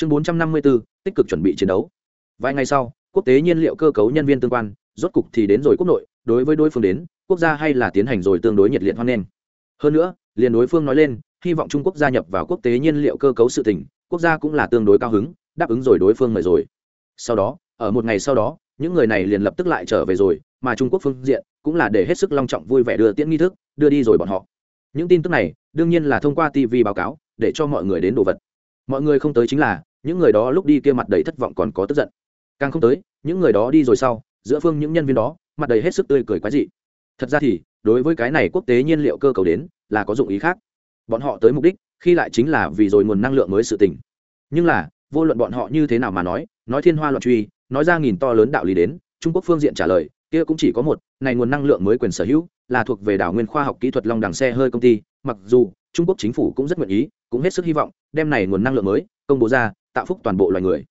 chương bốn trăm năm mươi bốn, tích cực chuẩn bị chiến đấu. Vài ngày sau, quốc tế nhiên liệu cơ cấu nhân viên tương quan, rốt cục thì đến rồi quốc nội, đối với đối phương đến, quốc gia hay là tiến hành rồi tương đối nhiệt liệt hoan nghênh. Hơn nữa, liền đối phương nói lên, hy vọng trung quốc gia nhập vào quốc tế nhiên liệu cơ cấu sự tỉnh quốc gia cũng là tương đối cao hứng, đáp ứng rồi đối phương mời rồi. Sau đó, ở một ngày sau đó, những người này liền lập tức lại trở về rồi, mà trung quốc phương diện cũng là để hết sức long trọng vui vẻ đưa tiễn nghi thức, đưa đi rồi bọn họ. Những tin tức này, đương nhiên là thông qua tv báo cáo, để cho mọi người đến đồ vật. Mọi người không tới chính là những người đó lúc đi kia mặt đầy thất vọng còn có tức giận. Càng không tới, những người đó đi rồi sau, giữa phương những nhân viên đó, mặt đầy hết sức tươi cười quái dị. Thật ra thì, đối với cái này quốc tế nhiên liệu cơ cầu đến, là có dụng ý khác. Bọn họ tới mục đích, khi lại chính là vì rồi nguồn năng lượng mới sự tỉnh nhưng là, vô luận bọn họ như thế nào mà nói nói thiên hoa loạn truy, nói ra nghìn to lớn đạo lý đến, trung quốc phương diện trả lời, kia cũng chỉ có một, này nguồn năng lượng mới quyền sở hữu, là thuộc về đảo nguyên khoa học kỹ thuật long đằng xe hơi công ty, mặc dù trung quốc chính phủ cũng rất nguyện ý, cũng hết sức hy vọng, đem này nguồn năng lượng mới, công bố ra tạo phúc toàn bộ loài người.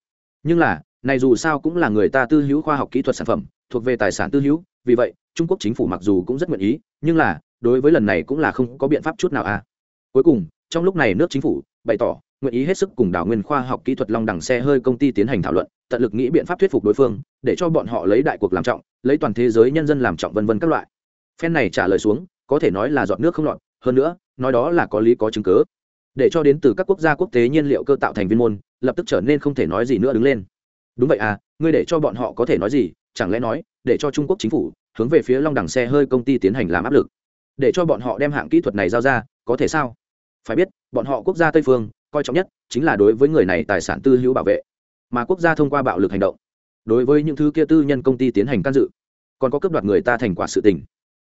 Nhưng là, này dù sao cũng là người ta tư hữu khoa học kỹ thuật sản phẩm, thuộc về tài sản tư hữu, vì vậy, trung quốc chính phủ mặc dù cũng rất nguyện ý, nhưng là, đối với lần này cũng là không có biện pháp chút nào à. Cuối cùng, trong lúc này nước chính phủ bày tỏ nguyện ý hết sức cùng đảo nguyên khoa học kỹ thuật long đẳng xe hơi công ty tiến hành thảo luận, tận lực nghĩ biện pháp thuyết phục đối phương, để cho bọn họ lấy đại cuộc làm trọng, lấy toàn thế giới nhân dân làm trọng vân vân các loại. Phen này trả lời xuống, có thể nói là giọt nước không lọt, hơn nữa, nói đó là có lý có chứng cứ. để cho đến từ các quốc gia quốc tế nhiên liệu cơ tạo thành viên môn lập tức trở nên không thể nói gì nữa đứng lên. Đúng vậy à ngươi để cho bọn họ có thể nói gì, chẳng lẽ nói, để cho trung quốc chính phủ hướng về phía long đẳng xe hơi công ty tiến hành làm áp lực? Để cho bọn họ đem hạng kỹ thuật này giao ra, có thể sao? Phải biết, bọn họ quốc gia tây phương, coi trọng nhất chính là đối với người này tài sản tư hữu bảo vệ. Mà quốc gia thông qua bạo lực hành động, đối với những thứ kia tư nhân công ty tiến hành can dự, còn có cướp đoạt người ta thành quả sự tình.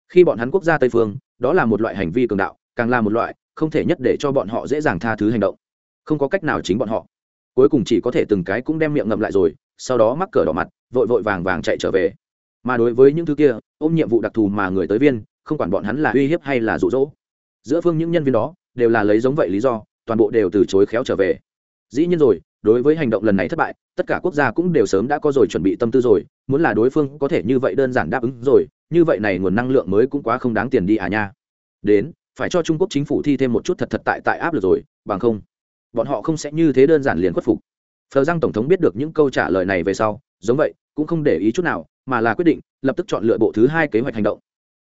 Khi bọn hắn quốc gia tây phương, đó là một loại hành vi cường đạo, càng là một loại không thể nhất để cho bọn họ dễ dàng tha thứ hành động. Không có cách nào chính bọn họ cuối cùng chỉ có thể từng cái cũng đem miệng ngậm lại rồi, sau đó mắc cờ đỏ mặt, vội vội vàng vàng chạy trở về. Mà đối với những thứ kia, ôm nhiệm vụ đặc thù mà người tới viên, không quản bọn hắn là uy hiếp hay là rụ rỗ giữa phương những nhân viên đó đều là lấy giống vậy lý do, toàn bộ đều từ chối khéo trở về. Dĩ nhiên rồi, đối với hành động lần này thất bại, tất cả quốc gia cũng đều sớm đã có rồi chuẩn bị tâm tư rồi, muốn là đối phương có thể như vậy đơn giản đáp ứng rồi, như vậy này nguồn năng lượng mới cũng quá không đáng tiền đi à nha. Đến, phải cho trung quốc chính phủ thi thêm một chút thật thật tại tại áp lực rồi, bằng không bọn họ không sẽ như thế đơn giản liền khuất phục. Phờ răng tổng thống biết được những câu trả lời này về sau, giống vậy, cũng không để ý chút nào, mà là quyết định, lập tức chọn lựa bộ thứ hai kế hoạch hành động.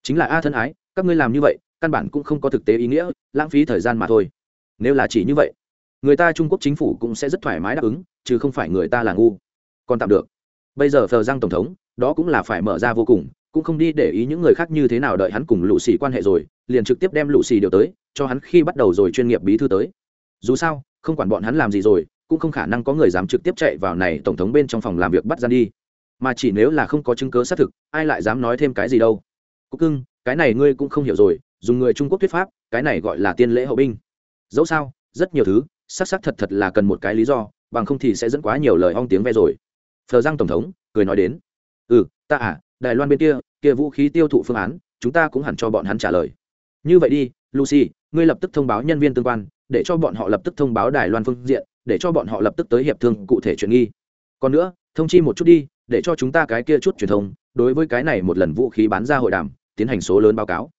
Chính là a thân ái, các ngươi làm như vậy, căn bản cũng không có thực tế ý nghĩa, lãng phí thời gian mà thôi. Nếu là chỉ như vậy, người ta trung quốc chính phủ cũng sẽ rất thoải mái đáp ứng, chứ không phải người ta là ngu. Còn tạm được. Bây giờ phờ răng tổng thống, đó cũng là phải mở ra vô cùng, cũng không đi để ý những người khác như thế nào đợi hắn cùng lũ xì quan hệ rồi, liền trực tiếp đem lũ xì điều tới, cho hắn khi bắt đầu rồi chuyên nghiệp bí thư tới dù sao, không quản bọn hắn làm gì rồi, cũng không khả năng có người dám trực tiếp chạy vào này tổng thống bên trong phòng làm việc bắt gian đi. Mà chỉ nếu là không có chứng cớ xác thực, ai lại dám nói thêm cái gì đâu. Cúc cưng, cái này ngươi cũng không hiểu rồi, dùng người trung quốc thuyết pháp, cái này gọi là tiên lễ hậu binh. Dẫu sao, rất nhiều thứ, xác xác thật thật là cần một cái lý do, bằng không thì sẽ dẫn quá nhiều lời ong tiếng ve rồi. Phờ giang tổng thống, cười nói đến. Ừ ta à đài loan bên kia kia vũ khí tiêu thụ phương án, chúng ta cũng hẳn cho bọn hắn trả lời. Như vậy đi, lucy, ngươi lập tức thông báo nhân viên tương quan để cho bọn họ lập tức thông báo đài loan phương diện, để cho bọn họ lập tức tới hiệp thương cụ thể chuyện nghi. Còn nữa, thông chi một chút đi, để cho chúng ta cái kia chút truyền thông, đối với cái này một lần vũ khí bán ra hội đàm, tiến hành số lớn báo cáo.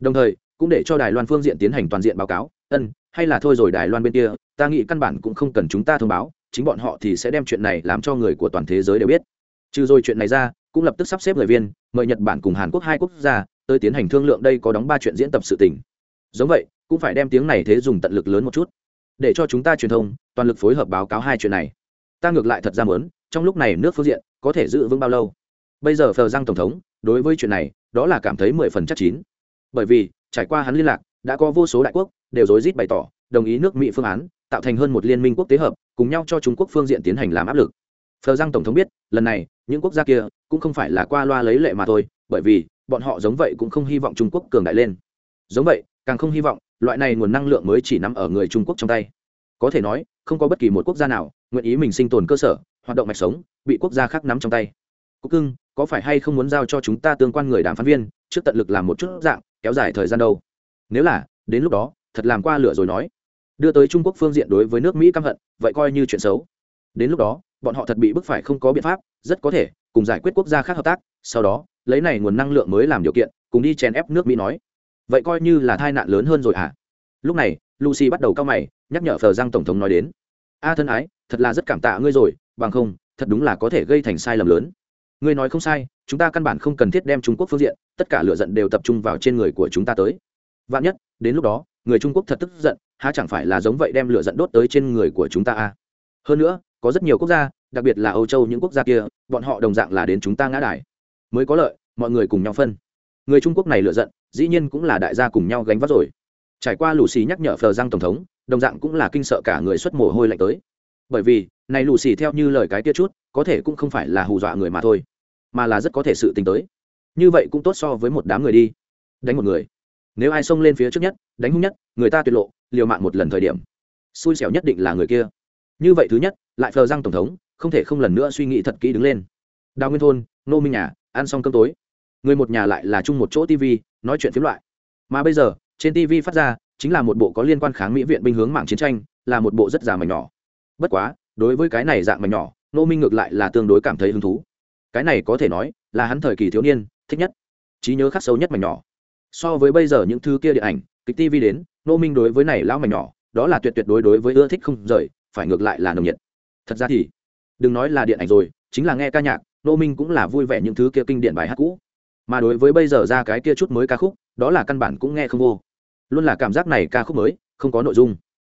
Đồng thời, cũng để cho đài loan phương diện tiến hành toàn diện báo cáo, ân, hay là thôi rồi đài loan bên kia, ta nghĩ căn bản cũng không cần chúng ta thông báo, chính bọn họ thì sẽ đem chuyện này làm cho người của toàn thế giới đều biết. Trừ rồi chuyện này ra, cũng lập tức sắp xếp người viên, mời nhật bản cùng hàn quốc hai quốc gia tới tiến hành thương lượng đây có đóng ba chuyện diễn tập sự tình. Giống vậy cũng phải đem tiếng này thế dùng tận lực lớn một chút. Để cho chúng ta truyền thông, toàn lực phối hợp báo cáo hai chuyện này. Ta ngược lại thật ra mớn trong lúc này nước phương diện, có thể giữ vững bao lâu? Bây giờ phờ giang tổng thống, đối với chuyện này, đó là cảm thấy mười phần chắc chín. Bởi vì, trải qua hắn liên lạc, đã có vô số đại quốc, đều rối rít bày tỏ, đồng ý nước mỹ phương án, tạo thành hơn một liên minh quốc tế hợp, cùng nhau cho trung quốc phương diện tiến hành làm áp lực. Phờ giang tổng thống biết, lần này, những quốc gia kia, cũng không phải là qua loa lấy lệ mà thôi, bởi vì, bọn họ giống vậy cũng không hy vọng trung quốc cường đại lên. Giống vậy, càng không hy vọng loại này nguồn năng lượng mới chỉ nằm ở người trung quốc trong tay. Có thể nói, không có bất kỳ một quốc gia nào nguyện ý mình sinh tồn cơ sở, hoạt động mạch sống, bị quốc gia khác nắm trong tay. Cúc cưng, có phải hay không muốn giao cho chúng ta tương quan người đàm phán viên, trước tận lực làm một chút dạng, kéo dài thời gian đâu? Nếu là, đến lúc đó, thật làm qua lửa rồi nói. Đưa tới trung quốc phương diện đối với nước mỹ căm hận, vậy coi như chuyện xấu. Đến lúc đó, bọn họ thật bị bức phải không có biện pháp, rất có thể, cùng giải quyết quốc gia khác hợp tác, sau đó, lấy này nguồn năng lượng mới làm điều kiện, cùng đi chèn ép nước mỹ nói vậy coi như là tai nạn lớn hơn rồi hả? Lúc này, lucy bắt đầu cao mày, nhắc nhở phờ giang tổng thống nói đến, a thân ái, thật là rất cảm tạ ngươi rồi, bằng không, thật đúng là có thể gây thành sai lầm lớn. Ngươi nói không sai, chúng ta căn bản không cần thiết đem trung quốc phương diện, tất cả lựa giận đều tập trung vào trên người của chúng ta tới. Vạn nhất, đến lúc đó, người trung quốc thật tức giận, há chẳng phải là giống vậy đem lựa giận đốt tới trên người của chúng ta à hơn nữa, có rất nhiều quốc gia, đặc biệt là âu châu những quốc gia kia, bọn họ đồng dạng là đến chúng ta ngã đài. Mới có lợi, mọi người cùng nhau phân người trung quốc này lựa giận, dĩ nhiên cũng là đại gia cùng nhau gánh vác rồi. Trải qua lù xì nhắc nhở phờ giang tổng thống, đồng dạng cũng là kinh sợ cả người xuất mồ hôi lạnh tới. Bởi vì, này lù xì theo như lời cái kia chút, có thể cũng không phải là hù dọa người mà thôi, mà là rất có thể sự tính tới. Như vậy cũng tốt so với một đám người đi. Đánh một người. Nếu ai xông lên phía trước nhất, đánh hung nhất, người ta tuyệt lộ, liều mạng một lần thời điểm. Xui xẻo nhất định là người kia. Như vậy thứ nhất, lại phờ răng tổng thống, không thể không lần nữa suy nghĩ thật kỹ đứng lên. Đào nguyên thôn, nô minh nhà, ăn xong cơm tối người một nhà lại là chung một chỗ tv nói chuyện phiếm loại. Mà bây giờ, trên tv phát ra, chính là một bộ có liên quan kháng mỹ viện binh hướng mạng chiến tranh, là một bộ rất già mảnh nhỏ. Bất quá, đối với cái này dạng mảnh nhỏ nô minh ngược lại là tương đối cảm thấy hứng thú. Cái này có thể nói, là hắn thời kỳ thiếu niên, thích nhất, trí nhớ khắc sâu nhất mảnh nhỏ. So với bây giờ những thứ kia điện ảnh, kịch tv đến nô minh đối với này lão mảnh nhỏ, đó là tuyệt tuyệt đối đối với ưa thích không rời, phải ngược lại là nồng nhiệt. Thật ra thì, đừng nói là điện ảnh rồi, chính là nghe ca nhạc nô minh cũng là vui vẻ những thứ kia kinh điển bài hát cũ mà đối với bây giờ ra cái kia chút mới ca khúc, đó là căn bản cũng nghe không vô. Luôn là cảm giác này ca khúc mới, không có nội dung,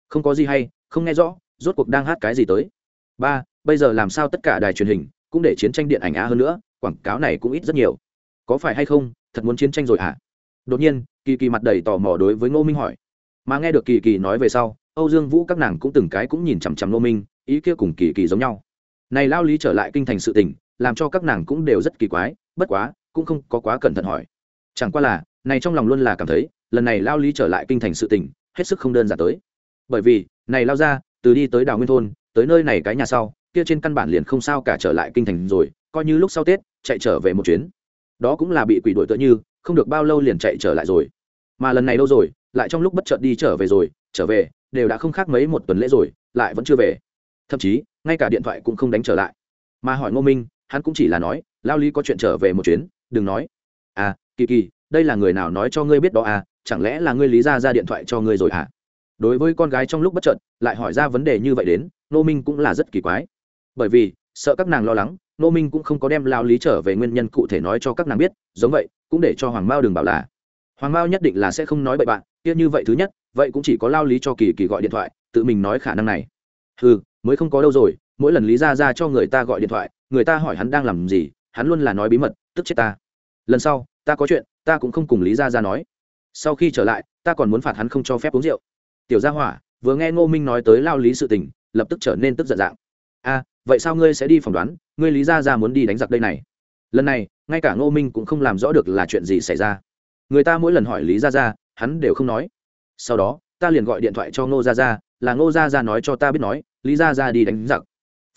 không có gì hay, không nghe rõ, rốt cuộc đang hát cái gì tới. Ba, bây giờ làm sao tất cả đài truyền hình cũng để chiến tranh điện ảnh á hơn nữa, quảng cáo này cũng ít rất nhiều. Có phải hay không, thật muốn chiến tranh rồi hả? À? đột nhiên, kỳ kỳ mặt đầy tò mò đối với ngô minh hỏi. Mà nghe được kỳ kỳ nói về sau, âu dương vũ các nàng cũng từng cái cũng nhìn chằm chằm ngô minh, ý kia cùng kỳ kỳ giống nhau. Này lao lý trở lại kinh thành sự tình, làm cho các nàng cũng đều rất kỳ quái, bất quá cũng không có quá cẩn thận hỏi. Chẳng qua là, này trong lòng luôn là cảm thấy, lần này lao lý trở lại kinh thành sự tình, hết sức không đơn giản tới. Bởi vì, này lao ra, từ đi tới đào nguyên thôn, tới nơi này cái nhà sau, kia trên căn bản liền không sao cả trở lại kinh thành rồi, coi như lúc sau tết, chạy trở về một chuyến. Đó cũng là bị quỷ đuổi tựa như, không được bao lâu liền chạy trở lại rồi. Mà lần này đâu rồi, lại trong lúc bất chợt đi trở về rồi, trở về, đều đã không khác mấy một tuần lễ rồi, lại vẫn chưa về. Thậm chí, ngay cả điện thoại cũng không đánh trở lại. Mà hỏi ngô minh, hắn cũng chỉ là nói, lao lý có chuyện trở về một chuyến đừng nói. À kỳ kỳ, đây là người nào nói cho ngươi biết đó à? Chẳng lẽ là ngươi lý ra ra điện thoại cho ngươi rồi à? Đối với con gái trong lúc bất chợt, lại hỏi ra vấn đề như vậy đến Nô minh cũng là rất kỳ quái. Bởi vì, sợ các nàng lo lắng nô minh cũng không có đem lao lý trở về nguyên nhân cụ thể nói cho các nàng biết, giống vậy, cũng để cho hoàng mao đừng bảo là. Hoàng mao nhất định là sẽ không nói bậy bạn, kia như vậy thứ nhất, vậy cũng chỉ có lao lý cho kỳ kỳ gọi điện thoại, tự mình nói khả năng này. Ừ mới không có đâu rồi, mỗi lần lý ra ra cho người ta gọi điện thoại, người ta hỏi hắn đang làm gì hắn luôn là nói bí mật, tức chết ta. Lần sau, ta có chuyện, ta cũng không cùng lý ra ra nói. Sau khi trở lại, ta còn muốn phạt hắn không cho phép uống rượu. Tiểu gia hỏa, vừa nghe ngô minh nói tới lao lý sự tình, lập tức trở nên tức giận dạng. A, vậy sao ngươi sẽ đi phỏng đoán, ngươi lý ra ra muốn đi đánh giặc đây này? Lần này, ngay cả ngô minh cũng không làm rõ được là chuyện gì xảy ra. Người ta mỗi lần hỏi lý ra ra hắn đều không nói. Sau đó, ta liền gọi điện thoại cho ngô ra ra là ngô ra ra nói cho ta biết nói, lý ra ra đi đánh giặc.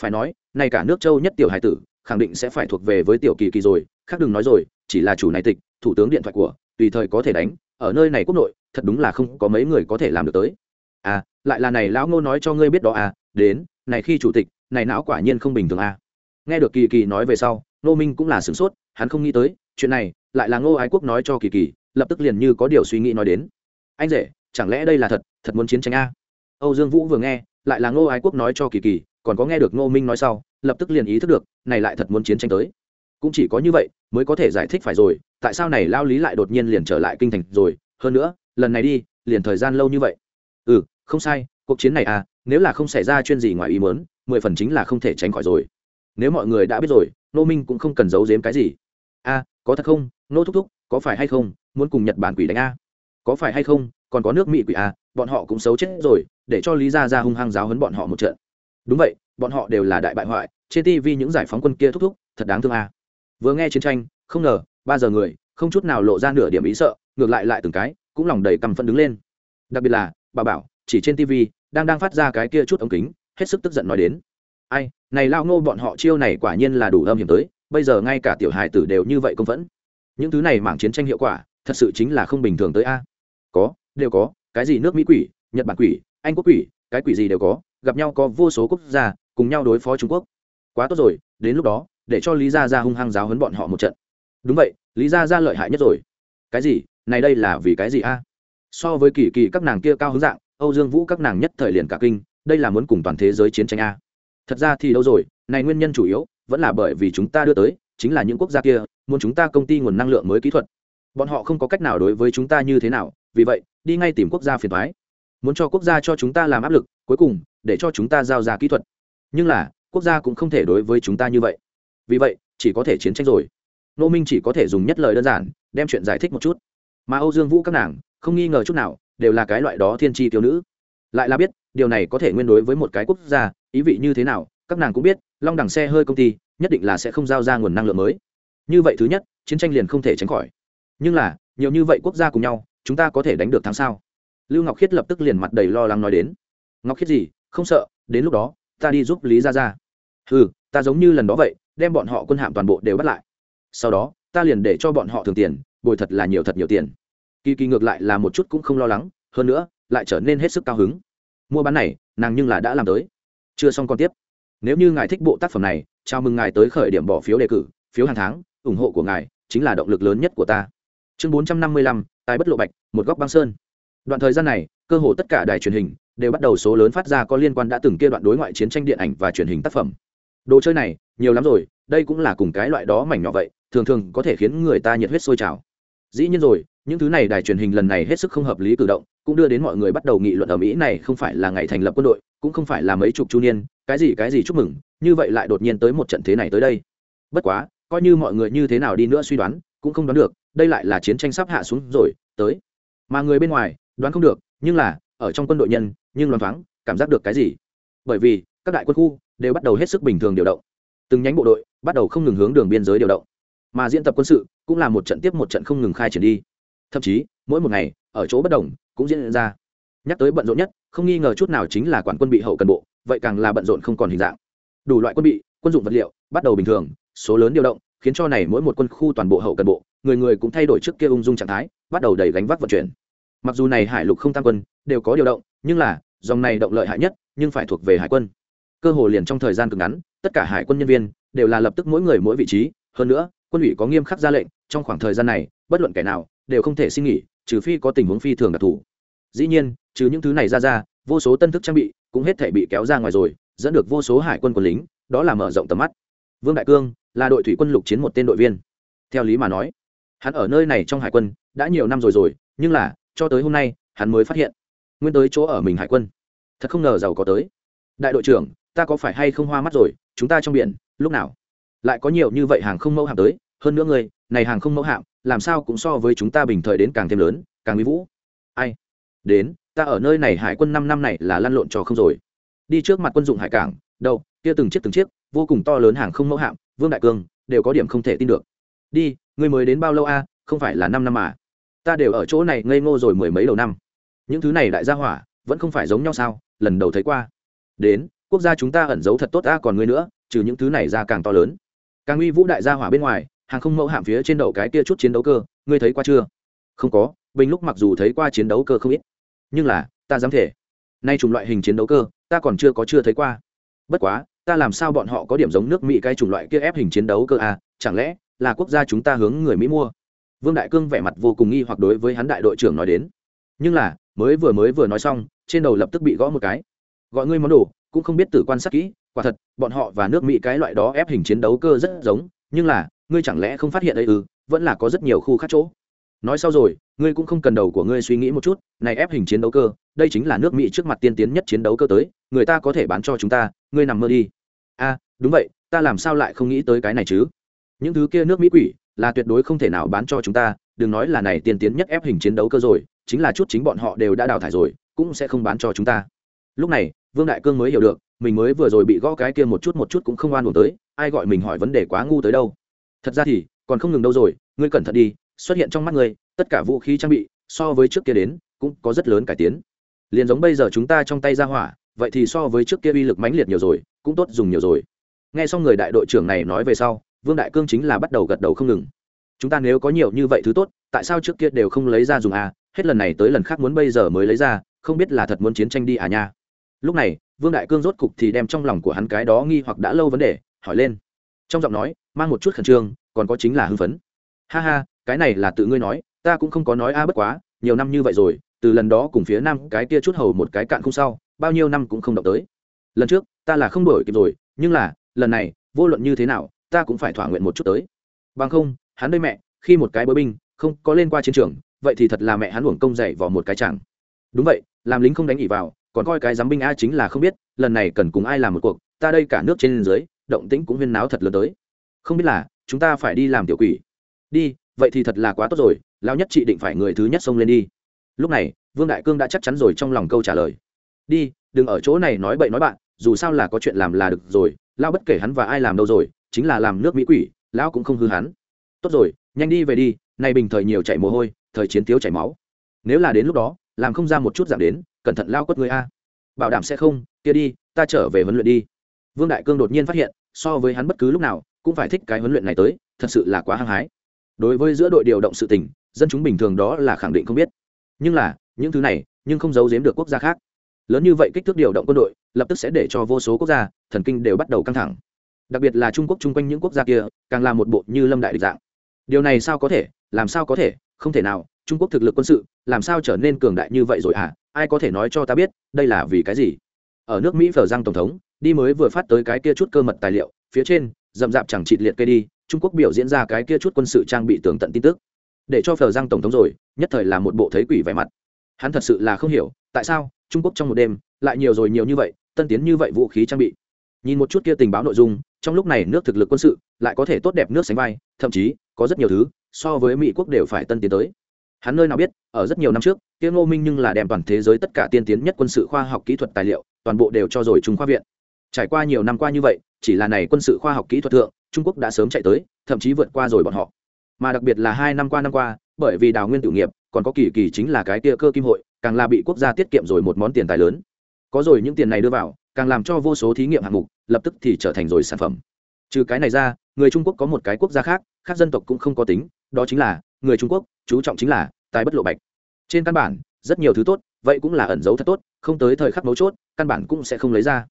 Phải nói này cả nước châu nhất tiểu hải tử khẳng định sẽ phải thuộc về với tiểu kỳ kỳ rồi, khác đừng nói rồi, chỉ là chủ này tịch, thủ tướng điện thoại của, tùy thời có thể đánh, ở nơi này quốc nội, thật đúng là không có mấy người có thể làm được tới. À lại là này lão ngô nói cho ngươi biết đó à đến, này khi chủ tịch, này não quả nhiên không bình thường à. nghe được kỳ kỳ nói về sau nô minh cũng là sửng sốt, hắn không nghĩ tới, chuyện này, lại là ngô ái quốc nói cho kỳ kỳ, lập tức liền như có điều suy nghĩ nói đến. Anh rể, chẳng lẽ đây là thật thật muốn chiến tranh a âu dương vũ vừa nghe, lại là ngô ái quốc nói cho kỳ kỳ còn có nghe được ngô minh nói sau, lập tức liền ý thức được, này lại thật muốn chiến tranh tới. Cũng chỉ có như vậy, mới có thể giải thích phải rồi, tại sao này lao lý lại đột nhiên liền trở lại kinh thành rồi? Hơn nữa, lần này đi, liền thời gian lâu như vậy. Ừ không sai, cuộc chiến này à nếu là không xảy ra chuyện gì ngoài ý mớn mười phần chính là không thể tránh khỏi rồi. Nếu mọi người đã biết rồi nô minh cũng không cần giấu giếm cái gì. A có thật không? Nô thúc thúc, có phải hay không? Muốn cùng nhật bản quỷ đánh a. Có phải hay không? Còn có nước mỹ quỷ a, bọn họ cũng xấu chết rồi, để cho lý gia ra hung hăng giáo hấn bọn họ một trận đúng vậy, bọn họ đều là đại bại hoại, trên tv những giải phóng quân kia thúc thúc, thật đáng thương à. vừa nghe chiến tranh, không ngờ, ba giờ người, không chút nào lộ ra nửa điểm ý sợ, ngược lại lại từng cái, cũng lòng đầy căm phẫn đứng lên. Đặc biệt là, bà bảo, chỉ trên tv, đang đang phát ra cái kia chút ống kính, hết sức tức giận nói đến. Ai, này lao ngô bọn họ chiêu này quả nhiên là đủ âm hiểm tới, bây giờ ngay cả tiểu hài tử đều như vậy công vẫn những thứ này mảng chiến tranh hiệu quả, thật sự chính là không bình thường tới a. Có, đều có, cái gì nước mỹ quỷ, nhật bản quỷ, anh quốc quỷ, cái quỷ gì đều có gặp nhau có vô số quốc gia, cùng nhau đối phó trung quốc. Quá tốt rồi, đến lúc đó, để cho lý gia ra hung hăng giáo hấn bọn họ một trận. Đúng vậy, lý gia ra lợi hại nhất rồi. Cái gì? Này đây là vì cái gì a? So với kỳ kỳ các nàng kia cao hướng dạng, âu dương vũ các nàng nhất thời liền cả kinh, đây là muốn cùng toàn thế giới chiến tranh a. Thật ra thì đâu rồi, này nguyên nhân chủ yếu, vẫn là bởi vì chúng ta đưa tới, chính là những quốc gia kia, muốn chúng ta công ty nguồn năng lượng mới kỹ thuật. Bọn họ không có cách nào đối với chúng ta như thế nào, vì vậy, đi ngay tìm quốc gia phiền thoái muốn cho quốc gia cho chúng ta làm áp lực, cuối cùng, để cho chúng ta giao ra kỹ thuật. Nhưng là, quốc gia cũng không thể đối với chúng ta như vậy. Vì vậy, chỉ có thể chiến tranh rồi. Nô minh chỉ có thể dùng nhất lời đơn giản, đem chuyện giải thích một chút. Mà âu dương vũ các nàng, không nghi ngờ chút nào, đều là cái loại đó thiên tri tiêu nữ. Lại là biết, điều này có thể nguyên đối với một cái quốc gia, ý vị như thế nào, các nàng cũng biết, long đằng xe hơi công ty, nhất định là sẽ không giao ra nguồn năng lượng mới. Như vậy thứ nhất, chiến tranh liền không thể tránh khỏi. Nhưng là, nhiều như vậy quốc gia cùng nhau, chúng ta có thể đánh được tháng sau lưu ngọc khiết lập tức liền mặt đầy lo lắng nói đến. Ngọc khiết gì? Không sợ, đến lúc đó, ta đi giúp lý ra ra ừ ta giống như lần đó vậy, đem bọn họ quân hạm toàn bộ đều bắt lại. Sau đó, ta liền để cho bọn họ thường tiền, bồi thật là nhiều thật nhiều tiền. Kỳ kỳ ngược lại là một chút cũng không lo lắng, hơn nữa, lại trở nên hết sức cao hứng. Mua bán này, nàng nhưng là đã làm tới. Chưa xong còn tiếp. Nếu như ngài thích bộ tác phẩm này, chào mừng ngài tới khởi điểm bỏ phiếu đề cử, phiếu hàng tháng, ủng hộ của ngài, chính là động lực lớn nhất của ta. Chương bốn trăm năm mươi lăm, tài bất lộ bạch, một góc băng sơn đoạn thời gian này, cơ hồ tất cả đài truyền hình đều bắt đầu số lớn phát ra có liên quan đã từng kia đoạn đối ngoại chiến tranh điện ảnh và truyền hình tác phẩm. Đồ chơi này, nhiều lắm rồi, đây cũng là cùng cái loại đó mảnh nhỏ vậy, thường thường có thể khiến người ta nhiệt huyết sôi trào. Dĩ nhiên rồi, những thứ này đài truyền hình lần này hết sức không hợp lý cử động, cũng đưa đến mọi người bắt đầu nghị luận ở mỹ này không phải là ngày thành lập quân đội, cũng không phải là mấy chục chu niên, cái gì cái gì chúc mừng, như vậy lại đột nhiên tới một trận thế này tới đây. Bất quá, coi như mọi người như thế nào đi nữa suy đoán, cũng không đoán được, đây lại là chiến tranh sắp hạ xuống rồi, tới. Mà người bên ngoài đoán không được, nhưng là, ở trong quân đội nhân, nhưng loáng thoáng, cảm giác được cái gì? Bởi vì, các đại quân khu đều bắt đầu hết sức bình thường điều động. Từng nhánh bộ đội bắt đầu không ngừng hướng đường biên giới điều động. Mà diễn tập quân sự cũng là một trận tiếp một trận không ngừng khai triển đi. Thậm chí, mỗi một ngày, ở chỗ bất đồng cũng diễn ra. Nhắc tới bận rộn nhất, không nghi ngờ chút nào chính là quản quân bị hậu cần bộ, vậy càng là bận rộn không còn hình dạng. Đủ loại quân bị, quân dụng vật liệu bắt đầu bình thường, số lớn điều động, khiến cho này mỗi một quân khu toàn bộ hậu cần bộ, người người cũng thay đổi trước kia ung dung trạng thái, bắt đầu đầy gánh vác vận chuyển mặc dù này hải lục không tam quân, đều có điều động, nhưng là, dòng này động lợi hại nhất, nhưng phải thuộc về hải quân. Cơ hồ liền trong thời gian cực ngắn, tất cả hải quân nhân viên, đều là lập tức mỗi người mỗi vị trí. Hơn nữa, quân ủy có nghiêm khắc ra lệnh, trong khoảng thời gian này, bất luận kẻ nào, đều không thể xin nghỉ, trừ phi có tình huống phi thường đặc thù. Dĩ nhiên, trừ những thứ này ra ra, vô số tân thức trang bị, cũng hết thể bị kéo ra ngoài rồi, dẫn được vô số hải quân quân lính, đó là mở rộng tầm mắt. Vương đại cương là đội thủy quân lục chiến một tên đội viên. Theo lý mà nói, hắn ở nơi này trong hải quân đã nhiều năm rồi rồi, nhưng là cho tới hôm nay, hắn mới phát hiện, nguyên tới chỗ ở mình hải quân. Thật không ngờ giàu có tới. Đại đội trưởng, ta có phải hay không hoa mắt rồi, chúng ta trong biển, lúc nào? Lại có nhiều như vậy hàng không mẫu hạm tới, hơn nữa người, này hàng không mẫu hạm, làm sao cũng so với chúng ta bình thời đến càng thêm lớn, càng mỹ vũ. Ai? Đến, ta ở nơi này hải quân năm năm này là lăn lộn trò không rồi. Đi trước mặt quân dụng hải cảng đâu kia từng chiếc từng chiếc, vô cùng to lớn hàng không mẫu hạm, vương đại cương đều có điểm không thể tin được. Đi người mới đến bao lâu a? Không phải là năm năm mà ta đều ở chỗ này ngây ngô rồi mười mấy đầu năm. Những thứ này đại gia hỏa, vẫn không phải giống nhau sao? Lần đầu thấy qua. Đến, quốc gia chúng ta ẩn giấu thật tốt ta còn ngươi nữa, trừ những thứ này ra càng to lớn. Càng uy vũ đại gia hỏa bên ngoài, hàng không mẫu hạm phía trên đầu cái kia chút chiến đấu cơ, ngươi thấy qua chưa? Không có, bình lúc mặc dù thấy qua chiến đấu cơ không ít. Nhưng là, ta dám thể nay chủng loại hình chiến đấu cơ, ta còn chưa có chưa thấy qua. Bất quá, ta làm sao bọn họ có điểm giống nước mỹ cái chủng loại kia ép hình chiến đấu cơ à? Chẳng lẽ là quốc gia chúng ta hướng người mỹ mua? Vương đại cương vẻ mặt vô cùng nghi hoặc đối với hắn đại đội trưởng nói đến. Nhưng là, mới vừa mới vừa nói xong, trên đầu lập tức bị gõ một cái. Gọi ngươi món đồ, cũng không biết tử quan sát kỹ, quả thật, bọn họ và nước mỹ cái loại đó ép hình chiến đấu cơ rất giống, nhưng là, ngươi chẳng lẽ không phát hiện đây ư, vẫn là có rất nhiều khu khác chỗ. Nói sau rồi, ngươi cũng không cần đầu của ngươi suy nghĩ một chút, này ép hình chiến đấu cơ, đây chính là nước mỹ trước mặt tiên tiến nhất chiến đấu cơ tới, người ta có thể bán cho chúng ta, ngươi nằm mơ đi. A đúng vậy, ta làm sao lại không nghĩ tới cái này chứ? Những thứ kia nước mỹ quỷ là tuyệt đối không thể nào bán cho chúng ta, đừng nói là này tiên tiến nhất ép hình chiến đấu cơ rồi, chính là chút chính bọn họ đều đã đào thải rồi, cũng sẽ không bán cho chúng ta. Lúc này, vương đại cương mới hiểu được, mình mới vừa rồi bị gõ cái kia một chút một chút cũng không oan buồn tới, ai gọi mình hỏi vấn đề quá ngu tới đâu. Thật ra thì, còn không ngừng đâu rồi, ngươi cẩn thận đi, xuất hiện trong mắt ngươi, tất cả vũ khí trang bị, so với trước kia đến, cũng có rất lớn cải tiến. Liền giống bây giờ chúng ta trong tay ra hỏa, vậy thì so với trước kia uy lực mãnh liệt nhiều rồi, cũng tốt dùng nhiều rồi. Nghe xong người đại đội trưởng này nói về sau vương đại cương chính là bắt đầu gật đầu không ngừng. Chúng ta nếu có nhiều như vậy thứ tốt, tại sao trước kia đều không lấy ra dùng à? Hết lần này tới lần khác muốn bây giờ mới lấy ra, không biết là thật muốn chiến tranh đi à nha. Lúc này, vương đại cương rốt cục thì đem trong lòng của hắn cái đó nghi hoặc đã lâu vấn đề, hỏi lên. Trong giọng nói, mang một chút khẩn trương, còn có chính là hưng phấn. Ha ha, cái này là tự ngươi nói, ta cũng không có nói a à bất quá, nhiều năm như vậy rồi, từ lần đó cùng phía nam cái kia chút hầu một cái cạn không sao bao nhiêu năm cũng không động tới. Lần trước, ta là không đổi kịp rồi, nhưng là, lần này, vô luận như thế nào ta cũng phải thỏa nguyện một chút tới. Bằng không, hắn đây mẹ, khi một cái bối binh, không có lên qua chiến trường, vậy thì thật là mẹ hắn uổng công dạy vào một cái chẳng đúng vậy, làm lính không đánh ỉ vào, còn coi cái giám binh a chính là không biết, lần này cần cùng ai làm một cuộc, ta đây cả nước trên dưới, động tĩnh cũng huyên náo thật lớn tới. Không biết là, chúng ta phải đi làm tiểu quỷ. Đi, vậy thì thật là quá tốt rồi lao nhất chị định phải người thứ nhất xông lên đi. Lúc này, vương đại cương đã chắc chắn rồi trong lòng câu trả lời. Đi, đừng ở chỗ này nói bậy nói bạn, dù sao là có chuyện làm là được rồi lao bất kể hắn và ai làm đâu rồi chính là làm nước mỹ quỷ, lão cũng không hư hắn. Tốt rồi, nhanh đi về đi, nay bình thời nhiều chảy mồ hôi, thời chiến thiếu chảy máu. Nếu là đến lúc đó, làm không ra một chút giảm đến, cẩn thận lao quất người a. Bảo đảm sẽ không, kia đi, ta trở về huấn luyện đi. Vương đại cương đột nhiên phát hiện, so với hắn bất cứ lúc nào, cũng phải thích cái huấn luyện này tới, thật sự là quá hăng hái. Đối với giữa đội điều động sự tình, dân chúng bình thường đó là khẳng định không biết. Nhưng là, những thứ này, nhưng không giấu giếm được quốc gia khác. Lớn như vậy kích thước điều động quân đội, lập tức sẽ để cho vô số quốc gia, thần kinh đều bắt đầu căng thẳng đặc biệt là trung quốc chung quanh những quốc gia kia, càng là một bộ như lâm đại địch dạng. Điều này sao có thể, làm sao có thể, không thể nào, trung quốc thực lực quân sự, làm sao trở nên cường đại như vậy rồi à ai có thể nói cho ta biết, đây là vì cái gì? Ở nước mỹ phở giang tổng thống, đi mới vừa phát tới cái kia chút cơ mật tài liệu, phía trên, rậm rạp chẳng trịt liệt kê đi, trung quốc biểu diễn ra cái kia chút quân sự trang bị tường tận tin tức. Để cho phở giang tổng thống rồi, nhất thời là một bộ thấy quỷ vẻ mặt. Hắn thật sự là không hiểu, tại sao, trung quốc trong một đêm, lại nhiều rồi nhiều như vậy, tân tiến như vậy vũ khí trang bị. Nhìn một chút kia tình báo nội dung trong lúc này nước thực lực quân sự lại có thể tốt đẹp nước sánh vai, thậm chí có rất nhiều thứ so với mỹ quốc đều phải tân tiến tới. Hắn nơi nào biết, ở rất nhiều năm trước tiếng ngô minh nhưng là đem toàn thế giới tất cả tiên tiến nhất quân sự khoa học kỹ thuật tài liệu toàn bộ đều cho rồi trung khoa viện. Trải qua nhiều năm qua như vậy, chỉ là này quân sự khoa học kỹ thuật thượng, trung quốc đã sớm chạy tới, thậm chí vượt qua rồi bọn họ. Mà đặc biệt là hai năm qua năm qua, bởi vì đào nguyên tử nghiệp, còn có kỳ kỳ chính là cái tia cơ kim hội, càng là bị quốc gia tiết kiệm rồi một món tiền tài lớn. Có rồi những tiền này đưa vào càng làm cho vô số thí nghiệm hạng mục lập tức thì trở thành rồi sản phẩm. Trừ cái này ra, người trung quốc có một cái quốc gia khác khác dân tộc cũng không có tính, đó chính là, người trung quốc, chú trọng chính là tài bất lộ bạch. Trên căn bản, rất nhiều thứ tốt, vậy cũng là ẩn giấu thật tốt, không tới thời khắc mấu chốt, căn bản cũng sẽ không lấy ra.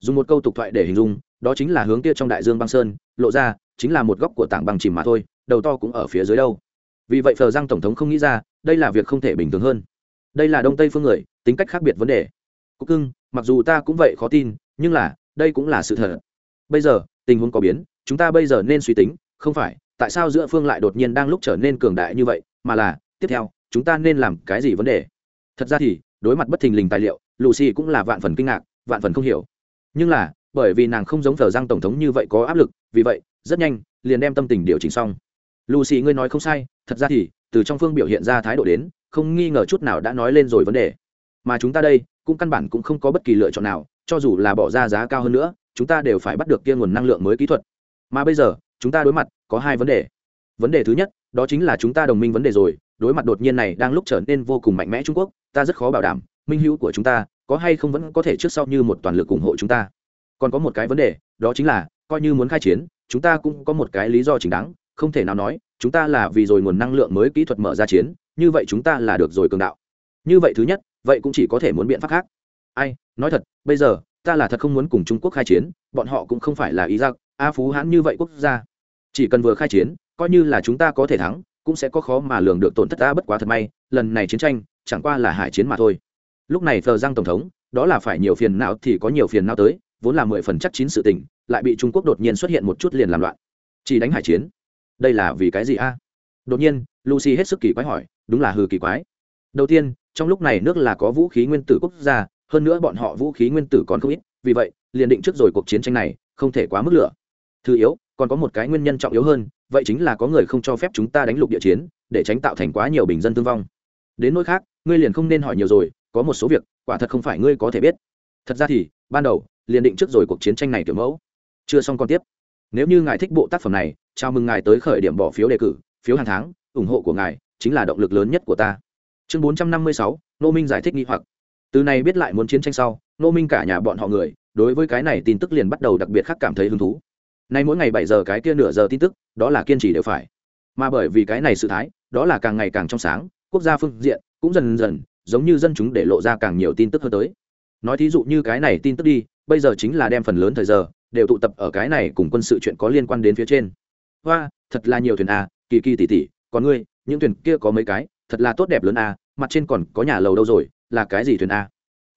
Dùng một câu tục thoại để hình dung, đó chính là hướng kia trong đại dương băng sơn, lộ ra, chính là một góc của tảng băng chìm mà thôi, đầu to cũng ở phía dưới đâu. Vì vậy phờ giang tổng thống không nghĩ ra, đây là việc không thể bình thường hơn. Đây là đông tây phương người, tính cách khác biệt vấn đề. Cúc cưng mặc dù ta cũng vậy khó tin, nhưng là, đây cũng là sự thật. Bây giờ, tình huống có biến, chúng ta bây giờ nên suy tính, không phải, tại sao giữa phương lại đột nhiên đang lúc trở nên cường đại như vậy, mà là, tiếp theo, chúng ta nên làm cái gì vấn đề? Thật ra thì, đối mặt bất thình lình tài liệu, lucy cũng là vạn phần kinh ngạc, vạn phần không hiểu. Nhưng là, bởi vì nàng không giống thờ giang tổng thống như vậy có áp lực, vì vậy, rất nhanh, liền đem tâm tình điều chỉnh xong. Lucy, ngươi nói không sai, thật ra thì, từ trong phương biểu hiện ra thái độ đến, không nghi ngờ chút nào đã nói lên rồi vấn đề mà chúng ta đây cũng căn bản cũng không có bất kỳ lựa chọn nào, cho dù là bỏ ra giá cao hơn nữa, chúng ta đều phải bắt được kia nguồn năng lượng mới kỹ thuật. Mà bây giờ, chúng ta đối mặt có hai vấn đề. Vấn đề thứ nhất, đó chính là chúng ta đồng minh vấn đề rồi, đối mặt đột nhiên này đang lúc trở nên vô cùng mạnh mẽ trung quốc, ta rất khó bảo đảm minh hữu của chúng ta có hay không vẫn có thể trước sau như một toàn lực ủng hộ chúng ta. Còn có một cái vấn đề, đó chính là coi như muốn khai chiến, chúng ta cũng có một cái lý do chính đáng, không thể nào nói chúng ta là vì rồi nguồn năng lượng mới kỹ thuật mở ra chiến, như vậy chúng ta là được rồi cường đạo. Như vậy thứ nhất vậy cũng chỉ có thể muốn biện pháp khác. Ai, nói thật, bây giờ, ta là thật không muốn cùng trung quốc khai chiến, bọn họ cũng không phải là ý giặc a phú hãn như vậy quốc gia. Chỉ cần vừa khai chiến, coi như là chúng ta có thể thắng, cũng sẽ có khó mà lường được tổn thất ta bất quá thật may, lần này chiến tranh, chẳng qua là hải chiến mà thôi. Lúc này thờ giang tổng thống, đó là phải nhiều phiền não thì có nhiều phiền não tới, vốn là mười phần chắc chín sự tình, lại bị trung quốc đột nhiên xuất hiện một chút liền làm loạn. Chỉ đánh hải chiến. Đây là vì cái gì a? Đột nhiên, lucy hết sức kỳ quái hỏi, đúng là hừ kỳ quái. Đầu tiên trong lúc này nước là có vũ khí nguyên tử quốc gia, hơn nữa bọn họ vũ khí nguyên tử còn không ít, vì vậy, liền định trước rồi cuộc chiến tranh này, không thể quá mức lửa. Thứ yếu, còn có một cái nguyên nhân trọng yếu hơn, vậy chính là có người không cho phép chúng ta đánh lục địa chiến, để tránh tạo thành quá nhiều bình dân thương vong. Đến nỗi khác, ngươi liền không nên hỏi nhiều rồi, có một số việc, quả thật không phải ngươi có thể biết. Thật ra thì, ban đầu, liền định trước rồi cuộc chiến tranh này kiểu mẫu. Chưa xong còn tiếp. Nếu như ngài thích bộ tác phẩm này, chào mừng ngài tới khởi điểm bỏ phiếu đề cử, phiếu hàng tháng, ủng hộ của ngài chính là động lực lớn nhất của ta chương bốn trăm năm mươi sáu nô minh giải thích nghi hoặc. Từ này biết lại muốn chiến tranh sau nô minh cả nhà bọn họ người, đối với cái này tin tức liền bắt đầu đặc biệt khác cảm thấy hứng thú. Nay mỗi ngày bảy giờ cái kia nửa giờ tin tức, đó là kiên trì đều phải. Mà bởi vì cái này sự thái, đó là càng ngày càng trong sáng, quốc gia phương diện cũng dần dần giống như dân chúng để lộ ra càng nhiều tin tức hơn tới. Nói thí dụ như cái này tin tức đi, bây giờ chính là đem phần lớn thời giờ đều tụ tập ở cái này cùng quân sự chuyện có liên quan đến phía trên. Hoa, thật là nhiều thuyền à kỳ kỳ tỉ tỉ còn ngươi, những thuyền kia có mấy cái, thật là tốt đẹp lớn à mặt trên còn có nhà lầu đâu rồi, là cái gì thuyền a?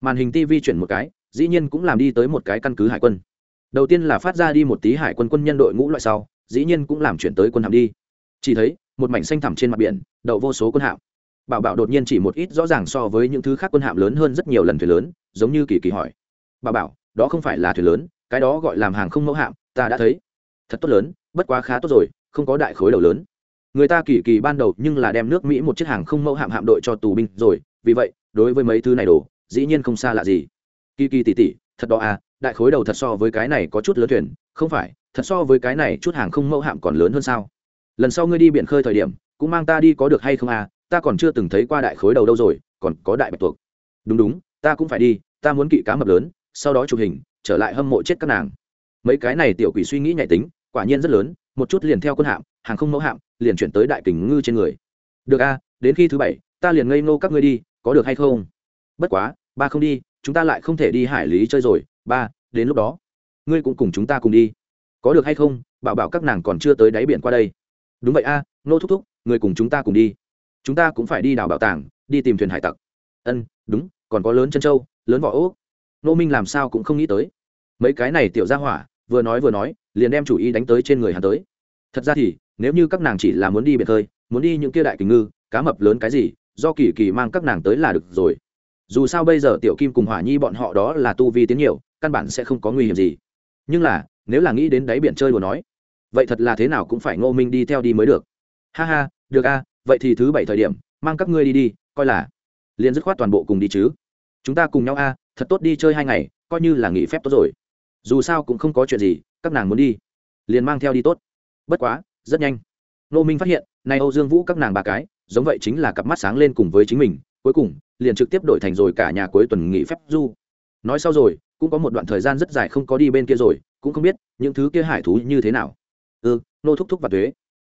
Màn hình tv chuyển một cái, dĩ nhiên cũng làm đi tới một cái căn cứ hải quân. Đầu tiên là phát ra đi một tí hải quân quân nhân đội ngũ loại sau, dĩ nhiên cũng làm chuyển tới quân hạm đi. Chỉ thấy, một mảnh xanh thẳm trên mặt biển, đậu vô số quân hạm. Bảo bảo đột nhiên chỉ một ít rõ ràng so với những thứ khác quân hạm lớn hơn rất nhiều lần thuyền lớn, giống như kỳ kỳ hỏi. Bảo bảo, đó không phải là thuyền lớn, cái đó gọi làm hàng không mẫu hạm, ta đã thấy. Thật tốt lớn, bất quá khá tốt rồi, không có đại khối đầu lớn người ta kỳ kỳ ban đầu nhưng là đem nước mỹ một chiếc hàng không mẫu hạm hạm đội cho tù binh rồi, vì vậy, đối với mấy thứ này đồ, dĩ nhiên không xa lạ gì. Kỳ kỳ tỉ tỉ thật đó à đại khối đầu thật so với cái này có chút lớn thuyền, không phải, thật so với cái này chút hàng không mẫu hạm còn lớn hơn sao? Lần sau ngươi đi biển khơi thời điểm, cũng mang ta đi có được hay không à ta còn chưa từng thấy qua đại khối đầu đâu rồi, còn có đại bạch tuộc. Đúng đúng, ta cũng phải đi, ta muốn kỵ cá mập lớn, sau đó chụp hình, trở lại hâm mộ chết các nàng. Mấy cái này tiểu quỷ suy nghĩ nhạy tính, quả nhiên rất lớn, một chút liền theo quân hạm hàng không mẫu hạm, liền chuyển tới đại kình ngư trên người. Được a, đến khi thứ bảy, ta liền ngây ngô các ngươi đi, có được hay không? Bất quá, ba không đi, chúng ta lại không thể đi hải lý chơi rồi. Ba, đến lúc đó, ngươi cũng cùng chúng ta cùng đi. Có được hay không? Bảo bảo các nàng còn chưa tới đáy biển qua đây. Đúng vậy a nô thúc thúc người cùng chúng ta cùng đi. Chúng ta cũng phải đi đào bảo tàng, đi tìm thuyền hải tặc. Ân, đúng, còn có lớn chân châu, lớn vỏ ốc nô minh làm sao cũng không nghĩ tới. Mấy cái này tiểu ra hỏa, vừa nói vừa nói, liền đem chủ ý đánh tới trên người hắn tới. Thật ra thì nếu như các nàng chỉ là muốn đi biệt hơi muốn đi những kia đại kình ngư, cá mập lớn cái gì, do kỳ kỳ mang các nàng tới là được rồi. Dù sao bây giờ tiểu kim cùng hỏa nhi bọn họ đó là tu vi tiến nhiều, căn bản sẽ không có nguy hiểm gì. Nhưng là, nếu là nghĩ đến đáy biển chơi đùa nói, vậy thật là thế nào cũng phải ngô minh đi theo đi mới được. Ha ha, được a, vậy thì thứ bảy thời điểm, mang các ngươi đi đi, coi là liền dứt khoát toàn bộ cùng đi chứ. Chúng ta cùng nhau a, thật tốt đi chơi hai ngày, coi như là nghỉ phép tốt rồi. Dù sao cũng không có chuyện gì, các nàng muốn đi, liền mang theo đi tốt. Bất quá rất nhanh. Nô minh phát hiện nay âu dương vũ các nàng ba cái giống vậy chính là cặp mắt sáng lên cùng với chính mình cuối cùng liền trực tiếp đổi thành rồi cả nhà cuối tuần nghỉ phép du. Nói sau rồi cũng có một đoạn thời gian rất dài không có đi bên kia rồi cũng không biết những thứ kia hải thú như thế nào. Ừ nô thúc thúc và thuế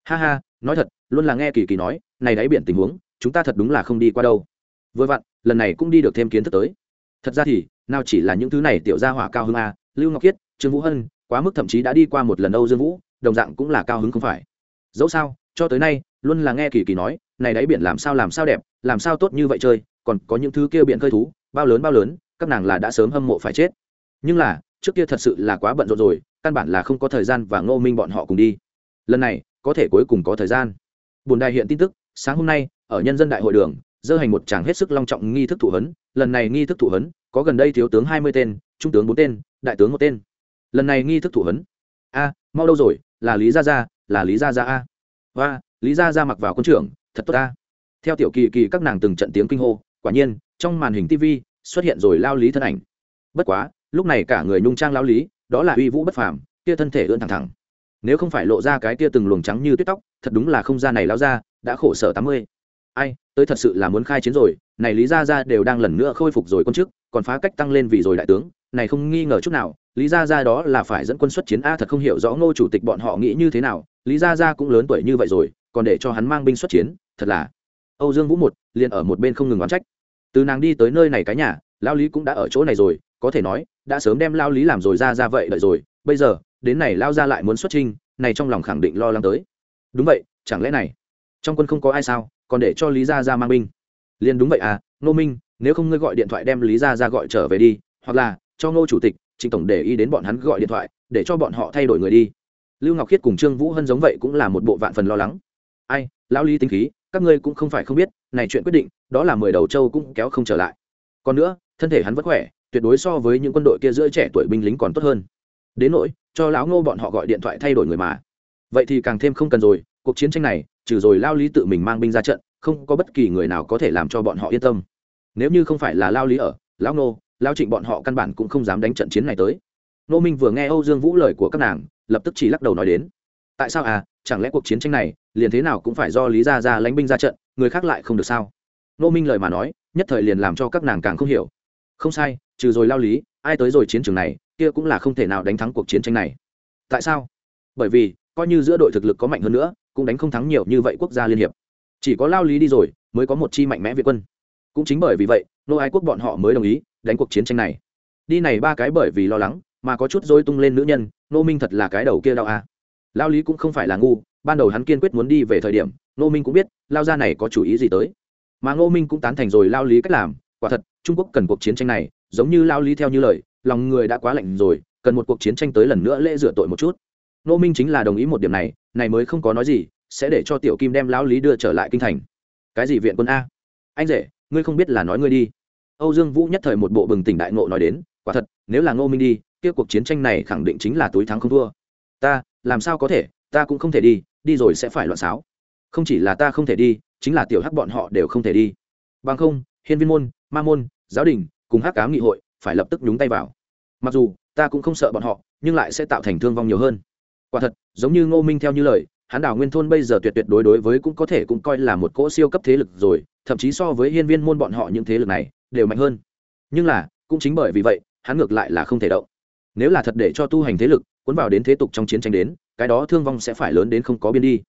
ha ha nói thật luôn là nghe kỳ kỳ nói này đáy biển tình huống chúng ta thật đúng là không đi qua đâu. Vừa vặn lần này cũng đi được thêm kiến thức tới. Thật ra thì nào chỉ là những thứ này tiểu gia hỏa cao hơn a lưu ngọc Kiết, trương vũ hân quá mức thậm chí đã đi qua một lần âu dương vũ đồng dạng cũng là cao hứng không phải. Dẫu sao, cho tới nay, luôn là nghe kỳ kỳ nói, này đáy biển làm sao làm sao đẹp, làm sao tốt như vậy chơi, còn có những thứ kia biển khơi thú, bao lớn bao lớn, các nàng là đã sớm hâm mộ phải chết. Nhưng là, trước kia thật sự là quá bận rộn rồi, căn bản là không có thời gian và ngô minh bọn họ cùng đi. Lần này, có thể cuối cùng có thời gian. Bồn đài hiện tin tức, sáng hôm nay, ở nhân dân đại hội đường, dơ hành một tràng hết sức long trọng nghi thức thụ hấn, lần này nghi thức thụ hấn, có gần đây thiếu tướng hai mươi tên, trung tướng bốn tên, đại tướng một tên. Lần này nghi thức thụ hấn. A, mau đâu rồi là lý gia gia, là lý gia gia a. Và, lý gia gia mặc vào quân trưởng, thật tốt a. Theo tiểu kỳ kỳ các nàng từng trận tiếng kinh hô, quả nhiên, trong màn hình tv xuất hiện rồi lao lý thân ảnh. Bất quá, lúc này cả người nhung trang lao lý, đó là uy vũ bất phàm, kia thân thể ươn thẳng thẳng. Nếu không phải lộ ra cái kia từng luồng trắng như tuyết tóc, thật đúng là không ra này lao ra, đã khổ sở tám mươi. Ai, tới thật sự là muốn khai chiến rồi, này lý gia gia đều đang lần nữa khôi phục rồi quân chức, còn phá cách tăng lên vì rồi đại tướng, này không nghi ngờ chút nào lý gia gia đó là phải dẫn quân xuất chiến. A, thật không hiểu rõ ngô chủ tịch bọn họ nghĩ như thế nào. Lý gia gia cũng lớn tuổi như vậy rồi, còn để cho hắn mang binh xuất chiến, thật là. Âu dương vũ một, liền ở một bên không ngừng oán trách. Từ nàng đi tới nơi này cái nhà lao lý cũng đã ở chỗ này rồi, có thể nói, đã sớm đem lao lý làm rồi ra ra vậy đợi rồi. Bây giờ, đến này lao ra lại muốn xuất trinh này trong lòng khẳng định lo lắng tới. Đúng vậy, chẳng lẽ này, trong quân không có ai sao, còn để cho lý gia ra mang binh. Liền đúng vậy à nô minh, nếu không ngươi gọi điện thoại đem lý gia ra gọi trở về đi, hoặc là cho ngô chủ tịch trịnh tổng để ý đến bọn hắn gọi điện thoại, để cho bọn họ thay đổi người đi. Lưu ngọc khiết cùng trương vũ hân giống vậy cũng là một bộ vạn phần lo lắng. Ai, lão lý tính khí, các ngươi cũng không phải không biết, này chuyện quyết định, đó là mười đầu châu cũng kéo không trở lại. Còn nữa, thân thể hắn vẫn khỏe, tuyệt đối so với những quân đội kia giữa trẻ tuổi binh lính còn tốt hơn. Đến nỗi, cho lão ngô bọn họ gọi điện thoại thay đổi người mà. Vậy thì càng thêm không cần rồi, cuộc chiến tranh này, trừ rồi lao lý tự mình mang binh ra trận, không có bất kỳ người nào có thể làm cho bọn họ yên tâm. Nếu như không phải là lao lý ở, lão ngô lao trịnh bọn họ căn bản cũng không dám đánh trận chiến này tới. Nô minh vừa nghe âu dương vũ lời của các nàng, lập tức chỉ lắc đầu nói đến. Tại sao à chẳng lẽ cuộc chiến tranh này, liền thế nào cũng phải do lý gia ra lánh binh ra trận, người khác lại không được sao? Nô minh lời mà nói, nhất thời liền làm cho các nàng càng không hiểu. Không sai, trừ rồi lao lý, ai tới rồi chiến trường này, kia cũng là không thể nào đánh thắng cuộc chiến tranh này. Tại sao? Bởi vì, coi như giữa đội thực lực có mạnh hơn nữa, cũng đánh không thắng nhiều như vậy quốc gia liên hiệp. Chỉ có lao lý đi rồi, mới có một chi mạnh mẽ việt quân. Cũng chính bởi vì vậy, nô ái quốc bọn họ mới đồng ý đánh cuộc chiến tranh này. Đi này ba cái bởi vì lo lắng, mà có chút dối tung lên nữ nhân nô minh thật là cái đầu kia đau à. lao lý cũng không phải là ngu, ban đầu hắn kiên quyết muốn đi về thời điểm nô minh cũng biết, lao ra này có chủ ý gì tới. Mà ngô minh cũng tán thành rồi lao lý cách làm, quả thật, trung quốc cần cuộc chiến tranh này, giống như lao lý theo như lời, lòng người đã quá lạnh rồi, cần một cuộc chiến tranh tới lần nữa lễ rửa tội một chút. Nô minh chính là đồng ý một điểm này này mới không có nói gì, sẽ để cho tiểu kim đem lão lý đưa trở lại kinh thành. Cái gì viện quân a? Anh rể, ngươi không biết là nói ngươi đi âu dương vũ nhất thời một bộ bừng tỉnh đại ngộ nói đến, quả thật, nếu là ngô minh đi, kia cuộc chiến tranh này khẳng định chính là túi thắng không thua. Ta, làm sao có thể? Ta cũng không thể đi đi rồi sẽ phải loạn xáo. Không chỉ là ta không thể đi, chính là tiểu hắc bọn họ đều không thể đi. Bằng không, hiên viên môn, ma môn, giáo đình cùng hắc cám nghị hội phải lập tức nhúng tay vào. Mặc dù, ta cũng không sợ bọn họ, nhưng lại sẽ tạo thành thương vong nhiều hơn. Quả thật, giống như ngô minh theo như lời hán đảo nguyên thôn bây giờ tuyệt tuyệt đối đối với cũng có thể cũng coi là một cỗ siêu cấp thế lực rồi, thậm chí so với hiên viên môn bọn họ những thế lực này đều mạnh hơn. Nhưng là, cũng chính bởi vì vậy, hắn ngược lại là không thể động. Nếu là thật để cho tu hành thế lực cuốn vào đến thế tục trong chiến tranh đến, cái đó thương vong sẽ phải lớn đến không có biên đi.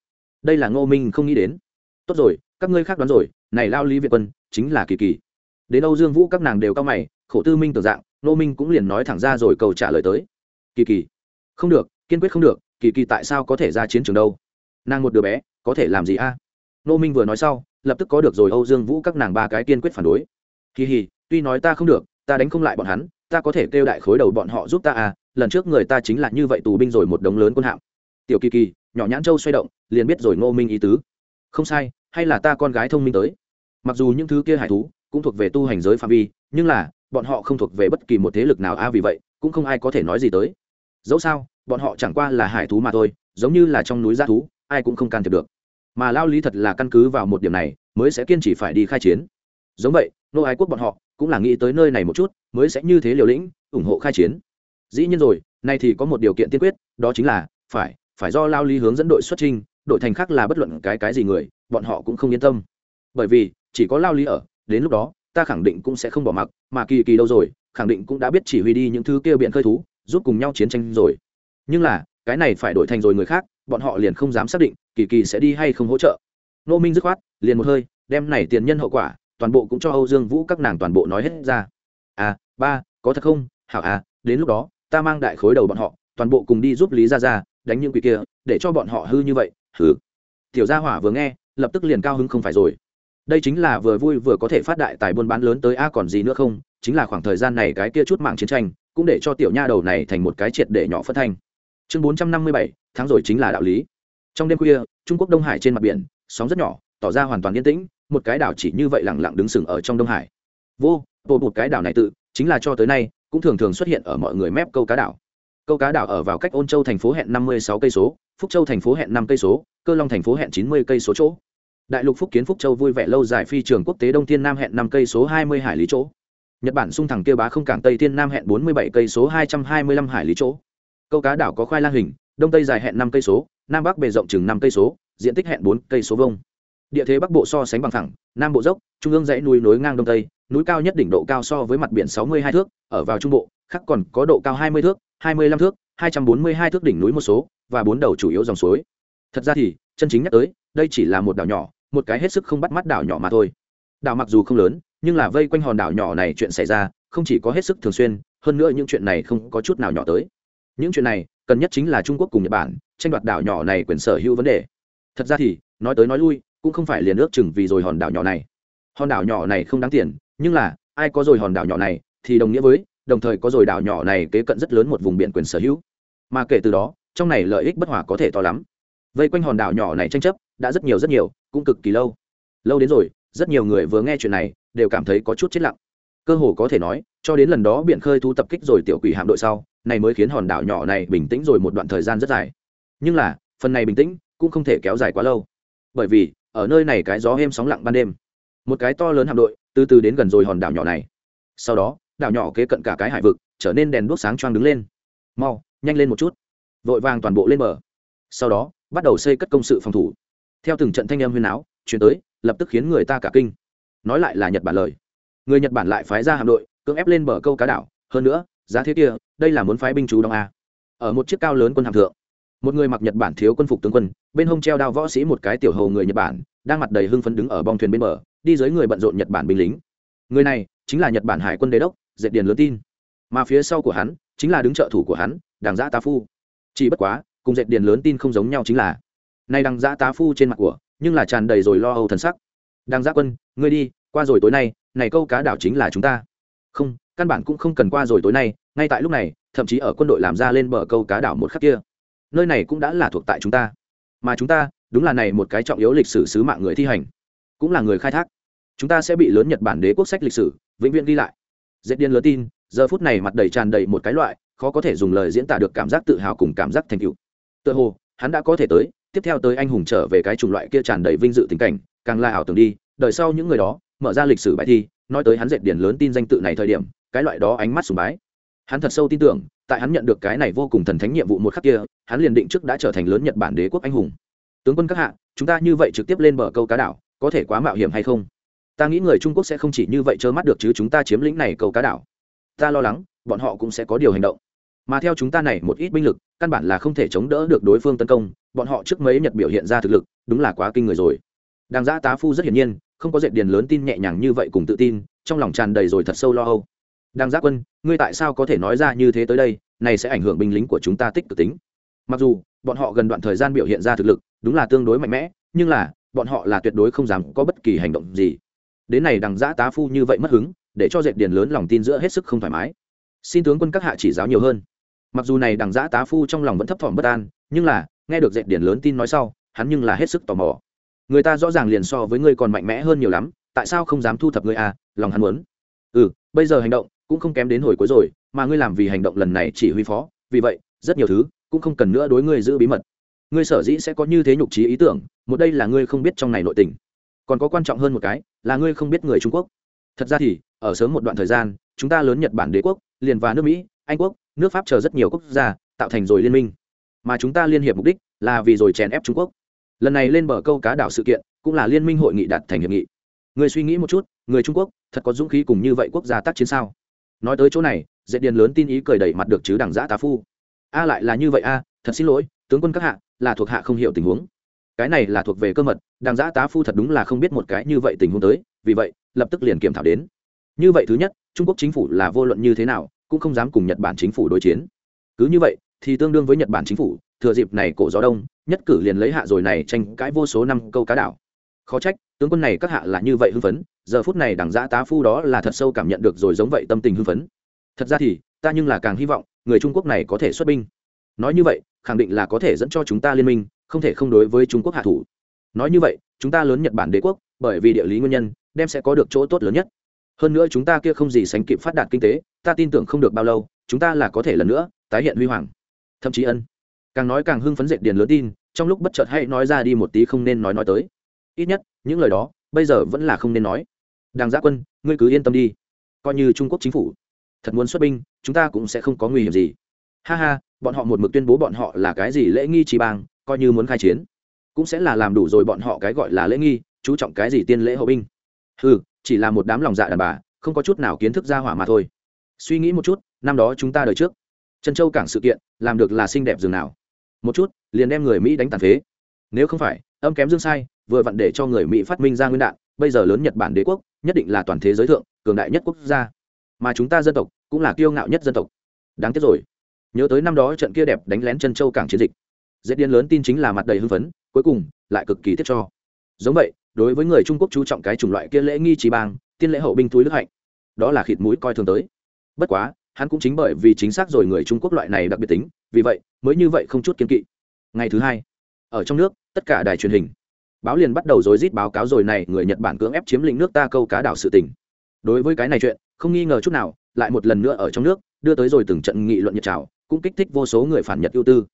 Đây là ngô minh không nghĩ đến. Tốt rồi, các ngươi khác đoán rồi, này lao lý việt quân, chính là kỳ kỳ. Đến âu dương vũ các nàng đều cao mày, khổ tư minh tưởng dạng, ngô minh cũng liền nói thẳng ra rồi cầu trả lời tới. Kỳ kỳ. Không được, kiên quyết không được, kỳ kỳ tại sao có thể ra chiến trường đâu? Nàng một đứa bé, có thể làm gì a? Ngô minh vừa nói sau, lập tức có được rồi âu dương vũ các nàng ba cái kiên quyết phản đối kỳ hì, tuy nói ta không được, ta đánh không lại bọn hắn, ta có thể kêu đại khối đầu bọn họ giúp ta à lần trước người ta chính là như vậy tù binh rồi một đống lớn quân hạm. Tiểu kỳ kỳ, nhỏ nhãn châu xoay động, liền biết rồi ngô minh ý tứ. Không sai, hay là ta con gái thông minh tới. Mặc dù những thứ kia hải thú cũng thuộc về tu hành giới phạm vi, nhưng là, bọn họ không thuộc về bất kỳ một thế lực nào a vì vậy, cũng không ai có thể nói gì tới. Dẫu sao, bọn họ chẳng qua là hải thú mà thôi, giống như là trong núi g thú, ai cũng không can thiệp được. Mà lao lý thật là căn cứ vào một điểm này, mới sẽ kiên trì phải đi khai chiến. Giống vậy nô ái quốc bọn họ cũng là nghĩ tới nơi này một chút, mới sẽ như thế liều lĩnh, ủng hộ khai chiến. Dĩ nhiên rồi, nay thì có một điều kiện tiên quyết, đó chính là phải phải do lao lý hướng dẫn đội xuất trình đội thành khác là bất luận cái cái gì người, bọn họ cũng không yên tâm. Bởi vì, chỉ có lao lý ở, đến lúc đó, ta khẳng định cũng sẽ không bỏ mặc, mà kỳ kỳ đâu rồi, khẳng định cũng đã biết chỉ huy đi những thứ kia biện khơi thú, giúp cùng nhau chiến tranh rồi. Nhưng là, cái này phải đổi thành rồi người khác, bọn họ liền không dám xác định kỳ kỳ sẽ đi hay không hỗ trợ. Nô minh dứt khoát, liền một hơi, đem này tiền nhân hậu quả toàn bộ cũng cho âu dương vũ các nàng toàn bộ nói hết ra. À ba, có thật không? Hảo à đến lúc đó, ta mang đại khối đầu bọn họ, toàn bộ cùng đi giúp lý ra ra đánh những quỷ kia, để cho bọn họ hư như vậy. Hừ. Tiểu gia hỏa vừa nghe, lập tức liền cao hứng không phải rồi. Đây chính là vừa vui vừa có thể phát đại tài buôn bán lớn tới a còn gì nữa không? Chính là khoảng thời gian này cái kia chút mạng chiến tranh, cũng để cho tiểu nha đầu này thành một cái triệt để nhỏ phân thanh chương bốn trăm năm mươi bảy tháng rồi chính là đạo lý. Trong đêm khuya, trung quốc đông hải trên mặt biển, sóng rất nhỏ, tỏ ra hoàn toàn yên tĩnh một cái đảo chỉ như vậy lẳng lặng đứng sừng ở trong đông hải. Vô bộ một cái đảo này tự, chính là cho tới nay, cũng thường thường xuất hiện ở mọi người mép câu cá đảo. Câu cá đảo ở vào cách ôn châu thành phố hẹn năm mươi sáu cây số, phúc châu thành phố hẹn năm cây số, cơ long thành phố hẹn chín mươi cây số chỗ. Đại lục phúc kiến phúc châu vui vẻ lâu dài phi trường quốc tế đông thiên nam hẹn năm cây số hai mươi hải lý chỗ. Nhật bản sung thẳng kia bá không cảng tây thiên nam hẹn bốn mươi bảy cây số hai trăm hai mươi lăm hải lý chỗ. Câu cá đảo có khoai lang hình, đông tây dài hẹn năm cây số, nam bắc bề rộng chừng năm cây số, diện tích hẹn bốn cây số vông địa thế bắc bộ so sánh bằng thẳng nam bộ dốc, trung ương dãy núi nối ngang đông tây, núi cao nhất đỉnh độ cao so với mặt biển sáu mươi hai thước, ở vào trung bộ khác còn có độ cao hai mươi thước, hai mươi lăm thước, hai trăm bốn mươi hai thước đỉnh núi một số, và bốn đầu chủ yếu dòng suối. Thật ra thì, chân chính nhắc tới, đây chỉ là một đảo nhỏ, một cái hết sức không bắt mắt đảo nhỏ mà thôi. Đảo mặc dù không lớn, nhưng là vây quanh hòn đảo nhỏ này chuyện xảy ra, không chỉ có hết sức thường xuyên, hơn nữa những chuyện này không có chút nào nhỏ tới. Những chuyện này, cần nhất chính là trung quốc cùng nhật bản, tranh đoạt đảo nhỏ này quyền sở hữu vấn đề. Thật ra thì, nói tới nói lui cũng không phải liền ước chừng vì rồi hòn đảo nhỏ này. Hòn đảo nhỏ này không đáng tiền, nhưng là, ai có rồi hòn đảo nhỏ này thì đồng nghĩa với, đồng thời có rồi đảo nhỏ này kế cận rất lớn một vùng biển quyền sở hữu. Mà kể từ đó, trong này lợi ích bất hòa có thể to lắm. Vây quanh hòn đảo nhỏ này tranh chấp đã rất nhiều rất nhiều, cũng cực kỳ lâu. Lâu đến rồi, rất nhiều người vừa nghe chuyện này đều cảm thấy có chút chết lặng. Cơ hồ có thể nói, cho đến lần đó biển khơi thu tập kích rồi tiểu quỷ hạm đội sau, này mới khiến hòn đảo nhỏ này bình tĩnh rồi một đoạn thời gian rất dài. Nhưng là, phần này bình tĩnh cũng không thể kéo dài quá lâu. Bởi vì ở nơi này cái gió êm sóng lặng ban đêm. Một cái to lớn hạm đội từ từ đến gần rồi hòn đảo nhỏ này. Sau đó, đảo nhỏ kế cận cả cái hải vực, trở nên đèn đuốc sáng choang đứng lên. Mau, nhanh lên một chút. Vội vàng toàn bộ lên bờ. Sau đó, bắt đầu xây cất công sự phòng thủ. Theo từng trận thanh âm huyên áo chuyển tới, lập tức khiến người ta cả kinh. Nói lại là nhật bản lời. Người nhật bản lại phái ra hạm đội, cưỡng ép lên bờ câu cá đảo. Hơn nữa, giá thế kia, đây là muốn phái binh chú đông a. Ở một chiếc cao lớn quân hạm thượng một người mặc nhật bản thiếu quân phục tướng quân, bên hông treo đao võ sĩ một cái tiểu hầu người nhật bản, đang mặt đầy hưng phấn đứng ở bong thuyền bên bờ, đi dưới người bận rộn nhật bản binh lính. Người này chính là nhật bản hải quân đế đốc, dệt điền lớn tin. Mà phía sau của hắn chính là đứng trợ thủ của hắn đảng giã tá phu. Chỉ bất quá, cùng dệt điền lớn tin không giống nhau chính là, nay đằng giã tá phu trên mặt của, nhưng là tràn đầy rồi lo âu thần sắc. Đằng giã quân, ngươi đi, qua rồi tối nay, này câu cá đảo chính là chúng ta. Không, căn bản cũng không cần qua rồi tối nay, ngay tại lúc này, thậm chí ở quân đội làm ra lên bờ câu cá đảo một khắc kia nơi này cũng đã là thuộc tại chúng ta. Mà chúng ta, đúng là này một cái trọng yếu lịch sử sứ mạng người thi hành, cũng là người khai thác. Chúng ta sẽ bị lớn nhật bản đế quốc sách lịch sử, vĩnh viễn ghi lại. Dễ điên lớn tin, giờ phút này mặt đầy tràn đầy một cái loại, khó có thể dùng lời diễn tả được cảm giác tự hào cùng cảm giác thành tựu. Tựa hồ, hắn đã có thể tới, tiếp theo tới anh hùng trở về cái chủng loại kia tràn đầy vinh dự tình cảnh, càng là ảo tưởng đi, đợi sau những người đó, mở ra lịch sử bài thi, nói tới hắn dệt điển lớn tin danh tự này thời điểm, cái loại đó ánh mắt sùng bái hắn thật sâu tin tưởng, tại hắn nhận được cái này vô cùng thần thánh nhiệm vụ một khắc kia, hắn liền định trước đã trở thành lớn nhật bản đế quốc anh hùng. Tướng quân các hạ, chúng ta như vậy trực tiếp lên bờ câu cá đảo, có thể quá mạo hiểm hay không? Ta nghĩ người trung quốc sẽ không chỉ như vậy trơ mắt được chứ chúng ta chiếm lĩnh này câu cá đảo. Ta lo lắng, bọn họ cũng sẽ có điều hành động. Mà theo chúng ta này một ít binh lực, căn bản là không thể chống đỡ được đối phương tấn công, bọn họ trước mấy nhật biểu hiện ra thực lực, đúng là quá kinh người rồi. Đàng giã tá phu rất hiển nhiên, không có dệt điền lớn tin nhẹ nhàng như vậy cùng tự tin, trong lòng tràn đầy rồi thật sâu lo âu đăng giã quân, ngươi tại sao có thể nói ra như thế tới đây? Này sẽ ảnh hưởng binh lính của chúng ta tích cực tính. Mặc dù, bọn họ gần đoạn thời gian biểu hiện ra thực lực, đúng là tương đối mạnh mẽ, nhưng là, bọn họ là tuyệt đối không dám có bất kỳ hành động gì. Đến này đằng giã tá phu như vậy mất hứng, để cho dệt điền lớn lòng tin giữa hết sức không thoải mái. Xin tướng quân các hạ chỉ giáo nhiều hơn. Mặc dù này đằng giã tá phu trong lòng vẫn thấp thỏm bất an, nhưng là, nghe được dệt điền lớn tin nói sau, hắn nhưng là hết sức tò mò. Người ta rõ ràng liền so với ngươi còn mạnh mẽ hơn nhiều lắm, tại sao không dám thu thập ngươi à? Lòng hắn muốn. Ừ bây giờ hành động cũng không kém đến hồi cuối rồi, mà ngươi làm vì hành động lần này chỉ huy phó, vì vậy, rất nhiều thứ cũng không cần nữa đối ngươi giữ bí mật. Ngươi sở dĩ sẽ có như thế nhục trí ý tưởng, một đây là ngươi không biết trong này nội tình. Còn có quan trọng hơn một cái, là ngươi không biết người trung quốc. Thật ra thì, ở sớm một đoạn thời gian, chúng ta lớn nhật bản đế quốc, liền và nước mỹ, anh quốc, nước pháp chờ rất nhiều quốc gia, tạo thành rồi liên minh. Mà chúng ta liên hiệp mục đích là vì rồi chèn ép trung quốc. Lần này lên bờ câu cá đảo sự kiện, cũng là liên minh hội nghị đạt thành hiệp nghị. Người suy nghĩ một chút, người trung quốc thật có dũng khí cùng như vậy quốc gia tác chiến sao? Nói tới chỗ này dễ điền lớn tin ý cười đẩy mặt được chứ đằng giã tá phu. A lại là như vậy a, thật xin lỗi, tướng quân các hạ, là thuộc hạ không hiểu tình huống. Cái này là thuộc về cơ mật đằng giã tá phu thật đúng là không biết một cái như vậy tình huống tới, vì vậy, lập tức liền kiểm thảo đến. Như vậy thứ nhất, trung quốc chính phủ là vô luận như thế nào, cũng không dám cùng nhật bản chính phủ đối chiến. Cứ như vậy, thì tương đương với nhật bản chính phủ, thừa dịp này cổ gió đông, nhất cử liền lấy hạ rồi này tranh cãi vô số năm câu cá đảo khó trách, tướng quân này các hạ là như vậy hưng phấn, giờ phút này đảng giã tá phu đó là thật sâu cảm nhận được rồi giống vậy tâm tình hưng phấn. Thật ra thì, ta nhưng là càng hy vọng, người trung quốc này có thể xuất binh. Nói như vậy, khẳng định là có thể dẫn cho chúng ta liên minh, không thể không đối với trung quốc hạ thủ. Nói như vậy, chúng ta lớn nhật bản đế quốc, bởi vì địa lý nguyên nhân, đem sẽ có được chỗ tốt lớn nhất. Hơn nữa chúng ta kia không gì sánh kịp phát đạt kinh tế, ta tin tưởng không được bao lâu, chúng ta là có thể lần nữa tái hiện huy hoàng. Thậm chí ân. Càng nói càng hưng phấn dệt điền lớn tin, trong lúc bất chợt hay nói ra đi một tí không nên nói nói tới ít nhất, những lời đó, bây giờ vẫn là không nên nói. Đàng giã quân, ngươi cứ yên tâm đi. Coi như trung quốc chính phủ thật muốn xuất binh, chúng ta cũng sẽ không có nguy hiểm gì. Ha ha, bọn họ một mực tuyên bố bọn họ là cái gì lễ nghi trì bang, coi như muốn khai chiến, cũng sẽ là làm đủ rồi bọn họ cái gọi là lễ nghi, chú trọng cái gì tiên lễ hậu binh. Ừ chỉ là một đám lòng dạ đàn bà, không có chút nào kiến thức ra hỏa mà thôi. Suy nghĩ một chút, năm đó chúng ta đời trước, trân châu cảng sự kiện, làm được là xinh đẹp dường nào. Một chút, liền đem người mỹ đánh tàn phế. Nếu không phải, âm kém dương sai vừa vặn để cho người mỹ phát minh ra nguyên đạn, bây giờ lớn nhật bản đế quốc, nhất định là toàn thế giới thượng, cường đại nhất quốc gia. Mà chúng ta dân tộc cũng là kiêu ngạo nhất dân tộc. Đáng tiếc rồi. Nhớ tới năm đó trận kia đẹp đánh lén chân châu cảng chiến dịch. Dễ điên lớn tin chính là mặt đầy hưng phấn, cuối cùng lại cực kỳ tiếc cho. Giống vậy, đối với người trung quốc chú trọng cái chủng loại kia lễ nghi trí bang, tiên lễ hậu binh túi đức hạnh, đó là khịt mũi coi thường tới. Bất quá, hắn cũng chính bởi vì chính xác rồi người trung quốc loại này đặc biệt tính, vì vậy mới như vậy không chút kiên kỵ. Ngày thứ hai, ở trong nước, tất cả đài truyền hình báo liền bắt đầu rối rít báo cáo rồi này, người nhật bản cưỡng ép chiếm lĩnh nước ta câu cá đảo sự tình. Đối với cái này chuyện, không nghi ngờ chút nào, lại một lần nữa ở trong nước, đưa tới rồi từng trận nghị luận nhật trào, cũng kích thích vô số người phản nhật ưu tư.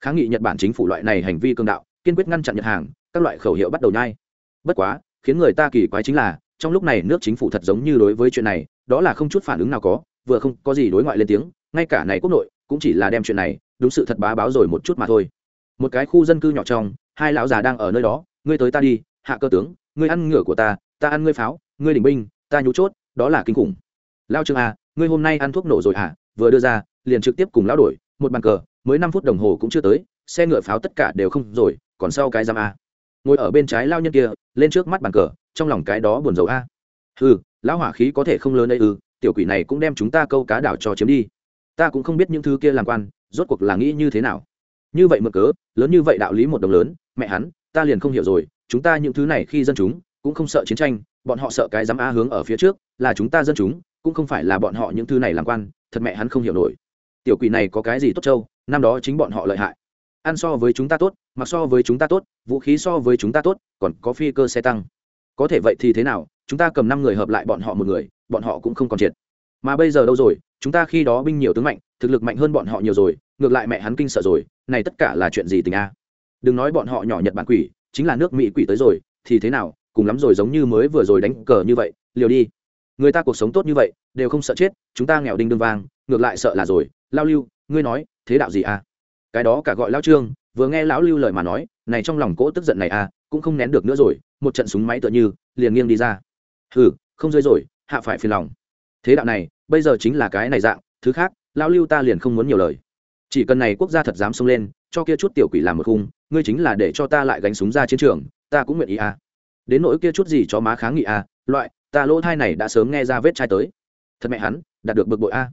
Kháng nghị nhật bản chính phủ loại này hành vi cương đạo, kiên quyết ngăn chặn nhật hàng các loại khẩu hiệu bắt đầu nhai. Bất quá, khiến người ta kỳ quái chính là, trong lúc này nước chính phủ thật giống như đối với chuyện này, đó là không chút phản ứng nào có, vừa không có gì đối ngoại lên tiếng, ngay cả này quốc nội, cũng chỉ là đem chuyện này, đúng sự thật bá báo rồi một chút mà thôi. Một cái khu dân cư nhỏ trong, hai lão già đang ở nơi đó ngươi tới ta đi, hạ cơ tướng, ngươi ăn ngựa của ta ta ăn ngươi pháo, ngươi đỉnh binh, ta nhú chốt, đó là kinh khủng. Lao trương à ngươi hôm nay ăn thuốc nổ rồi hả? Vừa đưa ra, liền trực tiếp cùng lão đổi, một bàn cờ, mới năm phút đồng hồ cũng chưa tới, xe ngựa pháo tất cả đều không rồi, còn sau cái giam a ngồi ở bên trái lao nhân kia, lên trước mắt bàn cờ, trong lòng cái đó buồn rầu à. a ừ lão hỏa khí có thể không lớn đây ư, tiểu quỷ này cũng đem chúng ta câu cá đảo cho chiếm đi. Ta cũng không biết những thứ kia làm quan, rốt cuộc là nghĩ như thế nào. Như vậy mượn cớ, lớn như vậy đạo lý một đồng lớn, mẹ hắn ta liền không hiểu rồi, chúng ta những thứ này khi dân chúng, cũng không sợ chiến tranh, bọn họ sợ cái dám a hướng ở phía trước, là chúng ta dân chúng, cũng không phải là bọn họ những thứ này làm quan, thật mẹ hắn không hiểu nổi. Tiểu quỷ này có cái gì tốt châu năm đó chính bọn họ lợi hại. Ăn so với chúng ta tốt, mặc so với chúng ta tốt, vũ khí so với chúng ta tốt, còn có phi cơ xe tăng. Có thể vậy thì thế nào, chúng ta cầm năm người hợp lại bọn họ một người, bọn họ cũng không còn triệt. Mà bây giờ đâu rồi, chúng ta khi đó binh nhiều tướng mạnh, thực lực mạnh hơn bọn họ nhiều rồi, ngược lại mẹ hắn kinh sợ rồi, này tất cả là chuyện gì tình a? Đừng nói bọn họ nhỏ nhật bản quỷ, chính là nước mỹ quỷ tới rồi, thì thế nào, cùng lắm rồi giống như mới vừa rồi đánh cờ như vậy, liều đi. Người ta cuộc sống tốt như vậy, đều không sợ chết, chúng ta nghèo đinh đương vang, ngược lại sợ là rồi. Lao lưu, ngươi nói, thế đạo gì à? Cái đó cả gọi lao trương, vừa nghe lão lưu lời mà nói, này trong lòng cỗ tức giận này à cũng không nén được nữa rồi, một trận súng máy tựa như, liền nghiêng đi ra. Hừ, không rơi rồi, hạ phải phiền lòng. Thế đạo này, bây giờ chính là cái này dạng, thứ khác lao lưu ta liền không muốn nhiều lời. Chỉ cần này quốc gia thật dám xông lên, cho kia chút tiểu quỷ làm một khung ngươi chính là để cho ta lại gánh súng ra chiến trường, ta cũng nguyện ý à. Đến nỗi kia chút gì cho má kháng nghị à loại, ta lỗ thai này đã sớm nghe ra vết chai tới. Thật mẹ hắn, đạt được bực bội a.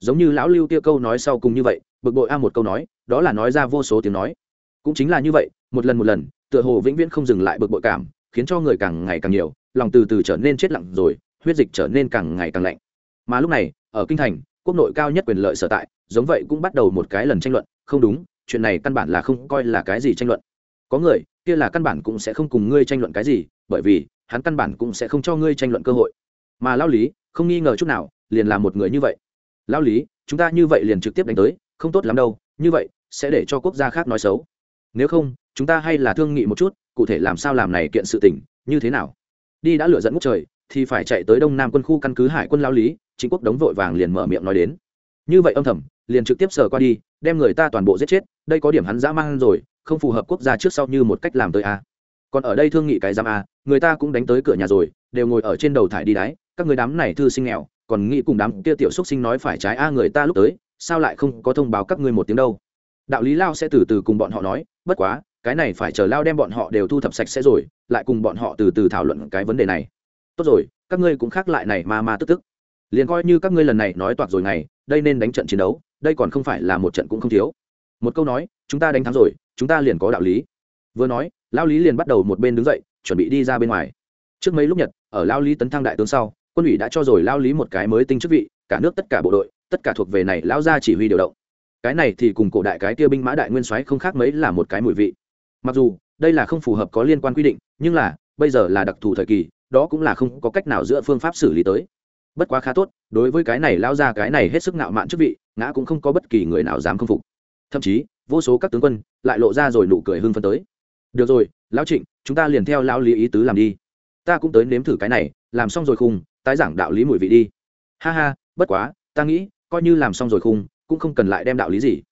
Giống như lão lưu kia câu nói sau cùng như vậy, bực bội a một câu nói, đó là nói ra vô số tiếng nói. Cũng chính là như vậy, một lần một lần, tựa hồ vĩnh viễn không dừng lại bực bội cảm, khiến cho người càng ngày càng nhiều, lòng từ từ trở nên chết lặng rồi, huyết dịch trở nên càng ngày càng lạnh. Mà lúc này, ở kinh thành, quốc nội cao nhất quyền lợi sở tại, giống vậy cũng bắt đầu một cái lần tranh luận, không đúng chuyện này căn bản là không coi là cái gì tranh luận. Có người, kia là căn bản cũng sẽ không cùng ngươi tranh luận cái gì, bởi vì, hắn căn bản cũng sẽ không cho ngươi tranh luận cơ hội. Mà lao lý, không nghi ngờ chút nào, liền là một người như vậy. Lao lý, chúng ta như vậy liền trực tiếp đánh tới, không tốt lắm đâu, như vậy, sẽ để cho quốc gia khác nói xấu. Nếu không, chúng ta hay là thương nghị một chút, cụ thể làm sao làm này kiện sự tình, như thế nào? Đi đã lựa dẫn ngút trời, thì phải chạy tới đông nam quân khu căn cứ hải quân lao lý chính quốc đống vội vàng liền mở miệng nói đến. Như vậy âm thầm liền trực tiếp sờ qua đi, đem người ta toàn bộ giết chết, đây có điểm hắn dã man rồi, không phù hợp quốc gia trước sau như một cách làm tới a. Còn ở đây thương nghị cái giam a, người ta cũng đánh tới cửa nhà rồi, đều ngồi ở trên đầu thải đi đáy các người đám này thư sinh nghèo, còn nghĩ cùng đám kia tiểu xúc sinh nói phải trái a người ta lúc tới, sao lại không có thông báo các ngươi một tiếng đâu? Đạo lý lao sẽ từ từ cùng bọn họ nói, bất quá, cái này phải chờ lao đem bọn họ đều thu thập sạch sẽ rồi, lại cùng bọn họ từ từ thảo luận cái vấn đề này. Tốt rồi, các ngươi cũng khác lại này mà mà tức tức. Liền coi như các ngươi lần này nói toạc rồi này đây nên đánh trận chiến đấu, đây còn không phải là một trận cũng không thiếu. Một câu nói, chúng ta đánh thắng rồi, chúng ta liền có đạo lý. Vừa nói, lao lý liền bắt đầu một bên đứng dậy, chuẩn bị đi ra bên ngoài. Trước mấy lúc nhật, ở lao lý tấn thăng đại tướng sau, quân ủy đã cho rồi lao lý một cái mới tinh chức vị, cả nước tất cả bộ đội, tất cả thuộc về này lao ra chỉ huy điều động. Cái này thì cùng cổ đại cái kia binh mã đại nguyên soái không khác mấy là một cái mùi vị. Mặc dù, đây là không phù hợp có liên quan quy định, nhưng là, bây giờ là đặc thù thời kỳ, đó cũng là không có cách nào giữa phương pháp xử lý tới bất quá khá tốt, đối với cái này lao ra cái này hết sức ngạo mạn chức vị, ngã cũng không có bất kỳ người nào dám không phục. Thậm chí, vô số các tướng quân lại lộ ra rồi nụ cười hưng phân tới. Được rồi, lão trịnh, chúng ta liền theo lão lý ý tứ làm đi. Ta cũng tới nếm thử cái này, làm xong rồi khung, tái giảng đạo lý mùi vị đi. Ha ha, bất quá, ta nghĩ, coi như làm xong rồi khung, cũng không cần lại đem đạo lý gì.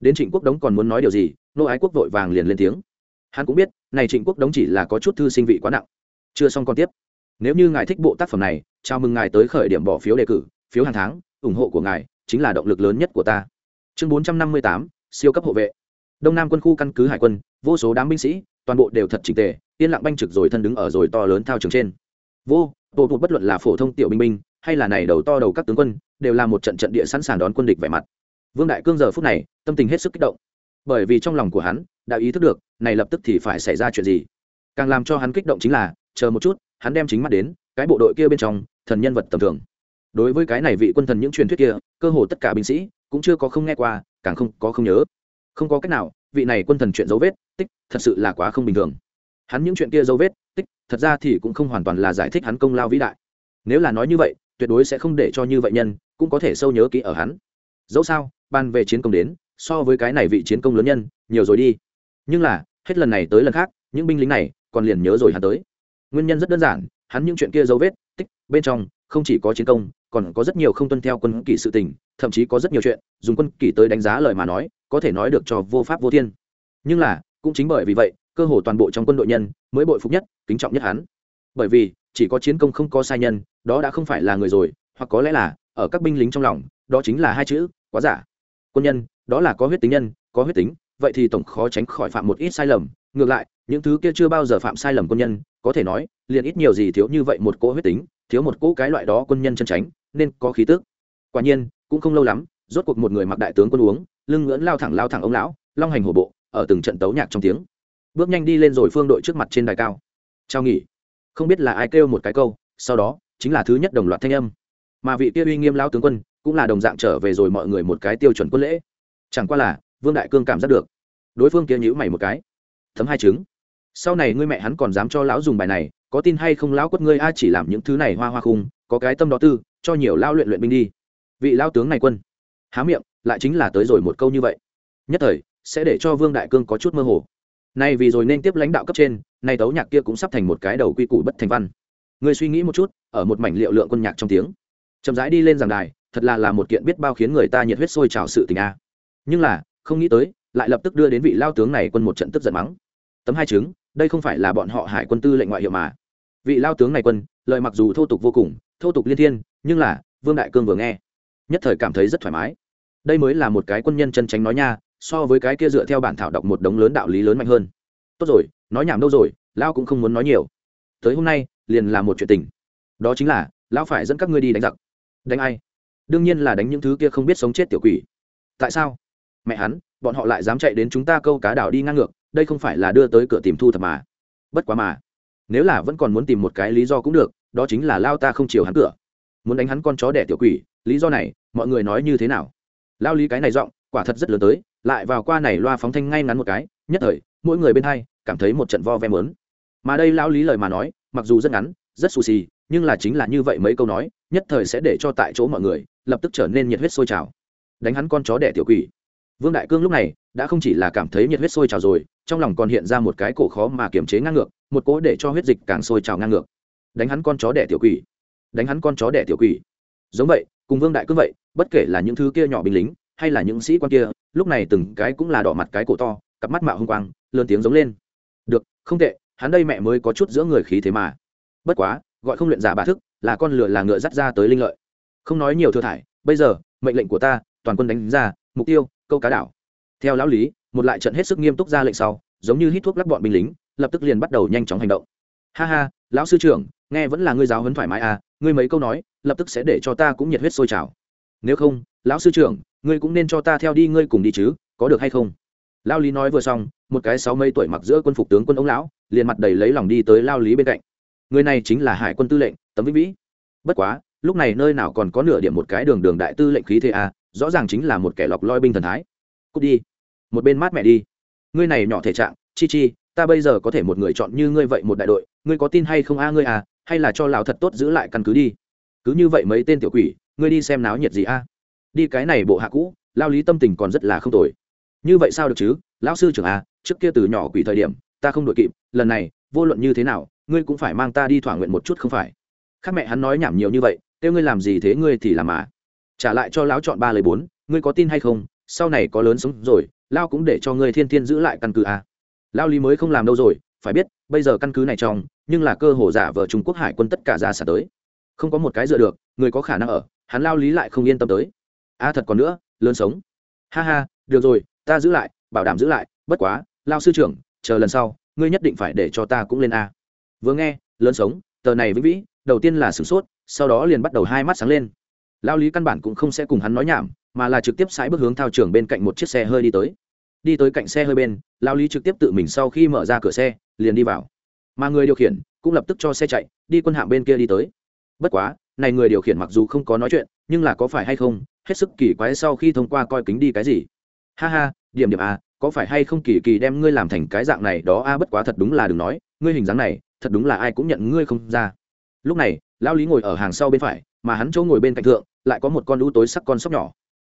Đến trịnh quốc đống còn muốn nói điều gì, nô ái quốc vội vàng liền lên tiếng. Hắn cũng biết, này trịnh quốc đống chỉ là có chút thư sinh vị quá nặng. Chưa xong còn tiếp. Nếu như ngài thích bộ tác phẩm này chào mừng ngài tới khởi điểm bỏ phiếu đề cử, phiếu hàng tháng, ủng hộ của ngài chính là động lực lớn nhất của ta. Chương bốn trăm năm mươi tám, siêu cấp hộ vệ. Đông nam quân khu căn cứ hải quân, vô số đám binh sĩ, toàn bộ đều thật trình tề, yên lặng banh trực rồi thân đứng ở rồi to lớn thao trường trên. Vô bộ thuộc bất luận là phổ thông tiểu binh binh, hay là này đầu to đầu các tướng quân, đều là một trận trận địa sẵn sàng đón quân địch vẻ mặt. Vương đại cương giờ phút này, tâm tình hết sức kích động. Bởi vì trong lòng của hắn, đã ý thức được, này lập tức thì phải xảy ra chuyện gì. Càng làm cho hắn kích động chính là, chờ một chút, hắn đem chính mắt đến, cái bộ đội kia bên trong thần nhân vật tầm thường. Đối với cái này vị quân thần những truyền thuyết kia, cơ hồ tất cả binh sĩ cũng chưa có không nghe qua, càng không có không nhớ. Không có cách nào, vị này quân thần chuyện dấu vết, tích, thật sự là quá không bình thường. Hắn những chuyện kia dấu vết, tích, thật ra thì cũng không hoàn toàn là giải thích hắn công lao vĩ đại. Nếu là nói như vậy, tuyệt đối sẽ không để cho như vậy nhân cũng có thể sâu nhớ kỹ ở hắn. Dẫu sao, ban về chiến công đến, so với cái này vị chiến công lớn nhân, nhiều rồi đi. Nhưng là, hết lần này tới lần khác, những binh lính này còn liền nhớ rồi hắn tới. Nguyên nhân rất đơn giản, hắn những chuyện kia dấu vết tích, bên trong không chỉ có chiến công, còn có rất nhiều không tuân theo quân kỷ sự tình, thậm chí có rất nhiều chuyện, dùng quân kỷ tới đánh giá lời mà nói, có thể nói được cho vô pháp vô thiên. Nhưng là, cũng chính bởi vì vậy, cơ hồ toàn bộ trong quân đội nhân mới bội phục nhất, kính trọng nhất hắn. Bởi vì, chỉ có chiến công không có sai nhân, đó đã không phải là người rồi, hoặc có lẽ là, ở các binh lính trong lòng, đó chính là hai chữ, quá giả. Quân nhân, đó là có huyết tính nhân, có huyết tính, vậy thì tổng khó tránh khỏi phạm một ít sai lầm, ngược lại những thứ kia chưa bao giờ phạm sai lầm quân nhân, có thể nói, liền ít nhiều gì thiếu như vậy một cỗ huyết tính, thiếu một cỗ cái loại đó quân nhân chân tránh, nên có khí tức. Quả nhiên, cũng không lâu lắm, rốt cuộc một người mặc đại tướng quân uống, lưng ngưỡng lao thẳng lao thẳng ông lão, long hành hổ bộ, ở từng trận tấu nhạc trong tiếng. Bước nhanh đi lên rồi phương đội trước mặt trên đài cao. Trao nghỉ. Không biết là ai kêu một cái câu, sau đó, chính là thứ nhất đồng loạt thanh âm. Mà vị kia uy nghiêm lao tướng quân, cũng là đồng dạng trở về rồi mọi người một cái tiêu chuẩn quân lễ. Chẳng qua là, vương đại cương cảm giác được. Đối phương kia nhữ mày một cái. Thấm hai trứng sau này ngươi mẹ hắn còn dám cho lão dùng bài này, có tin hay không lão quất ngươi a chỉ làm những thứ này hoa hoa khung, có cái tâm đó tư, cho nhiều lao luyện luyện binh đi. Vị lao tướng này quân. Há miệng, lại chính là tới rồi một câu như vậy. Nhất thời, sẽ để cho vương đại cương có chút mơ hồ. Nay vì rồi nên tiếp lãnh đạo cấp trên, nay tấu nhạc kia cũng sắp thành một cái đầu quy củ bất thành văn. Người suy nghĩ một chút, ở một mảnh liệu lượng quân nhạc trong tiếng. Chậm rãi đi lên giảng đài, thật là là một kiện biết bao khiến người ta nhiệt huyết sôi trào sự tình a. Nhưng là, không nghĩ tới, lại lập tức đưa đến vị lao tướng này quân một trận tức giận mắng. Tấm hai chứng đây không phải là bọn họ hải quân tư lệnh ngoại hiệu mà. Vị lao tướng này quân, lời mặc dù thô tục vô cùng, thô tục liên thiên, nhưng là, vương đại cương vừa nghe, nhất thời cảm thấy rất thoải mái. Đây mới là một cái quân nhân chân tránh nói nha, so với cái kia dựa theo bản thảo đọc một đống lớn đạo lý lớn mạnh hơn. Tốt rồi, nói nhảm đâu rồi, lao cũng không muốn nói nhiều. Tới hôm nay, liền là một chuyện tình. Đó chính là lão phải dẫn các ngươi đi đánh giặc. Đánh ai? Đương nhiên là đánh những thứ kia không biết sống chết tiểu quỷ. Tại sao? Mẹ hắn, bọn họ lại dám chạy đến chúng ta câu cá đảo đi ngang ngược đây không phải là đưa tới cửa tìm thu thập mà. Bất quá mà, nếu là vẫn còn muốn tìm một cái lý do cũng được, đó chính là lao ta không chiều hắn cửa. Muốn đánh hắn con chó đẻ tiểu quỷ, lý do này, mọi người nói như thế nào? Lao lý cái này giọng, quả thật rất lớn tới, lại vào qua này loa phóng thanh ngay ngắn một cái, nhất thời, mỗi người bên hai, cảm thấy một trận vo ve mớn. Mà đây lao lý lời mà nói, mặc dù rất ngắn, rất xù xì, nhưng là chính là như vậy mấy câu nói, nhất thời sẽ để cho tại chỗ mọi người, lập tức trở nên nhiệt huyết sôi trào. Đánh hắn con chó đẻ tiểu quỷ. Vương đại cương lúc này đã không chỉ là cảm thấy nhiệt huyết sôi trào rồi, trong lòng còn hiện ra một cái cổ khó mà kiềm chế ngang ngược, một cố để cho huyết dịch càng sôi trào ngang ngược. Đánh hắn con chó đẻ tiểu quỷ. Đánh hắn con chó đẻ tiểu quỷ. Giống vậy, cùng vương đại cương vậy, bất kể là những thứ kia nhỏ binh lính, hay là những sĩ quan kia, lúc này từng cái cũng là đỏ mặt cái cổ to, cặp mắt mạo hung quang, lớn tiếng giống lên. Được, không tệ, hắn đây mẹ mới có chút giữa người khí thế mà. Bất quá, gọi không luyện giả bà thức, là con lửa là ngựa dắt ra tới linh lợi. Không nói nhiều thừa thải, bây giờ, mệnh lệnh của ta, toàn quân đánh ra, mục tiêu, câu cá đảo theo lão lý, một lại trận hết sức nghiêm túc ra lệnh sau, giống như hít thuốc lắc bọn binh lính, lập tức liền bắt đầu nhanh chóng hành động. Ha ha, lão sư trưởng, nghe vẫn là ngươi giáo huấn thoải mái à ngươi mấy câu nói, lập tức sẽ để cho ta cũng nhiệt huyết sôi trào. Nếu không, lão sư trưởng, ngươi cũng nên cho ta theo đi ngươi cùng đi chứ, có được hay không? Lao lý nói vừa xong, một cái sáu mươi tuổi mặc giữa quân phục tướng quân ông lão, liền mặt đầy lấy lòng đi tới lao lý bên cạnh. Người này chính là hải quân tư lệnh, tấm vĩnh vĩ. Bất quá, lúc này nơi nào còn có nửa điểm một cái đường đường đại tư lệnh khí thế à rõ ràng chính là một kẻ lọc loi binh thần thái. Cút đi một bên mát mẹ đi. Ngươi này nhỏ thể trạng, chi chi, ta bây giờ có thể một người chọn như ngươi vậy một đại đội, ngươi có tin hay không a ngươi à hay là cho lão thật tốt giữ lại căn cứ đi. Cứ như vậy mấy tên tiểu quỷ, ngươi đi xem náo nhiệt gì a. Đi cái này bộ hạ cũ, lao lý tâm tình còn rất là không tồi. Như vậy sao được chứ, lão sư trưởng a, trước kia từ nhỏ quỷ thời điểm, ta không đội kịp, lần này, vô luận như thế nào, ngươi cũng phải mang ta đi thỏa nguyện một chút không phải? Khác mẹ hắn nói nhảm nhiều như vậy, kêu ngươi làm gì thế ngươi thì làm mà. Trả lại cho lão chọn ba lời bốn, ngươi có tin hay không, sau này có lớn sống rồi lao cũng để cho ngươi thiên thiên giữ lại căn cứ à? lao lý mới không làm đâu rồi, phải biết, bây giờ căn cứ này trong, nhưng là cơ hồ giả vờ trung quốc hải quân tất cả ra xả tới. Không có một cái dựa được, người có khả năng ở, hắn lao lý lại không yên tâm tới. A thật còn nữa, lớn sống. Ha ha, được rồi, ta giữ lại, bảo đảm giữ lại, bất quá, lao sư trưởng, chờ lần sau, ngươi nhất định phải để cho ta cũng lên a. Vừa nghe, lớn sống, tờ này vĩnh vĩ, đầu tiên là sửng sốt, sau đó liền bắt đầu hai mắt sáng lên lao lý căn bản cũng không sẽ cùng hắn nói nhảm, mà là trực tiếp sải bước hướng thao trường bên cạnh một chiếc xe hơi đi tới. Đi tới cạnh xe hơi bên, lao lý trực tiếp tự mình sau khi mở ra cửa xe, liền đi vào. Mà người điều khiển cũng lập tức cho xe chạy, đi quân hạng bên kia đi tới. Bất quá, này người điều khiển mặc dù không có nói chuyện, nhưng là có phải hay không, hết sức kỳ quái sau khi thông qua coi kính đi cái gì. Ha ha, điểm điểm a có phải hay không kỳ kỳ đem ngươi làm thành cái dạng này đó a bất quá thật đúng là đừng nói, ngươi hình dáng này, thật đúng là ai cũng nhận ngươi không ra. Lúc này, lao lý ngồi ở hàng sau bên phải mà hắn chỗ ngồi bên cạnh thượng, lại có một con lũ tối sắc con sóc nhỏ.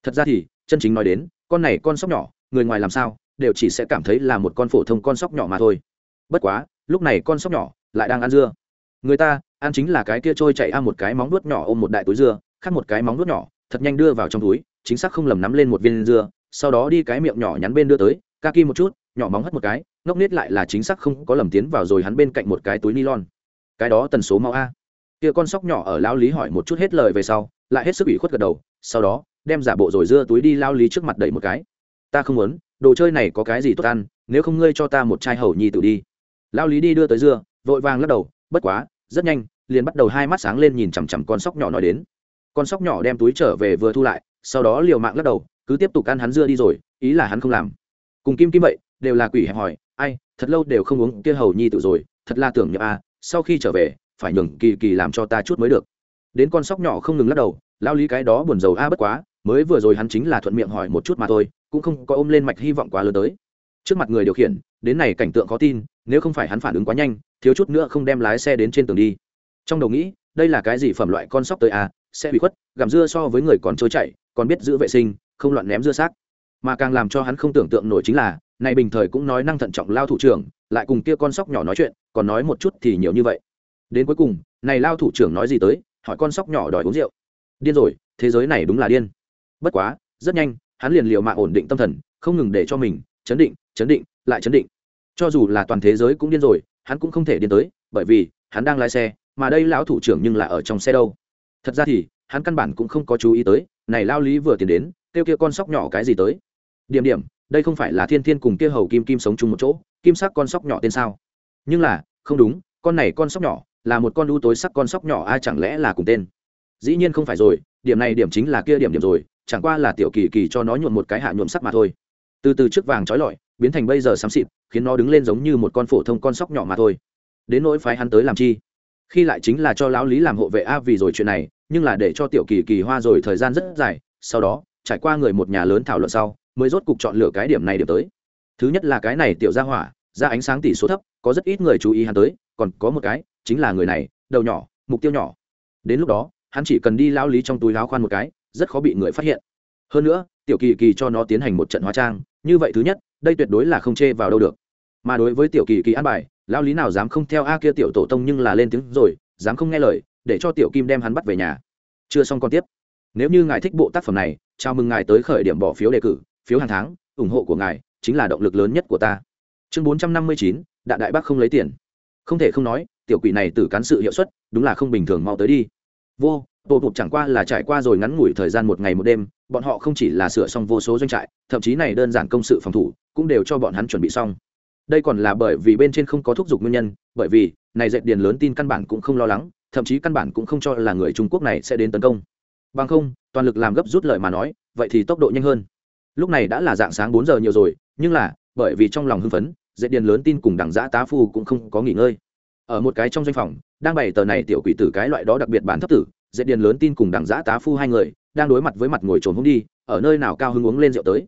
Thật ra thì, chân chính nói đến, con này con sóc nhỏ, người ngoài làm sao, đều chỉ sẽ cảm thấy là một con phổ thông con sóc nhỏ mà thôi. Bất quá, lúc này con sóc nhỏ lại đang ăn dưa. Người ta, ăn chính là cái kia trôi chạy a một cái móng nuốt nhỏ ôm một đại túi dưa, khác một cái móng nuốt nhỏ, thật nhanh đưa vào trong túi, chính xác không lầm nắm lên một viên dưa, sau đó đi cái miệng nhỏ nhắn bên đưa tới ca kim một chút, nhỏ móng hất một cái, ngốc nết lại là chính xác không có lầm tiến vào rồi hắn bên cạnh một cái túi nylon. Cái đó tần số máu a kia con sóc nhỏ ở lao lý hỏi một chút hết lời về sau, lại hết sức ủy khuất gật đầu, sau đó, đem giả bộ rồi dưa túi đi lao lý trước mặt đẩy một cái. Ta không muốn, đồ chơi này có cái gì tốt ăn, nếu không ngươi cho ta một chai hầu nhi tự đi. Lao lý đi đưa tới dưa, vội vàng lắc đầu, bất quá, rất nhanh, liền bắt đầu hai mắt sáng lên nhìn chằm chằm con sóc nhỏ nói đến. Con sóc nhỏ đem túi trở về vừa thu lại, sau đó liều mạng lắc đầu, cứ tiếp tục ăn hắn dưa đi rồi, ý là hắn không làm. Cùng kim kim vậy, đều là quỷ hẹp hỏi ai, thật lâu đều không uống kia hầu nhi tự rồi, thật là tưởng nhậm a, sau khi trở về phải nhường kỳ kỳ làm cho ta chút mới được. Đến con sóc nhỏ không ngừng lắc đầu lao lý cái đó buồn rầu a bất quá, mới vừa rồi hắn chính là thuận miệng hỏi một chút mà thôi, cũng không có ôm lên mạch hy vọng quá lớn tới. Trước mặt người điều khiển, đến này cảnh tượng khó tin, nếu không phải hắn phản ứng quá nhanh, thiếu chút nữa không đem lái xe đến trên tường đi. Trong đầu nghĩ, đây là cái gì phẩm loại con sóc tới a, sẽ bị khuất, gặm dưa so với người còn trôi chạy còn biết giữ vệ sinh, không loạn ném dưa xác. Mà càng làm cho hắn không tưởng tượng nổi chính là, này bình thời cũng nói năng thận trọng lao thủ trưởng, lại cùng kia con sóc nhỏ nói chuyện, còn nói một chút thì nhiều như vậy đến cuối cùng, này lao thủ trưởng nói gì tới, hỏi con sóc nhỏ đòi uống rượu. Điên rồi, thế giới này đúng là điên. Bất quá, rất nhanh, hắn liền liều mạng ổn định tâm thần, không ngừng để cho mình chấn định chấn định, lại chấn định. Cho dù là toàn thế giới cũng điên rồi, hắn cũng không thể điên tới, bởi vì hắn đang lái xe, mà đây lão thủ trưởng nhưng là ở trong xe đâu. Thật ra thì, hắn căn bản cũng không có chú ý tới, này lao lý vừa tiến đến, kêu kia con sóc nhỏ cái gì tới. Điểm điểm, đây không phải là thiên thiên cùng kia hầu kim kim sống chung một chỗ, kim sắc con sóc nhỏ tên sao? Nhưng là, không đúng, con này con sóc nhỏ là một con đu tối sắc con sóc nhỏ ai chẳng lẽ là cùng tên? Dĩ nhiên không phải rồi, điểm này điểm chính là kia điểm điểm rồi, chẳng qua là tiểu kỳ kỳ cho nó nhuộm một cái hạ nhuộm sắc mà thôi. Từ từ trước vàng trói lọi, biến thành bây giờ xám xịt, khiến nó đứng lên giống như một con phổ thông con sóc nhỏ mà thôi. Đến nỗi phái hắn tới làm chi? Khi lại chính là cho lão lý làm hộ vệ a vì rồi chuyện này, nhưng là để cho tiểu kỳ kỳ hoa rồi thời gian rất dài, sau đó, trải qua người một nhà lớn thảo luận sau, mới rốt cục chọn lựa cái điểm này điểm tới. Thứ nhất là cái này tiểu ra hỏa, ra ánh sáng tỷ số thấp, có rất ít người chú ý hắn tới, còn có một cái chính là người này, đầu nhỏ, mục tiêu nhỏ. Đến lúc đó, hắn chỉ cần đi lao lý trong túi láo khoan một cái, rất khó bị người phát hiện. Hơn nữa, tiểu kỳ kỳ cho nó tiến hành một trận hóa trang, như vậy thứ nhất, đây tuyệt đối là không chê vào đâu được. Mà đối với tiểu kỳ kỳ an bài lao lý nào dám không theo a kia tiểu tổ tông nhưng là lên tiếng rồi, dám không nghe lời, để cho tiểu kim đem hắn bắt về nhà. Chưa xong còn tiếp. Nếu như ngài thích bộ tác phẩm này, chào mừng ngài tới khởi điểm bỏ phiếu đề cử, phiếu hàng tháng, ủng hộ của ngài chính là động lực lớn nhất của ta. Chương bốn trăm năm mươi chín đại đại bác không lấy tiền. Không thể không nói tiểu quỷ này từ cán sự hiệu suất, đúng là không bình thường mau tới đi. Vô, bộ bụt chẳng qua là trải qua rồi ngắn ngủi thời gian một ngày một đêm, bọn họ không chỉ là sửa xong vô số doanh trại, thậm chí này đơn giản công sự phòng thủ, cũng đều cho bọn hắn chuẩn bị xong. Đây còn là bởi vì bên trên không có thúc giục nguyên nhân, bởi vì, này dệt điền lớn tin căn bản cũng không lo lắng, thậm chí căn bản cũng không cho là người trung quốc này sẽ đến tấn công. Bằng không, toàn lực làm gấp rút lợi mà nói, vậy thì tốc độ nhanh hơn. Lúc này đã là dạng sáng bốn giờ nhiều rồi, nhưng là, bởi vì trong lòng hưng phấn, dệt điền lớn tin cùng đảng giã tá phu cũng không có nghỉ ngơi ở một cái trong doanh phòng, đang bày tờ này tiểu quỷ tử cái loại đó đặc biệt bản thấp tử, dễ điền lớn tin cùng đảng giã tá phu hai người, đang đối mặt với mặt ngồi trồn hôm đi, ở nơi nào cao hứng uống lên rượu tới.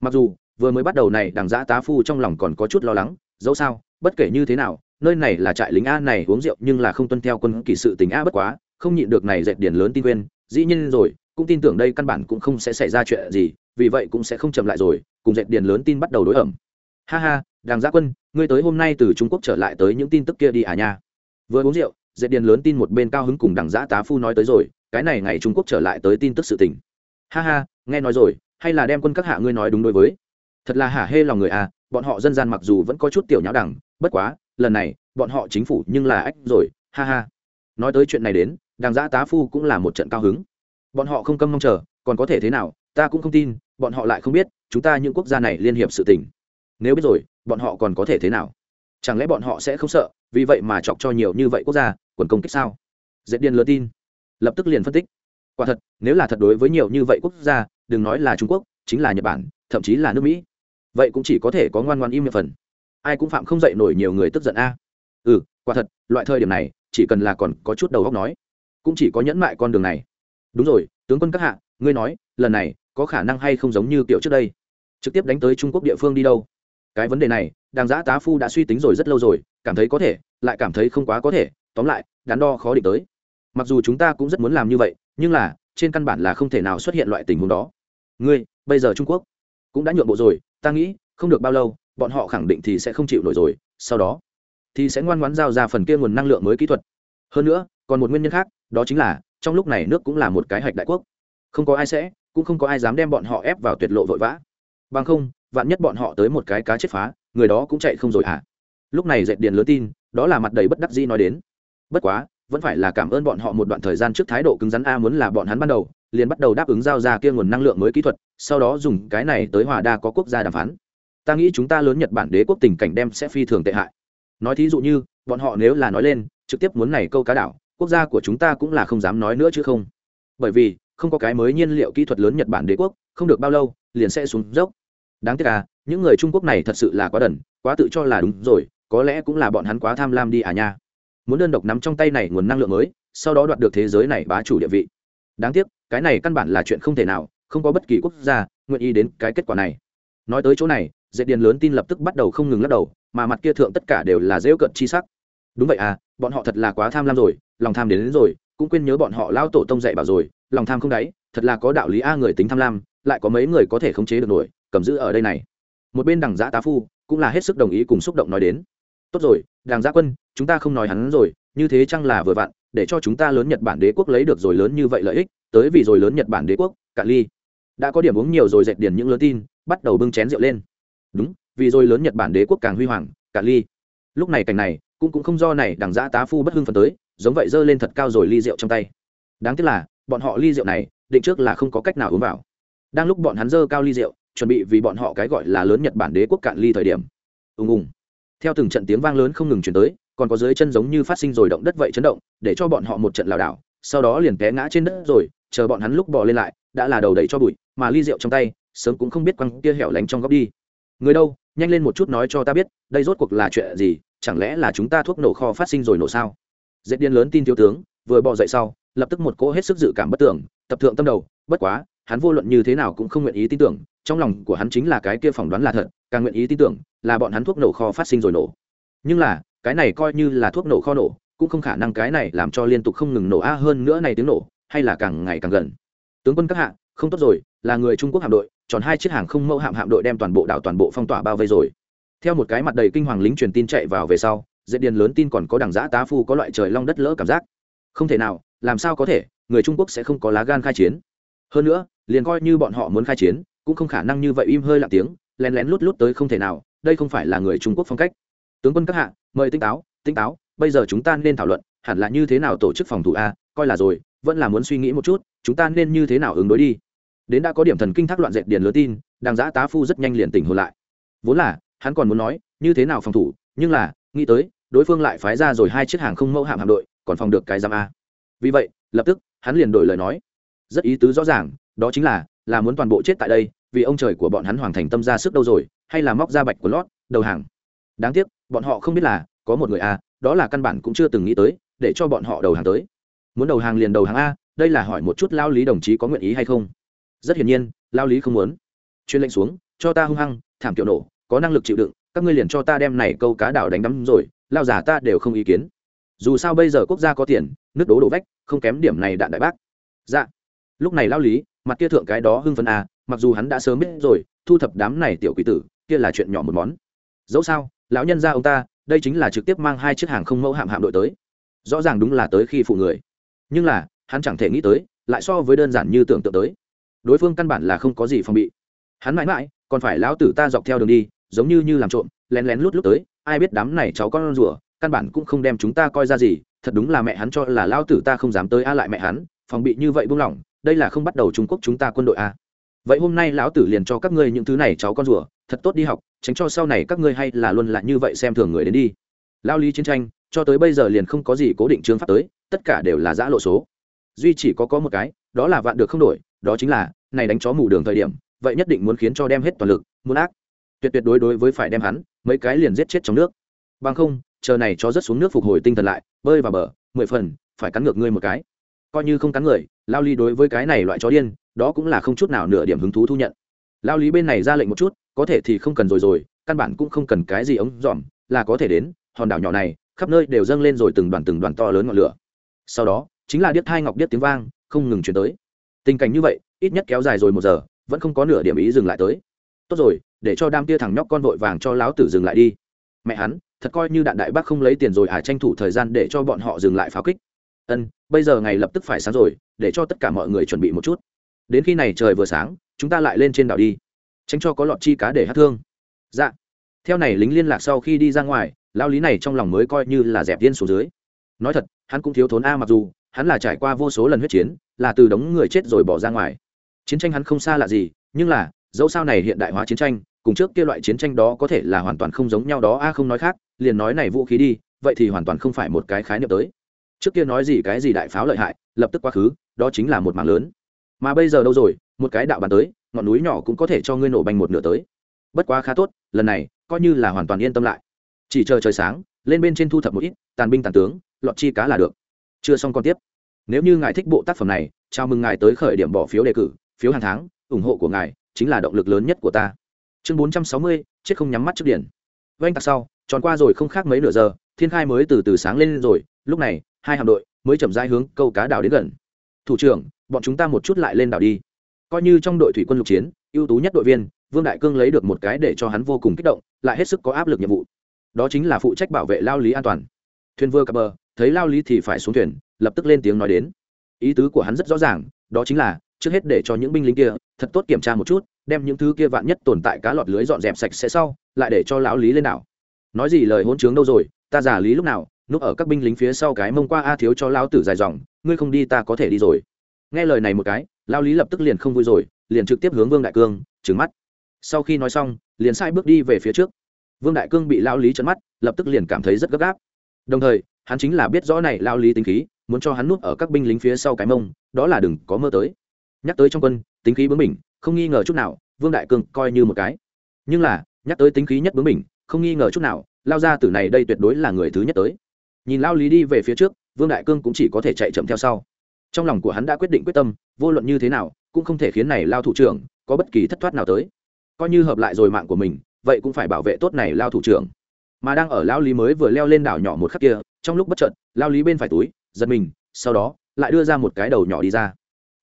Mặc dù, vừa mới bắt đầu này đảng giã tá phu trong lòng còn có chút lo lắng, dẫu sao, bất kể như thế nào, nơi này là trại lính a này uống rượu nhưng là không tuân theo quân kỳ sự tình a bất quá, không nhịn được này dệt điền lớn tin quên, dĩ nhiên rồi, cũng tin tưởng đây căn bản cũng không sẽ xảy ra chuyện gì, vì vậy cũng sẽ không chậm lại rồi, cùng dệt điền lớn tin bắt đầu đối ẩm. Ha ha đàng gia quân, ngươi tới hôm nay từ trung quốc trở lại tới những tin tức kia đi à nha. Vừa uống rượu, dệt điền lớn tin một bên cao hứng cùng đằng giã tá phu nói tới rồi, cái này ngày trung quốc trở lại tới tin tức sự tình. Ha ha, nghe nói rồi, hay là đem quân các hạ ngươi nói đúng đối với. Thật là hả hê lòng người à bọn họ dân gian mặc dù vẫn có chút tiểu nháo đẳng bất quá, lần này, bọn họ chính phủ nhưng là ách rồi, ha ha. Nói tới chuyện này đến, đàng giã tá phu cũng là một trận cao hứng. Bọn họ không câm mong chờ, còn có thể thế nào, ta cũng không tin, bọn họ lại không biết, chúng ta những quốc gia này liên hiệp sự tình nếu biết rồi, bọn họ còn có thể thế nào? Chẳng lẽ bọn họ sẽ không sợ, vì vậy mà chọc cho nhiều như vậy quốc gia, quần công kích sao? Dễ điên lớn tin. Lập tức liền phân tích. Quả thật, nếu là thật đối với nhiều như vậy quốc gia, đừng nói là trung quốc, chính là nhật bản, thậm chí là nước mỹ, vậy cũng chỉ có thể có ngoan ngoan im miệng phần. Ai cũng phạm không dậy nổi nhiều người tức giận a. Ừ quả thật, loại thời điểm này, chỉ cần là còn có chút đầu góc nói, cũng chỉ có nhẫn mại con đường này. Đúng rồi, tướng quân các hạ, ngươi nói, lần này, có khả năng hay không giống như kiểu trước đây? Trực tiếp đánh tới trung quốc địa phương đi đâu? Cái vấn đề này đàng giã tá phu đã suy tính rồi rất lâu rồi, cảm thấy có thể, lại cảm thấy không quá có thể, tóm lại, đắn đo khó định tới. Mặc dù chúng ta cũng rất muốn làm như vậy, nhưng là, trên căn bản là không thể nào xuất hiện loại tình huống đó. Ngươi, bây giờ trung quốc cũng đã nhượng bộ rồi, ta nghĩ, không được bao lâu, bọn họ khẳng định thì sẽ không chịu nổi rồi, sau đó thì sẽ ngoan ngoãn giao ra phần kia nguồn năng lượng mới kỹ thuật. Hơn nữa, còn một nguyên nhân khác, đó chính là, trong lúc này nước cũng là một cái hạch đại quốc. Không có ai sẽ, cũng không có ai dám đem bọn họ ép vào tuyệt lộ vội vã. Bằng không vạn nhất bọn họ tới một cái cá chết phá, người đó cũng chạy không rồi à lúc này dệt điện lớn tin, đó là mặt đầy bất đắc dĩ nói đến. Bất quá, vẫn phải là cảm ơn bọn họ một đoạn thời gian trước thái độ cứng rắn a muốn là bọn hắn ban đầu, liền bắt đầu đáp ứng giao ra kia nguồn năng lượng mới kỹ thuật, sau đó dùng cái này tới hòa đa có quốc gia đàm phán. Ta nghĩ chúng ta lớn nhật bản đế quốc tình cảnh đem sẽ phi thường tệ hại. Nói thí dụ như, bọn họ nếu là nói lên, trực tiếp muốn này câu cá đảo, quốc gia của chúng ta cũng là không dám nói nữa chứ không. Bởi vì, không có cái mới nhiên liệu kỹ thuật lớn nhật bản đế quốc, không được bao lâu, liền sẽ xuống dốc đáng tiếc à những người trung quốc này thật sự là quá đần quá tự cho là đúng rồi có lẽ cũng là bọn hắn quá tham lam đi à nha. Muốn đơn độc nắm trong tay này nguồn năng lượng mới sau đó đoạt được thế giới này bá chủ địa vị. Đáng tiếc cái này căn bản là chuyện không thể nào không có bất kỳ quốc gia nguyện ý đến cái kết quả này. Nói tới chỗ này dệt điền lớn tin lập tức bắt đầu không ngừng lắc đầu mà mặt kia thượng tất cả đều là dễu cận chi sắc. Đúng vậy à bọn họ thật là quá tham lam rồi lòng tham đến, đến rồi cũng quên nhớ bọn họ lao tổ tông dạy bảo rồi lòng tham không đáy thật là có đạo lý a người tính tham lam lại có mấy người có thể khống chế được nổi cầm giữ ở đây này. Một bên đằng giã tá phu cũng là hết sức đồng ý cùng xúc động nói đến. Tốt rồi đàng giã quân, chúng ta không nói hắn rồi, như thế chăng là vừa vặn, để cho chúng ta lớn nhật bản đế quốc lấy được rồi lớn như vậy lợi ích, tới vì rồi lớn nhật bản đế quốc, cạn ly. Đã có điểm uống nhiều rồi dẹp điền những lớn tin, bắt đầu bưng chén rượu lên. Đúng, vì rồi lớn nhật bản đế quốc càng huy hoàng, cạn ly. Lúc này cảnh này, cũng cũng không do này, đằng giã tá phu bất hưng phần tới, giống vậy giơ lên thật cao rồi ly rượu trong tay. Đáng tiếc là, bọn họ ly rượu này, định trước là không có cách nào uống vào. Đang lúc bọn hắn giơ cao ly rượu chuẩn bị vì bọn họ cái gọi là lớn nhật bản đế quốc cạn ly thời điểm. Ùng ùng. Theo từng trận tiếng vang lớn không ngừng chuyển tới, còn có dưới chân giống như phát sinh rồi động đất vậy chấn động, để cho bọn họ một trận lảo đảo, sau đó liền té ngã trên đất rồi, chờ bọn hắn lúc bò lên lại, đã là đầu đầy cho bụi, mà ly rượu trong tay, sớm cũng không biết quăng kia hẻo lánh trong góc đi. Người đâu, nhanh lên một chút nói cho ta biết, đây rốt cuộc là chuyện gì, chẳng lẽ là chúng ta thuốc nổ kho phát sinh rồi nổ sao? Dệt điên lớn tin thiếu tướng, vừa bò dậy sau, lập tức một cỗ hết sức dự cảm bất tưởng, tập thượng tâm đầu, bất quá, hắn vô luận như thế nào cũng không nguyện ý tin tưởng trong lòng của hắn chính là cái kia phỏng đoán là thật, càng nguyện ý tin tưởng là bọn hắn thuốc nổ kho phát sinh rồi nổ. Nhưng là, cái này coi như là thuốc nổ kho nổ, cũng không khả năng cái này làm cho liên tục không ngừng nổ a hơn nữa này tiếng nổ, hay là càng ngày càng gần. Tướng quân các hạ, không tốt rồi, là người trung quốc hạm đội tròn hai chiếc hàng không mẫu hạm hạm đội đem toàn bộ đảo toàn bộ phong tỏa bao vây rồi. Theo một cái mặt đầy kinh hoàng lính truyền tin chạy vào về sau dễ điền lớn tin còn có đảng giã tá phu có loại trời long đất lỡ cảm giác. Không thể nào, làm sao có thể, người trung quốc sẽ không có lá gan khai chiến. Hơn nữa, liền coi như bọn họ muốn khai chiến cũng không khả năng như vậy im hơi lặng tiếng, lén lén lút lút tới không thể nào, đây không phải là người trung quốc phong cách. Tướng quân các hạ, mời tinh táo tinh táo, bây giờ chúng ta nên thảo luận, hẳn là như thế nào tổ chức phòng thủ a, coi là rồi, vẫn là muốn suy nghĩ một chút, chúng ta nên như thế nào ứng đối đi. Đến đã có điểm thần kinh thác loạn dệt điền lứa tin đàng giã tá phu rất nhanh liền tỉnh hồn lại. Vốn là, hắn còn muốn nói, như thế nào phòng thủ, nhưng là, nghĩ tới, đối phương lại phái ra rồi hai chiếc hàng không mẫu hạm hạm đội, còn phòng được cái giam a. Vì vậy, lập tức, hắn liền đổi lời nói. Rất ý tứ rõ ràng, đó chính là là muốn toàn bộ chết tại đây, vì ông trời của bọn hắn hoàn thành tâm ra sức đâu rồi, hay là móc ra bạch của lót, đầu hàng. Đáng tiếc, bọn họ không biết là có một người a, đó là căn bản cũng chưa từng nghĩ tới, để cho bọn họ đầu hàng tới. Muốn đầu hàng liền đầu hàng a, đây là hỏi một chút lao lý đồng chí có nguyện ý hay không. Rất hiển nhiên, lao lý không muốn. Chuyên lệnh xuống, cho ta hung hăng, thảm kiểu nổ, có năng lực chịu đựng, các ngươi liền cho ta đem này câu cá đảo đánh đắm rồi, lao giả ta đều không ý kiến. Dù sao bây giờ quốc gia có tiền, nước đố đổ vách, không kém điểm này đạn đại bác. Dạ lúc này lao lý, mặt kia thượng cái đó hưng phấn à mặc dù hắn đã sớm biết rồi, thu thập đám này tiểu quỷ tử, kia là chuyện nhỏ một món. Dẫu sao, lão nhân ra ông ta, đây chính là trực tiếp mang hai chiếc hàng không mẫu hạm hạm đội tới. Rõ ràng đúng là tới khi phụ người. Nhưng là, hắn chẳng thể nghĩ tới, lại so với đơn giản như tưởng tượng tới. Đối phương căn bản là không có gì phòng bị. Hắn mãi mãi, còn phải lão tử ta dọc theo đường đi, giống như như làm trộm, lén lén lút lút tới, ai biết đám này cháu con rủa căn bản cũng không đem chúng ta coi ra gì, thật đúng là mẹ hắn cho là lão tử ta không dám tới a lại mẹ hắn, phòng bị như vậy buông lỏng đây là không bắt đầu trung quốc chúng ta quân đội a vậy hôm nay lão tử liền cho các ngươi những thứ này, cháu con rủa thật tốt đi học, tránh cho sau này các ngươi hay là luôn lại như vậy xem thường người đến đi. Lao lý chiến tranh, cho tới bây giờ liền không có gì cố định chương pháp tới, tất cả đều là giã lộ số. Duy chỉ có có một cái, đó là vạn được không đổi, đó chính là, này đánh chó mù đường thời điểm, vậy nhất định muốn khiến cho đem hết toàn lực, muốn ác. Tuyệt tuyệt đối đối với phải đem hắn, mấy cái liền giết chết trong nước. Bằng không, chờ này chó rất xuống nước phục hồi tinh thần lại, bơi vào bờ, mười phần, phải cắn ngược ngươi một cái. Coi như không cắn người lao lý đối với cái này loại chó điên, đó cũng là không chút nào nửa điểm hứng thú thu nhận. Lao lý bên này ra lệnh một chút, có thể thì không cần rồi rồi, căn bản cũng không cần cái gì ống dòm, là có thể đến, hòn đảo nhỏ này, khắp nơi đều dâng lên rồi từng đoàn từng đoàn to lớn ngọn lửa. Sau đó, chính là điếc thai ngọc điếc tiếng vang, không ngừng chuyển tới. Tình cảnh như vậy, ít nhất kéo dài rồi một giờ, vẫn không có nửa điểm ý dừng lại tới. Tốt rồi, để cho đam tia thằng nhóc con vội vàng cho láo tử dừng lại đi. Mẹ hắn, thật coi như đạn đại bác không lấy tiền rồi à tranh thủ thời gian để cho bọn họ dừng lại pháo kích ân, bây giờ ngày lập tức phải sáng rồi, để cho tất cả mọi người chuẩn bị một chút. Đến khi này trời vừa sáng, chúng ta lại lên trên đảo đi. Tránh cho có lọt chi cá để hát thương. Dạ. Theo này lính liên lạc sau khi đi ra ngoài lao lý này trong lòng mới coi như là dẹp tiên xuống dưới. Nói thật, hắn cũng thiếu thốn a mặc dù, hắn là trải qua vô số lần huyết chiến, là từ đống người chết rồi bỏ ra ngoài. Chiến tranh hắn không xa lạ gì, nhưng là, dẫu sao này hiện đại hóa chiến tranh, cùng trước kia loại chiến tranh đó có thể là hoàn toàn không giống nhau đó, a không nói khác, liền nói này vũ khí đi, vậy thì hoàn toàn không phải một cái khái niệm tới trước kia nói gì cái gì đại pháo lợi hại, lập tức quá khứ, đó chính là một mảng lớn. Mà bây giờ đâu rồi, một cái đạo bàn tới, ngọn núi nhỏ cũng có thể cho ngươi nổ bành một nửa tới. Bất quá khá tốt, lần này, coi như là hoàn toàn yên tâm lại. Chỉ chờ trời sáng, lên bên trên thu thập một ít, tàn binh tàn tướng, lọt chi cá là được. Chưa xong còn tiếp. Nếu như ngài thích bộ tác phẩm này, chào mừng ngài tới khởi điểm bỏ phiếu đề cử, phiếu hàng tháng, ủng hộ của ngài chính là động lực lớn nhất của ta. Chương bốn trăm sáu mươi, chết không nhắm mắt trước điển vanh vâng, tạc sau, tròn qua rồi không khác mấy nửa giờ thiên khai mới từ từ sáng lên rồi, lúc này, hai hạm đội mới chậm rãi hướng câu cá đảo đến gần. Thủ trưởng, bọn chúng ta một chút lại lên đảo đi. Coi như trong đội thủy quân lục chiến, ưu tú nhất đội viên, vương đại cương lấy được một cái để cho hắn vô cùng kích động, lại hết sức có áp lực nhiệm vụ. Đó chính là phụ trách bảo vệ lao lý an toàn. Thuyền vừa cập bờ, thấy lao lý thì phải xuống thuyền, lập tức lên tiếng nói đến. Ý tứ của hắn rất rõ ràng, đó chính là, trước hết để cho những binh lính kia thật tốt kiểm tra một chút, đem những thứ kia vạn nhất tồn tại cá lọt lưới dọn dẹp sạch sẽ sau, lại để cho lão lý lên đảo. Nói gì lời hôn chướng đâu rồi ta giả lý lúc nào, núp ở các binh lính phía sau cái mông qua a thiếu cho lao tử dài dòng, ngươi không đi ta có thể đi rồi. Nghe lời này một cái lao lý lập tức liền không vui rồi, liền trực tiếp hướng vương đại cương trứng mắt. Sau khi nói xong, liền sai bước đi về phía trước. Vương đại cương bị lao lý trấn mắt, lập tức liền cảm thấy rất gấp gáp. Đồng thời, hắn chính là biết rõ này lao lý tính khí, muốn cho hắn núp ở các binh lính phía sau cái mông, đó là đừng có mơ tới. Nhắc tới trong quân, tính khí bướng mình không nghi ngờ chút nào, vương đại cương coi như một cái. Nhưng là, nhắc tới tính khí nhất bướng mình không nghi ngờ chút nào lao ra từ này đây tuyệt đối là người thứ nhất tới. Nhìn lao lý đi về phía trước, vương đại cương cũng chỉ có thể chạy chậm theo sau. Trong lòng của hắn đã quyết định quyết tâm, vô luận như thế nào, cũng không thể khiến này lao thủ trưởng có bất kỳ thất thoát nào tới. Coi như hợp lại rồi mạng của mình, vậy cũng phải bảo vệ tốt này lao thủ trưởng. Mà đang ở lao lý mới vừa leo lên đảo nhỏ một khắc kia, trong lúc bất chợt, lao lý bên phải túi, giật mình, sau đó, lại đưa ra một cái đầu nhỏ đi ra.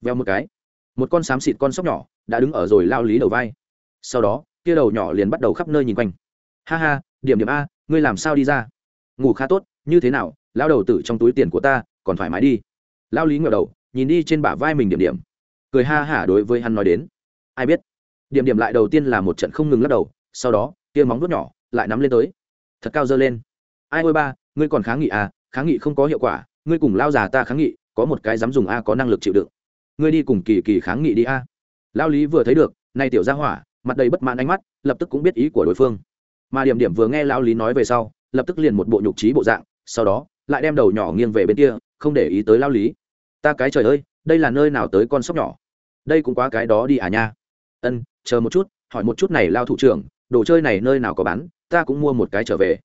Veo một cái. Một con xám xịt con sóc nhỏ đã đứng ở rồi lao lý đầu vai. Sau đó, kia đầu nhỏ liền bắt đầu khắp nơi nhìn quanh. Ha ha điểm điểm a, ngươi làm sao đi ra? Ngủ khá tốt, như thế nào? Lao đầu tử trong túi tiền của ta, còn thoải mái đi. Lao lý ngờ đầu, nhìn đi trên bả vai mình điểm điểm. Cười ha hả đối với hắn nói đến. Ai biết? Điểm điểm lại đầu tiên là một trận không ngừng lắc đầu, sau đó kia móng vuốt nhỏ lại nắm lên tới. Thật cao dơ lên. Ai ôi ba, ngươi còn kháng nghị à? Kháng nghị không có hiệu quả. Ngươi cùng lao già ta kháng nghị, có một cái dám dùng a có năng lực chịu đựng. Ngươi đi cùng kỳ kỳ kháng nghị đi a. Lao lý vừa thấy được nay tiểu gia hỏa, mặt đầy bất mãn ánh mắt, lập tức cũng biết ý của đối phương mà điểm điểm vừa nghe lao lý nói về sau, lập tức liền một bộ nhục trí bộ dạng, sau đó, lại đem đầu nhỏ nghiêng về bên kia, không để ý tới lao lý. Ta cái trời ơi, đây là nơi nào tới con sóc nhỏ? Đây cũng quá cái đó đi à nha. Ân, chờ một chút, hỏi một chút này lao thủ trưởng, đồ chơi này nơi nào có bán, ta cũng mua một cái trở về.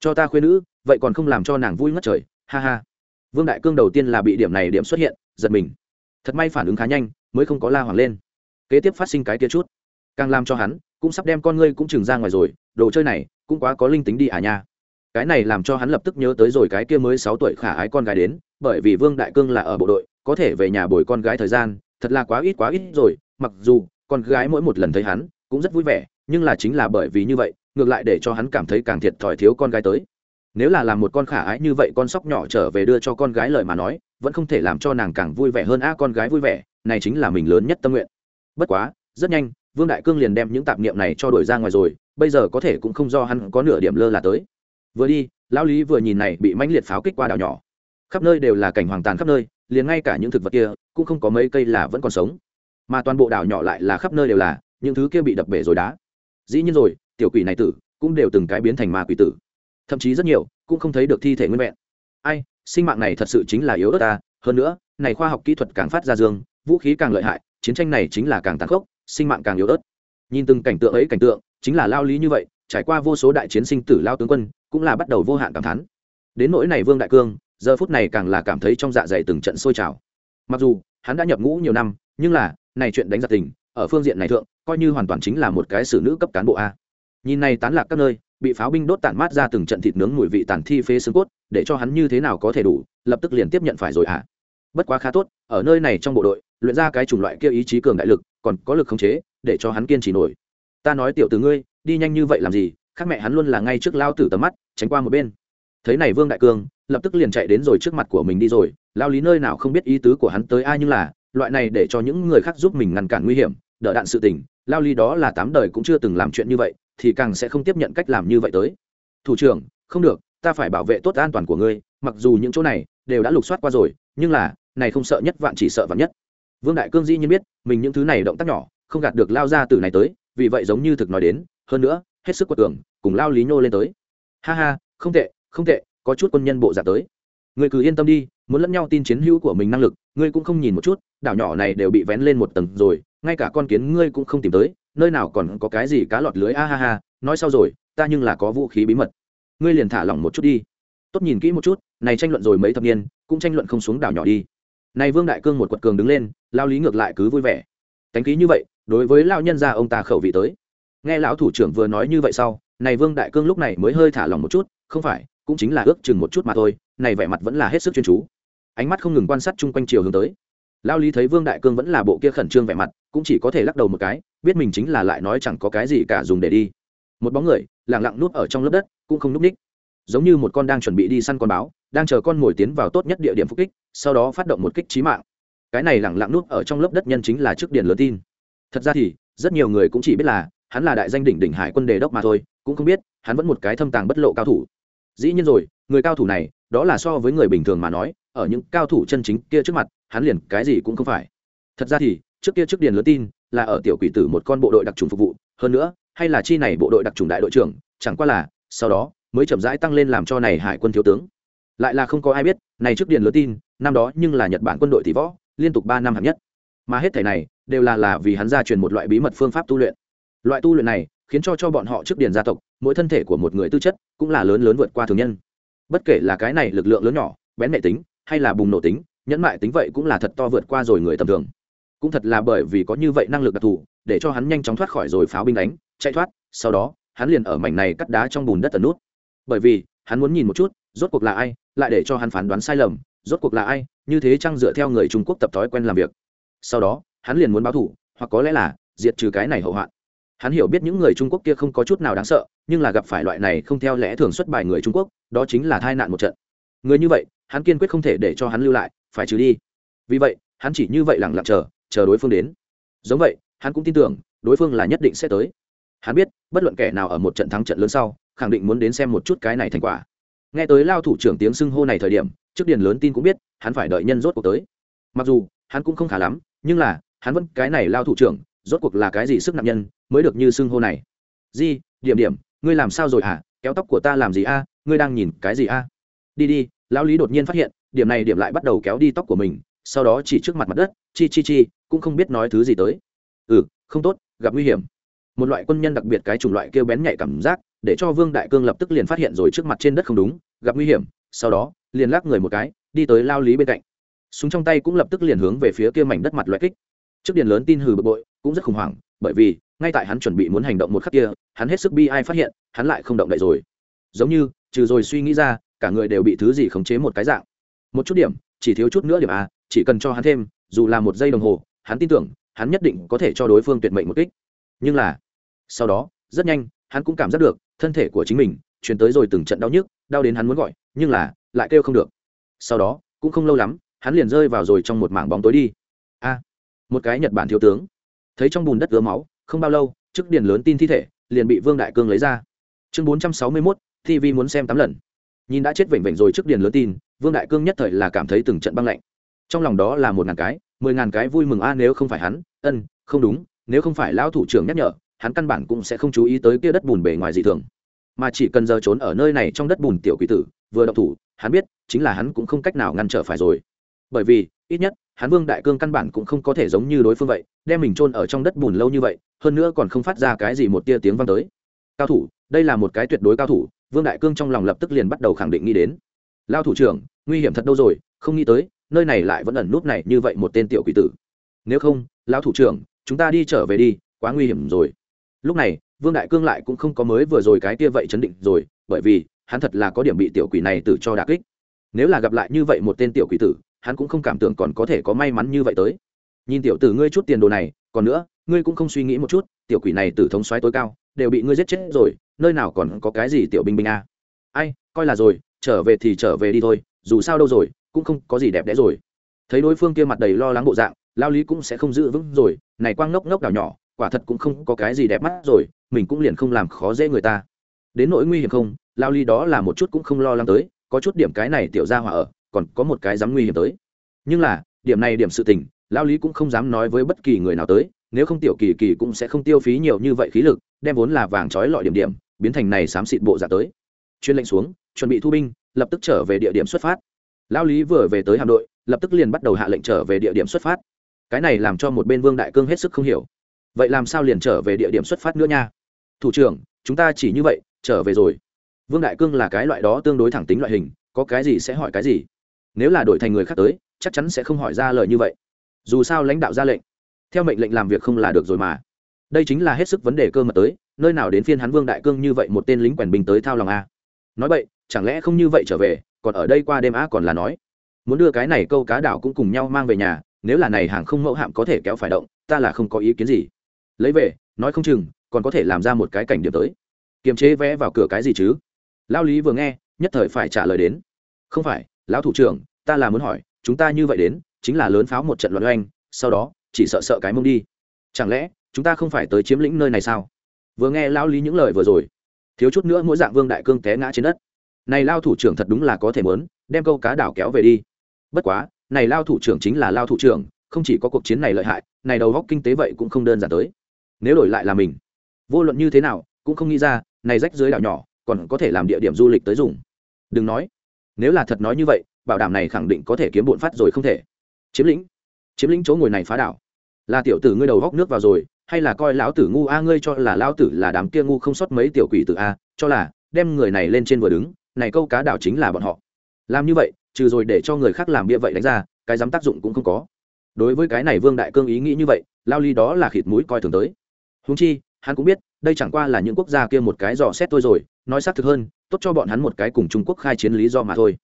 Cho ta khuyên nữ, vậy còn không làm cho nàng vui ngất trời, ha ha. Vương đại cương đầu tiên là bị điểm này điểm xuất hiện, giật mình. Thật may phản ứng khá nhanh, mới không có la hoàng lên. Kế tiếp phát sinh cái kia chút, càng làm cho hắn cũng sắp đem con ngươi cũng chừng ra ngoài rồi, đồ chơi này, cũng quá có linh tính đi à nha. Cái này làm cho hắn lập tức nhớ tới rồi cái kia mới sáu tuổi khả ái con gái đến, bởi vì vương đại cương là ở bộ đội, có thể về nhà bồi con gái thời gian, thật là quá ít quá ít rồi, mặc dù, con gái mỗi một lần thấy hắn, cũng rất vui vẻ, nhưng là chính là bởi vì như vậy, ngược lại để cho hắn cảm thấy càng thiệt thòi thiếu con gái tới. Nếu là làm một con khả ái như vậy, con sóc nhỏ trở về đưa cho con gái lời mà nói, vẫn không thể làm cho nàng càng vui vẻ hơn. A, con gái vui vẻ, này chính là mình lớn nhất tâm nguyện. Bất quá, rất nhanh vương đại cương liền đem những tạp niệm này cho đổi ra ngoài rồi, bây giờ có thể cũng không do hắn có nửa điểm lơ là tới. Vừa đi, lão lý vừa nhìn này bị mãnh liệt pháo kích qua đảo nhỏ. Khắp nơi đều là cảnh hoàng tàn khắp nơi, liền ngay cả những thực vật kia cũng không có mấy cây là vẫn còn sống. Mà toàn bộ đảo nhỏ lại là khắp nơi đều là, những thứ kia bị đập bể rồi đá. Dĩ nhiên rồi, tiểu quỷ này tử cũng đều từng cái biến thành ma quỷ tử. Thậm chí rất nhiều cũng không thấy được thi thể nguyên vẹn. Ai, sinh mạng này thật sự chính là yếu ớt ta. Hơn nữa, này khoa học kỹ thuật càng phát ra dương, vũ khí càng lợi hại, chiến tranh này chính là càng tàn khốc sinh mạng càng yếu ớt. Nhìn từng cảnh tượng ấy cảnh tượng, chính là lao lý như vậy, trải qua vô số đại chiến sinh tử lao tướng quân, cũng là bắt đầu vô hạn cảm thán. Đến nỗi này vương đại cương, giờ phút này càng là cảm thấy trong dạ dày từng trận sôi trào. Mặc dù, hắn đã nhập ngũ nhiều năm, nhưng là, này chuyện đánh giặc tình, ở phương diện này thượng, coi như hoàn toàn chính là một cái xử nữ cấp cán bộ a. Nhìn này tán lạc các nơi, bị pháo binh đốt tản mát ra từng trận thịt nướng mùi vị tàn thi phế xương cốt, để cho hắn như thế nào có thể đủ, lập tức liền tiếp nhận phải rồi ạ bất quá khá tốt, ở nơi này trong bộ đội, luyện ra cái chủng loại kia ý chí cường đại lực còn có lực khống chế, để cho hắn kiên trì nổi. Ta nói tiểu từ ngươi, đi nhanh như vậy làm gì, khác mẹ hắn luôn là ngay trước lao tử tầm mắt, tránh qua một bên. Thấy này vương đại cương, lập tức liền chạy đến rồi trước mặt của mình đi rồi. Lao lý nơi nào không biết ý tứ của hắn tới ai nhưng là, loại này để cho những người khác giúp mình ngăn cản nguy hiểm, đỡ đạn sự tình, lao lý đó là tám đời cũng chưa từng làm chuyện như vậy, thì càng sẽ không tiếp nhận cách làm như vậy tới. Thủ trưởng, không được, ta phải bảo vệ tốt an toàn của ngươi, mặc dù những chỗ này đều đã lục soát qua rồi, nhưng là, này không sợ nhất vạn chỉ sợ vạn nhất vương đại cương dĩ nhiên biết, mình những thứ này động tác nhỏ, không gạt được lao ra từ này tới, vì vậy giống như thực nói đến, hơn nữa, hết sức quật tưởng cùng lao lý nhô lên tới. Ha ha, không tệ không tệ, có chút quân nhân bộ giả tới. Người cứ yên tâm đi, muốn lẫn nhau tin chiến hữu của mình năng lực, ngươi cũng không nhìn một chút, đảo nhỏ này đều bị vén lên một tầng rồi, ngay cả con kiến ngươi cũng không tìm tới, nơi nào còn có cái gì cá lọt lưới, a ha ha, nói sau rồi, ta nhưng là có vũ khí bí mật. Ngươi liền thả lỏng một chút đi. Tốt nhìn kỹ một chút, này tranh luận rồi mấy thập niên, cũng tranh luận không xuống đảo nhỏ đi này vương đại cương một quật cường đứng lên, lao lý ngược lại cứ vui vẻ. Cánh ký như vậy, đối với lao nhân gia ông ta khẩu vị tới. Nghe lão thủ trưởng vừa nói như vậy sau, này vương đại cương lúc này mới hơi thả lòng một chút, không phải, cũng chính là ước chừng một chút mà thôi, này vẻ mặt vẫn là hết sức chuyên chú. Ánh mắt không ngừng quan sát chung quanh chiều hướng tới. Lao lý thấy vương đại cương vẫn là bộ kia khẩn trương vẻ mặt, cũng chỉ có thể lắc đầu một cái, biết mình chính là lại nói chẳng có cái gì cả dùng để đi. Một bóng người lẳng lặng nuốt ở trong lớp đất, cũng không núp ních. Giống như một con đang chuẩn bị đi săn con báo, đang chờ con mồi tiến vào tốt nhất địa điểm phục kích sau đó phát động một kích trí mạng. Cái này lẳng lặng nuốt ở trong lớp đất nhân chính là trước điền lớn tin. Thật ra thì, rất nhiều người cũng chỉ biết là, hắn là đại danh đỉnh đỉnh hải quân đề đốc mà thôi, cũng không biết, hắn vẫn một cái thâm tàng bất lộ cao thủ. Dĩ nhiên rồi, người cao thủ này, đó là so với người bình thường mà nói, ở những cao thủ chân chính kia trước mặt, hắn liền cái gì cũng không phải. Thật ra thì, trước kia trước điền lớn tin, là ở tiểu quỷ tử một con bộ đội đặc trùng phục vụ, hơn nữa, hay là chi này bộ đội đặc trùng đại đội trưởng, chẳng qua là, sau đó, mới chậm rãi tăng lên làm cho này hải quân thiếu tướng. Lại là không có ai biết, này trước điền lớn tin năm đó nhưng là nhật bản quân đội tỷ võ, liên tục ba năm hạng nhất. Mà hết thảy này đều là là vì hắn gia truyền một loại bí mật phương pháp tu luyện. Loại tu luyện này khiến cho cho bọn họ trước điền gia tộc, mỗi thân thể của một người tư chất cũng là lớn lớn vượt qua thường nhân. Bất kể là cái này lực lượng lớn nhỏ, bén mẹ tính, hay là bùng nổ tính, nhẫn mại tính vậy cũng là thật to vượt qua rồi người tầm thường. Cũng thật là bởi vì có như vậy năng lực đặc thù, để cho hắn nhanh chóng thoát khỏi rồi pháo binh đánh, chạy thoát, sau đó, hắn liền ở mảnh này cắt đá trong bùn đất tần nút. Bởi vì, hắn muốn nhìn một chút, rốt cuộc là ai, lại để cho hắn phán đoán sai lầm rốt cuộc là ai, như thế chăng dựa theo người trung quốc tập thói quen làm việc? Sau đó, hắn liền muốn báo thủ hoặc có lẽ là diệt trừ cái này hậu hoạn. Hắn hiểu biết những người trung quốc kia không có chút nào đáng sợ, nhưng là gặp phải loại này không theo lẽ thường xuất bài người trung quốc, đó chính là tai nạn một trận. Người như vậy, hắn kiên quyết không thể để cho hắn lưu lại, phải trừ đi. Vì vậy, hắn chỉ như vậy lẳng lặng chờ chờ đối phương đến. Giống vậy, hắn cũng tin tưởng, đối phương là nhất định sẽ tới. Hắn biết, bất luận kẻ nào ở một trận thắng trận lớn sau, khẳng định muốn đến xem một chút cái này thành quả. Nghe tới lao thủ trưởng tiếng xưng hô này thời điểm trước điền lớn tin cũng biết, hắn phải đợi nhân rốt cuộc tới. Mặc dù, hắn cũng không khá lắm, nhưng là, hắn vẫn cái này lao thủ trưởng, rốt cuộc là cái gì sức nặng nhân, mới được như xưng hô này. Di, điểm điểm, ngươi làm sao rồi hả? Kéo tóc của ta làm gì a? Ngươi đang nhìn cái gì a? Đi đi, lão lý đột nhiên phát hiện, điểm này điểm lại bắt đầu kéo đi tóc của mình, sau đó chỉ trước mặt mặt đất, chi chi chi, cũng không biết nói thứ gì tới. Ừ không tốt, gặp nguy hiểm. Một loại quân nhân đặc biệt cái chủng loại kêu bén nhạy cảm giác, để cho vương đại cương lập tức liền phát hiện rồi trước mặt trên đất không đúng, gặp nguy hiểm, sau đó liền lắc người một cái, đi tới lao lý bên cạnh. Súng trong tay cũng lập tức liền hướng về phía kia mảnh đất mặt loại kích. Trước điện lớn tin hừ bực bội, cũng rất khủng hoảng, bởi vì, ngay tại hắn chuẩn bị muốn hành động một khắc kia, hắn hết sức bi ai phát hiện, hắn lại không động đậy rồi. Giống như, trừ rồi suy nghĩ ra, cả người đều bị thứ gì khống chế một cái dạng. Một chút điểm, chỉ thiếu chút nữa điểm a, chỉ cần cho hắn thêm, dù là một giây đồng hồ, hắn tin tưởng, hắn nhất định có thể cho đối phương tuyệt mệnh một kích. Nhưng là, sau đó, rất nhanh, hắn cũng cảm giác được, thân thể của chính mình, chuyển tới rồi từng trận đau nhức, đau đến hắn muốn gọi, nhưng là lại kêu không được. Sau đó, cũng không lâu lắm, hắn liền rơi vào rồi trong một mảng bóng tối đi. A, một cái nhật bản thiếu tướng. Thấy trong bùn đất ứa máu, không bao lâu trước điền lớn tin thi thể liền bị vương đại cương lấy ra. Chương bốn trăm sáu mươi mốt tv muốn xem tám lần. Nhìn đã chết vểnh vểnh rồi trước điền lớn tin, vương đại cương nhất thời là cảm thấy từng trận băng lạnh. Trong lòng đó là một ngàn cái, mười ngàn cái vui mừng a, nếu không phải hắn, ân, không đúng, nếu không phải lão thủ trưởng nhắc nhở, hắn căn bản cũng sẽ không chú ý tới kia đất bùn bề ngoài dị thường. Mà chỉ cần giờ trốn ở nơi này trong đất bùn tiểu quỷ tử, vừa độc thủ hắn biết, chính là hắn cũng không cách nào ngăn trở phải rồi. Bởi vì, ít nhất, hắn vương đại cương căn bản cũng không có thể giống như đối phương vậy, đem mình chôn ở trong đất bùn lâu như vậy, hơn nữa còn không phát ra cái gì một tia tiếng vang tới. Cao thủ, đây là một cái tuyệt đối cao thủ, vương đại cương trong lòng lập tức liền bắt đầu khẳng định nghĩ đến. Lao thủ trưởng, nguy hiểm thật đâu rồi, không nghĩ tới, nơi này lại vẫn ẩn nút này như vậy một tên tiểu quỷ tử. Nếu không lão thủ trưởng, chúng ta đi trở về đi, quá nguy hiểm rồi. Lúc này, vương đại cương lại cũng không có mới vừa rồi cái tia vậy chấn định rồi, bởi vì hắn thật là có điểm bị tiểu quỷ này tử cho đà kích. Nếu là gặp lại như vậy một tên tiểu quỷ tử, hắn cũng không cảm tưởng còn có thể có may mắn như vậy tới. Nhìn tiểu tử ngươi chút tiền đồ này, còn nữa, ngươi cũng không suy nghĩ một chút, tiểu quỷ này tử thống xoáy tối cao, đều bị ngươi giết chết rồi, nơi nào còn có cái gì tiểu binh binh a? À? ai, coi là rồi, trở về thì trở về đi thôi, dù sao đâu rồi, cũng không có gì đẹp đẽ rồi. Thấy đối phương kia mặt đầy lo lắng bộ dạng, lao lý cũng sẽ không giữ vững rồi, này quang ngốc ngốc đảo nhỏ, quả thật cũng không có cái gì đẹp mắt rồi, mình cũng liền không làm khó dễ người ta. Đến nỗi nguy hiểm không lao lý đó là một chút cũng không lo lắng tới, có chút điểm cái này tiểu ra hỏa ở, còn có một cái dám nguy hiểm tới. Nhưng là, điểm này điểm sự tình, lao lý cũng không dám nói với bất kỳ người nào tới, nếu không tiểu kỳ kỳ cũng sẽ không tiêu phí nhiều như vậy khí lực, đem vốn là vàng trói lọi điểm điểm, biến thành này xám xịt bộ giả tới. Chuyên lệnh xuống, chuẩn bị thu binh, lập tức trở về địa điểm xuất phát. Lao lý vừa về tới hạm đội, lập tức liền bắt đầu hạ lệnh trở về địa điểm xuất phát. Cái này làm cho một bên vương đại cương hết sức không hiểu. Vậy làm sao liền trở về địa điểm xuất phát nữa nha? Thủ trưởng, chúng ta chỉ như vậy, trở về rồi vương đại cương là cái loại đó tương đối thẳng tính loại hình, có cái gì sẽ hỏi cái gì. Nếu là đổi thành người khác tới, chắc chắn sẽ không hỏi ra lời như vậy. Dù sao lãnh đạo ra lệnh, theo mệnh lệnh làm việc không là được rồi mà. Đây chính là hết sức vấn đề cơ mật tới, nơi nào đến phiên hắn vương đại cương như vậy một tên lính quèn bình tới thao lòng a. Nói vậy, chẳng lẽ không như vậy trở về, còn ở đây qua đêm a còn là nói. Muốn đưa cái này câu cá đảo cũng cùng nhau mang về nhà, nếu là này hàng không mẫu hạm có thể kéo phải động, ta là không có ý kiến gì. Lấy về, nói không chừng, còn có thể làm ra một cái cảnh điểm tới. Kiềm chế vé vào cửa cái gì chứ? Lao lý vừa nghe, nhất thời phải trả lời đến. Không phải, lão thủ trưởng, ta là muốn hỏi, chúng ta như vậy đến, chính là lớn pháo một trận loạn oanh, sau đó, chỉ sợ sợ cái mông đi. Chẳng lẽ, chúng ta không phải tới chiếm lĩnh nơi này sao? Vừa nghe lao lý những lời vừa rồi, thiếu chút nữa mỗi dạng vương đại cương té ngã trên đất. Này lao thủ trưởng thật đúng là có thể mớn, đem câu cá đảo kéo về đi. Bất quá, này lao thủ trưởng chính là lao thủ trưởng, không chỉ có cuộc chiến này lợi hại, này đầu góc kinh tế vậy cũng không đơn giản tới. Nếu đổi lại là mình, vô luận như thế nào, cũng không nghĩ ra, này rách dưới đảo nhỏ còn có thể làm địa điểm du lịch tới dùng. Đừng nói. Nếu là thật nói như vậy, bảo đảm này khẳng định có thể kiếm bộn phát rồi không thể. Chiếm lĩnh. Chiếm lĩnh chỗ ngồi này phá đảo. Là tiểu tử ngươi đầu góc nước vào rồi, hay là coi lão tử ngu a, ngươi cho là lão tử là đám kia ngu không sót mấy tiểu quỷ tử a, cho là đem người này lên trên vừa đứng, này câu cá đảo chính là bọn họ. Làm như vậy, trừ rồi để cho người khác làm bia vậy đánh ra, cái dám tác dụng cũng không có. Đối với cái này vương đại cương ý nghĩ như vậy, lao ly đó là khịt mũi coi thường tới. Húng chi, hắn cũng biết, đây chẳng qua là những quốc gia kia một cái dò xét thôi rồi nói xác thực hơn, tốt cho bọn hắn một cái cùng trung quốc khai chiến lý do mà thôi.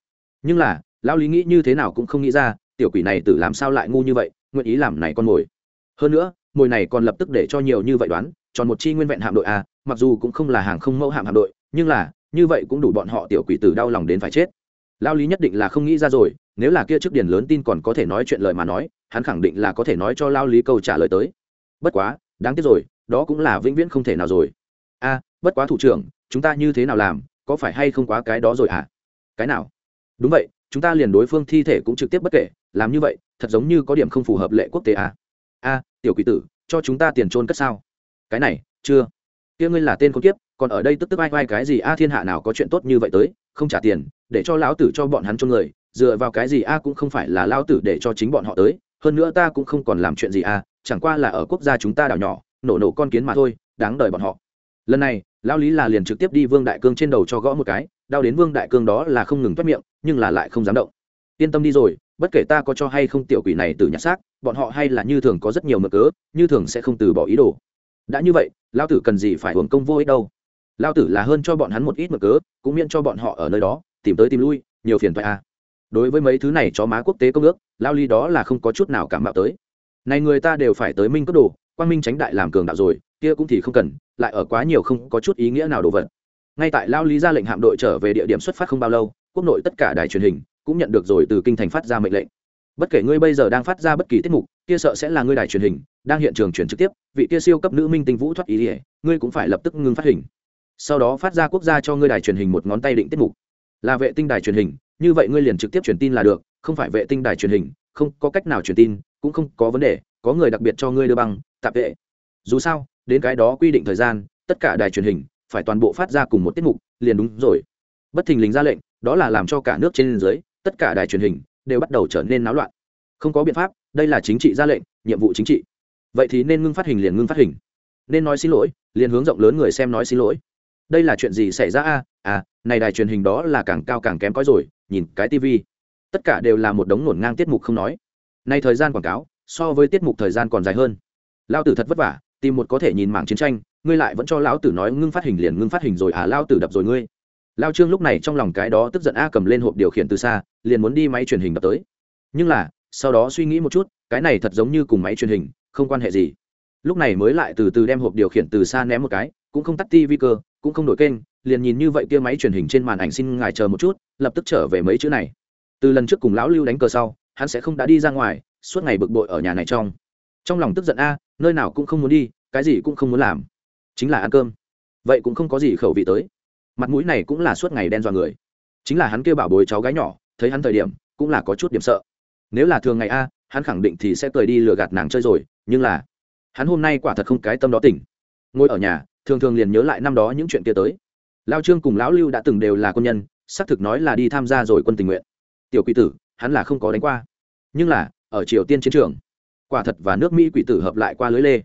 Nhưng là, Lão lý nghĩ như thế nào cũng không nghĩ ra, tiểu quỷ này tự làm sao lại ngu như vậy, nguyện ý làm này con mồi. Hơn nữa, mồi này còn lập tức để cho nhiều như vậy đoán tròn một chi nguyên vẹn hạm đội a, mặc dù cũng không là hàng không mẫu hạm hạm đội, nhưng là, như vậy cũng đủ bọn họ tiểu quỷ tử đau lòng đến phải chết. Lao lý nhất định là không nghĩ ra rồi, nếu là kia trước điển lớn tin còn có thể nói chuyện lời mà nói, hắn khẳng định là có thể nói cho lao lý câu trả lời tới. Bất quá, đáng tiếc rồi, đó cũng là vĩnh viễn không thể nào rồi. A, bất quá thủ trưởng chúng ta như thế nào làm, có phải hay không quá cái đó rồi hả? Cái nào? Đúng vậy, chúng ta liền đối phương thi thể cũng trực tiếp bất kể, làm như vậy, thật giống như có điểm không phù hợp lệ quốc tế à. a, tiểu quỷ tử, cho chúng ta tiền trôn cất sao? Cái này, chưa. Kia ngươi là tên con kiếp, còn ở đây tức tức ai ai cái gì a thiên hạ nào có chuyện tốt như vậy tới, không trả tiền, để cho lão tử cho bọn hắn chôn người, dựa vào cái gì a cũng không phải là lão tử để cho chính bọn họ tới, hơn nữa ta cũng không còn làm chuyện gì a, chẳng qua là ở quốc gia chúng ta đảo nhỏ, nổ nổ con kiến mà thôi, đáng đời bọn họ. Lần này lão lý là liền trực tiếp đi vương đại cương trên đầu cho gõ một cái, đau đến vương đại cương đó là không ngừng toét miệng, nhưng là lại không dám động. Yên tâm đi rồi, bất kể ta có cho hay không tiểu quỷ này từ nhặt xác, bọn họ hay là như thường có rất nhiều mực cớ, như thường sẽ không từ bỏ ý đồ. Đã như vậy lao tử cần gì phải hưởng công vô ích đâu. Lao tử là hơn cho bọn hắn một ít mực cớ, cũng miễn cho bọn họ ở nơi đó, tìm tới tìm lui, nhiều phiền phải à. đối với mấy thứ này cho má quốc tế công ước lao ly đó là không có chút nào cảm mạo tới. Này người ta đều phải tới minh cấp đồ quan minh tránh đại làm cường đạo rồi, kia cũng thì không cần lại ở quá nhiều không có chút ý nghĩa nào đồ vật. Ngay tại lao lý ra lệnh hạm đội trở về địa điểm xuất phát không bao lâu, quốc nội tất cả đài truyền hình cũng nhận được rồi từ kinh thành phát ra mệnh lệnh. Bất kể ngươi bây giờ đang phát ra bất kỳ tiết mục, kia sợ sẽ là ngươi đài truyền hình, đang hiện trường truyền trực tiếp, vị kia siêu cấp nữ minh tinh vũ thoát ý ỉa ngươi cũng phải lập tức ngưng phát hình. Sau đó phát ra quốc gia cho ngươi đài truyền hình một ngón tay định tiết mục. Là vệ tinh đài truyền hình, như vậy ngươi liền trực tiếp truyền tin là được, không phải vệ tinh đài truyền hình, không có cách nào truyền tin, cũng không có vấn đề, có người đặc biệt cho ngươi đưa băng, tạp vệ. Dù sao đến cái đó quy định thời gian, tất cả đài truyền hình phải toàn bộ phát ra cùng một tiết mục, liền đúng rồi. Bất thình lình ra lệnh, đó là làm cho cả nước trên dưới, tất cả đài truyền hình đều bắt đầu trở nên náo loạn. Không có biện pháp, đây là chính trị ra lệnh, nhiệm vụ chính trị. Vậy thì nên ngưng phát hình liền ngưng phát hình. Nên nói xin lỗi, liền hướng rộng lớn người xem nói xin lỗi. Đây là chuyện gì xảy ra a? À này đài truyền hình đó là càng cao càng kém có rồi, nhìn cái tivi tất cả đều là một đống nổn ngang tiết mục không nói. Nay thời gian quảng cáo, so với tiết mục thời gian còn dài hơn. Lao tử thật vất vả tìm một có thể nhìn mảng chiến tranh, ngươi lại vẫn cho lão tử nói ngưng phát hình liền ngưng phát hình rồi à lao tử đập rồi ngươi. Lao trương lúc này trong lòng cái đó tức giận a cầm lên hộp điều khiển từ xa, liền muốn đi máy truyền hình đập tới. Nhưng là, sau đó suy nghĩ một chút, cái này thật giống như cùng máy truyền hình, không quan hệ gì. Lúc này mới lại từ từ đem hộp điều khiển từ xa ném một cái, cũng không tắt tivi cơ, cũng không đổi kênh, liền nhìn như vậy kia máy truyền hình trên màn ảnh xin ngài chờ một chút, lập tức trở về mấy chữ này. Từ lần trước cùng lão lưu đánh cờ sau, hắn sẽ không đã đi ra ngoài, suốt ngày bực bội ở nhà này trong. Trong lòng tức giận a nơi nào cũng không muốn đi, cái gì cũng không muốn làm. Chính là ăn cơm. Vậy cũng không có gì khẩu vị tới. Mặt mũi này cũng là suốt ngày đen dọa người. Chính là hắn kêu bảo bồi cháu gái nhỏ, thấy hắn thời điểm, cũng là có chút điểm sợ. Nếu là thường ngày a, hắn khẳng định thì sẽ cười đi lừa gạt nàng chơi rồi, nhưng là hắn hôm nay quả thật không cái tâm đó tỉnh. Ngồi ở nhà, thường thường liền nhớ lại năm đó những chuyện kia tới. Lao trương cùng lão lưu đã từng đều là quân nhân, xác thực nói là đi tham gia rồi quân tình nguyện. Tiểu quỷ tử, hắn là không có đánh qua. Nhưng là, ở triều tiên chiến trường quả thật và nước mỹ quỷ tử hợp lại qua lưới lê.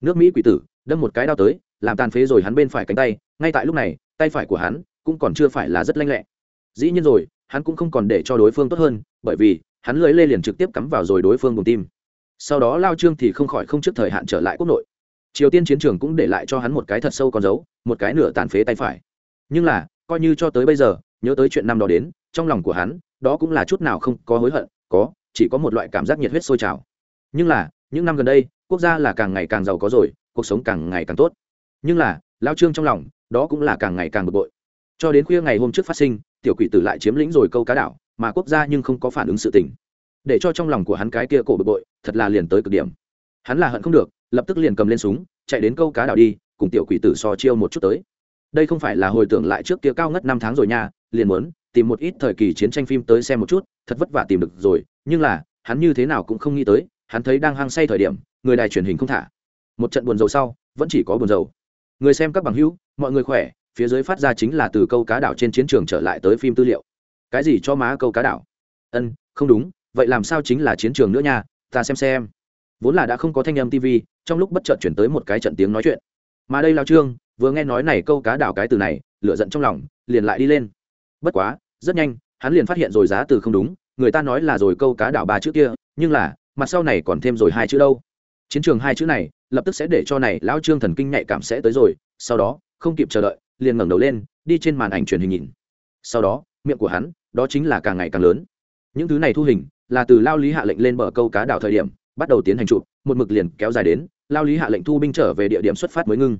Nước mỹ quỷ tử, đâm một cái đao tới, làm tàn phế rồi hắn bên phải cánh tay, ngay tại lúc này, tay phải của hắn cũng còn chưa phải là rất lanh lẹ. Dĩ nhiên rồi, hắn cũng không còn để cho đối phương tốt hơn, bởi vì hắn lưới lê liền trực tiếp cắm vào rồi đối phương cùng tim. Sau đó lao trương thì không khỏi không trước thời hạn trở lại quốc nội. Triều tiên chiến trường cũng để lại cho hắn một cái thật sâu con dấu, một cái nửa tàn phế tay phải. Nhưng là, coi như cho tới bây giờ, nhớ tới chuyện năm đó đến, trong lòng của hắn, đó cũng là chút nào không có hối hận, có, chỉ có một loại cảm giác nhiệt huyết sôi trào nhưng là, những năm gần đây, quốc gia là càng ngày càng giàu có rồi, cuộc sống càng ngày càng tốt. Nhưng là, lao trương trong lòng, đó cũng là càng ngày càng bực bội. Cho đến khuya ngày hôm trước phát sinh, tiểu quỷ tử lại chiếm lĩnh rồi câu cá đảo, mà quốc gia nhưng không có phản ứng sự tình. Để cho trong lòng của hắn cái kia cổ bực bội, thật là liền tới cực điểm. Hắn là hận không được, lập tức liền cầm lên súng, chạy đến câu cá đảo đi, cùng tiểu quỷ tử so chiêu một chút tới. Đây không phải là hồi tưởng lại trước kia cao ngất năm tháng rồi nha, liền muốn tìm một ít thời kỳ chiến tranh phim tới xem một chút, thật vất vả tìm được rồi, nhưng là, hắn như thế nào cũng không nghĩ tới hắn thấy đang hăng say thời điểm, người đài truyền hình không thả. Một trận buồn dầu sau, vẫn chỉ có buồn dầu người xem các bằng hữu, mọi người khỏe, phía dưới phát ra chính là từ câu cá đảo trên chiến trường trở lại tới phim tư liệu. Cái gì cho má câu cá đảo? Ân, không đúng, vậy làm sao chính là chiến trường nữa nha, ta xem xem. Vốn là đã không có thanh âm tv trong lúc bất chợt chuyển tới một cái trận tiếng nói chuyện. Mà đây lao trương, vừa nghe nói này câu cá đảo cái từ này, lửa giận trong lòng, liền lại đi lên. Bất quá, rất nhanh, hắn liền phát hiện rồi giá từ không đúng, người ta nói là rồi câu cá đảo ba chữ kia, nhưng là mặt sau này còn thêm rồi hai chữ đâu. Chiến trường hai chữ này, lập tức sẽ để cho này lão trương thần kinh nhạy cảm sẽ tới rồi, sau đó, không kịp chờ đợi, liền ngẩng đầu lên, đi trên màn ảnh truyền hình nhìn. Sau đó, miệng của hắn, đó chính là càng ngày càng lớn. Những thứ này thu hình, là từ lao lý hạ lệnh lên bờ câu cá đảo thời điểm, bắt đầu tiến hành chụp, một mực liền kéo dài đến, lao lý hạ lệnh thu binh trở về địa điểm xuất phát mới ngưng.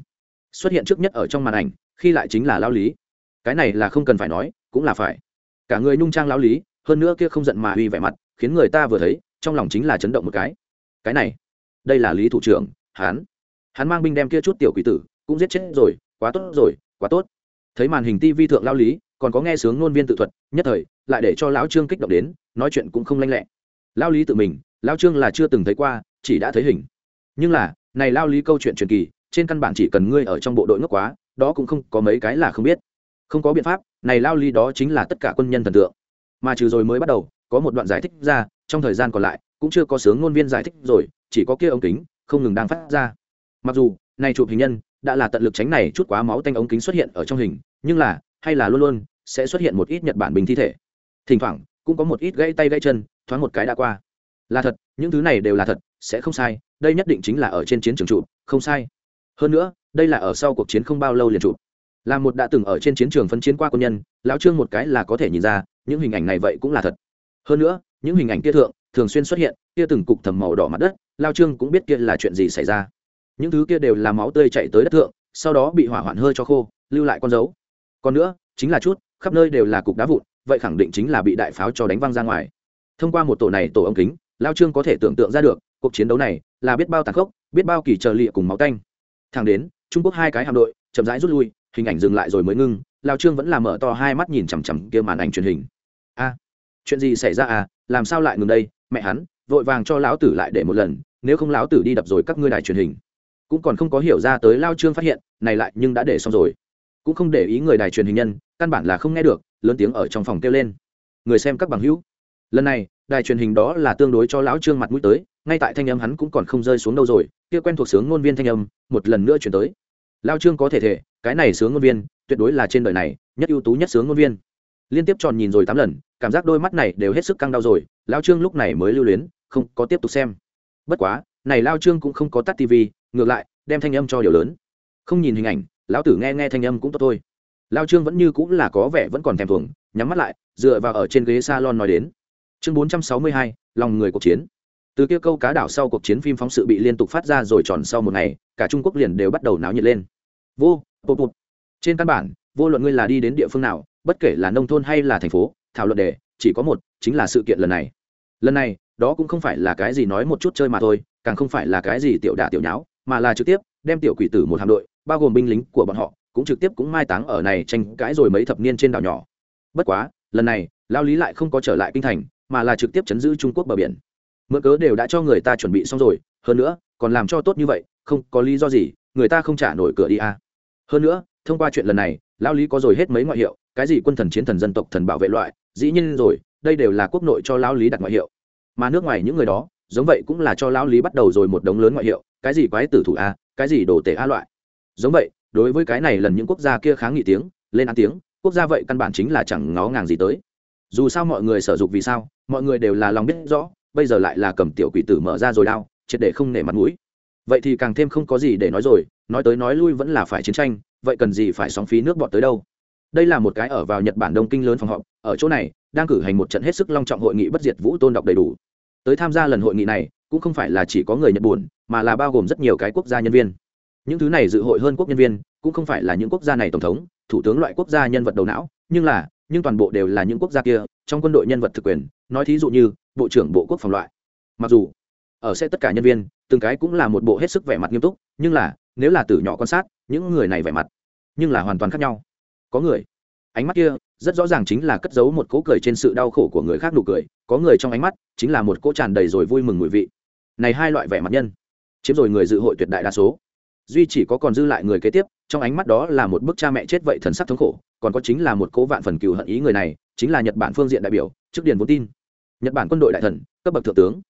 Xuất hiện trước nhất ở trong màn ảnh, khi lại chính là lao lý. Cái này là không cần phải nói, cũng là phải. Cả người nhung trang lao lý, hơn nữa kia không giận mà uy vẻ mặt, khiến người ta vừa thấy trong lòng chính là chấn động một cái. Cái này, đây là lý thủ trưởng, hắn. Hắn mang binh đem kia chút tiểu quỷ tử cũng giết chết rồi, quá tốt rồi, quá tốt. Thấy màn hình TV thượng lao lý, còn có nghe sướng ngôn viên tự thuật, nhất thời, lại để cho lão trương kích động đến, nói chuyện cũng không lanh lẹ. Lao lý tự mình lao trương là chưa từng thấy qua, chỉ đã thấy hình. Nhưng là, này lao lý câu chuyện truyền kỳ, trên căn bản chỉ cần ngươi ở trong bộ đội ngốc quá, đó cũng không có mấy cái là không biết. Không có biện pháp, này lao lý đó chính là tất cả quân nhân thần tượng. Mà trừ rồi mới bắt đầu có một đoạn giải thích ra, trong thời gian còn lại, cũng chưa có sướng ngôn viên giải thích rồi, chỉ có kia ống kính, không ngừng đang phát ra. Mặc dù, này chụp hình nhân, đã là tận lực tránh này chút quá máu tanh ống kính xuất hiện ở trong hình, nhưng là, hay là luôn luôn, sẽ xuất hiện một ít nhật bản bình thi thể. Thỉnh thoảng, cũng có một ít gãy tay gãy chân, thoáng một cái đã qua. Là thật, những thứ này đều là thật, sẽ không sai, đây nhất định chính là ở trên chiến trường trụ không sai. Hơn nữa, đây là ở sau cuộc chiến không bao lâu liền trụ là một đã từng ở trên chiến trường phân chiến qua quân nhân, lão trương một cái là có thể nhìn ra, những hình ảnh này vậy cũng là thật hơn nữa, những hình ảnh kia thượng, thường xuyên xuất hiện, kia từng cục thầm màu đỏ mặt đất, lao trương cũng biết kia là chuyện gì xảy ra. Những thứ kia đều là máu tươi chạy tới đất thượng, sau đó bị hỏa hoạn hơi cho khô, lưu lại con dấu. Còn nữa, chính là chút, khắp nơi đều là cục đá vụn, vậy khẳng định chính là bị đại pháo cho đánh văng ra ngoài. Thông qua một tổ này tổ ống kính, lao trương có thể tưởng tượng ra được, cuộc chiến đấu này là biết bao tàn khốc, biết bao kỳ trợ lịa cùng máu tanh. Thẳng đến, trung quốc hai cái hạm đội chậm rãi rút lui, hình ảnh dừng lại rồi mới ngưng, lao trương vẫn làm mở to hai mắt nhìn chằm chằm kia màn ảnh truyền hình. A! Chuyện gì xảy ra à làm sao lại ngừng đây? Mẹ hắn, vội vàng cho lão tử lại để một lần, nếu không lão tử đi đập rồi các ngươi đài truyền hình. Cũng còn không có hiểu ra tới lao trương phát hiện, này lại nhưng đã để xong rồi. Cũng không để ý người đài truyền hình nhân, căn bản là không nghe được, lớn tiếng ở trong phòng kêu lên. Người xem các bằng hữu. Lần này, đài truyền hình đó là tương đối cho lão trương mặt mũi tới, ngay tại thanh âm hắn cũng còn không rơi xuống đâu rồi, kia quen thuộc sướng ngôn viên thanh âm, một lần nữa chuyển tới. Lao trương có thể thể, cái này sướng ngôn viên, tuyệt đối là trên đời này, nhất ưu tú nhất sướng ngôn viên liên tiếp tròn nhìn rồi tám lần, cảm giác đôi mắt này đều hết sức căng đau rồi, lao trương lúc này mới lưu luyến, không có tiếp tục xem. Bất quá, này lao trương cũng không có tắt tv ngược lại, đem thanh âm cho điều lớn. Không nhìn hình ảnh, lão tử nghe nghe thanh âm cũng tốt thôi. Lao trương vẫn như cũng là có vẻ vẫn còn thèm thuồng, nhắm mắt lại, dựa vào ở trên ghế salon nói đến. Chương bốn trăm sáu mươi hai, lòng người cuộc chiến. Từ kia câu cá đảo sau cuộc chiến phim phóng sự bị liên tục phát ra rồi tròn sau một ngày, cả trung quốc liền đều bắt đầu náo nhiệt lên. Vô bột bột trên căn bản vô luận ngươi là đi đến địa phương nào, bất kể là nông thôn hay là thành phố, thảo luận đề, chỉ có một, chính là sự kiện lần này. Lần này, đó cũng không phải là cái gì nói một chút chơi mà thôi, càng không phải là cái gì tiểu đả tiểu nháo, mà là trực tiếp đem tiểu quỷ tử một hạm đội, bao gồm binh lính của bọn họ, cũng trực tiếp cũng mai táng ở này tranh cãi rồi mấy thập niên trên đảo nhỏ. Bất quá, lần này, lao lý lại không có trở lại kinh thành, mà là trực tiếp chấn giữ trung quốc bờ biển. Mượn cớ đều đã cho người ta chuẩn bị xong rồi, hơn nữa, còn làm cho tốt như vậy, không có lý do gì, người ta không trả nổi cửa đi à. hơn nữa thông qua chuyện lần này lao lý có rồi hết mấy ngoại hiệu, cái gì quân thần chiến thần dân tộc thần bảo vệ loại, dĩ nhiên rồi, đây đều là quốc nội cho lao lý đặt ngoại hiệu. Mà nước ngoài những người đó, giống vậy cũng là cho lao lý bắt đầu rồi một đống lớn ngoại hiệu, cái gì quái tử thủ a, cái gì đồ tể a loại. Giống vậy, đối với cái này lần những quốc gia kia kháng nghị tiếng, lên ăn tiếng, quốc gia vậy căn bản chính là chẳng ngó ngàng gì tới. Dù sao mọi người sở dục vì sao, mọi người đều là lòng biết rõ, bây giờ lại là cầm tiểu quỷ tử mở ra rồi đao, triệt để không nể mặt mũi. Vậy thì càng thêm không có gì để nói rồi, nói tới nói lui vẫn là phải chiến tranh vậy cần gì phải sóng phí nước bọt tới đâu? Đây là một cái ở vào nhật bản đông kinh lớn phòng họp, ở chỗ này, đang cử hành một trận hết sức long trọng hội nghị bất diệt vũ tôn đọc đầy đủ. Tới tham gia lần hội nghị này, cũng không phải là chỉ có người nhật buồn, mà là bao gồm rất nhiều cái quốc gia nhân viên. Những thứ này dự hội hơn quốc nhân viên, cũng không phải là những quốc gia này tổng thống, thủ tướng loại quốc gia nhân vật đầu não, nhưng là, nhưng toàn bộ đều là những quốc gia kia, trong quân đội nhân vật thực quyền, nói thí dụ như, bộ trưởng bộ quốc phòng loại. Mặc dù, ở sẽ tất cả nhân viên, từng cái cũng là một bộ hết sức vẻ mặt nghiêm túc, nhưng là nếu là từ nhỏ quan sát, những người này vẻ mặt, nhưng là hoàn toàn khác nhau. Có người, ánh mắt kia rất rõ ràng chính là cất giấu một cỗ cười trên sự đau khổ của người khác nụ cười. Có người trong ánh mắt chính là một cỗ tràn đầy rồi vui mừng mùi vị. Này hai loại vẻ mặt nhân, chiếm rồi người dự hội tuyệt đại đa số. Duy chỉ có còn dư lại người kế tiếp, trong ánh mắt đó là một bức cha mẹ chết vậy thần sắc thống khổ, còn có chính là một cỗ vạn phần cừu hận ý người này, chính là nhật bản phương diện đại biểu, trước điền vốn tin. Nhật bản quân đội đại thần, cấp bậc thượng tướng.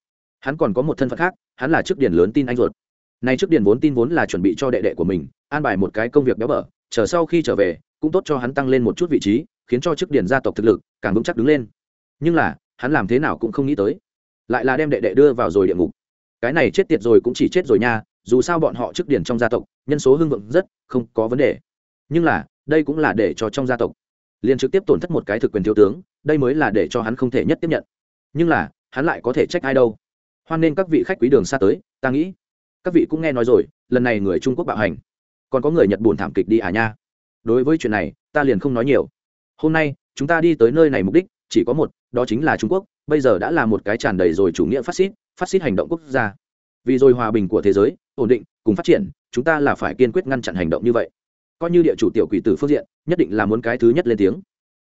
Hắn còn có một thân phận khác, hắn là trước điền lớn tin anh ruột này trước điền vốn tin vốn là chuẩn bị cho đệ đệ của mình, an bài một cái công việc béo bở, chờ sau khi trở về, cũng tốt cho hắn tăng lên một chút vị trí, khiến cho trước điền gia tộc thực lực càng vững chắc đứng lên. Nhưng là, hắn làm thế nào cũng không nghĩ tới. Lại là đem đệ đệ đưa vào rồi địa ngục. Cái này chết tiệt rồi cũng chỉ chết rồi nha, dù sao bọn họ trước điển trong gia tộc, nhân số hưng vượng rất, không có vấn đề. Nhưng là, đây cũng là để cho trong gia tộc. Liền trực tiếp tổn thất một cái thực quyền thiếu tướng, đây mới là để cho hắn không thể nhất tiếp nhận. Nhưng là, hắn lại có thể trách ai đâu. Hoan nên các vị khách quý đường xa tới, ta nghĩ các vị cũng nghe nói rồi, lần này người trung quốc bạo hành. Còn có người nhật buồn thảm kịch đi à nha. Đối với chuyện này, ta liền không nói nhiều. Hôm nay, chúng ta đi tới nơi này mục đích, chỉ có một, đó chính là trung quốc, bây giờ đã là một cái tràn đầy rồi chủ nghĩa phát xít phát xít hành động quốc gia. Vì rồi hòa bình của thế giới, ổn định, cùng phát triển, chúng ta là phải kiên quyết ngăn chặn hành động như vậy. Coi như địa chủ tiểu quỷ tử phương diện, nhất định là muốn cái thứ nhất lên tiếng.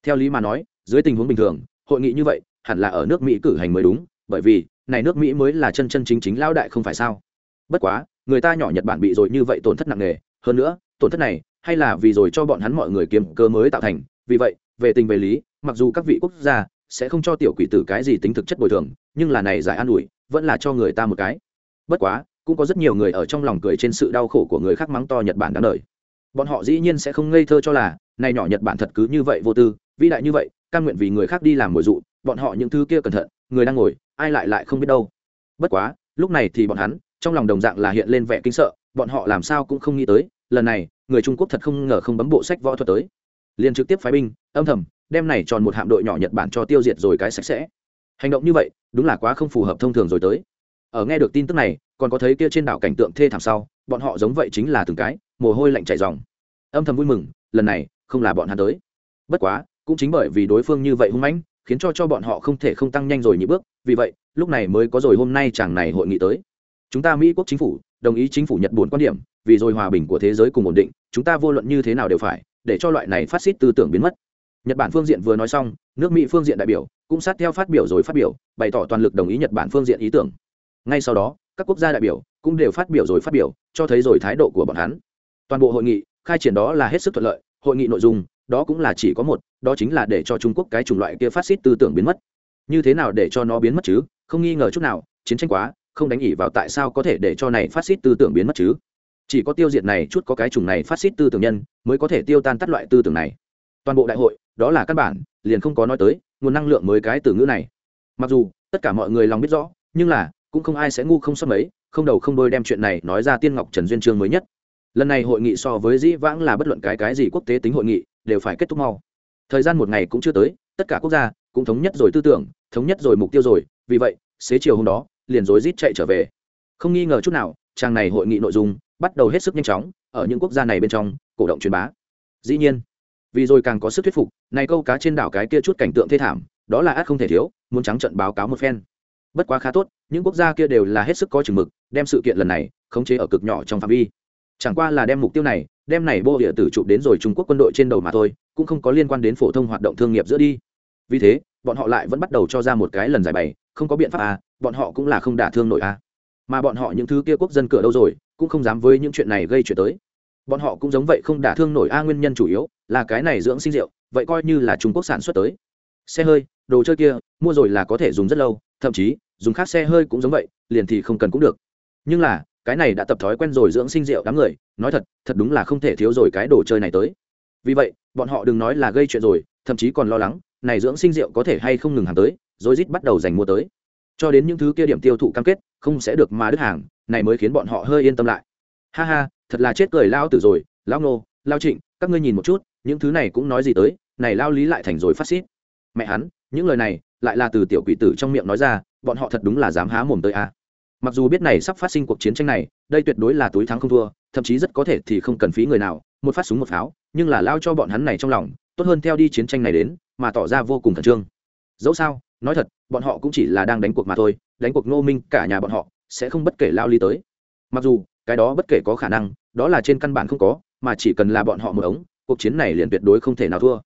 Theo lý mà nói, dưới tình huống bình thường, hội nghị như vậy, hẳn là ở nước mỹ cử hành mới đúng, bởi vì, này nước mỹ mới là chân chân chính chính lao đại không phải sao? Bất quá, người ta nhỏ nhật bản bị rồi như vậy tổn thất nặng nề. Hơn nữa, tổn thất này hay là vì rồi cho bọn hắn mọi người kiếm cơ mới tạo thành. Vì vậy, về tình về lý, mặc dù các vị quốc gia sẽ không cho tiểu quỷ tử cái gì tính thực chất bồi thường, nhưng là này giải an ủi vẫn là cho người ta một cái. Bất quá, cũng có rất nhiều người ở trong lòng cười trên sự đau khổ của người khác mắng to nhật bản đáng đời. Bọn họ dĩ nhiên sẽ không ngây thơ cho là, này nhỏ nhật bản thật cứ như vậy vô tư, vĩ đại như vậy căn nguyện vì người khác đi làm mồi dụ, bọn họ những thứ kia cẩn thận, người đang ngồi, ai lại lại không biết đâu. Bất quá, lúc này thì bọn hắn trong lòng đồng dạng là hiện lên vẻ kinh sợ bọn họ làm sao cũng không nghĩ tới lần này người trung quốc thật không ngờ không bấm bộ sách võ thuật tới. Liền trực tiếp phái binh âm thầm đem này tròn một hạm đội nhỏ nhật bản cho tiêu diệt rồi cái sạch sẽ. Hành động như vậy đúng là quá không phù hợp thông thường rồi tới. Ở nghe được tin tức này còn có thấy kia trên đảo cảnh tượng thê thảm sau bọn họ giống vậy chính là từng cái mồ hôi lạnh chảy ròng, âm thầm vui mừng lần này không là bọn hắn tới. Bất quá cũng chính bởi vì đối phương như vậy hung mãnh khiến cho cho bọn họ không thể không tăng nhanh rồi nhị bước vì vậy lúc này mới có rồi hôm nay chàng này hội nghị tới chúng ta mỹ quốc chính phủ, đồng ý chính phủ nhật bổn quan điểm, vì rồi hòa bình của thế giới cùng ổn định, chúng ta vô luận như thế nào đều phải, để cho loại này phát xít tư tưởng biến mất. Nhật bản phương diện vừa nói xong, nước mỹ phương diện đại biểu cũng sát theo phát biểu rồi phát biểu, bày tỏ toàn lực đồng ý nhật bản phương diện ý tưởng. Ngay sau đó, các quốc gia đại biểu cũng đều phát biểu rồi phát biểu, cho thấy rồi thái độ của bọn hắn. Toàn bộ hội nghị, khai triển đó là hết sức thuận lợi, hội nghị nội dung, đó cũng là chỉ có một, đó chính là để cho trung quốc cái chủng loại kia phát xít tư tưởng biến mất. Như thế nào để cho nó biến mất chứ? Không nghi ngờ chút nào, chiến tranh quá không đánh ỉ vào tại sao có thể để cho này phát xít tư tưởng biến mất chứ? Chỉ có tiêu diệt này chút có cái chủng này phát xít tư tưởng nhân, mới có thể tiêu tan tắt loại tư tưởng này. Toàn bộ đại hội, đó là căn bản, liền không có nói tới nguồn năng lượng mới cái từ ngữ này. Mặc dù, tất cả mọi người lòng biết rõ, nhưng là, cũng không ai sẽ ngu không sót mấy, không đầu không đôi đem chuyện này nói ra tiên ngọc trần duyên trương mới nhất. Lần này hội nghị so với dĩ vãng là bất luận cái cái gì quốc tế tính hội nghị, đều phải kết thúc mau. Thời gian một ngày cũng chưa tới, tất cả quốc gia cũng thống nhất rồi tư tưởng, thống nhất rồi mục tiêu rồi, vì vậy, xế chiều hôm đó liền rối rít chạy trở về. Không nghi ngờ chút nào, trang này hội nghị nội dung bắt đầu hết sức nhanh chóng, ở những quốc gia này bên trong, cổ động truyền bá. Dĩ nhiên, vì rồi càng có sức thuyết phục, này câu cá trên đảo cái kia chút cảnh tượng thê thảm, đó là ác không thể thiếu, muốn trắng trận báo cáo một phen. Bất quá khá tốt, những quốc gia kia đều là hết sức có chừng mực, đem sự kiện lần này khống chế ở cực nhỏ trong phạm vi. Chẳng qua là đem mục tiêu này, đem này bô địa tử chụp đến rồi trung quốc quân đội trên đầu mà thôi, cũng không có liên quan đến phổ thông hoạt động thương nghiệp giữa đi. Vì thế, bọn họ lại vẫn bắt đầu cho ra một cái lần giải bày không có biện pháp à bọn họ cũng là không đả thương nổi à. Mà bọn họ những thứ kia quốc dân cửa đâu rồi, cũng không dám với những chuyện này gây chuyện tới. Bọn họ cũng giống vậy không đả thương nổi a nguyên nhân chủ yếu là cái này dưỡng sinh rượu, vậy coi như là trung quốc sản xuất tới. Xe hơi, đồ chơi kia, mua rồi là có thể dùng rất lâu, thậm chí, dùng khác xe hơi cũng giống vậy, liền thì không cần cũng được. Nhưng là, cái này đã tập thói quen rồi dưỡng sinh rượu đám người, nói thật thật đúng là không thể thiếu rồi cái đồ chơi này tới. Vì vậy, bọn họ đừng nói là gây chuyện rồi, thậm chí còn lo lắng, này dưỡng sinh rượu có thể hay không ngừng hàng tới rồi rít bắt đầu giành mua tới. Cho đến những thứ kia điểm tiêu thụ cam kết, không sẽ được mà đứt hàng, này mới khiến bọn họ hơi yên tâm lại. Ha ha, thật là chết cười lao tử rồi, lao nô lao trịnh, các ngươi nhìn một chút, những thứ này cũng nói gì tới, này lao lý lại thành rồi phát xít. Mẹ hắn, những lời này lại là từ tiểu quỷ tử trong miệng nói ra, bọn họ thật đúng là dám há mồm tới a. Mặc dù biết này sắp phát sinh cuộc chiến tranh này, đây tuyệt đối là túi thắng không thua, thậm chí rất có thể thì không cần phí người nào, một phát súng một pháo, nhưng là lao cho bọn hắn này trong lòng, tốt hơn theo đi chiến tranh này đến, mà tỏ ra vô cùng khẩn trương. Dẫu sao nói thật, bọn họ cũng chỉ là đang đánh cuộc mà thôi, đánh cuộc ngô minh cả nhà bọn họ sẽ không bất kể lao lý tới. Mặc dù, cái đó bất kể có khả năng, đó là trên căn bản không có, mà chỉ cần là bọn họ một ống, cuộc chiến này liền tuyệt đối không thể nào thua.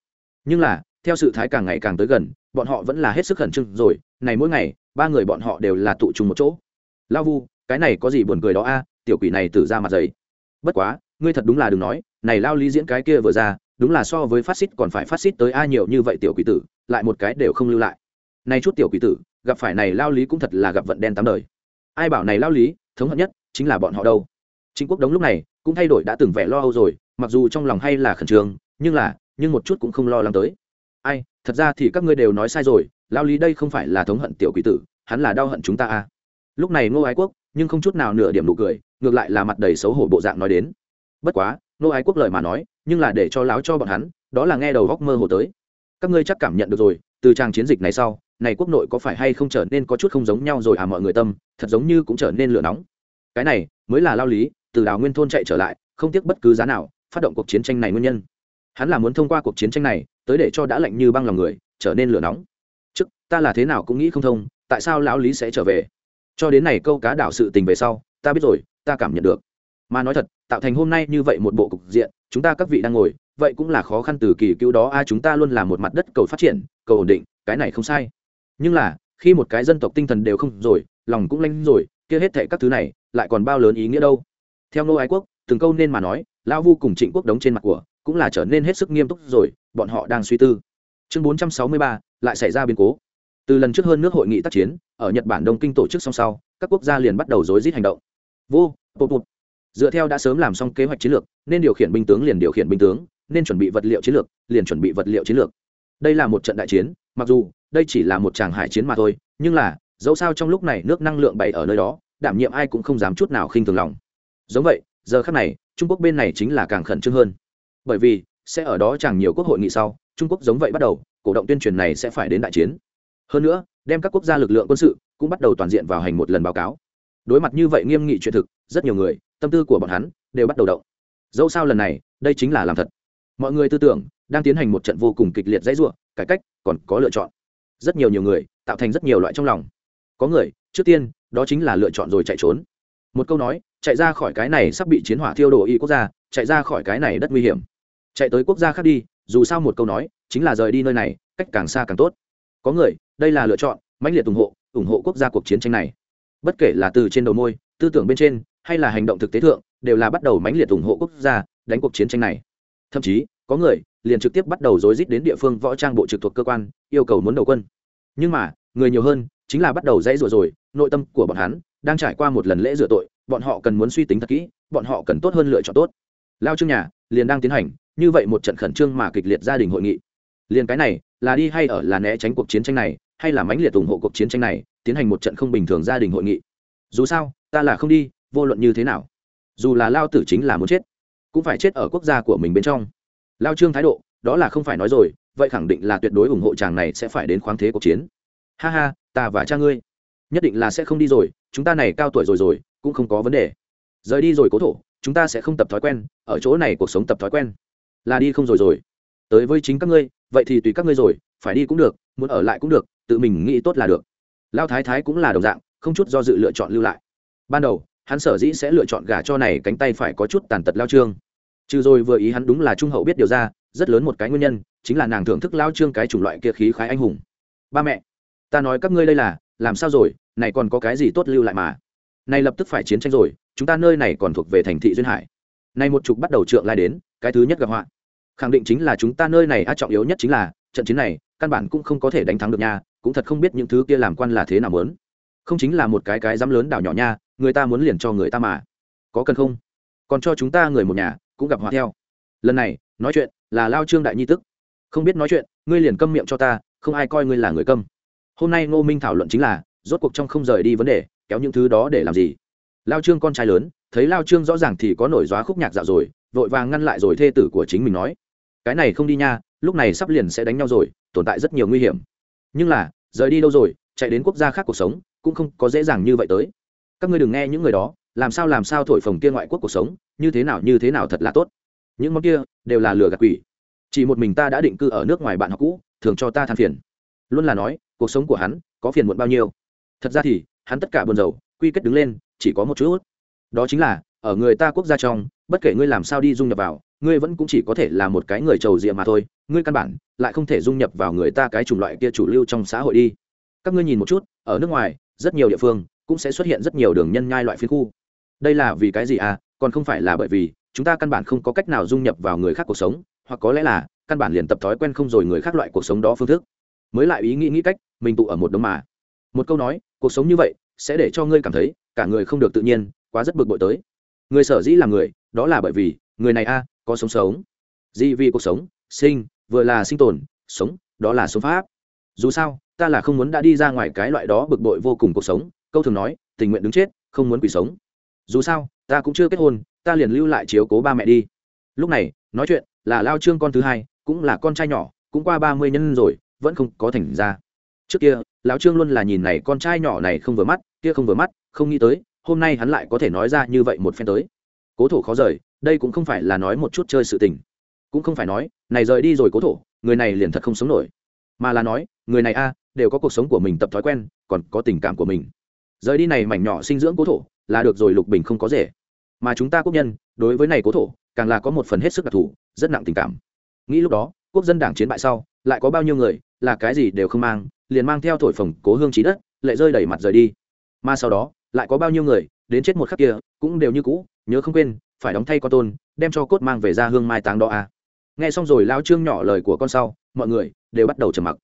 Nhưng là, theo sự thái càng ngày càng tới gần, bọn họ vẫn là hết sức khẩn trương rồi, này mỗi ngày, ba người bọn họ đều là tụ trùng một chỗ. Lao vu, cái này có gì buồn cười đó a, tiểu quỷ này tử ra mặt giấy bất quá, ngươi thật đúng là đừng nói, này lao lý diễn cái kia vừa ra, đúng là so với phát xít còn phải phát xít tới a nhiều như vậy tiểu quỷ tử, lại một cái đều không lưu lại này chút tiểu quỷ tử, gặp phải này lao lý cũng thật là gặp vận đen tám đời. Ai bảo này lao lý, thống hận nhất chính là bọn họ đâu. Chính quốc đống lúc này cũng thay đổi đã từng vẻ lo âu rồi, mặc dù trong lòng hay là khẩn trương, nhưng là, nhưng một chút cũng không lo lắng tới. Ai, thật ra thì các ngươi đều nói sai rồi, lao lý đây không phải là thống hận tiểu quỷ tử, hắn là đau hận chúng ta a lúc này ngô ái quốc, nhưng không chút nào nửa điểm nụ cười, ngược lại là mặt đầy xấu hổ bộ dạng nói đến. Bất quá, ngô ái quốc lời mà nói, nhưng là để cho láo cho bọn hắn, đó là nghe đầu góc mơ hồ tới. Các ngươi chắc cảm nhận được rồi, từ trang chiến dịch này sau này quốc nội có phải hay không trở nên có chút không giống nhau rồi à mọi người tâm, thật giống như cũng trở nên lửa nóng. Cái này, mới là lao lý, từ đào nguyên thôn chạy trở lại, không tiếc bất cứ giá nào, phát động cuộc chiến tranh này nguyên nhân. Hắn là muốn thông qua cuộc chiến tranh này, tới để cho đã lạnh như băng lòng người, trở nên lửa nóng. Trước, ta là thế nào cũng nghĩ không thông, tại sao lão lý sẽ trở về? Cho đến này câu cá đảo sự tình về sau, ta biết rồi, ta cảm nhận được. Mà nói thật, tạo thành hôm nay như vậy một bộ cục diện, chúng ta các vị đang ngồi, vậy cũng là khó khăn từ kỳ cứu đó. Ai chúng ta luôn là một mặt đất cầu phát triển, cầu ổn định, cái này không sai nhưng là khi một cái dân tộc tinh thần đều không rồi lòng cũng lanh rồi kia hết thệ các thứ này lại còn bao lớn ý nghĩa đâu? Theo nô ái quốc từng câu nên mà nói lão vu cùng trịnh quốc đóng trên mặt của cũng là trở nên hết sức nghiêm túc rồi bọn họ đang suy tư. Chương 463, lại xảy ra biến cố. Từ lần trước hơn nước hội nghị tác chiến ở nhật bản đông kinh tổ chức song sau các quốc gia liền bắt đầu rối rít hành động. Vô bột bột dựa theo đã sớm làm xong kế hoạch chiến lược nên điều khiển binh tướng liền điều khiển binh tướng nên chuẩn bị vật liệu chiến lược liền chuẩn bị vật liệu chiến lược. Đây là một trận đại chiến mặc dù đây chỉ là một tràng hải chiến mà thôi, nhưng là, dẫu sao trong lúc này nước năng lượng bày ở nơi đó, đảm nhiệm ai cũng không dám chút nào khinh thường lòng. Giống vậy, giờ khác này, trung quốc bên này chính là càng khẩn trương hơn. Bởi vì, sẽ ở đó chẳng nhiều quốc hội nghị sau, trung quốc giống vậy bắt đầu, cổ động tuyên truyền này sẽ phải đến đại chiến. Hơn nữa, đem các quốc gia lực lượng quân sự cũng bắt đầu toàn diện vào hành một lần báo cáo. Đối mặt như vậy nghiêm nghị chuyện thực, rất nhiều người, tâm tư của bọn hắn đều bắt đầu động. Dẫu sao lần này, đây chính là làm thật. Mọi người tư tưởng đang tiến hành một trận vô cùng kịch liệt dãy ruộng cải cách, còn có lựa chọn rất nhiều nhiều người, tạo thành rất nhiều loại trong lòng. Có người, trước tiên, đó chính là lựa chọn rồi chạy trốn. Một câu nói, chạy ra khỏi cái này sắp bị chiến hỏa thiêu đổ y quốc gia, chạy ra khỏi cái này đất nguy hiểm. Chạy tới quốc gia khác đi, dù sao một câu nói, chính là rời đi nơi này, cách càng xa càng tốt. Có người, đây là lựa chọn, mãnh liệt ủng hộ ủng hộ quốc gia cuộc chiến tranh này. Bất kể là từ trên đầu môi, tư tưởng bên trên, hay là hành động thực tế thượng, đều là bắt đầu mãnh liệt ủng hộ quốc gia, đánh cuộc chiến tranh này. Thậm chí, có người liền trực tiếp bắt đầu rối rít đến địa phương võ trang bộ trực thuộc cơ quan, yêu cầu muốn đầu quân. Nhưng mà, người nhiều hơn, chính là bắt đầu dãy rủa rồi, nội tâm của bọn hắn đang trải qua một lần lễ rửa tội, bọn họ cần muốn suy tính thật kỹ, bọn họ cần tốt hơn lựa chọn tốt. Lao trương nhà liền đang tiến hành, như vậy một trận khẩn trương mà kịch liệt gia đình hội nghị. Liền cái này, là đi hay ở là né tránh cuộc chiến tranh này, hay là mãnh liệt ủng hộ cuộc chiến tranh này, tiến hành một trận không bình thường gia đình hội nghị. Dù sao, ta là không đi, vô luận như thế nào. Dù là lao tử chính là muốn chết, cũng phải chết ở quốc gia của mình bên trong lao trương thái độ, đó là không phải nói rồi, vậy khẳng định là tuyệt đối ủng hộ chàng này sẽ phải đến khoáng thế cuộc chiến. Ha ha, ta và cha ngươi, nhất định là sẽ không đi rồi, chúng ta này cao tuổi rồi rồi, cũng không có vấn đề. Rời đi rồi cố thổ, chúng ta sẽ không tập thói quen, ở chỗ này cuộc sống tập thói quen. Là đi không rồi rồi. Tới với chính các ngươi, vậy thì tùy các ngươi rồi, phải đi cũng được, muốn ở lại cũng được, tự mình nghĩ tốt là được. Lao thái thái cũng là đồng dạng, không chút do dự lựa chọn lưu lại. Ban đầu, hắn sở dĩ sẽ lựa chọn gả cho này cánh tay phải có chút tàn tật lao trương trừ rồi vừa ý hắn đúng là trung hậu biết điều ra, rất lớn một cái nguyên nhân, chính là nàng thưởng thức lao trương cái chủng loại kia khí khái anh hùng. Ba mẹ, ta nói các ngươi đây là, làm sao rồi, này còn có cái gì tốt lưu lại mà? Này lập tức phải chiến tranh rồi, chúng ta nơi này còn thuộc về thành thị duyên hải. Này một chục bắt đầu trượng lai đến, cái thứ nhất gặp họa. Khẳng định chính là chúng ta nơi này a trọng yếu nhất chính là, trận chiến này, căn bản cũng không có thể đánh thắng được nha, cũng thật không biết những thứ kia làm quan là thế nào muốn. Không chính là một cái cái dám lớn đảo nhỏ nha, người ta muốn liền cho người ta mà. Có cần không? Còn cho chúng ta người một nhà cũng gặp họa theo. Lần này, nói chuyện là lao trương đại nhi tức. Không biết nói chuyện, ngươi liền câm miệng cho ta, không ai coi ngươi là người câm. Hôm nay ngô minh thảo luận chính là, rốt cuộc trong không rời đi vấn đề, kéo những thứ đó để làm gì? Lao trương con trai lớn, thấy lao trương rõ ràng thì có nổi dóa khúc nhạc dạo rồi, vội vàng ngăn lại rồi thê tử của chính mình nói. Cái này không đi nha, lúc này sắp liền sẽ đánh nhau rồi, tồn tại rất nhiều nguy hiểm. Nhưng là, rời đi đâu rồi, chạy đến quốc gia khác cuộc sống, cũng không có dễ dàng như vậy tới. Các ngươi đừng nghe những người đó làm sao làm sao thổi phồng kia ngoại quốc cuộc sống, như thế nào, như thế nào thật là tốt. Những món kia đều là lừa gạt quỷ. Chỉ một mình ta đã định cư ở nước ngoài bạn học cũ, thường cho ta than phiền. Luôn là nói, cuộc sống của hắn có phiền muộn bao nhiêu. Thật ra thì, hắn tất cả buồn rầu, quy kết đứng lên, chỉ có một chút. Đó chính là, ở người ta quốc gia trong, bất kể ngươi làm sao đi dung nhập vào, ngươi vẫn cũng chỉ có thể là một cái người trầu rịa mà thôi. Ngươi căn bản lại không thể dung nhập vào người ta cái chủng loại kia chủ lưu trong xã hội đi. Các ngươi nhìn một chút, ở nước ngoài, rất nhiều địa phương cũng sẽ xuất hiện rất nhiều đường nhân nhai loại phiến khu đây là vì cái gì à? Còn không phải là bởi vì, chúng ta căn bản không có cách nào dung nhập vào người khác cuộc sống, hoặc có lẽ là, căn bản liền tập thói quen không rồi người khác loại cuộc sống đó phương thức. Mới lại ý nghĩ nghĩ cách, mình tụ ở một đống mà. Một câu nói, cuộc sống như vậy, sẽ để cho ngươi cảm thấy, cả người không được tự nhiên, quá rất bực bội tới. Người sở dĩ là người, đó là bởi vì, người này a, có sống sống. Gì vì cuộc sống, sinh, vừa là sinh tồn, sống, đó là sống pháp. Dù sao, ta là không muốn đã đi ra ngoài cái loại đó bực bội vô cùng cuộc sống, câu thường nói, tình nguyện đứng chết, không muốn quỷ sống dù sao, ta cũng chưa kết hôn, ta liền lưu lại chiếu cố ba mẹ đi. Lúc này, nói chuyện, là lao trương con thứ hai, cũng là con trai nhỏ, cũng qua ba mươi nhân rồi, vẫn không có thành ra. Trước kia lão trương luôn là nhìn này con trai nhỏ này không vừa mắt, kia không vừa mắt, không nghĩ tới, hôm nay hắn lại có thể nói ra như vậy một phen tới. Cố thổ khó rời, đây cũng không phải là nói một chút chơi sự tình. Cũng không phải nói, này rời đi rồi cố thổ, người này liền thật không sống nổi. Mà là nói, người này a, đều có cuộc sống của mình tập thói quen, còn có tình cảm của mình rời đi này mảnh nhỏ sinh dưỡng cố thổ, là được rồi lục bình không có rể. Mà chúng ta quốc nhân, đối với này cố thổ, càng là có một phần hết sức đặc thù, rất nặng tình cảm. Nghĩ lúc đó, quốc dân đảng chiến bại sau, lại có bao nhiêu người, là cái gì đều không mang, liền mang theo thổi phồng cố hương trí đất, lệ rơi đẩy mặt rời đi. Mà sau đó, lại có bao nhiêu người, đến chết một khắc kia, cũng đều như cũ, nhớ không quên, phải đóng thay con tôn, đem cho cốt mang về ra hương mai táng đó à. nghe xong rồi lao trương nhỏ lời của con sau, mọi người đều bắt đầu trầm mặc.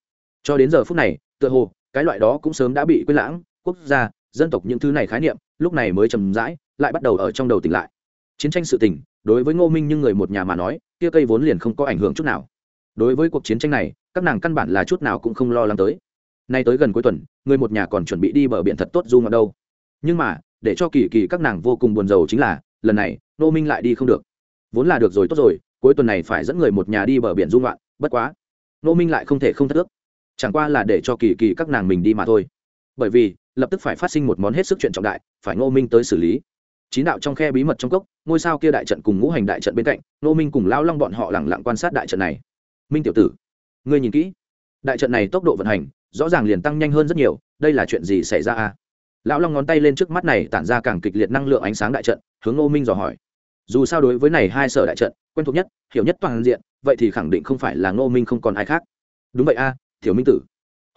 Cho đến giờ phút này, tựa hồ, cái loại đó cũng sớm đã bị quên lãng, quốc gia dân tộc những thứ này khái niệm, lúc này mới chầm rãi, lại bắt đầu ở trong đầu tỉnh lại. Chiến tranh sự tình, đối với ngô minh như người một nhà mà nói, kia cây vốn liền không có ảnh hưởng chút nào. Đối với cuộc chiến tranh này, các nàng căn bản là chút nào cũng không lo lắng tới. Nay tới gần cuối tuần, người một nhà còn chuẩn bị đi bờ biển thật tốt du ngọn đâu. Nhưng mà, để cho kỳ kỳ các nàng vô cùng buồn rầu chính là, lần này, Ngô minh lại đi không được. Vốn là được rồi tốt rồi, cuối tuần này phải dẫn người một nhà đi bờ biển du ngoạn, bất quá. Ngô minh lại không thể không thất ước. Chẳng qua là để cho kỳ kỳ các nàng mình đi mà thôi. Bởi vì lập tức phải phát sinh một món hết sức chuyện trọng đại phải ngô minh tới xử lý. Chín đạo trong khe bí mật trong cốc ngôi sao kia đại trận cùng ngũ hành đại trận bên cạnh ngô minh cùng lao long bọn họ lẳng lặng quan sát đại trận này. Minh tiểu tử ngươi nhìn kỹ. Đại trận này tốc độ vận hành rõ ràng liền tăng nhanh hơn rất nhiều đây là chuyện gì xảy ra à lão long ngón tay lên trước mắt này tản ra càng kịch liệt năng lượng ánh sáng đại trận hướng ngô minh dò hỏi. Dù sao đối với này hai sở đại trận quen thuộc nhất hiểu nhất toàn diện vậy thì khẳng định không phải là ngô minh không còn ai khác. Đúng vậy a à, thiểu minh tử.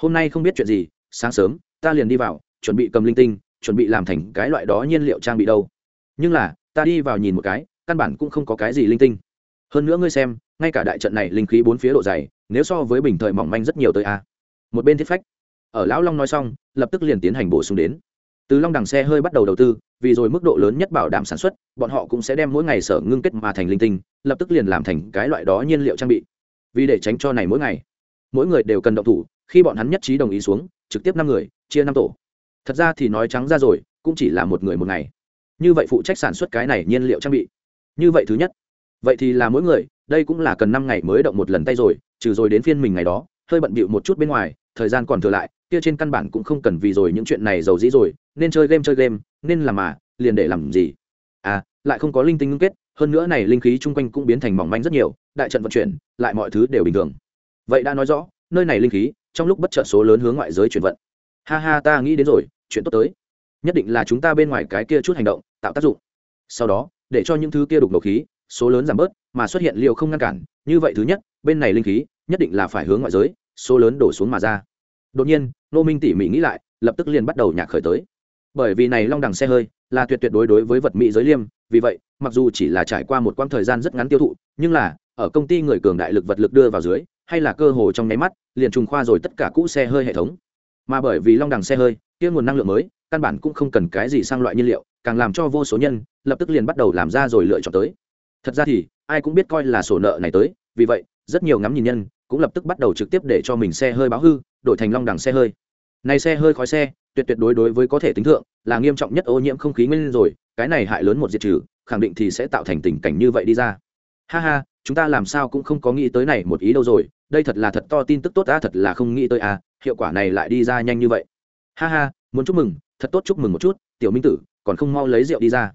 Hôm nay không biết chuyện gì sáng sớm ta liền đi vào chuẩn bị cầm linh tinh, chuẩn bị làm thành cái loại đó nhiên liệu trang bị đâu. Nhưng là, ta đi vào nhìn một cái, căn bản cũng không có cái gì linh tinh. Hơn nữa ngươi xem, ngay cả đại trận này linh khí bốn phía độ dày, nếu so với bình thời mỏng manh rất nhiều tới a. Một bên thiết phách, ở lão long nói xong, lập tức liền tiến hành bổ sung đến. Từ long đằng xe hơi bắt đầu đầu tư, vì rồi mức độ lớn nhất bảo đảm sản xuất, bọn họ cũng sẽ đem mỗi ngày sở ngưng kết mà thành linh tinh, lập tức liền làm thành cái loại đó nhiên liệu trang bị. Vì để tránh cho này mỗi ngày, mỗi người đều cần động thủ, khi bọn hắn nhất trí đồng ý xuống, trực tiếp năm người, chia năm tổ thật ra thì nói trắng ra rồi, cũng chỉ là một người một ngày. Như vậy phụ trách sản xuất cái này nhiên liệu trang bị. Như vậy thứ nhất. Vậy thì là mỗi người, đây cũng là cần năm ngày mới động một lần tay rồi, trừ rồi đến phiên mình ngày đó, hơi bận bịu một chút bên ngoài, thời gian còn thừa lại, kia trên căn bản cũng không cần vì rồi những chuyện này giàu dĩ rồi, nên chơi game chơi game, nên làm mà, liền để làm gì. À lại không có linh tinh ngưng kết, hơn nữa này linh khí chung quanh cũng biến thành mỏng manh rất nhiều, đại trận vận chuyển, lại mọi thứ đều bình thường. Vậy đã nói rõ, nơi này linh khí, trong lúc bất chợt số lớn hướng ngoại giới chuyển vận ha ha, ta nghĩ đến rồi, chuyện tốt tới. Nhất định là chúng ta bên ngoài cái kia chút hành động, tạo tác dụng. Sau đó, để cho những thứ kia đục nổ khí, số lớn giảm bớt, mà xuất hiện liều không ngăn cản. Như vậy thứ nhất, bên này linh khí, nhất định là phải hướng ngoại giới, số lớn đổ xuống mà ra. Đột nhiên nô minh tỉ mỉ nghĩ lại, lập tức liền bắt đầu nhạc khởi tới. Bởi vì này long đằng xe hơi, là tuyệt tuyệt đối đối với vật mỹ giới liêm, vì vậy, mặc dù chỉ là trải qua một quãng thời gian rất ngắn tiêu thụ, nhưng là, ở công ty người cường đại lực vật lực đưa vào dưới, hay là cơ hồ trong nháy mắt, liền trùng khoa rồi tất cả cũ xe hơi hệ thống mà bởi vì long đằng xe hơi, kia nguồn năng lượng mới, căn bản cũng không cần cái gì sang loại nhiên liệu, càng làm cho vô số nhân, lập tức liền bắt đầu làm ra rồi lựa chọn tới. Thật ra thì, ai cũng biết coi là sổ nợ này tới, vì vậy, rất nhiều ngắm nhìn nhân, cũng lập tức bắt đầu trực tiếp để cho mình xe hơi báo hư, đổi thành long đằng xe hơi. Này xe hơi khói xe, tuyệt tuyệt đối đối với có thể tính thượng, là nghiêm trọng nhất ô nhiễm không khí nguyên rồi, cái này hại lớn một diệt trừ, khẳng định thì sẽ tạo thành tình cảnh như vậy đi ra. Ha ha, chúng ta làm sao cũng không có nghĩ tới này một ý đâu rồi, đây thật là thật to tin tức tốt ta thật là không nghĩ tới à hiệu quả này lại đi ra nhanh như vậy. Ha ha, muốn chúc mừng, thật tốt chúc mừng một chút, tiểu minh tử, còn không mau lấy rượu đi ra.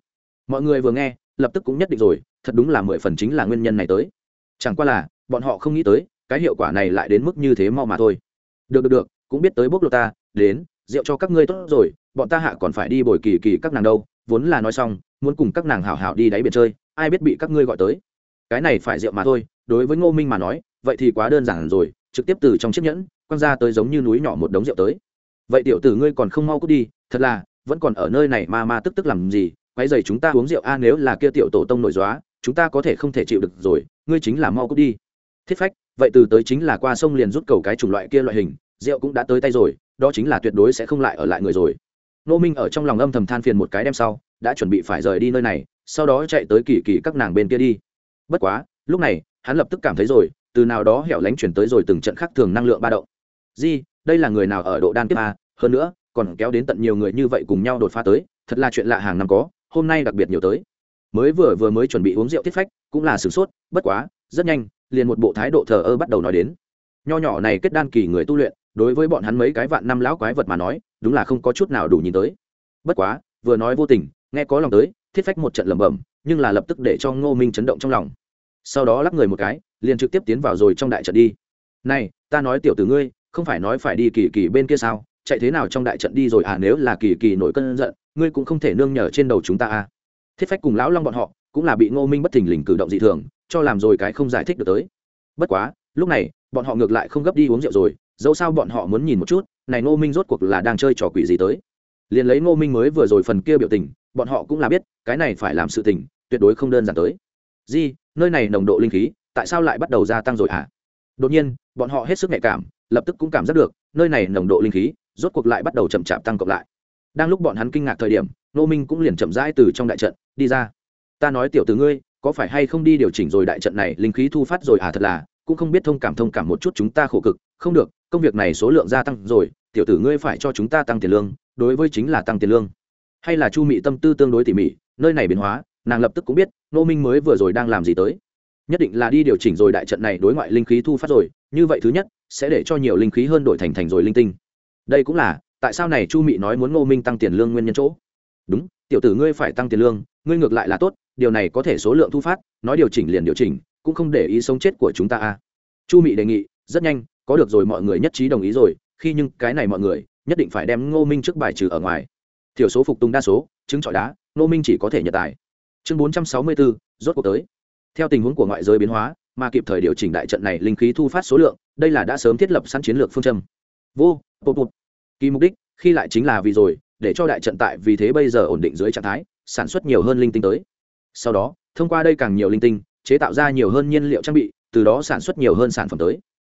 Mọi người vừa nghe, lập tức cũng nhất định rồi, thật đúng là mười phần chính là nguyên nhân này tới. Chẳng qua là, bọn họ không nghĩ tới, cái hiệu quả này lại đến mức như thế mau mà thôi. Được được được, cũng biết tới bốc lột ta, đến, rượu cho các ngươi tốt rồi, bọn ta hạ còn phải đi bồi kỳ kỳ các nàng đâu, vốn là nói xong, muốn cùng các nàng hảo hảo đi đáy biển chơi, ai biết bị các ngươi gọi tới. Cái này phải rượu mà thôi, đối với ngô minh mà nói, vậy thì quá đơn giản rồi, trực tiếp từ trong chiếc nhẫn quăng ra tới giống như núi nhỏ một đống rượu tới. Vậy tiểu tử ngươi còn không mau cút đi, thật là, vẫn còn ở nơi này mà ma tức tức làm gì quay dày chúng ta uống rượu a, nếu là kia tiểu tổ tông nổi dóa chúng ta có thể không thể chịu được rồi, ngươi chính là mau cút đi. Thiết phách, vậy từ tới chính là qua sông liền rút cầu cái chủng loại kia loại hình, rượu cũng đã tới tay rồi, đó chính là tuyệt đối sẽ không lại ở lại người rồi. Nô minh ở trong lòng âm thầm than phiền một cái đem sau, đã chuẩn bị phải rời đi nơi này, sau đó chạy tới kỳ kỳ các nàng bên kia đi. Bất quá, lúc này, hắn lập tức cảm thấy rồi, từ nào đó hẻo lánh chuyển tới rồi từng trận khác thường năng lượng ba động di, đây là người nào ở độ đan tiếp a? Hơn nữa, còn kéo đến tận nhiều người như vậy cùng nhau đột phá tới, thật là chuyện lạ hàng năm có, hôm nay đặc biệt nhiều tới. Mới vừa vừa mới chuẩn bị uống rượu tiết phách, cũng là sửng sốt, bất quá, rất nhanh, liền một bộ thái độ thờ ơ bắt đầu nói đến. Nho nhỏ này kết đan kỳ người tu luyện, đối với bọn hắn mấy cái vạn năm lão quái vật mà nói, đúng là không có chút nào đủ nhìn tới. Bất quá, vừa nói vô tình, nghe có lòng tới thiết phách một trận lẩm bẩm, nhưng là lập tức để cho ngô minh chấn động trong lòng. Sau đó lắp người một cái, liền trực tiếp tiến vào rồi trong đại trận đi. Này, ta nói tiểu tử ngươi không phải nói phải đi kỳ kỳ bên kia sao? Chạy thế nào trong đại trận đi rồi à? Nếu là kỳ kỳ nổi cơn giận, ngươi cũng không thể nương nhờ trên đầu chúng ta à? Thiết phách cùng lão long bọn họ cũng là bị ngô minh bất thình lình cử động dị thường, cho làm rồi cái không giải thích được tới. Bất quá, lúc này, bọn họ ngược lại không gấp đi uống rượu rồi. Dẫu sao bọn họ muốn nhìn một chút, này ngô minh rốt cuộc là đang chơi trò quỷ gì tới? Liền lấy ngô minh mới vừa rồi phần kia biểu tình, bọn họ cũng là biết, cái này phải làm sự tình, tuyệt đối không đơn giản tới. Di, nơi này nồng độ linh khí, tại sao lại bắt đầu gia tăng rồi hả? Đột nhiên, bọn họ hết sức nhạy cảm lập tức cũng cảm giác được, nơi này nồng độ linh khí, rốt cuộc lại bắt đầu chậm chạp tăng cộng lại. Đang lúc bọn hắn kinh ngạc thời điểm nô minh cũng liền chậm rãi từ trong đại trận đi ra. Ta nói tiểu từ ngươi, có phải hay không đi điều chỉnh rồi đại trận này, linh khí thu phát rồi à? Thật là, cũng không biết thông cảm thông cảm một chút chúng ta khổ cực. Không được, công việc này số lượng gia tăng rồi, tiểu tử ngươi phải cho chúng ta tăng tiền lương, đối với chính là tăng tiền lương. Hay là chu mị tâm tư tương đối tỉ mỉ, nơi này biến hóa, nàng lập tức cũng biết nô minh mới vừa rồi đang làm gì tới. Nhất định là đi điều chỉnh rồi đại trận này đối ngoại linh khí thu phát rồi, như vậy thứ nhất sẽ để cho nhiều linh khí hơn đổi thành thành rồi linh tinh. Đây cũng là, tại sao này chu mị nói muốn ngô minh tăng tiền lương nguyên nhân chỗ? Đúng, tiểu tử ngươi phải tăng tiền lương, ngươi ngược lại là tốt, điều này có thể số lượng thu phát, nói điều chỉnh liền điều chỉnh, cũng không để ý sống chết của chúng ta a. Chu mị đề nghị, rất nhanh, có được rồi mọi người nhất trí đồng ý rồi, khi nhưng cái này mọi người, nhất định phải đem ngô minh trước bài trừ ở ngoài. Thiểu số phục tùng đa số chứng trọi đá, ngô minh chỉ có thể nhận tài. Chương bốn trăm sáu mươi bốn, rốt cuộc tới. Theo tình huống của ngoại giới biến hóa mà kịp thời điều chỉnh đại trận này linh khí thu phát số lượng, đây là đã sớm thiết lập sẵn chiến lược phương châm. Vô bột bột kỳ mục đích, khi lại chính là vì rồi, để cho đại trận tại vì thế bây giờ ổn định dưới trạng thái, sản xuất nhiều hơn linh tinh tới. Sau đó, thông qua đây càng nhiều linh tinh, chế tạo ra nhiều hơn nhiên liệu trang bị, từ đó sản xuất nhiều hơn sản phẩm tới.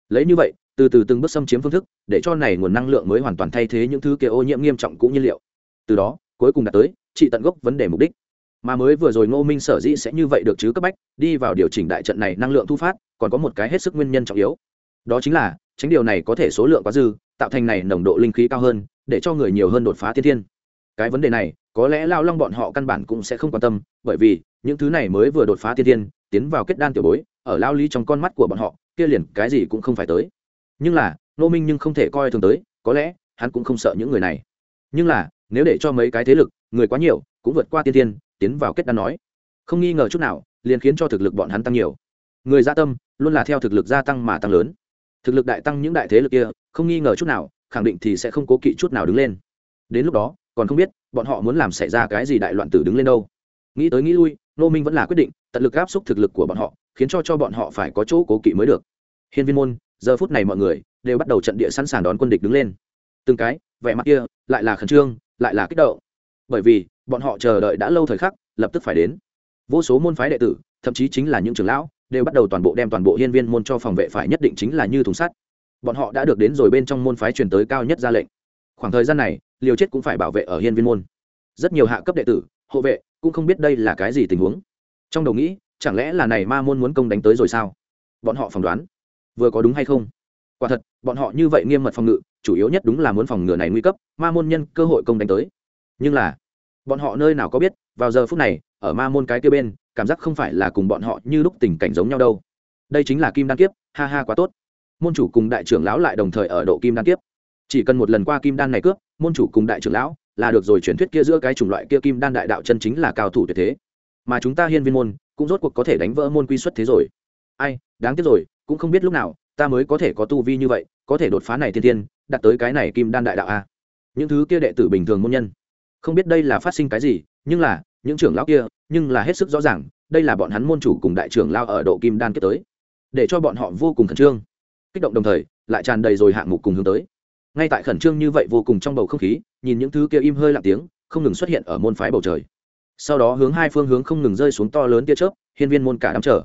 Lấy như vậy, từ từ từng bước xâm chiếm phương thức, để cho này nguồn năng lượng mới hoàn toàn thay thế những thứ kia ô nhiễm nghiêm trọng cũ nhiên liệu. Từ đó, cuối cùng đạt tới trị tận gốc vấn đề mục đích mà mới vừa rồi ngô minh sở dĩ sẽ như vậy được chứ cấp bách, đi vào điều chỉnh đại trận này năng lượng thu phát, còn có một cái hết sức nguyên nhân trọng yếu. Đó chính là tránh điều này có thể số lượng quá dư, tạo thành này nồng độ linh khí cao hơn, để cho người nhiều hơn đột phá thiên thiên. Cái vấn đề này, có lẽ lao long bọn họ căn bản cũng sẽ không quan tâm, bởi vì, những thứ này mới vừa đột phá thiên thiên, tiến vào kết đan tiểu bối, ở lao lý trong con mắt của bọn họ, kia liền cái gì cũng không phải tới. Nhưng là nô minh nhưng không thể coi thường tới, có lẽ, hắn cũng không sợ những người này. Nhưng là, nếu để cho mấy cái thế lực, người quá nhiều, cũng vượt qua tiên tiên tiến vào kết đan nói. Không nghi ngờ chút nào, liền khiến cho thực lực bọn hắn tăng nhiều. Người gia tâm, luôn là theo thực lực gia tăng mà tăng lớn. Thực lực đại tăng những đại thế lực kia, không nghi ngờ chút nào, khẳng định thì sẽ không cố kỵ chút nào đứng lên. Đến lúc đó, còn không biết, bọn họ muốn làm xảy ra cái gì đại loạn tử đứng lên đâu. Nghĩ tới nghĩ lui nô minh vẫn là quyết định, tận lực áp xúc thực lực của bọn họ, khiến cho cho bọn họ phải có chỗ cố kỵ mới được. Hiên viên môn, giờ phút này mọi người đều bắt đầu trận địa sẵn sàng đón quân địch đứng lên. Từng cái, vẻ mặt kia, lại là khẩn trương, lại là kích động. Bởi vì bọn họ chờ đợi đã lâu thời khắc, lập tức phải đến. Vô số môn phái đệ tử, thậm chí chính là những trưởng lão, đều bắt đầu toàn bộ đem toàn bộ hiên viên môn cho phòng vệ phải nhất định chính là như thùng sắt. Bọn họ đã được đến rồi bên trong môn phái truyền tới cao nhất ra lệnh. Khoảng thời gian này, liều chết cũng phải bảo vệ ở hiên viên môn. Rất nhiều hạ cấp đệ tử, hộ vệ, cũng không biết đây là cái gì tình huống. Trong đầu nghĩ, chẳng lẽ là này ma môn muốn công đánh tới rồi sao? Bọn họ phỏng đoán. Vừa có đúng hay không? Quả thật, bọn họ như vậy nghiêm mật phòng ngự, chủ yếu nhất đúng là muốn phòng ngừa này nguy cấp, ma môn nhân cơ hội công đánh tới. Nhưng là bọn họ nơi nào có biết, vào giờ phút này, ở ma môn cái kia bên, cảm giác không phải là cùng bọn họ như lúc tình cảnh giống nhau đâu. Đây chính là kim đan kiếp, ha ha quá tốt. Môn chủ cùng đại trưởng lão lại đồng thời ở độ kim đan kiếp. Chỉ cần một lần qua kim đan này cướp, môn chủ cùng đại trưởng lão là được rồi truyền thuyết kia giữa cái chủng loại kia kim đan đại đạo chân chính là cao thủ tuyệt thế. Mà chúng ta hiên viên môn cũng rốt cuộc có thể đánh vỡ môn quy xuất thế rồi. Ai, đáng tiếc rồi, cũng không biết lúc nào, ta mới có thể có tu vi như vậy, có thể đột phá này thiên thiên đạt tới cái này kim đan đại đạo a những thứ kia đệ tử bình thường môn nhân không biết đây là phát sinh cái gì, nhưng là, những trưởng lão kia, nhưng là hết sức rõ ràng, đây là bọn hắn môn chủ cùng đại trưởng lao ở độ kim đan kết tới. Để cho bọn họ vô cùng khẩn trương. Kích động đồng thời, lại tràn đầy rồi hạng mục cùng hướng tới. Ngay tại khẩn trương như vậy vô cùng trong bầu không khí, nhìn những thứ kia im hơi lặng tiếng, không ngừng xuất hiện ở môn phái bầu trời. Sau đó hướng hai phương hướng không ngừng rơi xuống to lớn tia chớp, hiên viên môn cả đám chờ.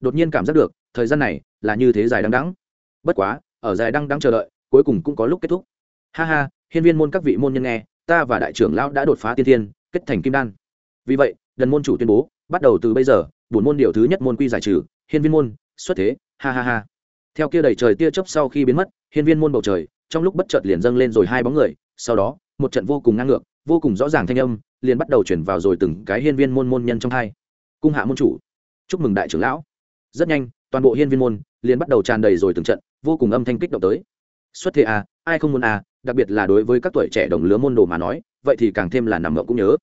Đột nhiên cảm giác được, thời gian này là như thế dài đăng đắng bất quá, ở dài đăng đắng chờ đợi, cuối cùng cũng có lúc kết thúc. Ha ha, hiên viên môn các vị môn nhân nghe ta và đại trưởng lão đã đột phá tiên thiên, kết thành kim đan. Vì vậy, đần môn chủ tuyên bố, bắt đầu từ bây giờ, bổn môn điều thứ nhất môn quy giải trừ, hiên viên môn, xuất thế, ha ha ha. Theo kia đầy trời tia chớp sau khi biến mất, hiên viên môn bầu trời, trong lúc bất chợt liền dâng lên rồi hai bóng người, sau đó, một trận vô cùng ngang ngược, vô cùng rõ ràng thanh âm, liền bắt đầu chuyển vào rồi từng cái hiên viên môn môn nhân trong hai. Cung hạ môn chủ, chúc mừng đại trưởng lão. Rất nhanh, toàn bộ hiên viên môn, liền bắt đầu tràn đầy rồi từng trận, vô cùng âm thanh kích động tới. Xuất thế à ai không muốn à đặc biệt là đối với các tuổi trẻ đồng lứa môn đồ mà nói, vậy thì càng thêm là nằm mộng cũng nhớ.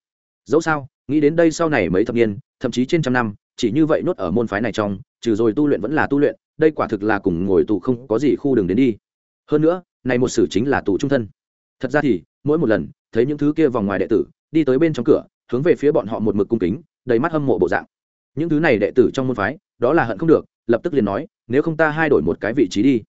Dẫu sao, nghĩ đến đây sau này mấy thập niên, thậm chí trên trăm năm, chỉ như vậy nốt ở môn phái này trong, trừ rồi tu luyện vẫn là tu luyện, đây quả thực là cùng ngồi tù không có gì khu đường đến đi. Hơn nữa, này một sử chính là tù trung thân. Thật ra thì, mỗi một lần, thấy những thứ kia vòng ngoài đệ tử, đi tới bên trong cửa, hướng về phía bọn họ một mực cung kính, đầy mắt hâm mộ bộ dạng. Những thứ này đệ tử trong môn phái, đó là hận không được, lập tức liền nói, nếu không ta hai đổi một cái vị trí đi.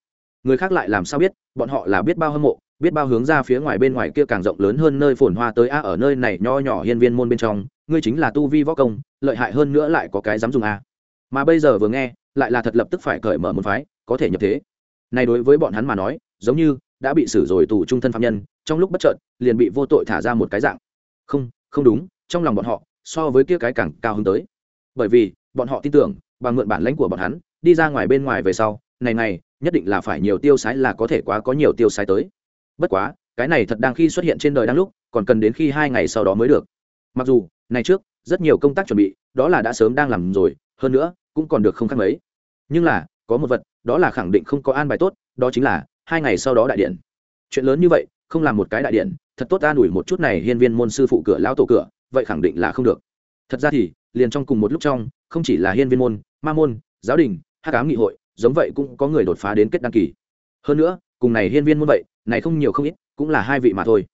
Người khác lại làm sao biết, bọn họ là biết bao hâm mộ biết bao hướng ra phía ngoài bên ngoài kia càng rộng lớn hơn nơi phồn hoa tới a, ở nơi này nho nhỏ hiên viên môn bên trong, ngươi chính là tu vi võ công, lợi hại hơn nữa lại có cái dám dùng a. Mà bây giờ vừa nghe, lại là thật lập tức phải cởi mở một phái, có thể nhập thế. Này đối với bọn hắn mà nói, giống như đã bị xử rồi tù trung thân phạm nhân, trong lúc bất chợt, liền bị vô tội thả ra một cái dạng. Không không đúng, trong lòng bọn họ, so với kia cái càng cao hơn tới. Bởi vì, bọn họ tin tưởng, bằng mượn bản lãnh của bọn hắn, đi ra ngoài bên ngoài về sau, này này, nhất định là phải nhiều tiêu sái là có thể quá có nhiều tiêu sái tới bất quá, cái này thật đang khi xuất hiện trên đời đang lúc, còn cần đến khi hai ngày sau đó mới được. Mặc dù, này trước, rất nhiều công tác chuẩn bị, đó là đã sớm đang làm rồi, hơn nữa, cũng còn được không khác mấy. Nhưng là, có một vật, đó là khẳng định không có an bài tốt, đó chính là, hai ngày sau đó đại điện. Chuyện lớn như vậy, không làm một cái đại điện, thật tốt an ủi một chút này hiên viên môn sư phụ cửa lao tổ cửa, vậy khẳng định là không được. Thật ra thì, liền trong cùng một lúc trong, không chỉ là hiên viên môn, ma môn, giáo đình hát cám nghị hội, giống vậy cũng có người đột phá đến kết đăng kỳ. Hơn nữa, cùng này hiên viên môn vậy này không nhiều không ít, cũng là hai vị mà thôi.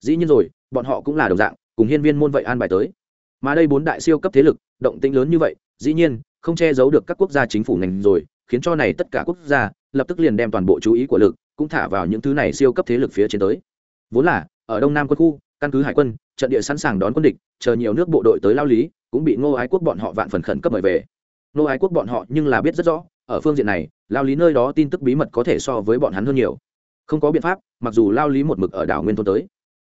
Dĩ nhiên rồi, bọn họ cũng là đồng dạng, cùng hiên viên môn vậy an bài tới. Mà đây bốn đại siêu cấp thế lực, động tĩnh lớn như vậy, dĩ nhiên, không che giấu được các quốc gia chính phủ ngành rồi, khiến cho này tất cả quốc gia, lập tức liền đem toàn bộ chú ý của lực, cũng thả vào những thứ này siêu cấp thế lực phía trên tới. Vốn là, ở đông nam quân khu, căn cứ hải quân, trận địa sẵn sàng đón quân địch, chờ nhiều nước bộ đội tới lao lý, cũng bị ngô ái quốc bọn họ vạn phần khẩn cấp mời về. Ngô ái quốc bọn họ nhưng là biết rất rõ, ở phương diện này, lao lý nơi đó tin tức bí mật có thể so với bọn hắn hơn nhiều không có biện pháp mặc dù lao lý một mực ở đảo nguyên thôn tới.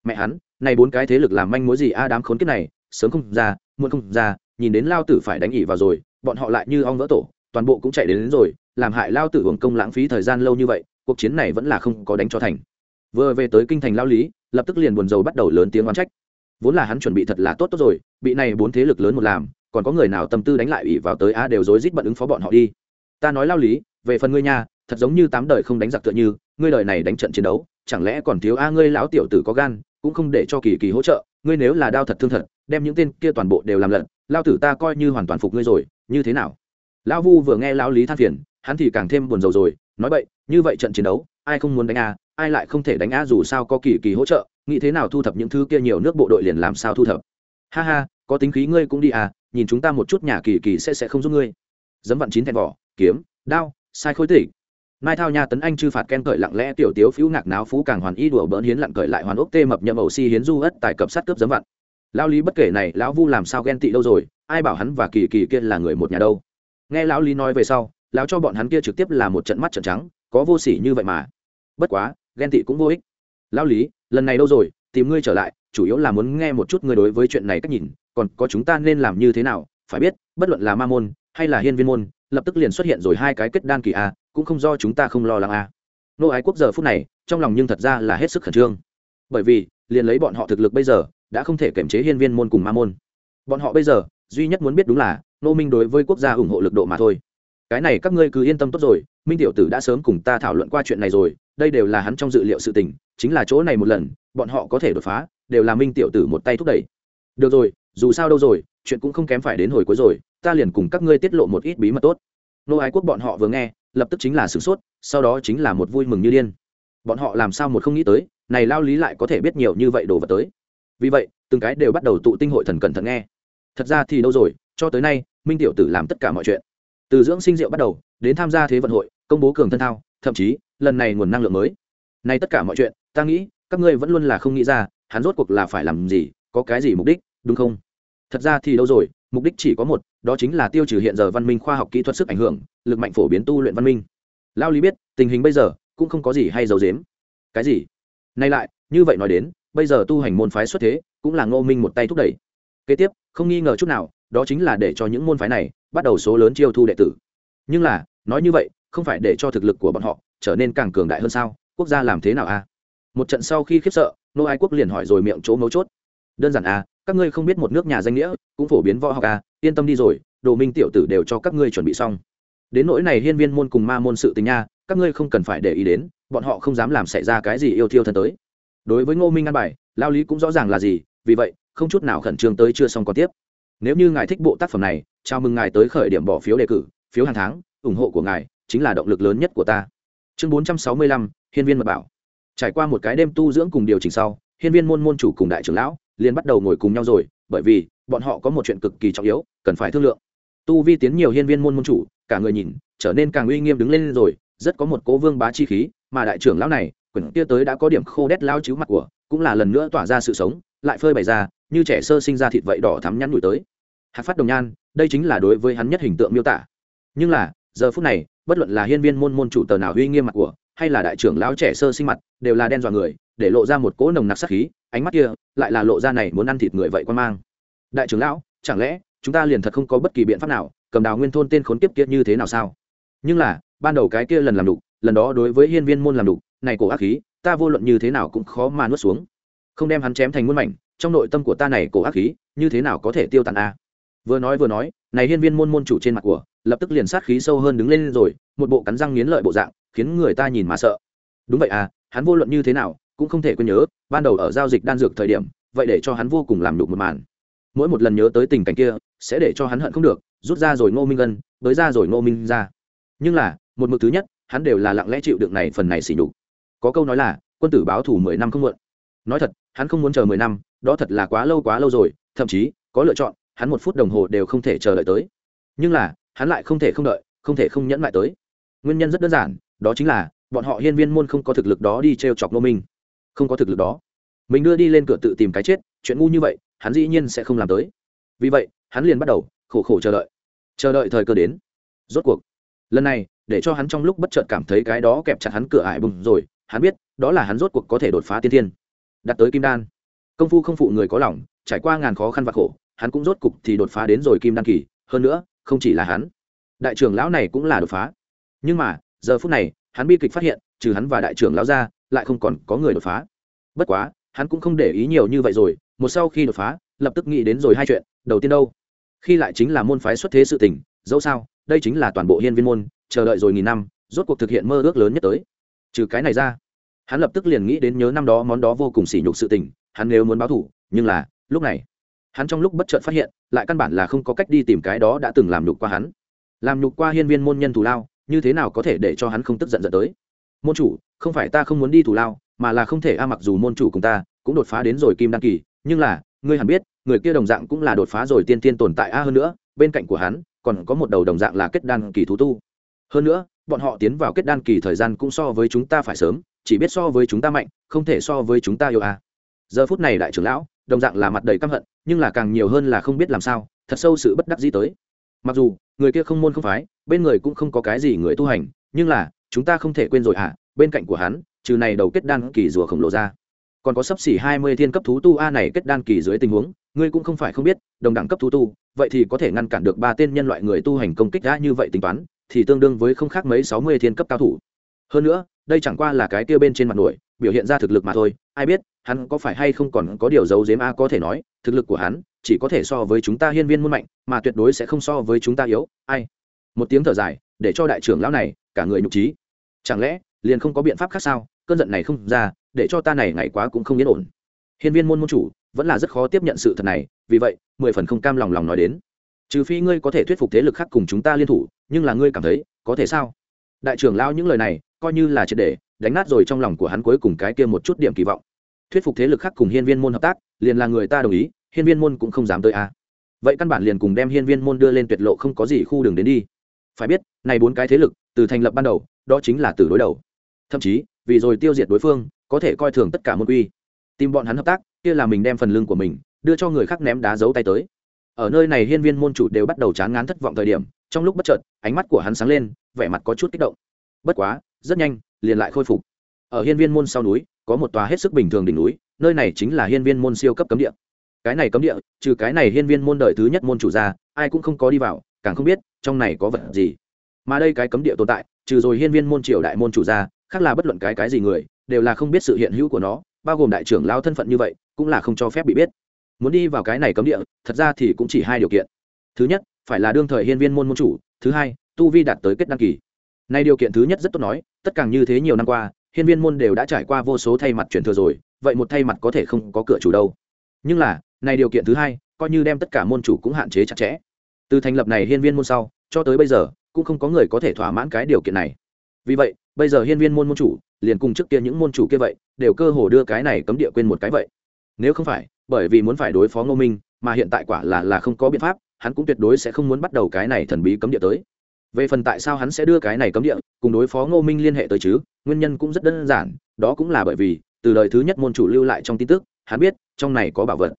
Mẹ hắn này bốn cái thế lực làm manh mối gì a đám khốn kiếp này sớm không ra muộn không ra nhìn đến lao tử phải đánh ỉ vào rồi bọn họ lại như ong vỡ tổ toàn bộ cũng chạy đến, đến rồi làm hại lao tử hưởng công lãng phí thời gian lâu như vậy cuộc chiến này vẫn là không có đánh cho thành. Vừa về tới kinh thành lao lý lập tức liền buồn rầu bắt đầu lớn tiếng oán trách. Vốn là hắn chuẩn bị thật là tốt tốt rồi bị này bốn thế lực lớn một làm còn có người nào tâm tư đánh lại ủy vào tới a đều rối rít bận ứng phó bọn họ đi. Ta nói lao lý về phần ngươi nha thật giống như tám đời không đánh giặc tựa như ngươi đời này đánh trận chiến đấu, chẳng lẽ còn thiếu a ngươi lão tiểu tử có gan, cũng không để cho kỳ kỳ hỗ trợ, ngươi nếu là đao thật thương thật, đem những tên kia toàn bộ đều làm lận lao tử ta coi như hoàn toàn phục ngươi rồi, như thế nào? Lão vu vừa nghe lão lý than phiền, hắn thì càng thêm buồn rầu rồi, nói vậy như vậy trận chiến đấu, ai không muốn đánh a, ai lại không thể đánh a dù sao có kỳ kỳ hỗ trợ, nghĩ thế nào thu thập những thứ kia nhiều nước bộ đội liền làm sao thu thập? Ha ha, có tính khí ngươi cũng đi à nhìn chúng ta một chút nhà kỳ kỳ sẽ sẽ không giúp ngươi. Dấm vặn chín thẹn vỏ kiếm, đao, sai khối tỉ mai thao nha tấn anh chư phạt ken cởi lặng lẽ, tiểu tiếu phiếu ngạc náo phú càng hoàn y đùa bỡn hiến lặng cởi lại hoàn ốc tê mập nhậm ẩu si hiến du ất tài cập sát cướp dấm vặn lao lý bất kể này, lão vu làm sao ghen tị đâu rồi, ai bảo hắn và kỳ kỳ kia là người một nhà đâu? Nghe lão lý nói về sau, lão cho bọn hắn kia trực tiếp là một trận mắt trận trắng, có vô sỉ như vậy mà. Bất quá, ghen tị cũng vô ích. Lão lý, lần này đâu rồi, tìm ngươi trở lại, chủ yếu là muốn nghe một chút ngươi đối với chuyện này cách nhìn, còn có chúng ta nên làm như thế nào, phải biết, bất luận là ma môn, hay là hiên viên môn lập tức liền xuất hiện rồi hai cái kết đan kỳ a, cũng không do chúng ta không lo lắng a. Nô ái quốc giờ phút này, trong lòng nhưng thật ra là hết sức khẩn trương. Bởi vì, liền lấy bọn họ thực lực bây giờ, đã không thể kiểm chế hiên viên môn cùng ma môn. Bọn họ bây giờ, duy nhất muốn biết đúng là, nô minh đối với quốc gia ủng hộ lực độ mà thôi. Cái này các ngươi cứ yên tâm tốt rồi, minh tiểu tử đã sớm cùng ta thảo luận qua chuyện này rồi, đây đều là hắn trong dự liệu sự tình, chính là chỗ này một lần, bọn họ có thể đột phá, đều là minh tiểu tử một tay thúc đẩy. Được rồi, dù sao đâu rồi, chuyện cũng không kém phải đến hồi cuối rồi ta liền cùng các ngươi tiết lộ một ít bí mật tốt. Nô ái quốc bọn họ vừa nghe, lập tức chính là sửng sốt, sau đó chính là một vui mừng như điên. Bọn họ làm sao một không nghĩ tới, này lao lý lại có thể biết nhiều như vậy đồ vật tới. Vì vậy, từng cái đều bắt đầu tụ tinh hội thần cẩn thận nghe. Thật ra thì đâu rồi, cho tới nay, minh tiểu tử làm tất cả mọi chuyện. Từ dưỡng sinh rượu bắt đầu, đến tham gia thế vận hội, công bố cường thân thao, thậm chí, lần này nguồn năng lượng mới. Nay tất cả mọi chuyện, ta nghĩ, các ngươi vẫn luôn là không nghĩ ra, hắn rốt cuộc là phải làm gì, có cái gì mục đích, đúng không? Thật ra thì đâu rồi, mục đích chỉ có một đó chính là tiêu trừ hiện giờ văn minh khoa học kỹ thuật sức ảnh hưởng, lực mạnh phổ biến tu luyện văn minh. Lao lý biết, tình hình bây giờ cũng không có gì hay giấu dếm cái gì? Nay lại, như vậy nói đến, bây giờ tu hành môn phái xuất thế cũng là ngô minh một tay thúc đẩy. Kế tiếp, không nghi ngờ chút nào, đó chính là để cho những môn phái này bắt đầu số lớn chiêu thu đệ tử. Nhưng là, nói như vậy, không phải để cho thực lực của bọn họ trở nên càng cường đại hơn sao? Quốc gia làm thế nào a một trận sau khi khiếp sợ nô ai quốc liền hỏi rồi miệng chỗ mấu chốt. Đơn giản a các ngươi không biết một nước nhà danh nghĩa, cũng phổ biến võ học à yên tâm đi rồi, đồ minh tiểu tử đều cho các ngươi chuẩn bị xong. Đến nỗi này hiên viên môn cùng ma môn sự tình nha, các ngươi không cần phải để ý đến, bọn họ không dám làm xảy ra cái gì yêu thiêu thân tới. Đối với ngô minh an bài, lao lý cũng rõ ràng là gì, vì vậy, không chút nào khẩn trương tới chưa xong còn tiếp. Nếu như ngài thích bộ tác phẩm này, chào mừng ngài tới khởi điểm bỏ phiếu đề cử, phiếu hàng tháng, ủng hộ của ngài chính là động lực lớn nhất của ta. Chương bốn trăm sáu mươi lăm, hiên viên mật bảo. Trải qua một cái đêm tu dưỡng cùng điều chỉnh sau, hiên viên môn môn chủ cùng đại trưởng lão liền bắt đầu ngồi cùng nhau rồi, bởi vì bọn họ có một chuyện cực kỳ trọng yếu, cần phải thương lượng. Tu vi tiến nhiều hiên viên môn môn chủ, cả người nhìn, trở nên càng uy nghiêm đứng lên rồi, rất có một cố vương bá chi khí, mà đại trưởng lão này, quyển kia tới đã có điểm khô đét lao chiếu mặt của, cũng là lần nữa tỏa ra sự sống, lại phơi bày ra, như trẻ sơ sinh ra thịt vậy đỏ thắm nhăn nhủi tới. Hạc phát đồng nhan, đây chính là đối với hắn nhất hình tượng miêu tả. Nhưng là, giờ phút này, bất luận là hiên viên môn môn chủ tờ nào uy nghiêm mặt của, hay là đại trưởng lão trẻ sơ sinh mặt, đều là đen dọa người để lộ ra một cỗ nồng nặc sát khí, ánh mắt kia lại là lộ ra này muốn ăn thịt người vậy quan mang. Đại trưởng lão, chẳng lẽ chúng ta liền thật không có bất kỳ biện pháp nào, cầm đào nguyên thôn tên khốn kiếp kia như thế nào sao? Nhưng là, ban đầu cái kia lần làm đủ lần đó đối với hiên viên môn làm đủ này cổ ác khí, ta vô luận như thế nào cũng khó mà nuốt xuống. Không đem hắn chém thành muôn mảnh, trong nội tâm của ta này cổ ác khí, như thế nào có thể tiêu tàn a? Vừa nói vừa nói, này hiên viên môn môn chủ trên mặt của, lập tức liền sát khí sâu hơn đứng lên rồi, một bộ cắn răng nghiến lợi bộ dạng, khiến người ta nhìn mà sợ. Đúng vậy à hắn vô luận như thế nào cũng không thể quên nhớ, ban đầu ở giao dịch đan dược thời điểm, vậy để cho hắn vô cùng làm đục một màn. Mỗi một lần nhớ tới tình cảnh kia, sẽ để cho hắn hận không được, rút ra rồi ngô minh gân bới ra rồi ngô minh ra nhưng là, một mực thứ nhất, hắn đều là lặng lẽ chịu đựng này phần này xỉ nhục. Có câu nói là, quân tử báo thủ mười năm không muộn. Nói thật, hắn không muốn chờ mười năm, đó thật là quá lâu quá lâu rồi, thậm chí, có lựa chọn, hắn một phút đồng hồ đều không thể chờ đợi tới. Nhưng là, hắn lại không thể không đợi, không thể không nhẫn lại tới. Nguyên nhân rất đơn giản, đó chính là, bọn họ hiên viên môn không có thực lực đó đi t r e o chọc nô minh không có thực lực đó. Mình đưa đi lên cửa tự tìm cái chết, chuyện ngu như vậy, hắn dĩ nhiên sẽ không làm tới. Vì vậy, hắn liền bắt đầu, khổ khổ chờ đợi. Chờ đợi thời cơ đến. Rốt cuộc, lần này, để cho hắn trong lúc bất chợt cảm thấy cái đó kẹp chặt hắn cửa ải bùng rồi, hắn biết, đó là hắn rốt cuộc có thể đột phá tiên thiên. Đặt tới kim đan. Công phu không phụ người có lòng, trải qua ngàn khó khăn và khổ, hắn cũng rốt cục thì đột phá đến rồi kim đan kỳ. Hơn nữa, không chỉ là hắn, đại trưởng lão này cũng là đột phá. Nhưng mà, giờ phút này, hắn bi kịch phát hiện, trừ hắn và đại trưởng lão ra lại không còn có người đột phá. Bất quá, hắn cũng không để ý nhiều như vậy rồi, một sau khi đột phá, lập tức nghĩ đến rồi hai chuyện, đầu tiên đâu? Khi lại chính là môn phái xuất thế sự tình, dẫu sao, đây chính là toàn bộ hiên viên môn, chờ đợi rồi nghìn năm, rốt cuộc thực hiện mơ ước lớn nhất tới. Trừ cái này ra, hắn lập tức liền nghĩ đến nhớ năm đó món đó vô cùng sỉ nhục sự tình, hắn nếu muốn báo thủ nhưng là, lúc này, hắn trong lúc bất chợt phát hiện, lại căn bản là không có cách đi tìm cái đó đã từng làm nhục qua hắn. Làm nhục qua hiên viên môn nhân thù lao, như thế nào có thể để cho hắn không tức giận giận tới? Môn chủ, không phải ta không muốn đi thủ lao, mà là không thể a, mặc dù môn chủ cùng ta cũng đột phá đến rồi kim đăng kỳ, nhưng là, ngươi hẳn biết, người kia đồng dạng cũng là đột phá rồi tiên tiên tồn tại a. Hơn nữa, bên cạnh của hắn, còn có một đầu đồng dạng là kết đan kỳ thú tu. Hơn nữa, bọn họ tiến vào kết đan kỳ thời gian cũng so với chúng ta phải sớm, chỉ biết so với chúng ta mạnh, không thể so với chúng ta yêu a. Giờ phút này đại trưởng lão, đồng dạng là mặt đầy căm hận, nhưng là càng nhiều hơn là không biết làm sao, thật sâu sự bất đắc dĩ tới. Mặc dù, người kia không môn không phái, bên người cũng không có cái gì người tu hành, nhưng là chúng ta không thể quên rồi à bên cạnh của hắn, trừ này đầu kết đan kỳ rùa khổng lồ ra. Còn có sấp xỉ hai mươi thiên cấp thú tu, a này kết đan kỳ dưới tình huống, ngươi cũng không phải không biết, đồng đẳng cấp thu tu, vậy thì có thể ngăn cản được ba tên nhân loại người tu hành công kích đã như vậy tính toán, thì tương đương với không khác mấy sáu mươi thiên cấp cao thủ. Hơn nữa, đây chẳng qua là cái kia bên trên mặt nổi, biểu hiện ra thực lực mà thôi, ai biết, hắn có phải hay không còn có điều giấu giếm a, có thể nói, thực lực của hắn chỉ có thể so với chúng ta hiên viên muôn mạnh, mà tuyệt đối sẽ không so với chúng ta yếu, ai? Một tiếng thở dài, để cho đại trưởng lão này cả người nhục trí chẳng lẽ, liền không có biện pháp khác sao? Cơn giận này không ra, để cho ta này ngày quá cũng không yên ổn. Hiên viên môn môn chủ vẫn là rất khó tiếp nhận sự thật này, vì vậy, mười phần không cam lòng lòng nói đến. Trừ phi ngươi có thể thuyết phục thế lực khác cùng chúng ta liên thủ, nhưng là ngươi cảm thấy, có thể sao? Đại trưởng lao những lời này, coi như là triệt để, đánh nát rồi trong lòng của hắn cuối cùng cái kia một chút điểm kỳ vọng. Thuyết phục thế lực khác cùng hiên viên môn hợp tác, liền là người ta đồng ý, hiên viên môn cũng không dám tới a. À. vậy căn bản liền cùng đem hiên viên môn đưa lên tuyệt lộ không có gì khu đường đến đi. Phải biết, này bốn cái thế lực, từ thành lập ban đầu đó chính là từ đối đầu. Thậm chí, vì rồi tiêu diệt đối phương, có thể coi thường tất cả môn quy. Tìm bọn hắn hợp tác, kia là mình đem phần lưng của mình, đưa cho người khác ném đá giấu tay tới. Ở nơi này hiên viên môn chủ đều bắt đầu chán ngán thất vọng thời điểm, trong lúc bất chợt, ánh mắt của hắn sáng lên, vẻ mặt có chút kích động. Bất quá, rất nhanh, liền lại khôi phục. Ở hiên viên môn sau núi, có một tòa hết sức bình thường đỉnh núi, nơi này chính là hiên viên môn siêu cấp cấm địa. Cái này cấm địa, trừ cái này hiên viên môn đời thứ nhất môn chủ ra, ai cũng không có đi vào, càng không biết, trong này có vật gì. Mà đây cái cấm địa tồn tại trừ rồi hiên viên môn triều đại môn chủ ra, khác là bất luận cái cái gì người, đều là không biết sự hiện hữu của nó, bao gồm đại trưởng lao thân phận như vậy, cũng là không cho phép bị biết. Muốn đi vào cái này cấm địa, thật ra thì cũng chỉ hai điều kiện. Thứ nhất, phải là đương thời hiên viên môn môn chủ. Thứ hai, tu vi đạt tới kết đăng kỳ. Nay điều kiện thứ nhất rất tốt nói, tất cả như thế nhiều năm qua, hiên viên môn đều đã trải qua vô số thay mặt chuyển thừa rồi, vậy một thay mặt có thể không có cửa chủ đâu. Nhưng là, nay điều kiện thứ hai, coi như đem tất cả môn chủ cũng hạn chế chặt chẽ. Từ thành lập này hiên viên môn sau, cho tới bây giờ cũng không có người có thể thỏa mãn cái điều kiện này. Vì vậy, bây giờ hiên viên môn môn chủ, liền cùng trước kia những môn chủ kia vậy, đều cơ hồ đưa cái này cấm địa quên một cái vậy. Nếu không phải, bởi vì muốn phải đối phó ngô minh, mà hiện tại quả là là không có biện pháp, hắn cũng tuyệt đối sẽ không muốn bắt đầu cái này thần bí cấm địa tới. Về phần tại sao hắn sẽ đưa cái này cấm địa, cùng đối phó ngô minh liên hệ tới chứ, nguyên nhân cũng rất đơn giản, đó cũng là bởi vì, từ đời thứ nhất môn chủ lưu lại trong tin tức, hắn biết, trong này có bảo vật.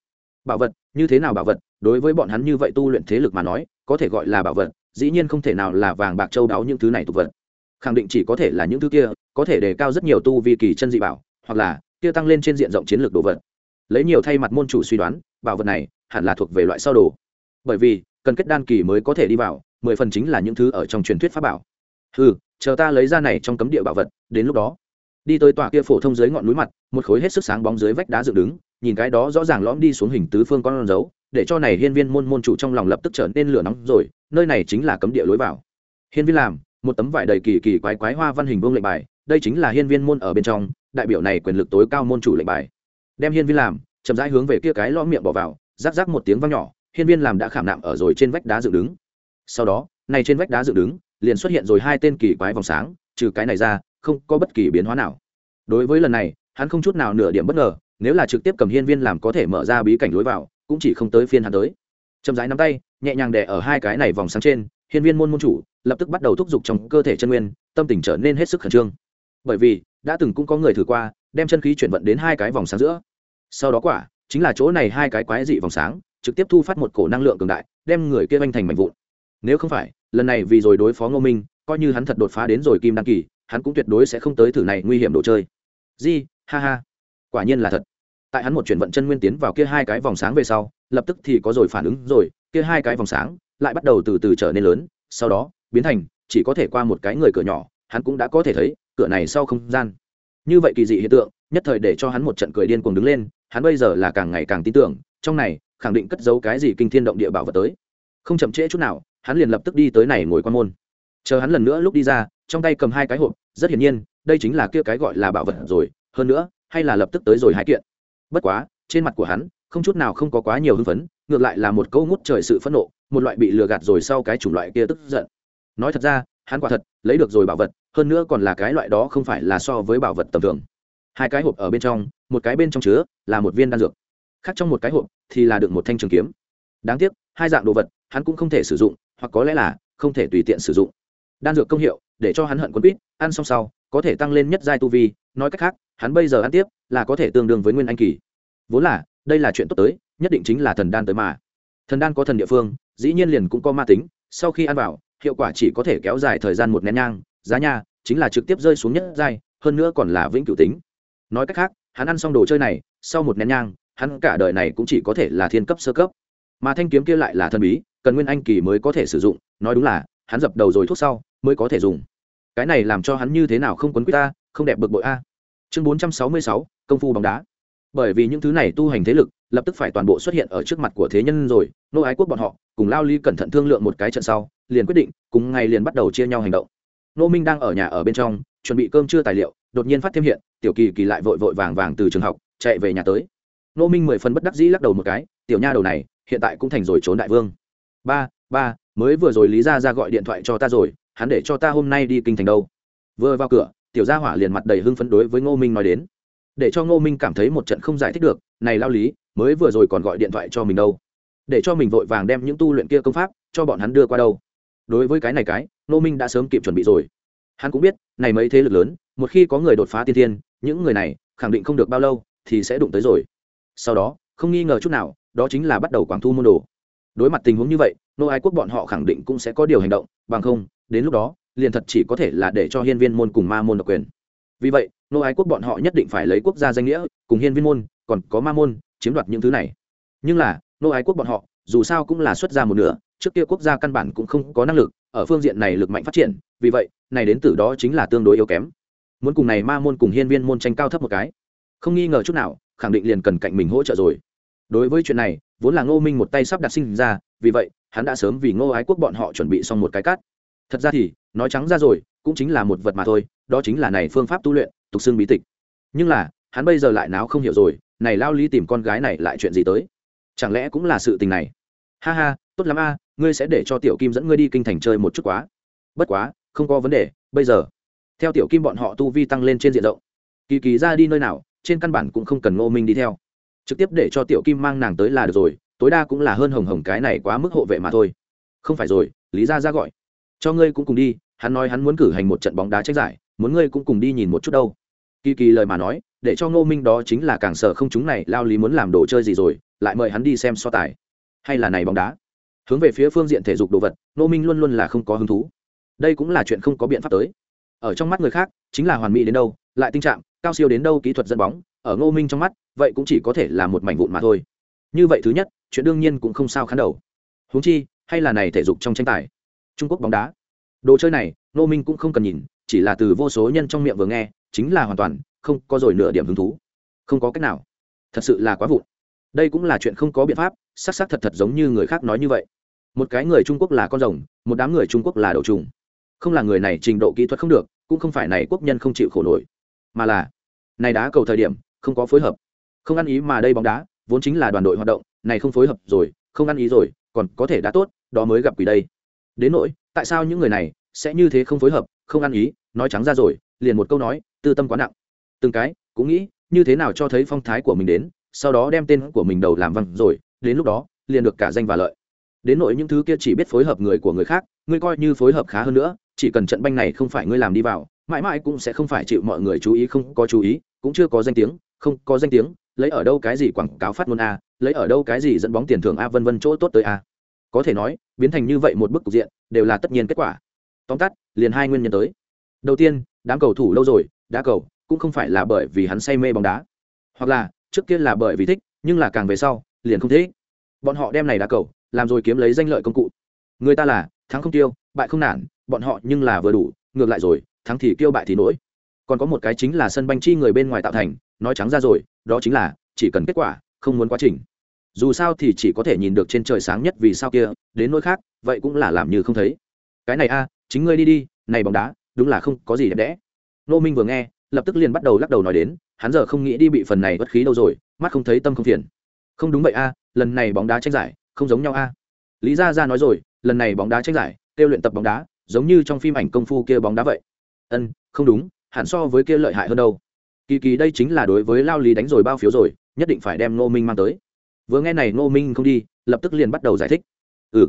Bảo vật, như thế nào bảo vật, đối với bọn hắn như vậy tu luyện thế lực mà nói, có thể gọi là bảo vật dĩ nhiên không thể nào là vàng bạc châu đáo những thứ này tục vật. Khẳng định chỉ có thể là những thứ kia, có thể đề cao rất nhiều tu vi kỳ chân dị bảo, hoặc là kia tăng lên trên diện rộng chiến lược đồ vật. Lấy nhiều thay mặt môn chủ suy đoán, bảo vật này hẳn là thuộc về loại sao đồ. Bởi vì, cần kết đan kỳ mới có thể đi vào, mười phần chính là những thứ ở trong truyền thuyết pháp bảo. Ừ chờ ta lấy ra này trong cấm địa bảo vật, đến lúc đó, đi tới tòa kia phổ thông dưới ngọn núi mặt, một khối hết sức sáng bóng dưới vách đá dựng đứng, nhìn cái đó rõ ràng lõm đi xuống hình tứ phương con dấu để cho này hiên viên môn môn chủ trong lòng lập tức trở nên lửa nóng rồi, nơi này chính là cấm địa lối vào. Hiên viên làm, một tấm vải đầy kỳ kỳ quái quái hoa văn hình vương lệnh bài, đây chính là hiên viên môn ở bên trong, đại biểu này quyền lực tối cao môn chủ lệnh bài. Đem hiên viên làm, chậm rãi hướng về kia cái lõm miệng bỏ vào, rắc rắc một tiếng vang nhỏ, hiên viên làm đã khảm nạm ở rồi trên vách đá dựng đứng. Sau đó, này trên vách đá dựng đứng, liền xuất hiện rồi hai tên kỳ quái vòng sáng, trừ cái này ra, không có bất kỳ biến hóa nào. Đối với lần này, hắn không chút nào nửa điểm bất ngờ, nếu là trực tiếp cầm hiên viên làm có thể mở ra bí cảnh lối vào cũng chỉ không tới phiên hắn tới. Chậm rãi nắm tay, nhẹ nhàng đè ở hai cái này vòng sáng trên, hiên viên môn môn chủ lập tức bắt đầu thúc giục trong cơ thể chân nguyên, tâm tình trở nên hết sức khẩn trương. Bởi vì, đã từng cũng có người thử qua, đem chân khí chuyển vận đến hai cái vòng sáng giữa. Sau đó quả, chính là chỗ này hai cái quái dị vòng sáng, trực tiếp thu phát một cổ năng lượng cường đại, đem người kia oanh thành mảnh vụn. Nếu không phải, lần này vì rồi đối phó ngô minh, coi như hắn thật đột phá đến rồi kim đăng kỳ, hắn cũng tuyệt đối sẽ không tới thử này nguy hiểm đồ chơi. Di, ha ha. Quả nhiên là thật tại hắn một chuyển vận chân nguyên tiến vào kia hai cái vòng sáng về sau, lập tức thì có rồi phản ứng rồi, kia hai cái vòng sáng lại bắt đầu từ từ trở nên lớn, sau đó, biến thành, chỉ có thể qua một cái người cửa nhỏ, hắn cũng đã có thể thấy, cửa này sau không gian. Như vậy kỳ dị hiện tượng, nhất thời để cho hắn một trận cười điên cuồng đứng lên, hắn bây giờ là càng ngày càng tin tưởng, trong này, khẳng định cất giấu cái gì kinh thiên động địa bảo vật tới. Không chậm trễ chút nào, hắn liền lập tức đi tới này ngồi quan môn. Chờ hắn lần nữa lúc đi ra, trong tay cầm hai cái hộp, rất hiển nhiên, đây chính là kia cái gọi là bảo vật rồi, hơn nữa, hay là lập tức tới rồi hai kiện bất quá, trên mặt của hắn, không chút nào không có quá nhiều hưng phấn, ngược lại là một câu ngút trời sự phẫn nộ, một loại bị lừa gạt rồi sau cái chủng loại kia tức giận. Nói thật ra, hắn quả thật, lấy được rồi bảo vật, hơn nữa còn là cái loại đó không phải là so với bảo vật tầm thường. Hai cái hộp ở bên trong, một cái bên trong chứa là một viên đan dược. Khác trong một cái hộp thì là được một thanh trường kiếm. Đáng tiếc, hai dạng đồ vật, hắn cũng không thể sử dụng, hoặc có lẽ là không thể tùy tiện sử dụng. Đan dược công hiệu, để cho hắn hận quân quýt, ăn xong sau, có thể tăng lên nhất giai tu vi, nói cách khác hắn bây giờ ăn tiếp là có thể tương đương với nguyên anh kỳ. Vốn là, đây là chuyện tốt tới, nhất định chính là thần đan tới mà. Thần đan có thần địa phương, dĩ nhiên liền cũng có ma tính, sau khi ăn vào, hiệu quả chỉ có thể kéo dài thời gian một nén nhang, giá nha chính là trực tiếp rơi xuống nhất giai, hơn nữa còn là vĩnh cửu tính. Nói cách khác, hắn ăn xong đồ chơi này, sau một nén nhang, hắn cả đời này cũng chỉ có thể là thiên cấp sơ cấp. Mà thanh kiếm kia lại là thần bí, cần nguyên anh kỳ mới có thể sử dụng, nói đúng là, hắn dập đầu rồi thuốc sau, mới có thể dùng. Cái này làm cho hắn như thế nào không quấn quýt ta, không đẹp bực bội a chương bốn trăm sáu mươi sáu, công phu bóng đá. Bởi vì những thứ này tu hành thế lực, lập tức phải toàn bộ xuất hiện ở trước mặt của thế nhân rồi. Nô ái quốc bọn họ, cùng lao ly cẩn thận thương lượng một cái trận sau, liền quyết định, cùng ngày liền bắt đầu chia nhau hành động. Nô minh đang ở nhà ở bên trong, chuẩn bị cơm trưa tài liệu, đột nhiên phát thêm hiện, tiểu kỳ kỳ lại vội vội vàng vàng từ trường học, chạy về nhà tới. Nô minh mười phần bất đắc dĩ lắc đầu một cái, tiểu nha đầu này, hiện tại cũng thành rồi trốn đại vương. Ba ba, mới vừa rồi lý ra ra gọi điện thoại cho ta rồi, hắn để cho ta hôm nay đi kinh thành đâu? Vừa vào cửa tiểu gia hỏa liền mặt đầy hưng phấn đối với ngô minh nói đến. Để cho ngô minh cảm thấy một trận không giải thích được, này lao lý, mới vừa rồi còn gọi điện thoại cho mình đâu. Để cho mình vội vàng đem những tu luyện kia công pháp, cho bọn hắn đưa qua đâu. Đối với cái này cái, ngô minh đã sớm kịp chuẩn bị rồi. Hắn cũng biết, này mấy thế lực lớn, một khi có người đột phá tiên thiên, những người này, khẳng định không được bao lâu, thì sẽ đụng tới rồi. Sau đó, không nghi ngờ chút nào, đó chính là bắt đầu quảng thu môn đồ. Đối mặt tình huống như vậy nô ái quốc bọn họ khẳng định cũng sẽ có điều hành động, bằng không, đến lúc đó liền thật chỉ có thể là để cho hiên viên môn cùng ma môn độc quyền. Vì vậy, nô ái quốc bọn họ nhất định phải lấy quốc gia danh nghĩa, cùng hiên viên môn, còn có ma môn, chiếm đoạt những thứ này. Nhưng là, nô ái quốc bọn họ, dù sao cũng là xuất ra một nửa, trước kia quốc gia căn bản cũng không có năng lực, ở phương diện này lực mạnh phát triển, vì vậy, này đến từ đó chính là tương đối yếu kém. Muốn cùng này ma môn cùng hiên viên môn tranh cao thấp một cái, không nghi ngờ chút nào, khẳng định liền cần cạnh mình hỗ trợ rồi. Đối với chuyện này, vốn là ngô minh một tay sắp đặt sinh ra, vì vậy, hắn đã sớm vì ngô ái quốc bọn họ chuẩn bị xong một cái cắt thật ra thì nói trắng ra rồi, cũng chính là một vật mà thôi, đó chính là này phương pháp tu luyện, tục xưng bí tịch. Nhưng là, hắn bây giờ lại náo không hiểu rồi, này lao lý tìm con gái này lại chuyện gì tới? Chẳng lẽ cũng là sự tình này? Ha ha, tốt lắm a, ngươi sẽ để cho tiểu kim dẫn ngươi đi kinh thành chơi một chút quá. Bất quá, không có vấn đề, bây giờ, theo tiểu kim bọn họ tu vi tăng lên trên diện rộng, kỳ kỳ ra đi nơi nào, trên căn bản cũng không cần ngô minh đi theo. Trực tiếp để cho tiểu kim mang nàng tới là được rồi, tối đa cũng là hơn hồng hồng cái này quá mức hộ vệ mà thôi. Không phải rồi, lý ra ra gọi. Cho ngươi cũng cùng đi hắn nói hắn muốn cử hành một trận bóng đá tranh giải, muốn ngươi cũng cùng đi nhìn một chút đâu. Kỳ kỳ lời mà nói, để cho ngô minh đó chính là càng sợ không chúng này, lao lý muốn làm đồ chơi gì rồi, lại mời hắn đi xem so tài. Hay là này bóng đá? Hướng về phía phương diện thể dục đồ vật, ngô minh luôn luôn là không có hứng thú. Đây cũng là chuyện không có biện pháp tới. Ở trong mắt người khác, chính là hoàn mỹ đến đâu, lại tinh trạng, cao siêu đến đâu kỹ thuật dẫn bóng, ở ngô minh trong mắt, vậy cũng chỉ có thể là một mảnh vụn mà thôi. Như vậy thứ nhất, chuyện đương nhiên cũng không sao khán đầu. Huống chi, hay là này thể dục trong tranh tài. Trung quốc bóng đá đồ chơi này nô minh cũng không cần nhìn, chỉ là từ vô số nhân trong miệng vừa nghe, chính là hoàn toàn, không có rồi nửa điểm hứng thú. Không có cách nào. Thật sự là quá vụn. Đây cũng là chuyện không có biện pháp, xác xác thật thật giống như người khác nói như vậy. Một cái người trung quốc là con rồng, một đám người trung quốc là đầu trùng. Không là người này trình độ kỹ thuật không được, cũng không phải này quốc nhân không chịu khổ nổi. Mà là, này đá cầu thời điểm, không có phối hợp. Không ăn ý mà đây bóng đá, vốn chính là đoàn đội hoạt động, này không phối hợp rồi, không ăn ý rồi, còn có thể đã tốt, đó mới gặp quỷ đây. Đến nỗi tại sao những người này sẽ như thế không phối hợp, không ăn ý, nói trắng ra rồi, liền một câu nói, tư tâm quá nặng. Từng cái cũng nghĩ, như thế nào cho thấy phong thái của mình đến, sau đó đem tên của mình đầu làm văn rồi, đến lúc đó, liền được cả danh và lợi. Đến nội những thứ kia chỉ biết phối hợp người của người khác, ngươi coi như phối hợp khá hơn nữa, chỉ cần trận banh này không phải ngươi làm đi vào, mãi mãi cũng sẽ không phải chịu mọi người chú ý không có chú ý, cũng chưa có danh tiếng, không có danh tiếng, lấy ở đâu cái gì quảng cáo phát ngôn a, lấy ở đâu cái gì dẫn bóng tiền thưởng a, vân vân chỗ tốt tới a có thể nói, biến thành như vậy một bức cục diện, đều là tất nhiên kết quả. Tóm tắt, liền hai nguyên nhân tới. Đầu tiên, đám cầu thủ lâu rồi, đã cầu, cũng không phải là bởi vì hắn say mê bóng đá. Hoặc là, trước kia là bởi vì thích, nhưng là càng về sau, liền không thích. Bọn họ đem này đá cầu, làm rồi kiếm lấy danh lợi công cụ. Người ta là, thắng không tiêu, bại không nản, bọn họ nhưng là vừa đủ, ngược lại rồi, thắng thì kêu bại thì nỗi còn có một cái chính là sân banh chi người bên ngoài tạo thành, nói trắng ra rồi, đó chính là, chỉ cần kết quả, không muốn quá trình dù sao thì chỉ có thể nhìn được trên trời sáng nhất vì sao kia, đến nỗi khác, vậy cũng là làm như không thấy. Cái này a, chính ngươi đi đi, này bóng đá, đúng là không có gì đẹp đẽ. Nô minh vừa nghe, lập tức liền bắt đầu lắc đầu nói đến, hắn giờ không nghĩ đi bị phần này bất khí đâu rồi, mắt không thấy tâm không phiền. Không đúng vậy a, lần này bóng đá tranh giải, không giống nhau a. Lý gia gia nói rồi, lần này bóng đá tranh giải tiêu luyện tập bóng đá, giống như trong phim ảnh công phu kia bóng đá vậy. Ân, không đúng, hẳn so với kia lợi hại hơn đâu. Kỳ kỳ đây chính là đối với lao lý đánh rồi bao phiếu rồi, nhất định phải đem ngô minh mang tới vừa nghe này ngô minh không đi, lập tức liền bắt đầu giải thích. Ừ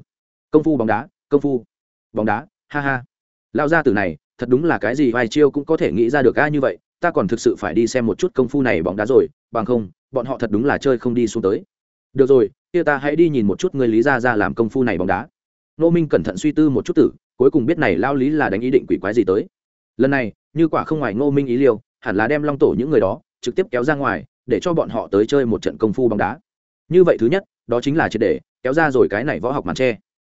công phu bóng đá, công phu bóng đá, ha ha. Lao ra từ này, thật đúng là cái gì vài chiêu cũng có thể nghĩ ra được a như vậy, ta còn thực sự phải đi xem một chút công phu này bóng đá rồi, bằng không, bọn họ thật đúng là chơi không đi xuống tới. Được rồi, kia ta hãy đi nhìn một chút người lý ra ra làm công phu này bóng đá. Nô minh cẩn thận suy tư một chút tử, cuối cùng biết này lao lý là đánh ý định quỷ quái gì tới. Lần này, như quả không ngoài ngô minh ý liêu, hẳn là đem long tổ những người đó, trực tiếp kéo ra ngoài, để cho bọn họ tới chơi một trận công phu bóng đá như vậy thứ nhất, đó chính là triệt để kéo ra rồi cái này võ học màn tre.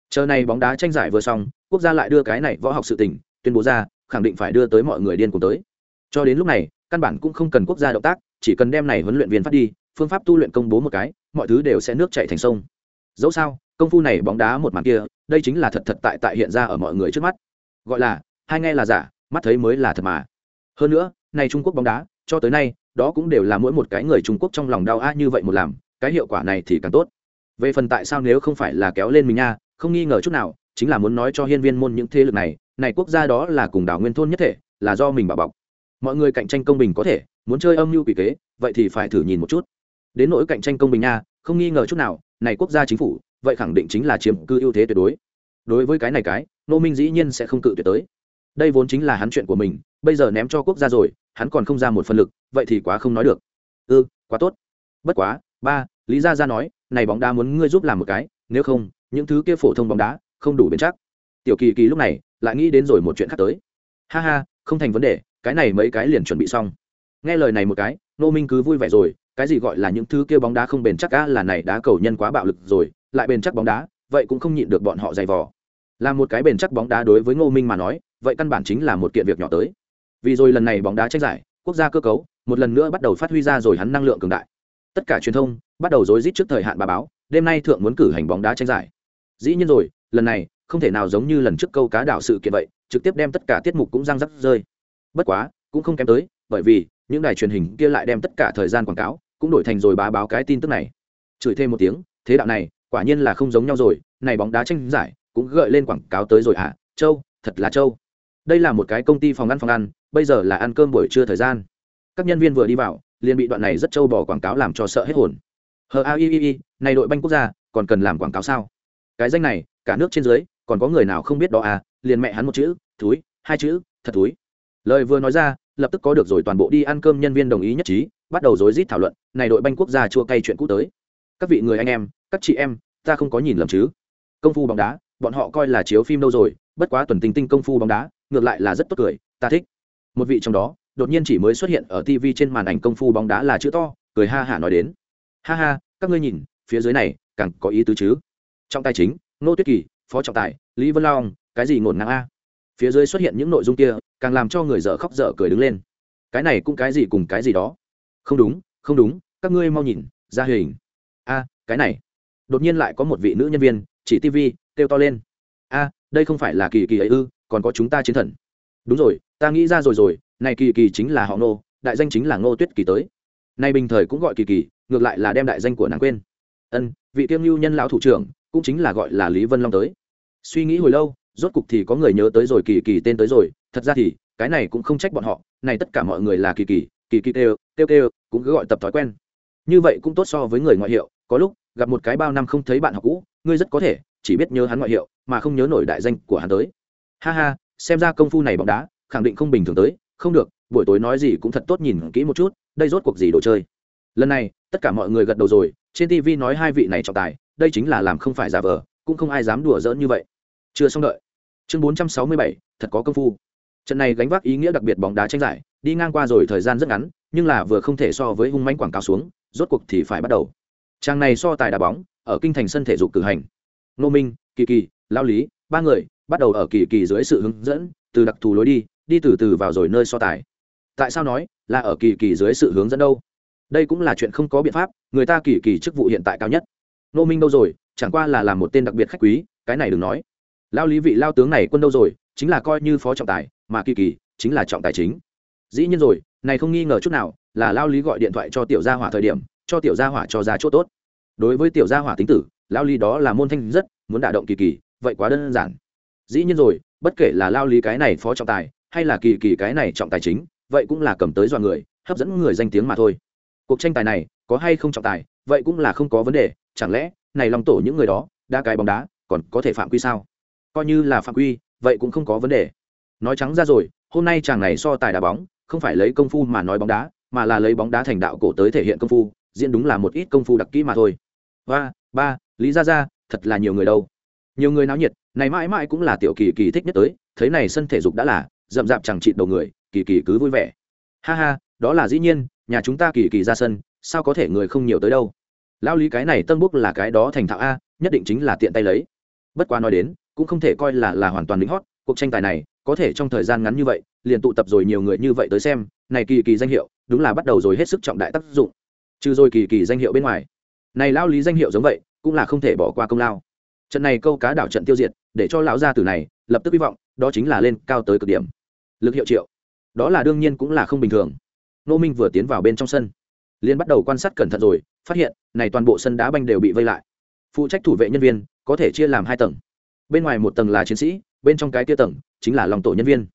Chờ này bóng đá tranh giải vừa xong, quốc gia lại đưa cái này võ học sự tình tuyên bố ra, khẳng định phải đưa tới mọi người điên cùng tới. Cho đến lúc này, căn bản cũng không cần quốc gia động tác, chỉ cần đem này huấn luyện viên phát đi, phương pháp tu luyện công bố một cái, mọi thứ đều sẽ nước chạy thành sông. Dẫu sao, công phu này bóng đá một màn kia, đây chính là thật thật tại tại hiện ra ở mọi người trước mắt. Gọi là, hai nghe là giả, mắt thấy mới là thật mà. Hơn nữa, này trung quốc bóng đá, cho tới nay, đó cũng đều là mỗi một cái người trung quốc trong lòng đau a như vậy một làm cái hiệu quả này thì càng tốt. Về phần tại sao nếu không phải là kéo lên mình nha không nghi ngờ chút nào chính là muốn nói cho hiên viên môn những thế lực này này quốc gia đó là cùng đảo nguyên thôn nhất thể là do mình bảo bọc. Mọi người cạnh tranh công bình có thể muốn chơi âm mưu quỷ kế vậy thì phải thử nhìn một chút. Đến nỗi cạnh tranh công bình nha không nghi ngờ chút nào này quốc gia chính phủ vậy khẳng định chính là chiếm cư ưu thế tuyệt đối. Đối với cái này cái nô minh dĩ nhiên sẽ không cự tuyệt tới. Đây vốn chính là hắn chuyện của mình bây giờ ném cho quốc gia rồi hắn còn không ra một phân lực vậy thì quá không nói được. Ư ừ, quá tốt. Bất quá ba, lý gia gia nói, này bóng đá muốn ngươi giúp làm một cái, nếu không, những thứ kia phổ thông bóng đá không đủ bền chắc. Tiểu kỳ kỳ lúc này lại nghĩ đến rồi một chuyện khác tới. Ha ha, không thành vấn đề, cái này mấy cái liền chuẩn bị xong. Nghe lời này một cái nô minh cứ vui vẻ rồi, cái gì gọi là những thứ kia bóng đá không bền chắc á, là này đá cầu nhân quá bạo lực rồi, lại bền chắc bóng đá, vậy cũng không nhịn được bọn họ dày vò. Là một cái bền chắc bóng đá đối với ngô minh mà nói, vậy căn bản chính là một kiện việc nhỏ tới. Vì rồi lần này bóng đá tranh giải, quốc gia cơ cấu, một lần nữa bắt đầu phát huy ra rồi hắn năng lượng cường đại tất cả truyền thông bắt đầu rối rít trước thời hạn bà báo, đêm nay thượng muốn cử hành bóng đá tranh giải. Dĩ nhiên rồi, lần này, không thể nào giống như lần trước câu cá đảo sự kiện vậy, trực tiếp đem tất cả tiết mục cũng răng rắc rơi. Bất quá, cũng không kém tới, bởi vì, những đài truyền hình kia lại đem tất cả thời gian quảng cáo, cũng đổi thành rồi bá báo cái tin tức này. Chửi thêm một tiếng, thế đạo này, quả nhiên là không giống nhau rồi, này bóng đá tranh giải, cũng gợi lên quảng cáo tới rồi hả? À? châu, thật là châu. Đây là một cái công ty phòng ăn phòng ăn, bây giờ là ăn cơm buổi trưa thời gian. Các nhân viên vừa đi vào liền bị đoạn này rất châu bỏ quảng cáo làm cho sợ hết hồn. Hờ a i i, này đội banh quốc gia, còn cần làm quảng cáo sao? Cái danh này, cả nước trên dưới, còn có người nào không biết đó à? Liền mẹ hắn một chữ, thúi, hai chữ, thật thúi. Lời vừa nói ra, lập tức có được rồi toàn bộ đi ăn cơm nhân viên đồng ý nhất trí, bắt đầu rối rít thảo luận, này đội banh quốc gia chua cay chuyện cũ tới. Các vị người anh em, các chị em, ta không có nhìn lầm chứ. Công phu bóng đá, bọn họ coi là chiếu phim đâu rồi, bất quá tuần tinh tinh công phu bóng đá, ngược lại là rất tốt cười, ta thích. Một vị trong đó đột nhiên chỉ mới xuất hiện ở tv trên màn ảnh công phu bóng đá là chữ to, cười ha hả nói đến. Ha ha, các ngươi nhìn, phía dưới này, càng có ý tứ chứ. Trong tài chính nô tuyết kỳ, phó trọng tài, lý vân long, cái gì ngổn ngang a? Phía dưới xuất hiện những nội dung kia, càng làm cho người dở khóc dở cười đứng lên. Cái này cũng cái gì cùng cái gì đó? Không đúng không đúng, các ngươi mau nhìn, ra hình. A, cái này. Đột nhiên lại có một vị nữ nhân viên, chỉ tv kêu to lên. A, đây không phải là kỳ kỳ ấy ư, còn có chúng ta chiến thần. Đúng rồi, ta nghĩ ra rồi rồi này kỳ kỳ chính là họ nô đại danh chính là ngô tuyết kỳ tới. Nay bình thời cũng gọi kỳ kỳ, ngược lại là đem đại danh của nàng quên. Ân, vị tiêm lưu nhân lão thủ trưởng, cũng chính là gọi là lý vân long tới. Suy nghĩ hồi lâu, rốt cục thì có người nhớ tới rồi kỳ kỳ tên tới rồi. Thật ra thì, cái này cũng không trách bọn họ, này tất cả mọi người là kỳ kỳ kỳ kỳ têu têu têu cũng cứ gọi tập thói quen. Như vậy cũng tốt so với người ngoại hiệu, có lúc gặp một cái bao năm không thấy bạn học cũ, ngươi rất có thể chỉ biết nhớ hắn ngoại hiệu, mà không nhớ nổi đại danh của hắn tới. Ha ha, xem ra công phu này bóng đá, khẳng định không bình thường tới không được, buổi tối nói gì cũng thật tốt nhìn kỹ một chút, đây rốt cuộc gì đồ chơi. Lần này, tất cả mọi người gật đầu rồi, trên tv nói hai vị này trọng tài, đây chính là làm không phải giả vờ, cũng không ai dám đùa giỡn như vậy. Chưa xong đợi. Chương bốn trăm sáu mươi bảy, thật có công phu. Trận này gánh vác ý nghĩa đặc biệt bóng đá tranh giải, đi ngang qua rồi thời gian rất ngắn, nhưng là vừa không thể so với hung manh quảng cáo xuống, rốt cuộc thì phải bắt đầu. Trang này so tài đá bóng, ở kinh thành sân thể dục cử hành. Nô minh, kỳ kỳ, lao lý, ba người, bắt đầu ở kỳ kỳ dưới sự hướng dẫn, từ đặc thù lối đi đi từ từ vào rồi nơi so tài. Tại sao nói? Là ở kỳ kỳ dưới sự hướng dẫn đâu? Đây cũng là chuyện không có biện pháp, người ta kỳ kỳ chức vụ hiện tại cao nhất. Nô minh đâu rồi? Chẳng qua là làm một tên đặc biệt khách quý, cái này đừng nói. Lao lý vị lao tướng này quân đâu rồi? Chính là coi như phó trọng tài, mà kỳ kỳ chính là trọng tài chính. Dĩ nhiên rồi, này không nghi ngờ chút nào, là lao lý gọi điện thoại cho tiểu gia hỏa thời điểm, cho tiểu gia hỏa cho ra chỗ tốt. Đối với tiểu gia hỏa tính tử, lao lý đó là môn thanh rất, muốn đả động kỳ kỳ, vậy quá đơn giản. Dĩ nhiên rồi, bất kể là lao lý cái này phó trọng tài hay là kỳ kỳ cái này trọng tài chính, vậy cũng là cầm tới dọa người, hấp dẫn người danh tiếng mà thôi. Cuộc tranh tài này, có hay không trọng tài, vậy cũng là không có vấn đề, chẳng lẽ, này lòng tổ những người đó, đã cái bóng đá, còn có thể phạm quy sao? Coi như là phạm quy, vậy cũng không có vấn đề. Nói trắng ra rồi, hôm nay chàng này so tài đá bóng, không phải lấy công phu mà nói bóng đá, mà là lấy bóng đá thành đạo cổ tới thể hiện công phu, diễn đúng là một ít công phu đặc kỹ mà thôi. Và ba, lý ra ra thật là nhiều người đâu. Nhiều người náo nhiệt, này mãi mãi cũng là tiểu kỳ kỳ thích nhất tới, thấy này sân thể dục đã là rậm rạp chẳng trị đầu người, kỳ kỳ cứ vui vẻ. Ha ha, đó là dĩ nhiên, nhà chúng ta kỳ kỳ ra sân, sao có thể người không nhiều tới đâu? Lao lý cái này tân búc là cái đó thành thạo a, nhất định chính là tiện tay lấy. Bất quá nói đến, cũng không thể coi là là hoàn toàn lính hót, cuộc tranh tài này, có thể trong thời gian ngắn như vậy, liền tụ tập rồi nhiều người như vậy tới xem, này kỳ kỳ danh hiệu, đúng là bắt đầu rồi hết sức trọng đại tác dụng. Trừ rồi kỳ kỳ danh hiệu bên ngoài, này lao lý danh hiệu giống vậy, cũng là không thể bỏ qua công lao. Trận này câu cá đảo trận tiêu diệt, để cho lão gia tử này, lập tức hy vọng, đó chính là lên cao tới cực điểm lực hiệu triệu. Đó là đương nhiên cũng là không bình thường. Nô minh vừa tiến vào bên trong sân liên bắt đầu quan sát cẩn thận rồi, phát hiện, này toàn bộ sân đá banh đều bị vây lại. Phụ trách thủ vệ nhân viên, có thể chia làm hai tầng. Bên ngoài một tầng là chiến sĩ, bên trong cái kia tầng, chính là lòng tổ nhân viên.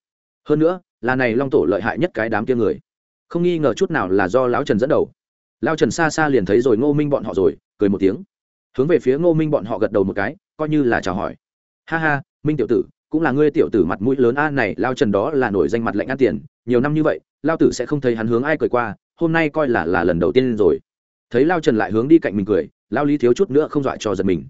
Hơn nữa, là này long tổ lợi hại nhất cái đám kia người. Không nghi ngờ chút nào là do lão trần dẫn đầu. Lao trần xa xa liền thấy rồi ngô minh bọn họ rồi, cười một tiếng. Hướng về phía ngô minh bọn họ gật đầu một cái, coi như là chào hỏi. Ha ha, minh tiểu tử cũng là ngươi tiểu tử mặt mũi lớn a, này, lao trần đó là nổi danh mặt lạnh ăn tiền. Nhiều năm như vậy, lao tử sẽ không thấy hắn hướng ai cười qua, hôm nay coi là là lần đầu tiên rồi. Thấy lao trần lại hướng đi cạnh mình cười, lao lý thiếu chút nữa không dọa cho giật mình.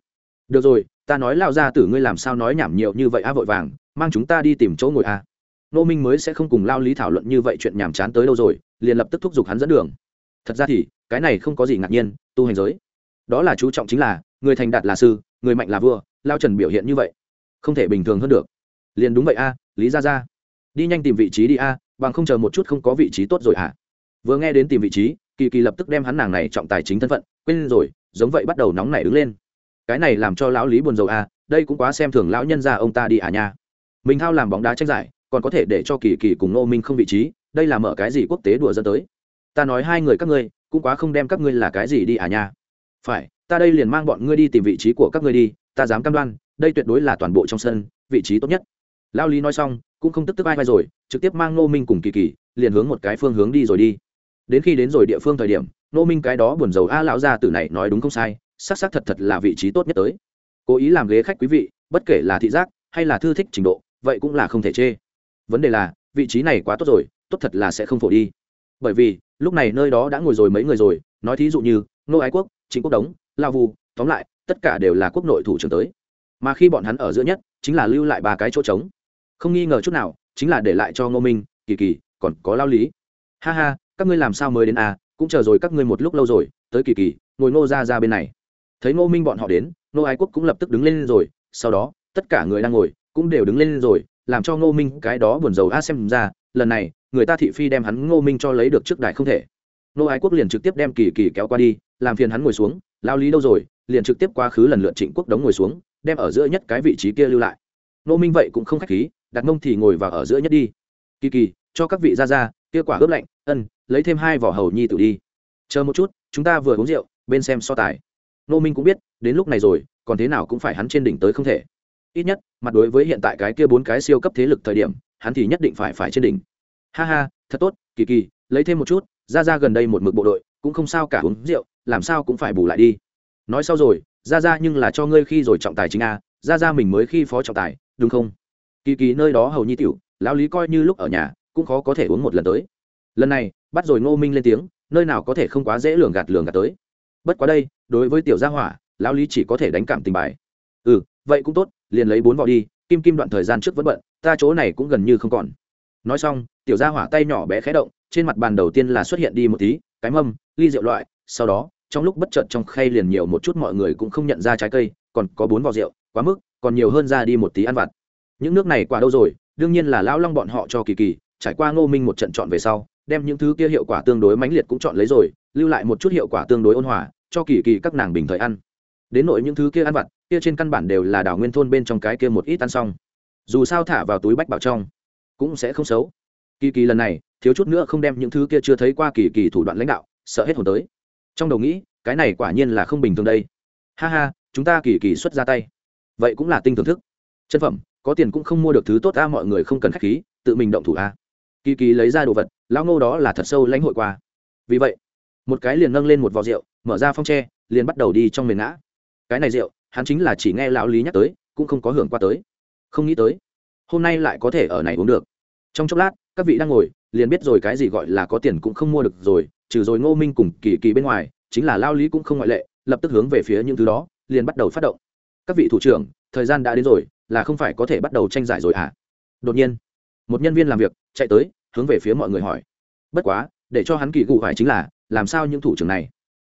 Được rồi, ta nói lao ra tử ngươi làm sao nói nhảm nhiều như vậy a, vội vàng, mang chúng ta đi tìm chỗ ngồi a. Nô minh mới sẽ không cùng lao lý thảo luận như vậy chuyện nhảm chán tới đâu rồi, liền lập tức thúc giục hắn dẫn đường. Thật ra thì, cái này không có gì ngạc nhiên, tu hành giới. Đó là chú trọng chính là, người thành đạt là sư, người mạnh là vua, lao trần biểu hiện như vậy không thể bình thường hơn được. Liền đúng vậy a, lý ra ra đi nhanh tìm vị trí đi a, bằng không chờ một chút không có vị trí tốt rồi à vừa nghe đến tìm vị trí, kỳ kỳ lập tức đem hắn nàng này trọng tài chính thân phận quên rồi, giống vậy bắt đầu nóng nảy đứng lên. Cái này làm cho lão lý buồn rầu a, đây cũng quá xem thường lão nhân ra ông ta đi à nha. Mình thao làm bóng đá tranh giải, còn có thể để cho kỳ kỳ cùng nô minh không vị trí, đây là mở cái gì quốc tế đùa dẫn tới? Ta nói hai người các ngươi, cũng quá không đem các ngươi là cái gì đi à nha. Phải, ta đây liền mang bọn ngươi đi tìm vị trí của các ngươi đi, ta dám cam đoan đây tuyệt đối là toàn bộ trong sân, vị trí tốt nhất. Lao lý nói xong, cũng không tức tức ai vai rồi, trực tiếp mang nô minh cùng kỳ kỳ, liền hướng một cái phương hướng đi rồi đi. Đến khi đến rồi địa phương thời điểm nô minh cái đó buồn rầu a lão gia tử này nói đúng không sai, xác xác thật thật là vị trí tốt nhất tới. Cố ý làm ghế khách quý vị, bất kể là thị giác hay là thư thích trình độ, vậy cũng là không thể chê. Vấn đề là, vị trí này quá tốt rồi, tốt thật là sẽ không phổ đi. Bởi vì, lúc này nơi đó đã ngồi rồi mấy người rồi, nói thí dụ như nô ái quốc chính quốc đống lao vu, tóm lại, tất cả đều là quốc nội thủ trưởng tới mà khi bọn hắn ở giữa nhất, chính là lưu lại ba cái chỗ trống. Không nghi ngờ chút nào, chính là để lại cho ngô minh, kỳ kỳ, còn có lao lý. Ha ha, các ngươi làm sao mới đến à cũng chờ rồi các ngươi một lúc lâu rồi, tới kỳ kỳ, ngồi ngô ra ra bên này. Thấy ngô minh bọn họ đến, ngô ái quốc cũng lập tức đứng lên rồi, sau đó, tất cả người đang ngồi cũng đều đứng lên rồi, làm cho ngô minh cái đó buồn rầu a xem ra, lần này, người ta thị phi đem hắn ngô minh cho lấy được trước đài không thể. Ngô ái quốc liền trực tiếp đem kỳ kỳ kéo qua đi, làm phiền hắn ngồi xuống, lao lý đâu rồi, liền trực tiếp quá khứ lần lượt trịnh quốc đống ngồi xuống đem ở giữa nhất cái vị trí kia lưu lại. Nô minh vậy cũng không khách khí, đặt mông thì ngồi vào ở giữa nhất đi. Kỳ kỳ, cho các vị ra ra, kia quả ướp lạnh, ân, lấy thêm hai vỏ hầu nhi tự đi. Chờ một chút, chúng ta vừa uống rượu, bên xem so tài. Nô minh cũng biết, đến lúc này rồi, còn thế nào cũng phải hắn trên đỉnh tới không thể. Ít nhất, mặt đối với hiện tại cái kia bốn cái siêu cấp thế lực thời điểm, hắn thì nhất định phải phải trên đỉnh. Ha ha, thật tốt, kỳ kỳ, lấy thêm một chút, ra ra gần đây một mực bộ đội, cũng không sao cả uống rượu, làm sao cũng phải bù lại đi nói sau rồi ra ra nhưng là cho ngươi khi rồi trọng tài chính a ra ra mình mới khi phó trọng tài, đúng không? Kỳ kỳ nơi đó hầu nhi tiểu, lão lý coi như lúc ở nhà, cũng khó có thể uống một lần tới. Lần này, bắt rồi ngô minh lên tiếng, nơi nào có thể không quá dễ lường gạt lường gạt tới. Bất quá đây, đối với tiểu gia hỏa, lão lý chỉ có thể đánh cảm tình bài. Ừ vậy cũng tốt, liền lấy bốn vỏ đi, kim kim đoạn thời gian trước vẫn bận, ta chỗ này cũng gần như không còn. Nói xong, tiểu gia hỏa tay nhỏ bé khé động, trên mặt bàn đầu tiên là xuất hiện đi một tí, cái mâm, ly rượu loại, sau đó trong lúc bất chợt trong khay liền nhiều một chút mọi người cũng không nhận ra trái cây, còn có bốn vò rượu, quá mức, còn nhiều hơn ra đi một tí ăn vặt. Những nước này quả đâu rồi? Đương nhiên là lão long bọn họ cho kỳ kỳ, trải qua ngô minh một trận chọn về sau, đem những thứ kia hiệu quả tương đối mãnh liệt cũng chọn lấy rồi, lưu lại một chút hiệu quả tương đối ôn hòa, cho kỳ kỳ các nàng bình thời ăn. Đến nội những thứ kia ăn vặt, kia trên căn bản đều là đảo nguyên thôn bên trong cái kia một ít ăn xong. Dù sao thả vào túi bách bảo trong, cũng sẽ không xấu. Kỳ kỳ lần này, thiếu chút nữa không đem những thứ kia chưa thấy qua kỳ kỳ thủ đoạn lãnh đạo, sợ hết hồn tới trong đầu nghĩ, cái này quả nhiên là không bình thường đây. Ha ha, chúng ta kỳ kỳ xuất ra tay. Vậy cũng là tinh thưởng thức. Chân phẩm, có tiền cũng không mua được thứ tốt a, mọi người không cần khách khí, tự mình động thủ a. Kỳ kỳ lấy ra đồ vật, lão ngô đó là thật sâu lãnh hội qua. Vì vậy, một cái liền nâng lên một vò rượu, mở ra phong tre, liền bắt đầu đi trong miền ngã. Cái này rượu, hắn chính là chỉ nghe lão lý nhắc tới, cũng không có hưởng qua tới. Không nghĩ tới, hôm nay lại có thể ở này uống được. Trong chốc lát, các vị đang ngồi, liền biết rồi cái gì gọi là có tiền cũng không mua được rồi trừ rồi ngô minh cùng kỳ kỳ bên ngoài, chính là lao lý cũng không ngoại lệ, lập tức hướng về phía những thứ đó, liền bắt đầu phát động. Các vị thủ trưởng, thời gian đã đến rồi, là không phải có thể bắt đầu tranh giải rồi à đột nhiên, một nhân viên làm việc chạy tới, hướng về phía mọi người hỏi. Bất quá, để cho hắn kỳ cụ phải chính là, làm sao những thủ trưởng này?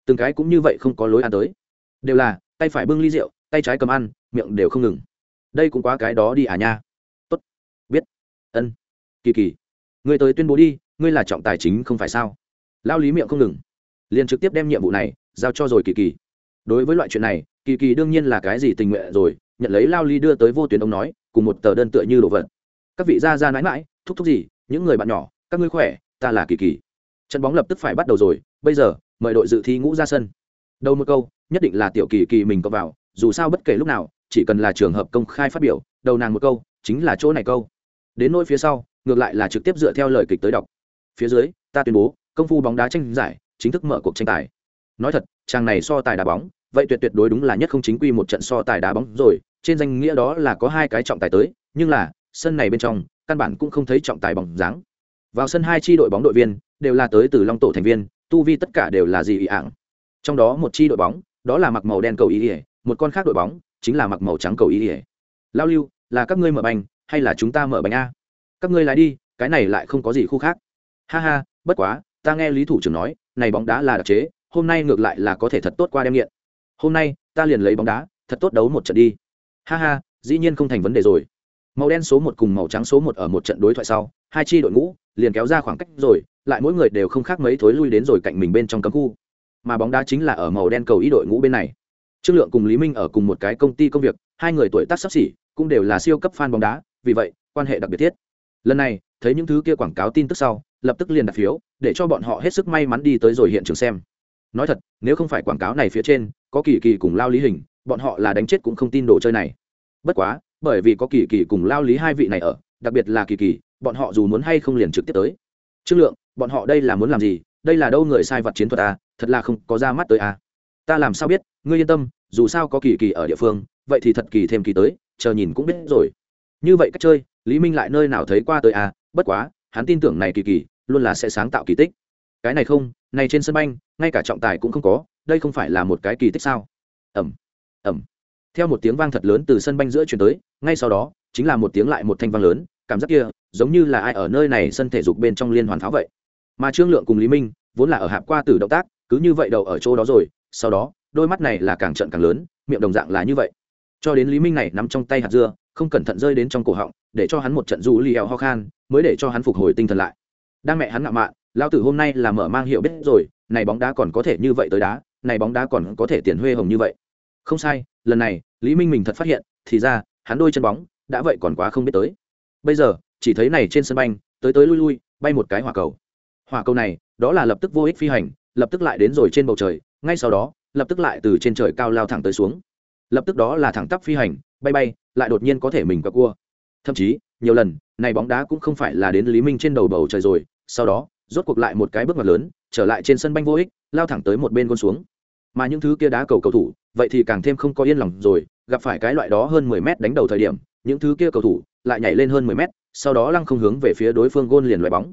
Từng cái cũng như vậy không có lối ăn tới. Đều là, tay phải bưng ly rượu, tay trái cầm ăn, miệng đều không ngừng. Đây cũng quá cái đó đi à nha. Tốt. Biết. Ân. Kỳ kỳ, ngươi tới tuyên bố đi, ngươi là trọng tài chính không phải sao? Lao lý miệng không ngừng. Liền trực tiếp đem nhiệm vụ này giao cho rồi kỳ kỳ. Đối với loại chuyện này, kỳ kỳ đương nhiên là cái gì tình nguyện rồi, nhận lấy lao lý đưa tới vô tuyến ông nói, cùng một tờ đơn tựa như đồ vật. Các vị gia ra mãi mãi, thúc thúc gì, những người bạn nhỏ, các ngươi khỏe, ta là kỳ kỳ. Trận bóng lập tức phải bắt đầu rồi, bây giờ, mời đội dự thi ngũ ra sân. Đầu một câu, nhất định là tiểu kỳ kỳ mình có vào, dù sao bất kể lúc nào, chỉ cần là trường hợp công khai phát biểu, đầu nàng một câu, chính là chỗ này câu. Đến nỗi phía sau, ngược lại là trực tiếp dựa theo lời kịch tới đọc. Phía dưới, ta tuyên bố công phu bóng đá tranh giải, chính thức mở cuộc tranh tài. Nói thật, chàng này so tài đá bóng, vậy tuyệt tuyệt đối đúng là nhất không chính quy một trận so tài đá bóng rồi, trên danh nghĩa đó là có hai cái trọng tài tới, nhưng là, sân này bên trong, căn bản cũng không thấy trọng tài bóng dáng. Vào sân hai chi đội bóng đội viên, đều là tới từ long tổ thành viên, tu vi tất cả đều là gì ý ảng. Trong đó một chi đội bóng, đó là mặc màu đen cầu ý ỉa một con khác đội bóng, chính là mặc màu trắng cầu ý ỉa lao lưu, là các ngươi mở bánh hay là chúng ta mở bánh a? Các ngươi lái đi, cái này lại không có gì khu khác. Ha ha, bất quá ta nghe lý thủ trưởng nói, này bóng đá là đặc chế, hôm nay ngược lại là có thể thật tốt qua đem nghiện. Hôm nay, ta liền lấy bóng đá, thật tốt đấu một trận đi. Ha ha, dĩ nhiên không thành vấn đề rồi. Màu đen số một cùng màu trắng số một ở một trận đối thoại sau, hai chi đội ngũ liền kéo ra khoảng cách rồi, lại mỗi người đều không khác mấy thối lui đến rồi cạnh mình bên trong cấm khu. Mà bóng đá chính là ở màu đen cầu ý đội ngũ bên này. Trương lượng cùng lý minh ở cùng một cái công ty công việc, hai người tuổi tác sắp xỉ, cũng đều là siêu cấp fan bóng đá, vì vậy, quan hệ đặc biệt thiết. Lần này, thấy những thứ kia quảng cáo tin tức sau lập tức liền đặt phiếu, để cho bọn họ hết sức may mắn đi tới rồi hiện trường xem. Nói thật, nếu không phải quảng cáo này phía trên, có kỳ kỳ cùng lao lý hình, bọn họ là đánh chết cũng không tin đồ chơi này. Bất quá, bởi vì có kỳ kỳ cùng lao lý hai vị này ở, đặc biệt là kỳ kỳ, bọn họ dù muốn hay không liền trực tiếp tới. Trương lượng, bọn họ đây là muốn làm gì? Đây là đâu người sai vật chiến thuật à? Thật là không có ra mắt tới à? Ta làm sao biết? Ngươi yên tâm, dù sao có kỳ kỳ ở địa phương, vậy thì thật kỳ thêm kỳ tới, chờ nhìn cũng biết rồi. Như vậy cách chơi, lý minh lại nơi nào thấy qua tới à? Bất quá hắn tin tưởng này kỳ kỳ, luôn là sẽ sáng tạo kỳ tích. Cái này không, này trên sân banh, ngay cả trọng tài cũng không có, đây không phải là một cái kỳ tích sao? Ẩm ẩm theo một tiếng vang thật lớn từ sân banh giữa chuyển tới, ngay sau đó, chính là một tiếng lại một thanh vang lớn, cảm giác kia, giống như là ai ở nơi này sân thể dục bên trong liên hoàn pháo vậy. Mà trương lượng cùng lý minh, vốn là ở hạp qua từ động tác, cứ như vậy đầu ở chỗ đó rồi, sau đó, đôi mắt này là càng trận càng lớn, miệng đồng dạng là như vậy. Cho đến lý minh này nắm trong tay hạt dưa không cẩn thận rơi đến trong cổ họng, để cho hắn một trận du li eo ho khan, mới để cho hắn phục hồi tinh thần lại. Đang mẹ hắn ngạo mạn lao tử hôm nay là mở mang hiệu biết rồi, này bóng đá còn có thể như vậy tới đá, này bóng đá còn có thể tiền huê hồng như vậy. Không sai, lần này, lý minh mình thật phát hiện, thì ra, hắn đôi chân bóng, đã vậy còn quá không biết tới. Bây giờ, chỉ thấy này trên sân banh, tới tới lui lui, bay một cái hỏa cầu. Hỏa cầu này, đó là lập tức vô ích phi hành, lập tức lại đến rồi trên bầu trời, ngay sau đó, lập tức lại từ trên trời cao lao thẳng tới xuống. Lập tức đó là thẳng tắp phi hành bay bay, lại đột nhiên có thể mình cặp cua. Thậm chí, nhiều lần, này bóng đá cũng không phải là đến lý minh trên đầu bầu trời rồi, sau đó, rốt cuộc lại một cái bước ngoặt lớn, trở lại trên sân banh vô ích, lao thẳng tới một bên gôn xuống. Mà những thứ kia đá cầu cầu thủ, vậy thì càng thêm không có yên lòng rồi, gặp phải cái loại đó hơn mười mét đánh đầu thời điểm, những thứ kia cầu thủ lại nhảy lên hơn mười mét, sau đó lăng không hướng về phía đối phương gôn liền loại bóng.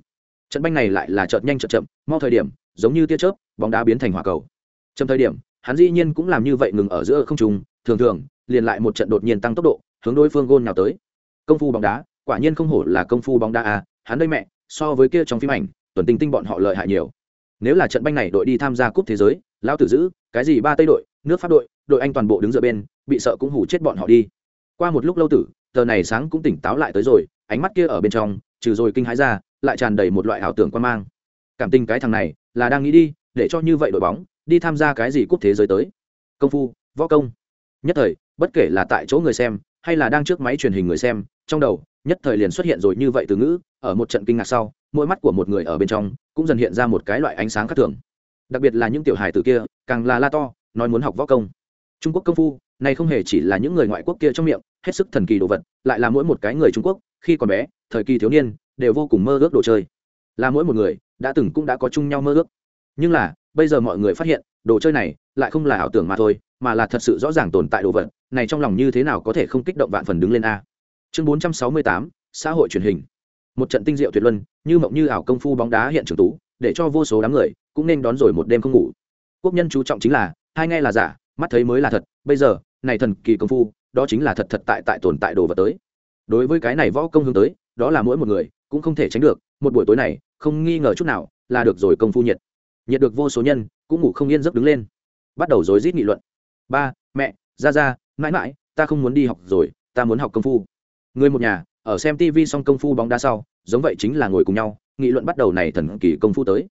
Trận banh này lại là chợt nhanh chợt chậm, mau thời điểm, giống như tia chớp, bóng đá biến thành hỏa cầu. Trong thời điểm, hắn dĩ nhiên cũng làm như vậy ngừng ở giữa không trung, thường thường liền lại một trận đột nhiên tăng tốc độ, hướng đối phương gôn nhào tới. Công phu bóng đá, quả nhiên không hổ là công phu bóng đá à hắn đây mẹ, so với kia trong phim ảnh, tuần tinh tinh bọn họ lợi hại nhiều. Nếu là trận banh này đội đi tham gia cúp thế giới, lão tử giữ, cái gì ba tây đội, nước pháp đội đội anh toàn bộ đứng giữa bên, bị sợ cũng hủ chết bọn họ đi. Qua một lúc lâu tử, tờ này sáng cũng tỉnh táo lại tới rồi, ánh mắt kia ở bên trong, trừ rồi kinh hãi ra, lại tràn đầy một loại ảo tưởng quan mang. Cảm tình cái thằng này, là đang nghĩ đi, để cho như vậy đội bóng, đi tham gia cái gì cúp thế giới tới. Công phu, võ công. Nhất thời bất kể là tại chỗ người xem, hay là đang trước máy truyền hình người xem, trong đầu, nhất thời liền xuất hiện rồi như vậy từ ngữ, ở một trận kinh ngạc sau, mỗi mắt của một người ở bên trong, cũng dần hiện ra một cái loại ánh sáng khác thường. Đặc biệt là những tiểu hài từ kia, càng là la to, nói muốn học võ công. Trung quốc công phu, này không hề chỉ là những người ngoại quốc kia trong miệng, hết sức thần kỳ đồ vật, lại là mỗi một cái người trung quốc, khi còn bé, thời kỳ thiếu niên, đều vô cùng mơ ước đồ chơi. Là mỗi một người, đã từng cũng đã có chung nhau mơ ước. Nhưng là, bây giờ mọi người phát hiện, đồ chơi này, lại không là ảo tưởng mà thôi, mà là thật sự rõ ràng tồn tại đồ vật này trong lòng như thế nào có thể không kích động vạn phần đứng lên a? Chương bốn trăm sáu mươi tám, xã hội truyền hình. Một trận tinh diệu tuyệt luân, như mộng như ảo công phu bóng đá hiện trường tú, để cho vô số đám người cũng nên đón rồi một đêm không ngủ. Quốc nhân chú trọng chính là, hai nghe là giả, mắt thấy mới là thật, bây giờ, này thần kỳ công phu, đó chính là thật thật tại tại tồn tại đồ vật tới. Đối với cái này võ công hướng tới, đó là mỗi một người cũng không thể tránh được, một buổi tối này, không nghi ngờ chút nào là được rồi công phu nhiệt. Nhiệt được vô số nhân, cũng ngủ không yên giấc đứng lên. Bắt đầu rối rít nghị luận. Ba, mẹ, ra ra mãi mãi, ta không muốn đi học rồi, ta muốn học công phu. Người một nhà, ở xem tv xong công phu bóng đá sau, giống vậy chính là ngồi cùng nhau, nghị luận bắt đầu này thần kỳ công phu tới.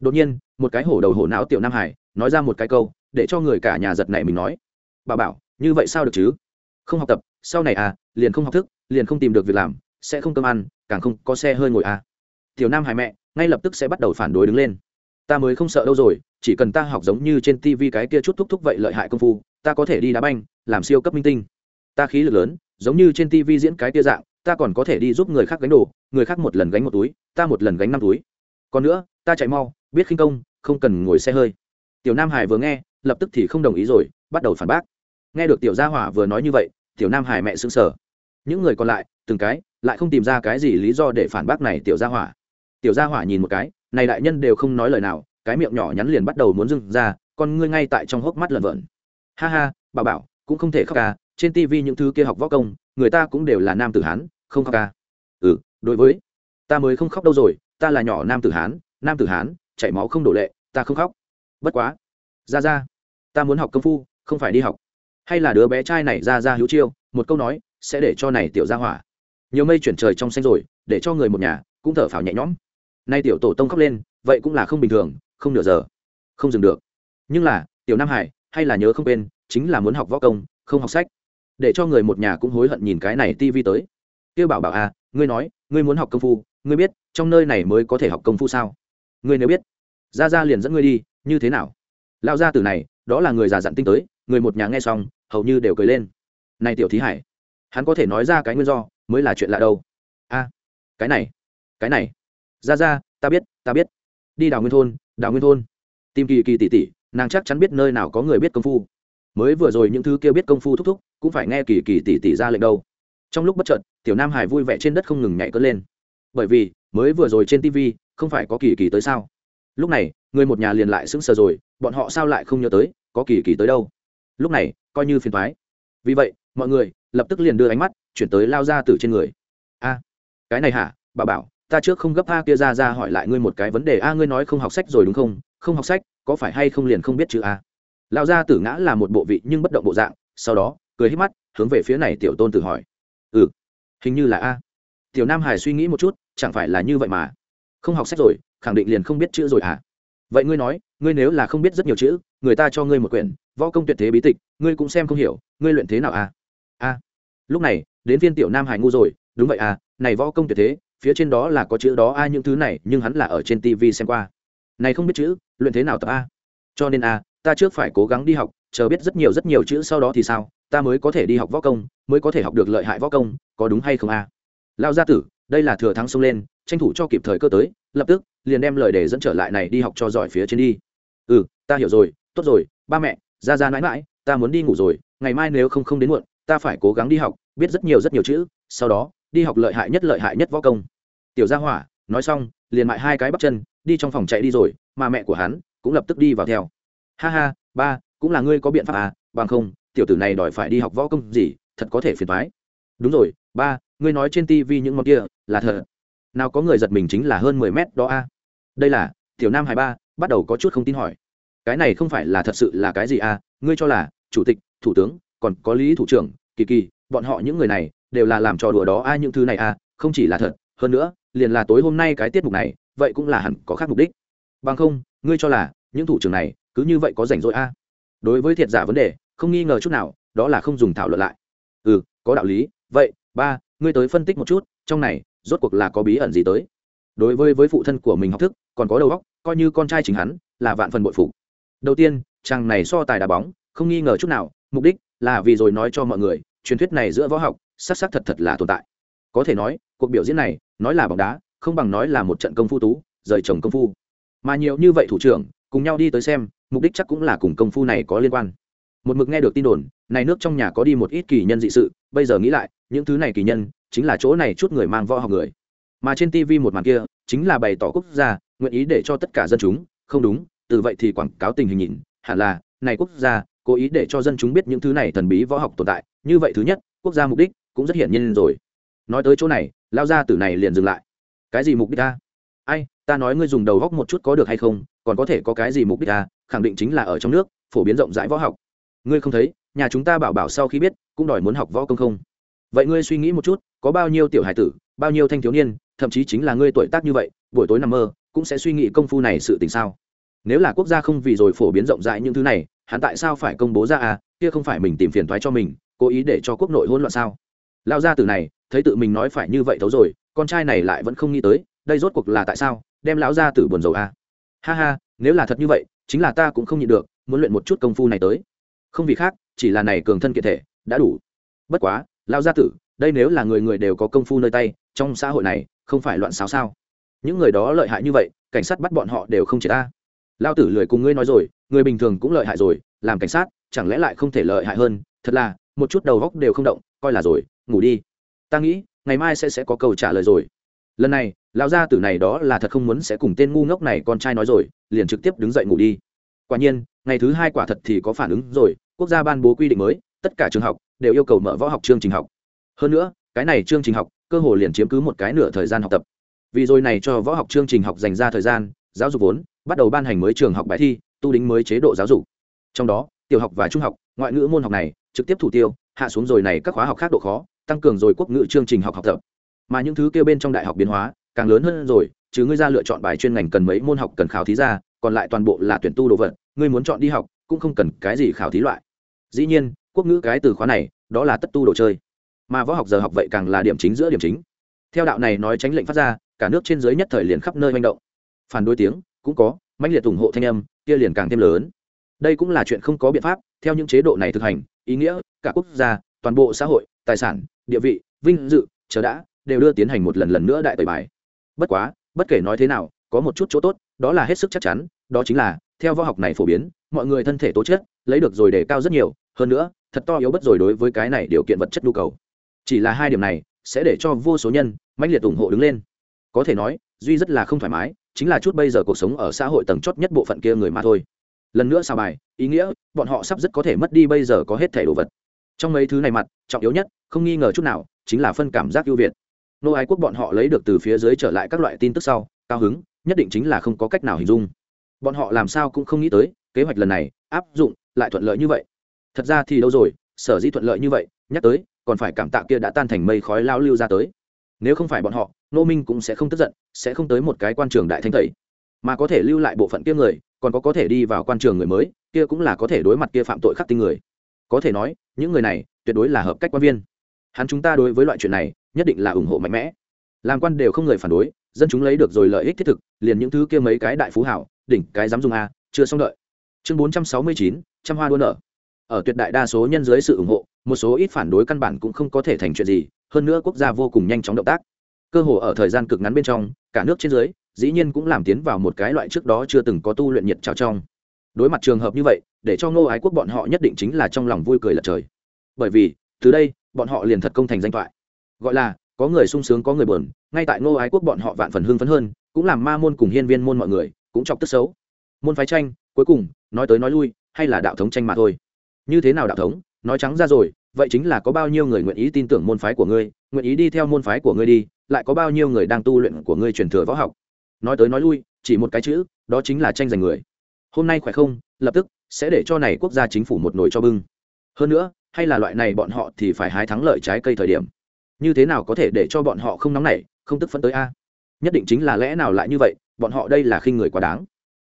Đột nhiên, một cái hổ đầu hổ não tiểu nam hải, nói ra một cái câu, để cho người cả nhà giật này mình nói. Bà bảo, như vậy sao được chứ? Không học tập, sau này à liền không học thức, liền không tìm được việc làm, sẽ không cơm ăn, càng không có xe hơi ngồi à. Tiểu nam hải mẹ, ngay lập tức sẽ bắt đầu phản đối đứng lên ta mới không sợ đâu rồi, chỉ cần ta học giống như trên tv cái kia chút thúc thúc vậy lợi hại công phu, ta có thể đi đá banh, làm siêu cấp minh tinh. Ta khí lực lớn, giống như trên tv diễn cái kia dạng, ta còn có thể đi giúp người khác gánh đồ, người khác một lần gánh một túi, ta một lần gánh năm túi. Còn nữa, ta chạy mau, biết khinh công, không cần ngồi xe hơi. Tiểu nam hải vừa nghe, lập tức thì không đồng ý rồi, bắt đầu phản bác. Nghe được tiểu gia hỏa vừa nói như vậy, tiểu nam hải mẹ sững sở những người còn lại, từng cái, lại không tìm ra cái gì lý do để phản bác này tiểu gia hỏa. Tiểu gia hỏa nhìn một cái này đại nhân đều không nói lời nào, cái miệng nhỏ nhắn liền bắt đầu muốn dưng ra, con ngươi ngay tại trong hốc mắt lợn vợn ha ha, bà bảo, cũng không thể khóc ca trên tivi những thứ kia học võ công, người ta cũng đều là nam tử hán, không khóc ca ừ đối với, ta mới không khóc đâu rồi, ta là nhỏ nam tử hán, nam tử hán, chảy máu không đổ lệ, ta không khóc. Bất quá, ra ra, ta muốn học công phu, không phải đi học. Hay là đứa bé trai này ra ra hữu chiêu, một câu nói, sẽ để cho này tiểu ra hỏa. Nhiều mây chuyển trời trong xanh rồi, để cho người một nhà, cũng thở phào nhẹ nhõm nay tiểu tổ tông khóc lên, vậy cũng là không bình thường, không nửa giờ, không dừng được. Nhưng là, tiểu nam hải, hay là nhớ không quên, chính là muốn học võ công, không học sách. Để cho người một nhà cũng hối hận nhìn cái này tivi tới. Kêu bảo bảo à ngươi nói, ngươi muốn học công phu, ngươi biết, trong nơi này mới có thể học công phu sao? Ngươi nếu biết, ra ra liền dẫn ngươi đi, như thế nào? Lao ra từ này, đó là người già dặn tinh tới, người một nhà nghe xong, hầu như đều cười lên. Này tiểu thí hải, hắn có thể nói ra cái nguyên do, mới là chuyện lạ đâu. A cái này cái này ra ra, ta biết ta biết. Đi đào nguyên thôn đào nguyên thôn. Tìm kỳ kỳ tỷ tỷ, nàng chắc chắn biết nơi nào có người biết công phu. Mới vừa rồi những thứ kia biết công phu thúc thúc, cũng phải nghe kỳ kỳ tỷ tỷ ra lệnh đâu. Trong lúc bất chợt, tiểu nam hải vui vẻ trên đất không ngừng nhảy cất lên. Bởi vì, mới vừa rồi trên tv không phải có kỳ kỳ tới sao? Lúc này, người một nhà liền lại sững sờ rồi, bọn họ sao lại không nhớ tới, có kỳ kỳ tới đâu? Lúc này, coi như phiền thoái vì vậy, mọi người lập tức liền đưa ánh mắt chuyển tới lao ra từ trên người. A, cái này hả? Bà bảo ta trước không gấp a kia ra ra hỏi lại ngươi một cái vấn đề. A, ngươi nói không học sách rồi đúng không? Không học sách, có phải hay không liền không biết chữ a? Lão gia tử ngã là một bộ vị nhưng bất động bộ dạng, sau đó, cười hít mắt, hướng về phía này tiểu tôn tử hỏi. Ừ hình như là a. Tiểu nam hải suy nghĩ một chút, chẳng phải là như vậy mà. Không học sách rồi, khẳng định liền không biết chữ rồi à vậy ngươi nói, ngươi nếu là không biết rất nhiều chữ, người ta cho ngươi một quyển, võ công tuyệt thế bí tịch, ngươi cũng xem không hiểu, ngươi luyện thế nào à a. Lúc này, đến viên tiểu nam hải ngu rồi, đúng vậy à này võ công tuyệt thế phía trên đó là có chữ đó a những thứ này, nhưng hắn là ở trên tv xem qua. Này không biết chữ, luyện thế nào tập a? Cho nên a, ta trước phải cố gắng đi học, chờ biết rất nhiều rất nhiều chữ sau đó thì sao, ta mới có thể đi học võ công, mới có thể học được lợi hại võ công, có đúng hay không a? Lao gia tử, đây là thừa thắng xông lên, tranh thủ cho kịp thời cơ tới, lập tức, liền đem lời để dẫn trở lại này đi học cho giỏi phía trên đi. Ừ ta hiểu rồi, tốt rồi, ba mẹ, ra ra mãi mãi, ta muốn đi ngủ rồi, ngày mai nếu không không đến muộn, ta phải cố gắng đi học, biết rất nhiều rất nhiều chữ, sau đó đi học lợi hại nhất lợi hại nhất võ công. Tiểu gia hỏa, nói xong, liền mại hai cái bắp chân, đi trong phòng chạy đi rồi, mà mẹ của hắn cũng lập tức đi vào theo. Ha ha, ba, cũng là ngươi có biện pháp à bằng không, tiểu tử này đòi phải đi học võ công gì, thật có thể phiền thoái đúng rồi, ba, ngươi nói trên tivi những món kia là thật. Nào có người giật mình chính là hơn mười mét đó a. Đây là, tiểu nam hải ba, bắt đầu có chút không tin hỏi. Cái này không phải là thật sự là cái gì à ngươi cho là, chủ tịch, thủ tướng, còn có lý thủ trưởng, kỳ kỳ, bọn họ những người này đều là làm trò đùa đó ai những thứ này à không chỉ là thật, hơn nữa, liền là tối hôm nay cái tiết mục này, vậy cũng là hẳn có khác mục đích. Bằng không, ngươi cho là, những thủ trưởng này, cứ như vậy có rảnh rỗi a đối với thiệt giả vấn đề, không nghi ngờ chút nào, đó là không dùng thảo luận lại. Ừ có đạo lý, vậy, ba, ngươi tới phân tích một chút, trong này, rốt cuộc là có bí ẩn gì tới? Đối với với phụ thân của mình học thức, còn có đầu óc, coi như con trai chính hắn, là vạn phần bội phụ đầu tiên, chàng này so tài đá bóng, không nghi ngờ chút nào, mục đích là vì rồi nói cho mọi người, truyền thuyết này giữa võ học sắc sắc thật thật là tồn tại. Có thể nói, cuộc biểu diễn này, nói là bóng đá, không bằng nói là một trận công phu tú, rời chồng công phu. Mà nhiều như vậy thủ trưởng, cùng nhau đi tới xem, mục đích chắc cũng là cùng công phu này có liên quan. Một mực nghe được tin đồn, này nước trong nhà có đi một ít kỳ nhân dị sự, bây giờ nghĩ lại, những thứ này kỳ nhân, chính là chỗ này chút người mang võ học người. Mà trên tv một màn kia, chính là bày tỏ quốc gia, nguyện ý để cho tất cả dân chúng, không đúng, từ vậy thì quảng cáo tình hình nhìn, hẳn là, này quốc gia, cố ý để cho dân chúng biết những thứ này thần bí võ học tồn tại, như vậy thứ nhất, quốc gia mục đích cũng rất hiển nhiên rồi. Nói tới chỗ này, lao ra từ này liền dừng lại. Cái gì mục đích ta ai, ta nói ngươi dùng đầu góc một chút có được hay không, còn có thể có cái gì mục đích à khẳng định chính là ở trong nước, phổ biến rộng rãi võ học. Ngươi không thấy, nhà chúng ta bảo bảo sau khi biết, cũng đòi muốn học võ công không? Vậy ngươi suy nghĩ một chút, có bao nhiêu tiểu hải tử, bao nhiêu thanh thiếu niên, thậm chí chính là ngươi tuổi tác như vậy, buổi tối nằm mơ, cũng sẽ suy nghĩ công phu này sự tình sao? Nếu là quốc gia không vì rồi phổ biến rộng rãi những thứ này, hắn tại sao phải công bố ra à? Kia không phải mình tìm phiền thoái cho mình, cố ý để cho quốc nội hỗn loạn sao? Lao ra từ này, thấy tự mình nói phải như vậy thấu rồi, con trai này lại vẫn không nghĩ tới, đây rốt cuộc là tại sao, đem lão ra từ buồn rầu à. ha ha, nếu là thật như vậy, chính là ta cũng không nhịn được, muốn luyện một chút công phu này tới. Không vì khác, chỉ là này cường thân kiện thể, đã đủ. Bất quá lao gia tử, đây nếu là người người đều có công phu nơi tay, trong xã hội này, không phải loạn xáo sao? Những người đó lợi hại như vậy, cảnh sát bắt bọn họ đều không chỉ ta. Lao tử lười cùng ngươi nói rồi, người bình thường cũng lợi hại rồi, làm cảnh sát, chẳng lẽ lại không thể lợi hại hơn? Thật là, một chút đầu góc đều không động, coi là rồi ngủ đi. Ta nghĩ, ngày mai sẽ sẽ có câu trả lời rồi. Lần này, lão gia tử này đó là thật không muốn sẽ cùng tên ngu ngốc này con trai nói rồi, liền trực tiếp đứng dậy ngủ đi. Quả nhiên, ngày thứ hai quả thật thì có phản ứng rồi, quốc gia ban bố quy định mới, tất cả trường học đều yêu cầu mở võ học chương trình học. Hơn nữa, cái này chương trình học, cơ hồ liền chiếm cứ một cái nửa thời gian học tập. Vì rồi này cho võ học chương trình học dành ra thời gian, giáo dục vốn, bắt đầu ban hành mới trường học bài thi, tu đính mới chế độ giáo dục. Trong đó, tiểu học và trung học, ngoại ngữ môn học này, trực tiếp thủ tiêu, hạ xuống rồi này các khóa học khác độ khó tăng cường rồi quốc ngữ chương trình học học tập. Mà những thứ kêu bên trong đại học biến hóa, càng lớn hơn rồi, chứ ngươi ra lựa chọn bài chuyên ngành cần mấy môn học cần khảo thí ra, còn lại toàn bộ là tuyển tu đồ vật, ngươi muốn chọn đi học, cũng không cần cái gì khảo thí loại. Dĩ nhiên, quốc ngữ cái từ khóa này, đó là tất tu đồ chơi. Mà võ học giờ học vậy càng là điểm chính giữa điểm chính. Theo đạo này nói tránh lệnh phát ra, cả nước trên dưới nhất thời liền khắp nơi manh động. Phản đối tiếng, cũng có, mãnh liệt ủng hộ thanh âm, kia liền càng thêm lớn. Đây cũng là chuyện không có biện pháp, theo những chế độ này thực hành, ý nghĩa, cả quốc gia, toàn bộ xã hội tài sản, địa vị, vinh dự, chờ đã, đều đưa tiến hành một lần lần nữa đại tẩy bài. Bất quá, bất kể nói thế nào, có một chút chỗ tốt, đó là hết sức chắc chắn, đó chính là, theo võ học này phổ biến, mọi người thân thể tố chất, lấy được rồi để cao rất nhiều, hơn nữa, thật to yếu bất rồi đối với cái này điều kiện vật chất nhu cầu. Chỉ là hai điểm này, sẽ để cho vô số nhân mãnh liệt ủng hộ đứng lên. Có thể nói, duy rất là không thoải mái, chính là chút bây giờ cuộc sống ở xã hội tầng chót nhất bộ phận kia người mà thôi. Lần nữa sao bài, ý nghĩa, bọn họ sắp rất có thể mất đi bây giờ có hết thẻ đồ vật trong mấy thứ này mặt, trọng yếu nhất, không nghi ngờ chút nào, chính là phân cảm giác ưu việt. Nô ái quốc bọn họ lấy được từ phía dưới trở lại các loại tin tức sau, cao hứng, nhất định chính là không có cách nào hình dung. Bọn họ làm sao cũng không nghĩ tới, kế hoạch lần này, áp dụng, lại thuận lợi như vậy. Thật ra thì đâu rồi, sở dĩ thuận lợi như vậy, nhắc tới, còn phải cảm tạ kia đã tan thành mây khói lao lưu ra tới. Nếu không phải bọn họ, nô minh cũng sẽ không tức giận, sẽ không tới một cái quan trường đại thanh tẩy. Mà có thể lưu lại bộ phận kia người, còn có có thể đi vào quan trường người mới, kia cũng là có thể đối mặt kia phạm tội khắc tinh người. Có thể nói những người này tuyệt đối là hợp cách quan viên. Hắn chúng ta đối với loại chuyện này nhất định là ủng hộ mạnh mẽ. Làm quan đều không người phản đối, dân chúng lấy được rồi lợi ích thiết thực, liền những thứ kia mấy cái đại phú hảo, đỉnh cái dám dùng a, chưa xong đợi. Chương bốn trăm sáu mươi chín, trăm hoa đua nở. Ở tuyệt đại đa số nhân dưới sự ủng hộ, một số ít phản đối căn bản cũng không có thể thành chuyện gì, hơn nữa quốc gia vô cùng nhanh chóng động tác. Cơ hồ ở thời gian cực ngắn bên trong, cả nước trên dưới, dĩ nhiên cũng làm tiến vào một cái loại trước đó chưa từng có tu luyện nhiệt trào trong. Đối mặt trường hợp như vậy để cho ngô ái quốc bọn họ nhất định chính là trong lòng vui cười lật trời. Bởi vì, từ đây, bọn họ liền thật công thành danh thoại. Gọi là, có người sung sướng có người buồn, ngay tại ngô ái quốc bọn họ vạn phần hưng phấn hơn, cũng làm ma môn cùng hiên viên môn mọi người cũng chọc tức xấu. Môn phái tranh, cuối cùng, nói tới nói lui, hay là đạo thống tranh mà thôi. Như thế nào đạo thống? Nói trắng ra rồi, vậy chính là có bao nhiêu người nguyện ý tin tưởng môn phái của ngươi, nguyện ý đi theo môn phái của ngươi đi, lại có bao nhiêu người đang tu luyện của ngươi truyền thừa võ học? Nói tới nói lui, chỉ một cái chữ, đó chính là tranh giành người hôm nay khỏe không? Lập tức, sẽ để cho này quốc gia chính phủ một nồi cho bưng. Hơn nữa, hay là loại này bọn họ thì phải hái thắng lợi trái cây thời điểm. Như thế nào có thể để cho bọn họ không nóng nảy, không tức phấn tới a? Nhất định chính là lẽ nào lại như vậy, bọn họ đây là khinh người quá đáng.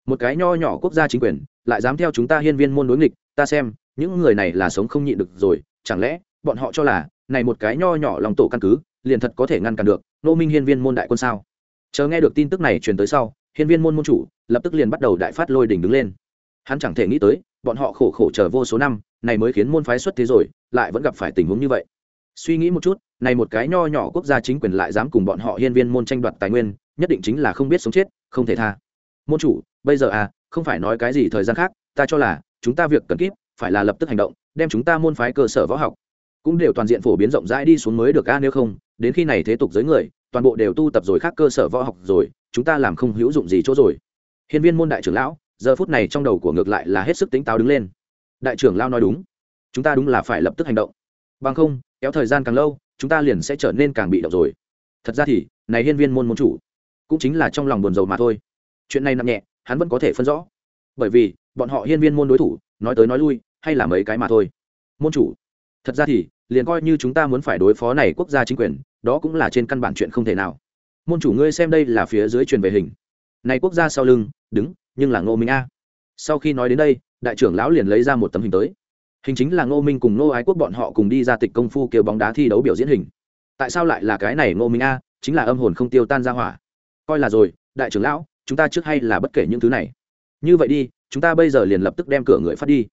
Một cái nho nhỏ quốc gia chính quyền, lại dám theo chúng ta hiên viên môn đối nghịch, ta xem, những người này là sống không nhịn được rồi, chẳng lẽ, bọn họ cho là, này một cái nho nhỏ lòng tổ căn cứ, liền thật có thể ngăn cản được nô minh hiên viên môn đại quân sao? Chờ nghe được tin tức này truyền tới sau hiên viên môn môn chủ lập tức liền bắt đầu đại phát lôi đỉnh đứng lên. Hắn chẳng thể nghĩ tới, bọn họ khổ khổ chờ vô số năm, này mới khiến môn phái xuất thế rồi, lại vẫn gặp phải tình huống như vậy. Suy nghĩ một chút, này một cái nho nhỏ quốc gia chính quyền lại dám cùng bọn họ hiên viên môn tranh đoạt tài nguyên, nhất định chính là không biết sống chết, không thể tha. Môn chủ, bây giờ à không phải nói cái gì thời gian khác, ta cho là, chúng ta việc cần kíp, phải là lập tức hành động, đem chúng ta môn phái cơ sở võ học cũng đều toàn diện phổ biến rộng rãi đi xuống mới được a, nếu không, đến khi này thế tục giới người, toàn bộ đều tu tập rồi khác cơ sở võ học rồi chúng ta làm không hữu dụng gì chỗ rồi. Hiên viên môn đại trưởng lão, giờ phút này trong đầu của ngược lại là hết sức tính táo đứng lên. Đại trưởng lão nói đúng. Chúng ta đúng là phải lập tức hành động. Bằng không, kéo thời gian càng lâu, chúng ta liền sẽ trở nên càng bị động rồi. Thật ra thì, này hiên viên môn môn chủ, cũng chính là trong lòng buồn rầu mà thôi. Chuyện này nặng nhẹ, hắn vẫn có thể phân rõ. Bởi vì, bọn họ hiên viên môn đối thủ, nói tới nói lui, hay là mấy cái mà thôi. Môn chủ, thật ra thì, liền coi như chúng ta muốn phải đối phó này quốc gia chính quyền, đó cũng là trên căn bản chuyện không thể nào môn chủ ngươi xem đây là phía dưới truyền về hình. Này quốc gia sau lưng, đứng, nhưng là ngô minh a. Sau khi nói đến đây, đại trưởng lão liền lấy ra một tấm hình tới. Hình chính là ngô minh cùng ngô ái quốc bọn họ cùng đi ra tịch công phu kêu bóng đá thi đấu biểu diễn hình. Tại sao lại là cái này ngô minh a? Chính là âm hồn không tiêu tan ra hỏa. Coi là rồi, đại trưởng lão, chúng ta trước hay là bất kể những thứ này. Như vậy đi, chúng ta bây giờ liền lập tức đem cửa người phát đi.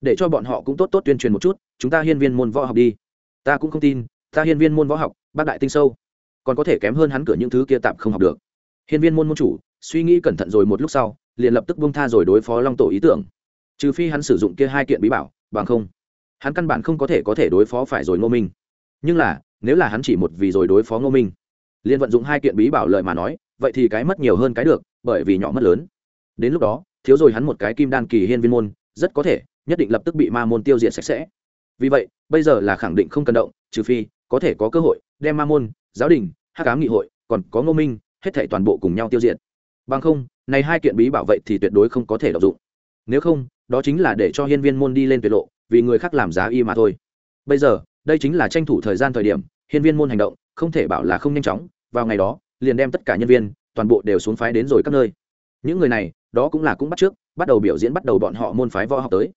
Để cho bọn họ cũng tốt tốt tuyên truyền một chút, chúng ta hiên viên môn võ học đi. Ta cũng không tin, ta hiên viên môn võ học, bác đại tinh sâu còn có thể kém hơn hắn cửa những thứ kia tạm không học được. Hiên viên môn môn chủ, suy nghĩ cẩn thận rồi một lúc sau, liền lập tức buông tha rồi đối phó long tổ ý tưởng. Trừ phi hắn sử dụng kia hai kiện bí bảo, bằng không, hắn căn bản không có thể có thể đối phó phải rồi ngô minh. Nhưng là, nếu là hắn chỉ một vì rồi đối phó ngô minh, liền vận dụng hai kiện bí bảo lợi mà nói, vậy thì cái mất nhiều hơn cái được, bởi vì nhỏ mất lớn. Đến lúc đó, thiếu rồi hắn một cái kim đan kỳ hiên viên môn, rất có thể, nhất định lập tức bị ma môn tiêu diệt sạch sẽ. Vì vậy, bây giờ là khẳng định không cần động, trừ phi có thể có cơ hội, đem ma môn, giáo đình, hắc ám nghị hội, còn có ngô minh, hết thể toàn bộ cùng nhau tiêu diệt. Bằng không, này hai kiện bí bảo vệ thì tuyệt đối không có thể đọc dụng. Nếu không, đó chính là để cho hiên viên môn đi lên tuyệt lộ, vì người khác làm giá y mà thôi. Bây giờ, đây chính là tranh thủ thời gian thời điểm, hiên viên môn hành động, không thể bảo là không nhanh chóng, vào ngày đó, liền đem tất cả nhân viên, toàn bộ đều xuống phái đến rồi các nơi. Những người này, đó cũng là cũng bắt trước, bắt đầu biểu diễn bắt đầu bọn họ môn phái võ học tới.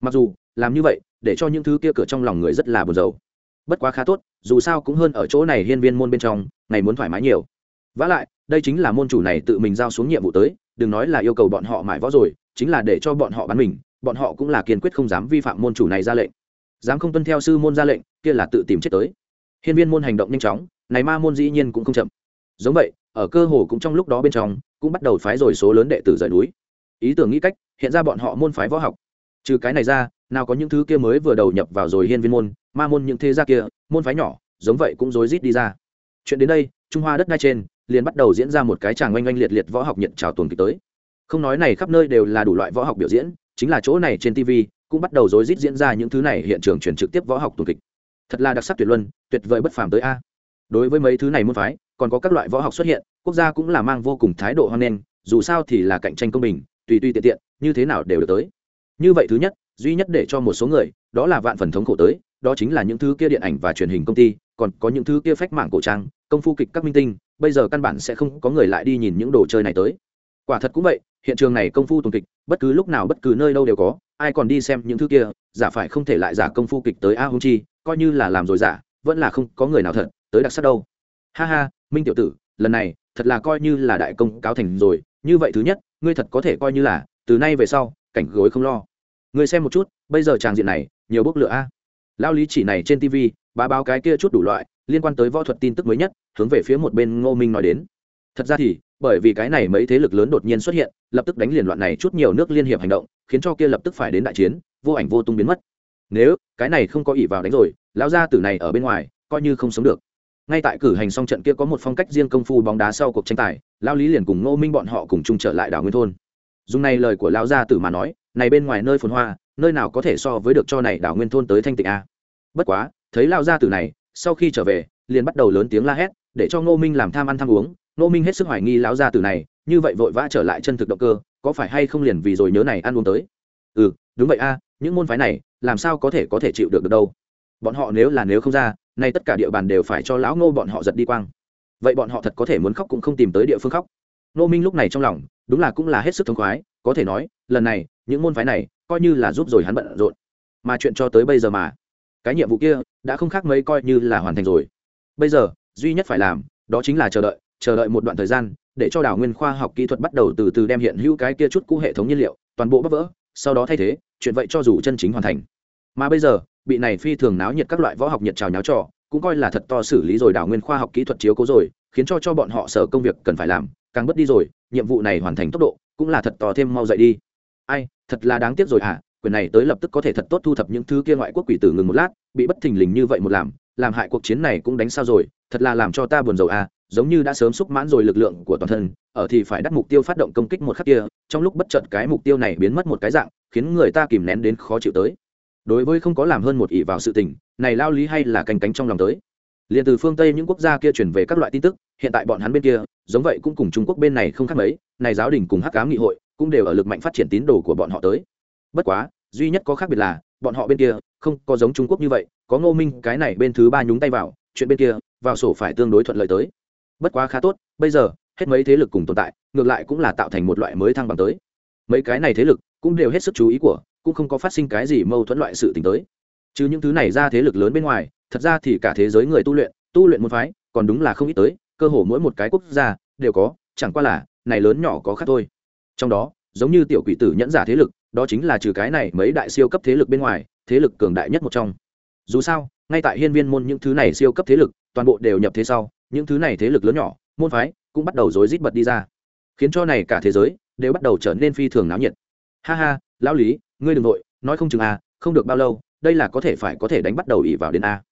Mặc dù, làm như vậy, để cho những thứ kia cửa trong lòng người rất là buồn rầu bất quá khá tốt, dù sao cũng hơn ở chỗ này hiên viên môn bên trong, ngày muốn thoải mái nhiều. Vả lại, đây chính là môn chủ này tự mình giao xuống nhiệm vụ tới, đừng nói là yêu cầu bọn họ mải võ rồi, chính là để cho bọn họ bắn mình, bọn họ cũng là kiên quyết không dám vi phạm môn chủ này ra lệnh. Dám không tuân theo sư môn ra lệnh, kia là tự tìm chết tới. Hiên viên môn hành động nhanh chóng, này ma môn dĩ nhiên cũng không chậm. Giống vậy, ở cơ hồ cũng trong lúc đó bên trong, cũng bắt đầu phái rồi số lớn đệ tử rời núi. Ý tưởng nghĩ cách, hiện ra bọn họ môn phái võ học. Trừ cái này ra nào có những thứ kia mới vừa đầu nhập vào rồi hiên viên môn, ma môn những thế gia kia, môn phái nhỏ, giống vậy cũng rối rít đi ra. Chuyện đến đây, trung hoa đất ngay trên, liền bắt đầu diễn ra một cái tràng oanh oanh liệt liệt võ học nhận trào tuần kịch tới. Không nói này khắp nơi đều là đủ loại võ học biểu diễn, chính là chỗ này trên tv cũng bắt đầu rối rít diễn ra những thứ này hiện trường truyền trực tiếp võ học tuần kịch. Thật là đặc sắc tuyệt luân, tuyệt vời bất phàm tới a. Đối với mấy thứ này môn phái, còn có các loại võ học xuất hiện, quốc gia cũng là mang vô cùng thái độ hoan nghênh, dù sao thì là cạnh tranh công bình, tùy tùy tiện tiện, như thế nào đều được tới. Như vậy thứ nhất duy nhất để cho một số người, đó là vạn phần thống khổ tới, đó chính là những thứ kia điện ảnh và truyền hình công ty, còn có những thứ kia phách mạng cổ trang, công phu kịch các minh tinh, bây giờ căn bản sẽ không có người lại đi nhìn những đồ chơi này tới. Quả thật cũng vậy, hiện trường này công phu tùng kịch, bất cứ lúc nào bất cứ nơi đâu đều có, ai còn đi xem những thứ kia, giả phải không thể lại giả công phu kịch tới a hung chi, coi như là làm rồi giả, vẫn là không có người nào thật, tới đặc sắc đâu. Ha ha, minh tiểu tử, lần này, thật là coi như là đại công cáo thành rồi, như vậy thứ nhất, ngươi thật có thể coi như là, từ nay về sau, cảnh gối không lo. Người xem một chút, bây giờ tràng diện này, nhiều bốc lửa a. Lao lý chỉ này trên tv bà báo cái kia chút đủ loại, liên quan tới võ thuật tin tức mới nhất, hướng về phía một bên ngô minh nói đến. Thật ra thì, bởi vì cái này mấy thế lực lớn đột nhiên xuất hiện, lập tức đánh liền loạn này chút nhiều nước liên hiệp hành động, khiến cho kia lập tức phải đến đại chiến, vô ảnh vô tung biến mất. Nếu, cái này không có ỷ vào đánh rồi, lão gia tử này ở bên ngoài, coi như không sống được. Ngay tại cử hành xong trận kia có một phong cách riêng công phu bóng đá sau cuộc tranh tài lao lý liền cùng ngô minh bọn họ cùng chung trở lại đảo nguyên thôn dùng này lời của lão gia tử mà nói, này bên ngoài nơi phồn hoa, nơi nào có thể so với được cho này đảo nguyên thôn tới thanh tịnh a. Bất quá, thấy lão gia tử này, sau khi trở về, liền bắt đầu lớn tiếng la hét, để cho ngô minh làm tham ăn tham uống. Ngô minh hết sức hoài nghi lão gia tử này, như vậy vội vã trở lại chân thực động cơ, có phải hay không liền vì rồi nhớ này ăn uống tới? Ừ đúng vậy a, những môn phái này, làm sao có thể có thể chịu được được đâu? Bọn họ nếu là nếu không ra, nay tất cả địa bàn đều phải cho lão ngô bọn họ giật đi quang. Vậy bọn họ thật có thể muốn khóc cũng không tìm tới địa phương khóc nô minh lúc này trong lòng, đúng là cũng là hết sức thống khoái, có thể nói, lần này, những môn phái này, coi như là giúp rồi hắn bận rộn. Mà chuyện cho tới bây giờ mà, cái nhiệm vụ kia, đã không khác mấy coi như là hoàn thành rồi. Bây giờ, duy nhất phải làm, đó chính là chờ đợi chờ đợi một đoạn thời gian, để cho đảo nguyên khoa học kỹ thuật bắt đầu từ từ đem hiện hữu cái kia chút cũ hệ thống nhiên liệu, toàn bộ bắp vỡ, sau đó thay thế, chuyện vậy cho dù chân chính hoàn thành. Mà bây giờ, bị này phi thường náo nhiệt các loại võ học nhiệt trào nháo trò, cũng coi là thật to xử lý rồi đảo nguyên khoa học kỹ thuật chiếu cố rồi, khiến cho cho bọn họ sở công việc cần phải làm càng bất đi rồi, nhiệm vụ này hoàn thành tốc độ, cũng là thật to thêm mau dậy đi. Ai, thật là đáng tiếc rồi à quyền này tới lập tức có thể thật tốt thu thập những thứ kia ngoại quốc quỷ tử ngừng một lát, bị bất thình lình như vậy một làm làm hại cuộc chiến này cũng đánh sao rồi, thật là làm cho ta buồn rầu à giống như đã sớm xúc mãn rồi lực lượng của toàn thân, ở thì phải đắt mục tiêu phát động công kích một khắc kia, trong lúc bất chợt cái mục tiêu này biến mất một cái dạng, khiến người ta kìm nén đến khó chịu tới. Đối với không có làm hơn một ỷ vào sự tình, này lao lý hay là canh cánh trong lòng tới liền từ phương tây những quốc gia kia chuyển về các loại tin tức, hiện tại bọn hắn bên kia, giống vậy cũng cùng trung quốc bên này không khác mấy, này giáo đình cùng hắc cám nghị hội cũng đều ở lực mạnh phát triển tín đồ của bọn họ tới. Bất quá, duy nhất có khác biệt là, bọn họ bên kia không có giống trung quốc như vậy, có ngô minh cái này bên thứ ba nhúng tay vào, chuyện bên kia, vào sổ phải tương đối thuận lợi tới. Bất quá khá tốt, bây giờ, hết mấy thế lực cùng tồn tại, ngược lại cũng là tạo thành một loại mới thăng bằng tới. Mấy cái này thế lực cũng đều hết sức chú ý của, cũng không có phát sinh cái gì mâu thuẫn loại sự t ì n h tới. Chứ những thứ này ra thế lực lớn bên ngoài thật ra thì cả thế giới người tu luyện tu luyện môn phái, còn đúng là không ít tới, cơ hồ mỗi một cái quốc gia đều có, chẳng qua là, này lớn nhỏ có khác thôi. Trong đó, giống như tiểu quỷ tử nhẫn giả thế lực, đó chính là trừ cái này mấy đại siêu cấp thế lực bên ngoài, thế lực cường đại nhất một trong. Dù sao, ngay tại hiên viên môn những thứ này siêu cấp thế lực, toàn bộ đều nhập thế sau, những thứ này thế lực lớn nhỏ, môn phái cũng bắt đầu rối rít bật đi ra. Khiến cho này cả thế giới đều bắt đầu trở nên phi thường náo nhiệt. Ha ha, lão lý, ngươi đừng nội nói không chừng a không được bao lâu, đây là có thể phải có thể đánh bắt đầu ỉ vào đến a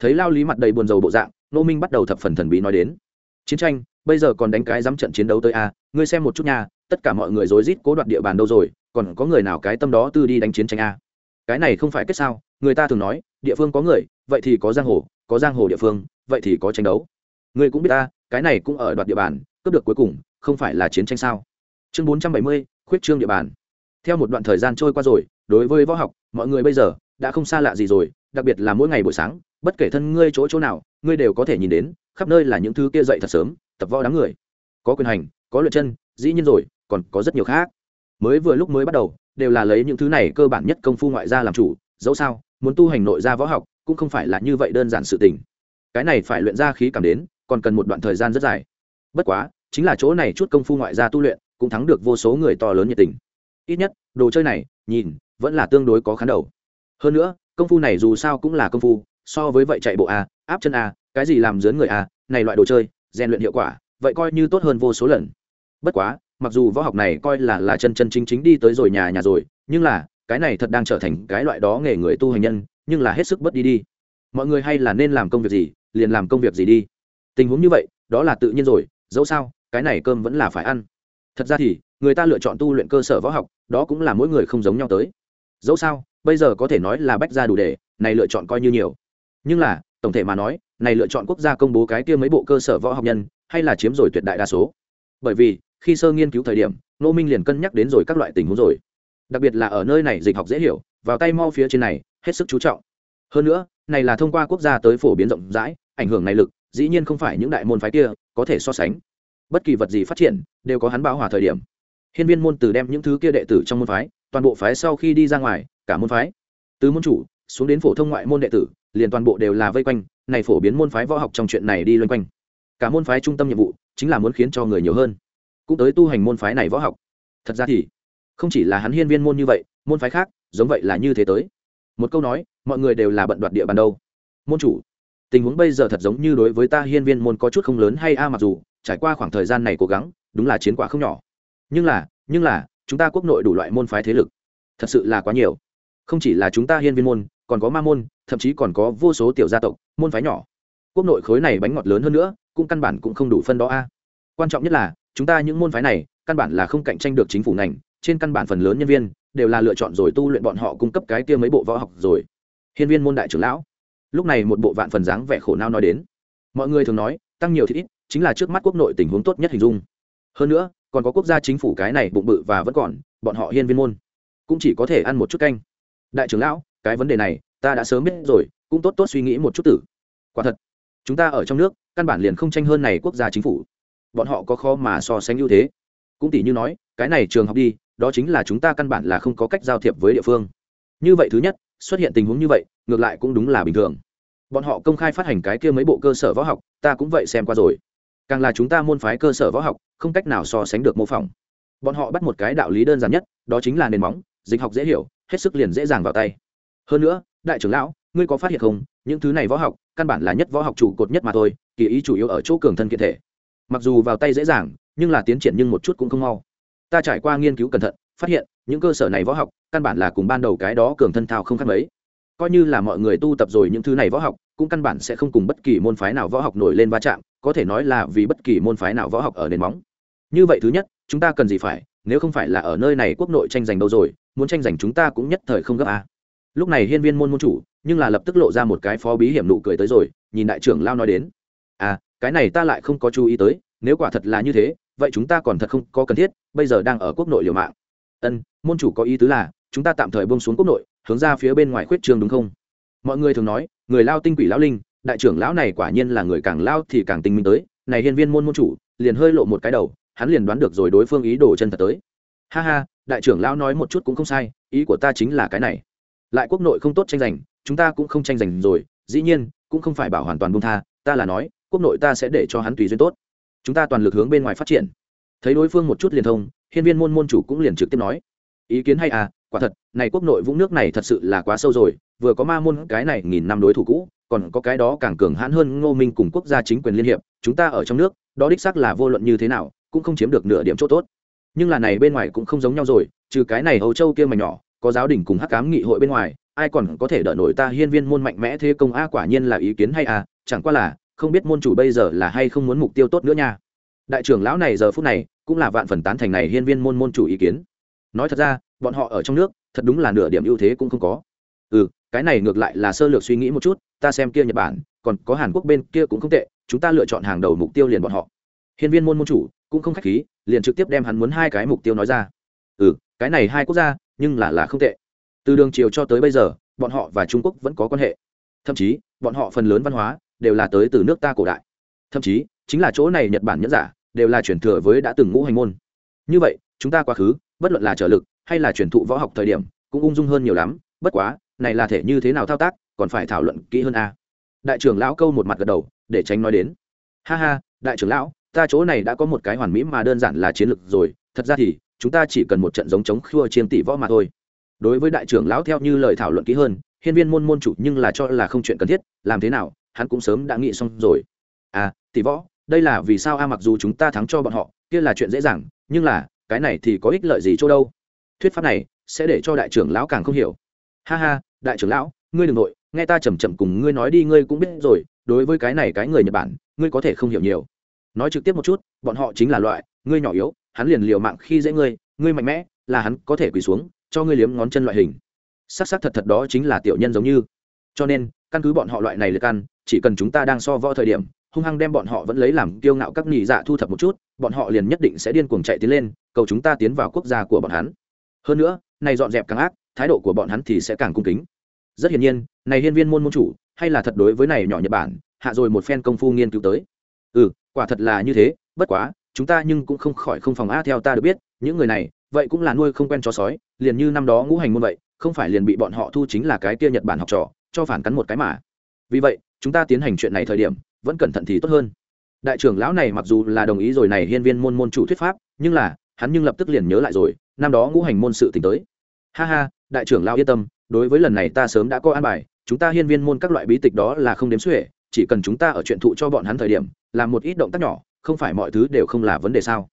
thấy lao lý mặt đầy buồn rầu bộ dạng nô minh bắt đầu thập phần thần bí nói đến. Chiến tranh, bây giờ còn đánh cái dám trận chiến đấu tới a ngươi xem một chút nha, tất cả mọi người rối rít cố đoạt địa bàn đâu rồi, còn có người nào cái tâm đó tư đi đánh chiến tranh a cái này không phải kết sao, người ta thường nói, địa phương có người, vậy thì có giang hồ, có giang hồ địa phương, vậy thì có tranh đấu. Ngươi cũng biết ta, cái này cũng ở đoạt địa bàn, cướp được cuối cùng, không phải là chiến tranh sao? Chương bốn trăm bảy mươi, khuyết trương địa bàn. Theo một đoạn thời gian trôi qua rồi, đối với võ học, mọi người bây giờ đã không xa lạ gì rồi đặc biệt là mỗi ngày buổi sáng, bất kể thân ngươi chỗ chỗ nào, ngươi đều có thể nhìn đến, khắp nơi là những thứ kia dậy thật sớm, tập võ đám người. Có quyền hành, có luyện chân, dĩ nhiên rồi, còn có rất nhiều khác. Mới vừa lúc mới bắt đầu, đều là lấy những thứ này cơ bản nhất công phu ngoại gia làm chủ, dẫu sao, muốn tu hành nội gia võ học, cũng không phải là như vậy đơn giản sự tình. Cái này phải luyện ra khí cảm đến, còn cần một đoạn thời gian rất dài. Bất quá, chính là chỗ này chút công phu ngoại gia tu luyện, cũng thắng được vô số người to lớn nhiệt tình. Ít nhất, đồ chơi này, nhìn, vẫn là tương đối có khán đầu. Hơn nữa công phu này dù sao cũng là công phu, so với vậy chạy bộ a áp chân a cái gì làm dướn người a này loại đồ chơi, rèn luyện hiệu quả, vậy coi như tốt hơn vô số lần. Bất quá, mặc dù võ học này coi là là chân chân chính chính đi tới rồi nhà nhà rồi, nhưng là, cái này thật đang trở thành cái loại đó nghề người tu hành nhân, nhưng là hết sức bất đi đi. Mọi người hay là nên làm công việc gì, liền làm công việc gì đi. Tình huống như vậy, đó là tự nhiên rồi, dẫu sao, cái này cơm vẫn là phải ăn. Thật ra thì, người ta lựa chọn tu luyện cơ sở võ học, đó cũng là mỗi người không giống nhau tới. Dẫu sao bây giờ có thể nói là bách ra đủ để, này lựa chọn coi như nhiều. Nhưng là, tổng thể mà nói, này lựa chọn quốc gia công bố cái kia mấy bộ cơ sở võ học nhân, hay là chiếm rồi tuyệt đại đa số. Bởi vì, khi sơ nghiên cứu thời điểm nô minh liền cân nhắc đến rồi các loại tình huống rồi. Đặc biệt là ở nơi này dịch học dễ hiểu, vào tay mo phía trên này, hết sức chú trọng. Hơn nữa, này là thông qua quốc gia tới phổ biến rộng rãi, ảnh hưởng này lực, dĩ nhiên không phải những đại môn phái kia có thể so sánh. Bất kỳ vật gì phát triển, đều có hắn báo hòa thời điểm. Hiên viên môn từ đem những thứ kia đệ tử trong môn phái, toàn bộ phái sau khi đi ra ngoài cả môn phái. Từ môn chủ, xuống đến phổ thông ngoại môn đệ tử, liền toàn bộ đều là vây quanh, này phổ biến môn phái võ học trong chuyện này đi loanh quanh. Cả môn phái trung tâm nhiệm vụ, chính là muốn khiến cho người nhiều hơn. Cũng tới tu hành môn phái này võ học. Thật ra thì, không chỉ là hắn hiên viên môn như vậy, môn phái khác, giống vậy là như thế tới. Một câu nói, mọi người đều là bận đoạt địa bàn đâu. Môn chủ, tình huống bây giờ thật giống như đối với ta hiên viên môn có chút không lớn hay a, mặc dù, trải qua khoảng thời gian này cố gắng, đúng là chiến quả không nhỏ. Nhưng là nhưng là, chúng ta quốc nội đủ loại môn phái thế lực. Thật sự là quá nhiều không chỉ là chúng ta hiên viên môn, còn có ma môn, thậm chí còn có vô số tiểu gia tộc, môn phái nhỏ. Quốc nội khối này bánh ngọt lớn hơn nữa, cũng căn bản cũng không đủ phân đó a. Quan trọng nhất là, chúng ta những môn phái này, căn bản là không cạnh tranh được chính phủ ngành, trên căn bản phần lớn nhân viên, đều là lựa chọn rồi tu luyện bọn họ cung cấp cái kia mấy bộ võ học rồi. Hiên viên môn đại trưởng lão. Lúc này một bộ vạn phần dáng vẻ khổ nao nói đến. Mọi người thường nói, tăng nhiều thì ít, chính là trước mắt quốc nội tình huống tốt nhất hình dung. Hơn nữa, còn có quốc gia chính phủ cái này bụng bự và vẫn còn, bọn họ hiên viên môn cũng chỉ có thể ăn một chút canh đại trưởng lão, cái vấn đề này, ta đã sớm biết rồi, cũng tốt tốt suy nghĩ một chút tử. Quả thật, chúng ta ở trong nước, căn bản liền không tranh hơn này quốc gia chính phủ. Bọn họ có khó mà so sánh ưu thế. Cũng tỷ như nói, cái này trường học đi, đó chính là chúng ta căn bản là không có cách giao thiệp với địa phương. Như vậy thứ nhất, xuất hiện tình huống như vậy, ngược lại cũng đúng là bình thường. Bọn họ công khai phát hành cái kia mấy bộ cơ sở võ học, ta cũng vậy xem qua rồi. Càng là chúng ta môn phái cơ sở võ học, không cách nào so sánh được mô phỏng. Bọn họ bắt một cái đạo lý đơn giản nhất, đó chính là nền móng, dịch học dễ hiểu hết sức liền dễ dàng vào tay. Hơn nữa, đại trưởng lão, ngươi có phát hiện không? Những thứ này võ học, căn bản là nhất võ học trụ cột nhất mà thôi, kỳ ý chủ yếu ở chỗ cường thân kiện thể. Mặc dù vào tay dễ dàng, nhưng là tiến triển nhưng một chút cũng không mau. Ta trải qua nghiên cứu cẩn thận, phát hiện, những cơ sở này võ học, căn bản là cùng ban đầu cái đó cường thân thao không khác mấy. Coi như là mọi người tu tập rồi những thứ này võ học, cũng căn bản sẽ không cùng bất kỳ môn phái nào võ học nổi lên va chạm, có thể nói là vì bất kỳ môn phái nào võ học ở nền móng. Như vậy thứ nhất, chúng ta cần gì phải? Nếu không phải là ở nơi này quốc nội tranh giành đâu rồi, muốn tranh giành chúng ta cũng nhất thời không gấp a lúc này hiên viên môn môn chủ, nhưng là lập tức lộ ra một cái phó bí hiểm nụ cười tới rồi, nhìn đại trưởng lao nói đến. À cái này ta lại không có chú ý tới, nếu quả thật là như thế, vậy chúng ta còn thật không có cần thiết, bây giờ đang ở quốc nội liều mạng. Ân, môn chủ có ý tứ là, chúng ta tạm thời bông xuống quốc nội, hướng ra phía bên ngoài khuyết trường đúng không? Mọi người thường nói, người lao tinh quỷ lão linh, đại trưởng lão này quả nhiên là người càng lao thì càng tinh minh tới, này hiên viên môn môn chủ, liền hơi lộ một cái đầu hắn liền đoán được rồi đối phương ý đồ chân thật tới. Ha ha, đại trưởng lão nói một chút cũng không sai, ý của ta chính là cái này. Lại quốc nội không tốt tranh giành, chúng ta cũng không tranh giành rồi, dĩ nhiên, cũng không phải bảo hoàn toàn buông tha, ta là nói, quốc nội ta sẽ để cho hắn tùy duyên tốt. Chúng ta toàn lực hướng bên ngoài phát triển. Thấy đối phương một chút liền thông, hiên viên môn môn chủ cũng liền trực tiếp nói. Ý kiến hay à quả thật, này quốc nội vũng nước này thật sự là quá sâu rồi, vừa có ma môn cái này nghìn năm đối thủ cũ, còn có cái đó càng cường hãn hơn ngô minh cùng quốc gia chính quyền liên hiệp, chúng ta ở trong nước, đó đích xác là vô luận như thế nào cũng không chiếm được nửa điểm chỗ tốt. Nhưng là này bên ngoài cũng không giống nhau rồi, trừ cái này âu châu kia mà nhỏ, có giáo đình cùng hắc cám nghị hội bên ngoài, ai còn có thể đỡ nổi ta hiên viên môn mạnh mẽ thế công a quả nhiên là ý kiến hay à chẳng qua là, không biết môn chủ bây giờ là hay không muốn mục tiêu tốt nữa nha. Đại trưởng lão này giờ phút này, cũng là vạn phần tán thành này hiên viên môn môn chủ ý kiến. Nói thật ra, bọn họ ở trong nước, thật đúng là nửa điểm ưu thế cũng không có. Ừ cái này ngược lại là sơ lược suy nghĩ một chút, ta xem kia nhật bản, còn có hàn quốc bên kia cũng không tệ, chúng ta lựa chọn hàng đầu mục tiêu liền bọn họ. Hiên viên môn môn chủ cũng không khách khí, liền trực tiếp đem hắn muốn hai cái mục tiêu nói ra. Ừ cái này hai quốc gia, nhưng là là không tệ. Từ đường chiều cho tới bây giờ, bọn họ và trung quốc vẫn có quan hệ. Thậm chí, bọn họ phần lớn văn hóa đều là tới từ nước ta cổ đại. Thậm chí, chính là chỗ này nhật bản nhẫn giả đều là chuyển thừa với đã từng ngũ hành môn. Như vậy, chúng ta quá khứ, bất luận là trợ lực hay là truyền thụ võ học thời điểm, cũng ung dung hơn nhiều lắm. Bất quá, này là thể như thế nào thao tác, còn phải thảo luận kỹ hơn a. Đại trưởng lão câu một mặt gật đầu, để tránh nói đến. Ha ha, đại trưởng lão ta chỗ này đã có một cái hoàn mỹ mà đơn giản là chiến lược rồi, thật ra thì, chúng ta chỉ cần một trận giống chống khua chiêm tỷ võ mà thôi. Đối với đại trưởng lão theo như lời thảo luận kỹ hơn, hiên viên môn môn chủ nhưng là cho là không chuyện cần thiết, làm thế nào, hắn cũng sớm đã nghĩ xong rồi. À tỷ võ, đây là vì sao a mặc dù chúng ta thắng cho bọn họ, kia là chuyện dễ dàng, nhưng là, cái này thì có ích lợi gì chỗ đâu? Thuyết pháp này sẽ để cho đại trưởng lão càng không hiểu. Ha ha, đại trưởng lão, ngươi đ ừ n g nội, nghe ta chầm chậm cùng ngươi nói đi, ngươi cũng biết rồi, đối với cái này cái người nhật bản, ngươi có thể không hiểu nhiều nói trực tiếp một chút, bọn họ chính là loại, ngươi nhỏ yếu, hắn liền liều mạng khi dễ ngươi ngươi mạnh mẽ, là hắn có thể quỳ xuống, cho ngươi liếm ngón chân loại hình. S ắ c s ắ c thật thật đó chính là tiểu nhân giống như. Cho nên, căn cứ bọn họ loại này liệt căn chỉ cần chúng ta đang so võ thời điểm, hung hăng đem bọn họ vẫn lấy làm kiêu ngạo các nhị dạ thu thập một chút, bọn họ liền nhất định sẽ điên cuồng chạy tiến lên, cầu chúng ta tiến vào quốc gia của bọn hắn. Hơn nữa, này dọn dẹp càng ác, thái độ của bọn hắn thì sẽ càng cung kính. Rất hiển nhiên, này hiên viên môn môn chủ, hay là thật đối với này nhỏ nhật bản, hạ rồi một phen công phu nghiên cứu tới. Ừ quả thật là như thế, bất quá, chúng ta nhưng cũng không khỏi không phòng a theo ta được biết, những người này, vậy cũng là nuôi không quen chó sói, liền như năm đó ngũ hành môn vậy, không phải liền bị bọn họ thu chính là cái kia nhật bản học trò, cho phản cắn một cái mà. Vì vậy, chúng ta tiến hành chuyện này thời điểm, vẫn cẩn thận thì tốt hơn. Đại trưởng lão này mặc dù là đồng ý rồi này hiên viên môn môn chủ thuyết pháp, nhưng là, hắn nhưng lập tức liền nhớ lại rồi, năm đó ngũ hành môn sự tình tới. Ha ha, đại trưởng lão yên tâm, đối với lần này ta sớm đã có an bài, chúng ta hiên viên môn các loại bí tịch đó là không đếm xuể chỉ cần chúng ta ở chuyện thụ cho bọn hắn thời điểm, làm một ít động tác nhỏ, không phải mọi thứ đều không là vấn đề sao?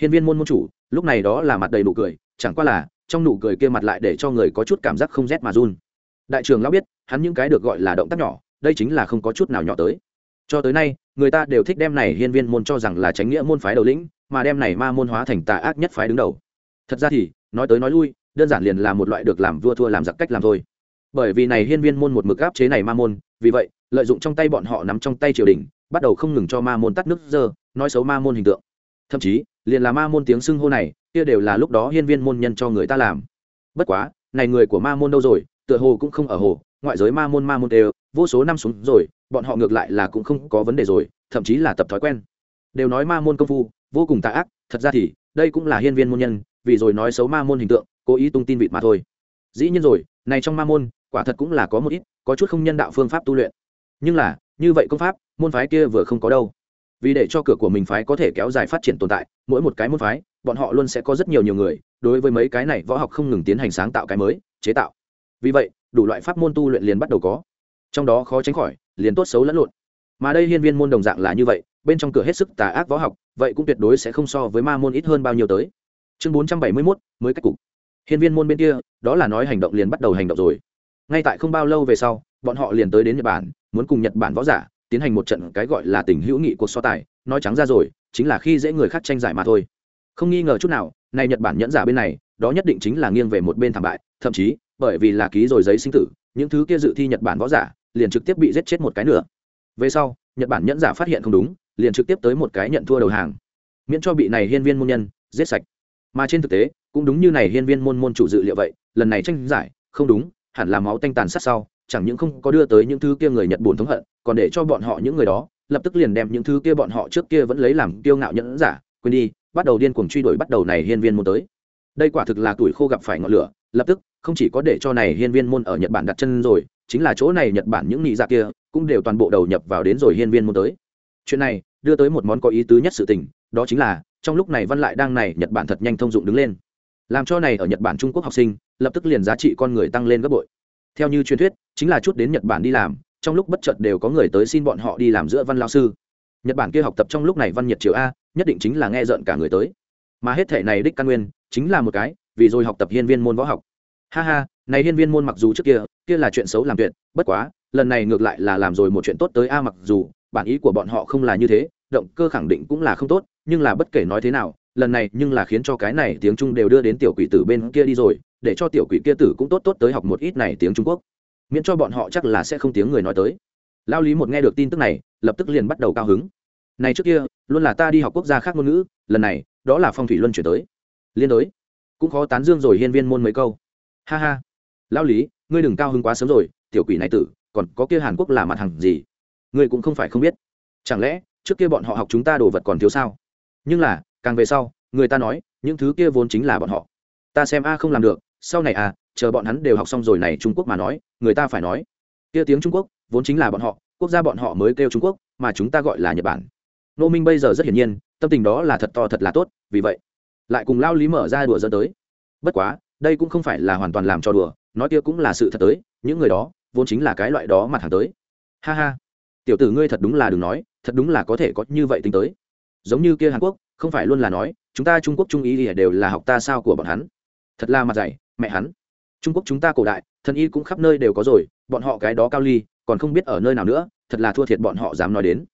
Hiên viên môn môn chủ, lúc này đó là mặt đầy nụ cười, chẳng qua là, trong nụ cười kia mặt lại để cho người có chút cảm giác không rét mà run. Đại trưởng lão biết, hắn những cái được gọi là động tác nhỏ, đây chính là không có chút nào nhỏ tới. Cho tới nay, người ta đều thích đem này hiên viên môn cho rằng là tránh nghĩa môn phái đầu lĩnh, mà đem này ma môn hóa thành tà ác nhất phái đứng đầu. Thật ra thì, nói tới nói lui, đơn giản liền là một loại được làm vua thua làm giặc cách làm thôi. Bởi vì này hiên viên môn một mực áp chế này ma môn vì vậy, lợi dụng trong tay bọn họ nắm trong tay triều đình, bắt đầu không ngừng cho ma môn tắt nước dơ, nói xấu ma môn hình tượng. Thậm chí, liền là ma môn tiếng xưng hô này, kia đều là lúc đó hiên viên môn nhân cho người ta làm. Bất quá, này người của ma môn đâu rồi, tựa hồ cũng không ở hồ, ngoại giới ma môn ma môn đều, vô số năm xuống rồi, bọn họ ngược lại là cũng không có vấn đề rồi, thậm chí là tập thói quen. Đều nói ma môn công phu, vô cùng tà ác, thật ra thì, đây cũng là hiên viên môn nhân, vì rồi nói xấu ma môn hình tượng, cố ý tung tin vịt mà thôi. Dĩ nhiên rồi, này trong ma môn quả thật cũng là có một ít, có chút không nhân đạo phương pháp tu luyện. Nhưng là, như vậy công pháp, môn phái kia vừa không có đâu. Vì để cho cửa của mình phái có thể kéo dài phát triển tồn tại, mỗi một cái môn phái, bọn họ luôn sẽ có rất nhiều nhiều người, đối với mấy cái này võ học không ngừng tiến hành sáng tạo cái mới, chế tạo. Vì vậy, đủ loại pháp môn tu luyện liền bắt đầu có. Trong đó khó tránh khỏi, liền tốt xấu lẫn lộn. Mà đây hiên viên môn đồng dạng là như vậy, bên trong cửa hết sức tà ác võ học, vậy cũng tuyệt đối sẽ không so với ma môn ít hơn bao nhiêu tới. Chương bốn trăm bảy mươi mốt, mới cách cục. Hiên viên môn bên kia, đó là nói hành động liền bắt đầu hành động rồi ngay tại không bao lâu về sau, bọn họ liền tới đến nhật bản, muốn cùng nhật bản võ giả tiến hành một trận cái gọi là tình hữu nghị cuộc so tài, nói trắng ra rồi, chính là khi dễ người khác tranh giải mà thôi. Không nghi ngờ chút nào này nhật bản nhẫn giả bên này, đó nhất định chính là nghiêng về một bên thảm bại, thậm chí, bởi vì là ký rồi giấy sinh tử, những thứ kia dự thi nhật bản võ giả liền trực tiếp bị giết chết một cái nữa. Về sau, nhật bản nhẫn giả phát hiện không đúng, liền trực tiếp tới một cái nhận thua đầu hàng. Miễn cho bị này hiên viên môn nhân giết sạch. Mà trên thực tế, cũng đúng như này hiên viên môn môn chủ dự liệu vậy, lần này tranh giải, không đúng hẳn là máu tanh tàn sát sau, chẳng những không có đưa tới những thứ kia người nhật buồn thống hận, còn để cho bọn họ những người đó, lập tức liền đem những thứ kia bọn họ trước kia vẫn lấy làm kiêu ngạo nhẫn giả, quên đi, bắt đầu điên cuồng truy đuổi bắt đầu này hiên viên môn tới. Đây quả thực là tuổi khô gặp phải ngọn lửa, lập tức, không chỉ có để cho này hiên viên môn ở nhật bản đặt chân rồi, chính là chỗ này nhật bản những nị dạ kia, cũng đều toàn bộ đầu nhập vào đến rồi hiên viên môn tới. Chuyện này, đưa tới một món có ý tứ nhất sự tình, đó chính là, trong lúc này văn lại đang này nhật bản thật nhanh thông dụng đứng lên làm cho này ở nhật bản, trung quốc học sinh, lập tức liền giá trị con người tăng lên gấp bội. Theo như truyền thuyết, chính là chút đến nhật bản đi làm, trong lúc bất chợt đều có người tới xin bọn họ đi làm giữa văn lao sư. Nhật bản kia học tập trong lúc này văn nhật triều a, nhất định chính là nghe rợn cả người tới. Mà hết thể này đích căn nguyên, chính là một cái, vì rồi học tập hiên viên môn võ học. Ha ha, này hiên viên môn mặc dù trước kia kia là chuyện xấu làm tuyệt, bất quá, lần này ngược lại là làm rồi một chuyện tốt tới a mặc dù, bản ý của bọn họ không là như thế, động cơ khẳng định cũng là không tốt, nhưng là bất kể nói thế nào lần này nhưng là khiến cho cái này tiếng trung đều đưa đến tiểu quỷ tử bên kia đi rồi, để cho tiểu quỷ kia tử cũng tốt tốt tới học một ít này tiếng trung quốc. Miễn cho bọn họ chắc là sẽ không tiếng người nói tới. Lao lý một nghe được tin tức này, lập tức liền bắt đầu cao hứng. Này trước kia, luôn là ta đi học quốc gia khác ngôn ngữ, lần này, đó là phong thủy luân chuyển tới. Liên đối. Cũng khó tán dương rồi hiên viên môn mấy câu. Ha ha. Lao lý, ngươi đừng cao hứng quá sớm rồi, tiểu quỷ này tử, còn có kia hàn quốc là mặt hàng gì? Ngươi cũng không phải không biết. Chẳng lẽ, trước kia bọn họ học chúng ta đồ vật còn thiếu sao? Nhưng là càng về sau, người ta nói, những thứ kia vốn chính là bọn họ. Ta xem a không làm được, sau này à chờ bọn hắn đều học xong rồi này trung quốc mà nói, người ta phải nói. Kia tiếng trung quốc, vốn chính là bọn họ, quốc gia bọn họ mới kêu trung quốc, mà chúng ta gọi là nhật bản. Nô minh bây giờ rất hiển nhiên, tâm tình đó là thật to thật là tốt, vì vậy, lại cùng lao lý mở ra đùa dẫn tới. Bất quá, đây cũng không phải là hoàn toàn làm cho đùa, nói kia cũng là sự thật tới, những người đó, vốn chính là cái loại đó mặt hàng tới. Ha ha. Tiểu tử ngươi thật đúng là đừng nói, thật đúng là có thể có như vậy tính tới. Giống như kia hàn quốc không phải luôn là nói, chúng ta trung quốc trung ý ỉa đều là học ta sao của bọn hắn. Thật là mặt dạy mẹ hắn. Trung quốc chúng ta cổ đại, thần y cũng khắp nơi đều có rồi, bọn họ cái đó cao ly, còn không biết ở nơi nào nữa, thật là thua thiệt bọn họ dám nói đến.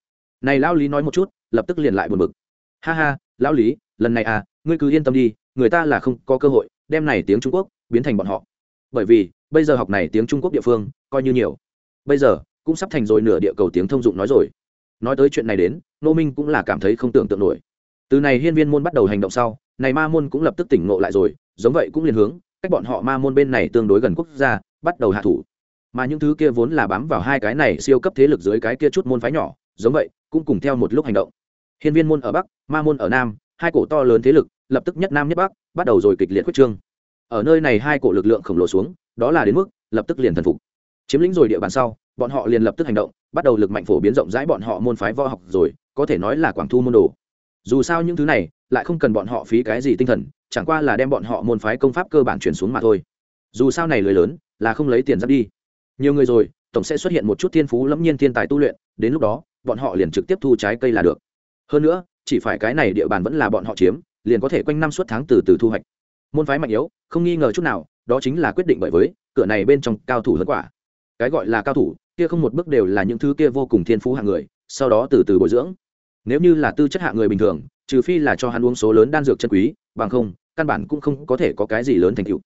Này lão lý nói một chút, lập tức liền lại buồn bực. Ha ha, lão lý, lần này à ngươi cứ yên tâm đi, người ta là không có cơ hội, đem này tiếng trung quốc biến thành bọn họ. Bởi vì, bây giờ học này tiếng trung quốc địa phương, coi như nhiều. Bây giờ, cũng sắp thành rồi nửa địa cầu tiếng thông dụng nói rồi. Nói tới chuyện này đến nô minh cũng là cảm thấy không tưởng tượng nổi từ này hiên viên môn bắt đầu hành động sau, này ma môn cũng lập tức tỉnh ngộ lại rồi, giống vậy cũng liền hướng, cách bọn họ ma môn bên này tương đối gần quốc gia, bắt đầu hạ thủ. Mà những thứ kia vốn là bám vào hai cái này siêu cấp thế lực dưới cái kia chút môn phái nhỏ, giống vậy, cũng cùng theo một lúc hành động. Hiên viên môn ở bắc, ma môn ở nam, hai cổ to lớn thế lực, lập tức nhất nam nhất bắc, bắt đầu rồi kịch liệt quyết trương. Ở nơi này hai cổ lực lượng khổng lồ xuống, đó là đến mức, lập tức liền thần phục. Chiếm lĩnh rồi địa bàn sau, bọn họ liền lập tức hành động, bắt đầu lực mạnh phổ biến rộng rãi bọn họ môn phái võ học rồi, có thể nói là quảng thu môn đồ dù sao những thứ này lại không cần bọn họ phí cái gì tinh thần, chẳng qua là đem bọn họ môn phái công pháp cơ bản chuyển xuống mà thôi. Dù sao này lười lớn, là không lấy tiền ra đi. Nhiều người rồi, tổng sẽ xuất hiện một chút thiên phú lẫm nhiên thiên tài tu luyện, đến lúc đó, bọn họ liền trực tiếp thu trái cây là được. Hơn nữa, chỉ phải cái này địa bàn vẫn là bọn họ chiếm, liền có thể quanh năm suốt tháng từ từ thu hoạch. Môn phái mạnh yếu, không nghi ngờ chút nào, đó chính là quyết định bởi với, cửa này bên trong cao thủ hơn quả. Cái gọi là cao thủ, kia không một bước đều là những thứ kia vô cùng thiên phú hạng người, sau đó từ từ bồi dưỡng nếu như là tư chất hạ người bình thường, trừ phi là cho hắn uống số lớn đan dược chân quý, bằng không, căn bản cũng không có thể có cái gì lớn thành tựu.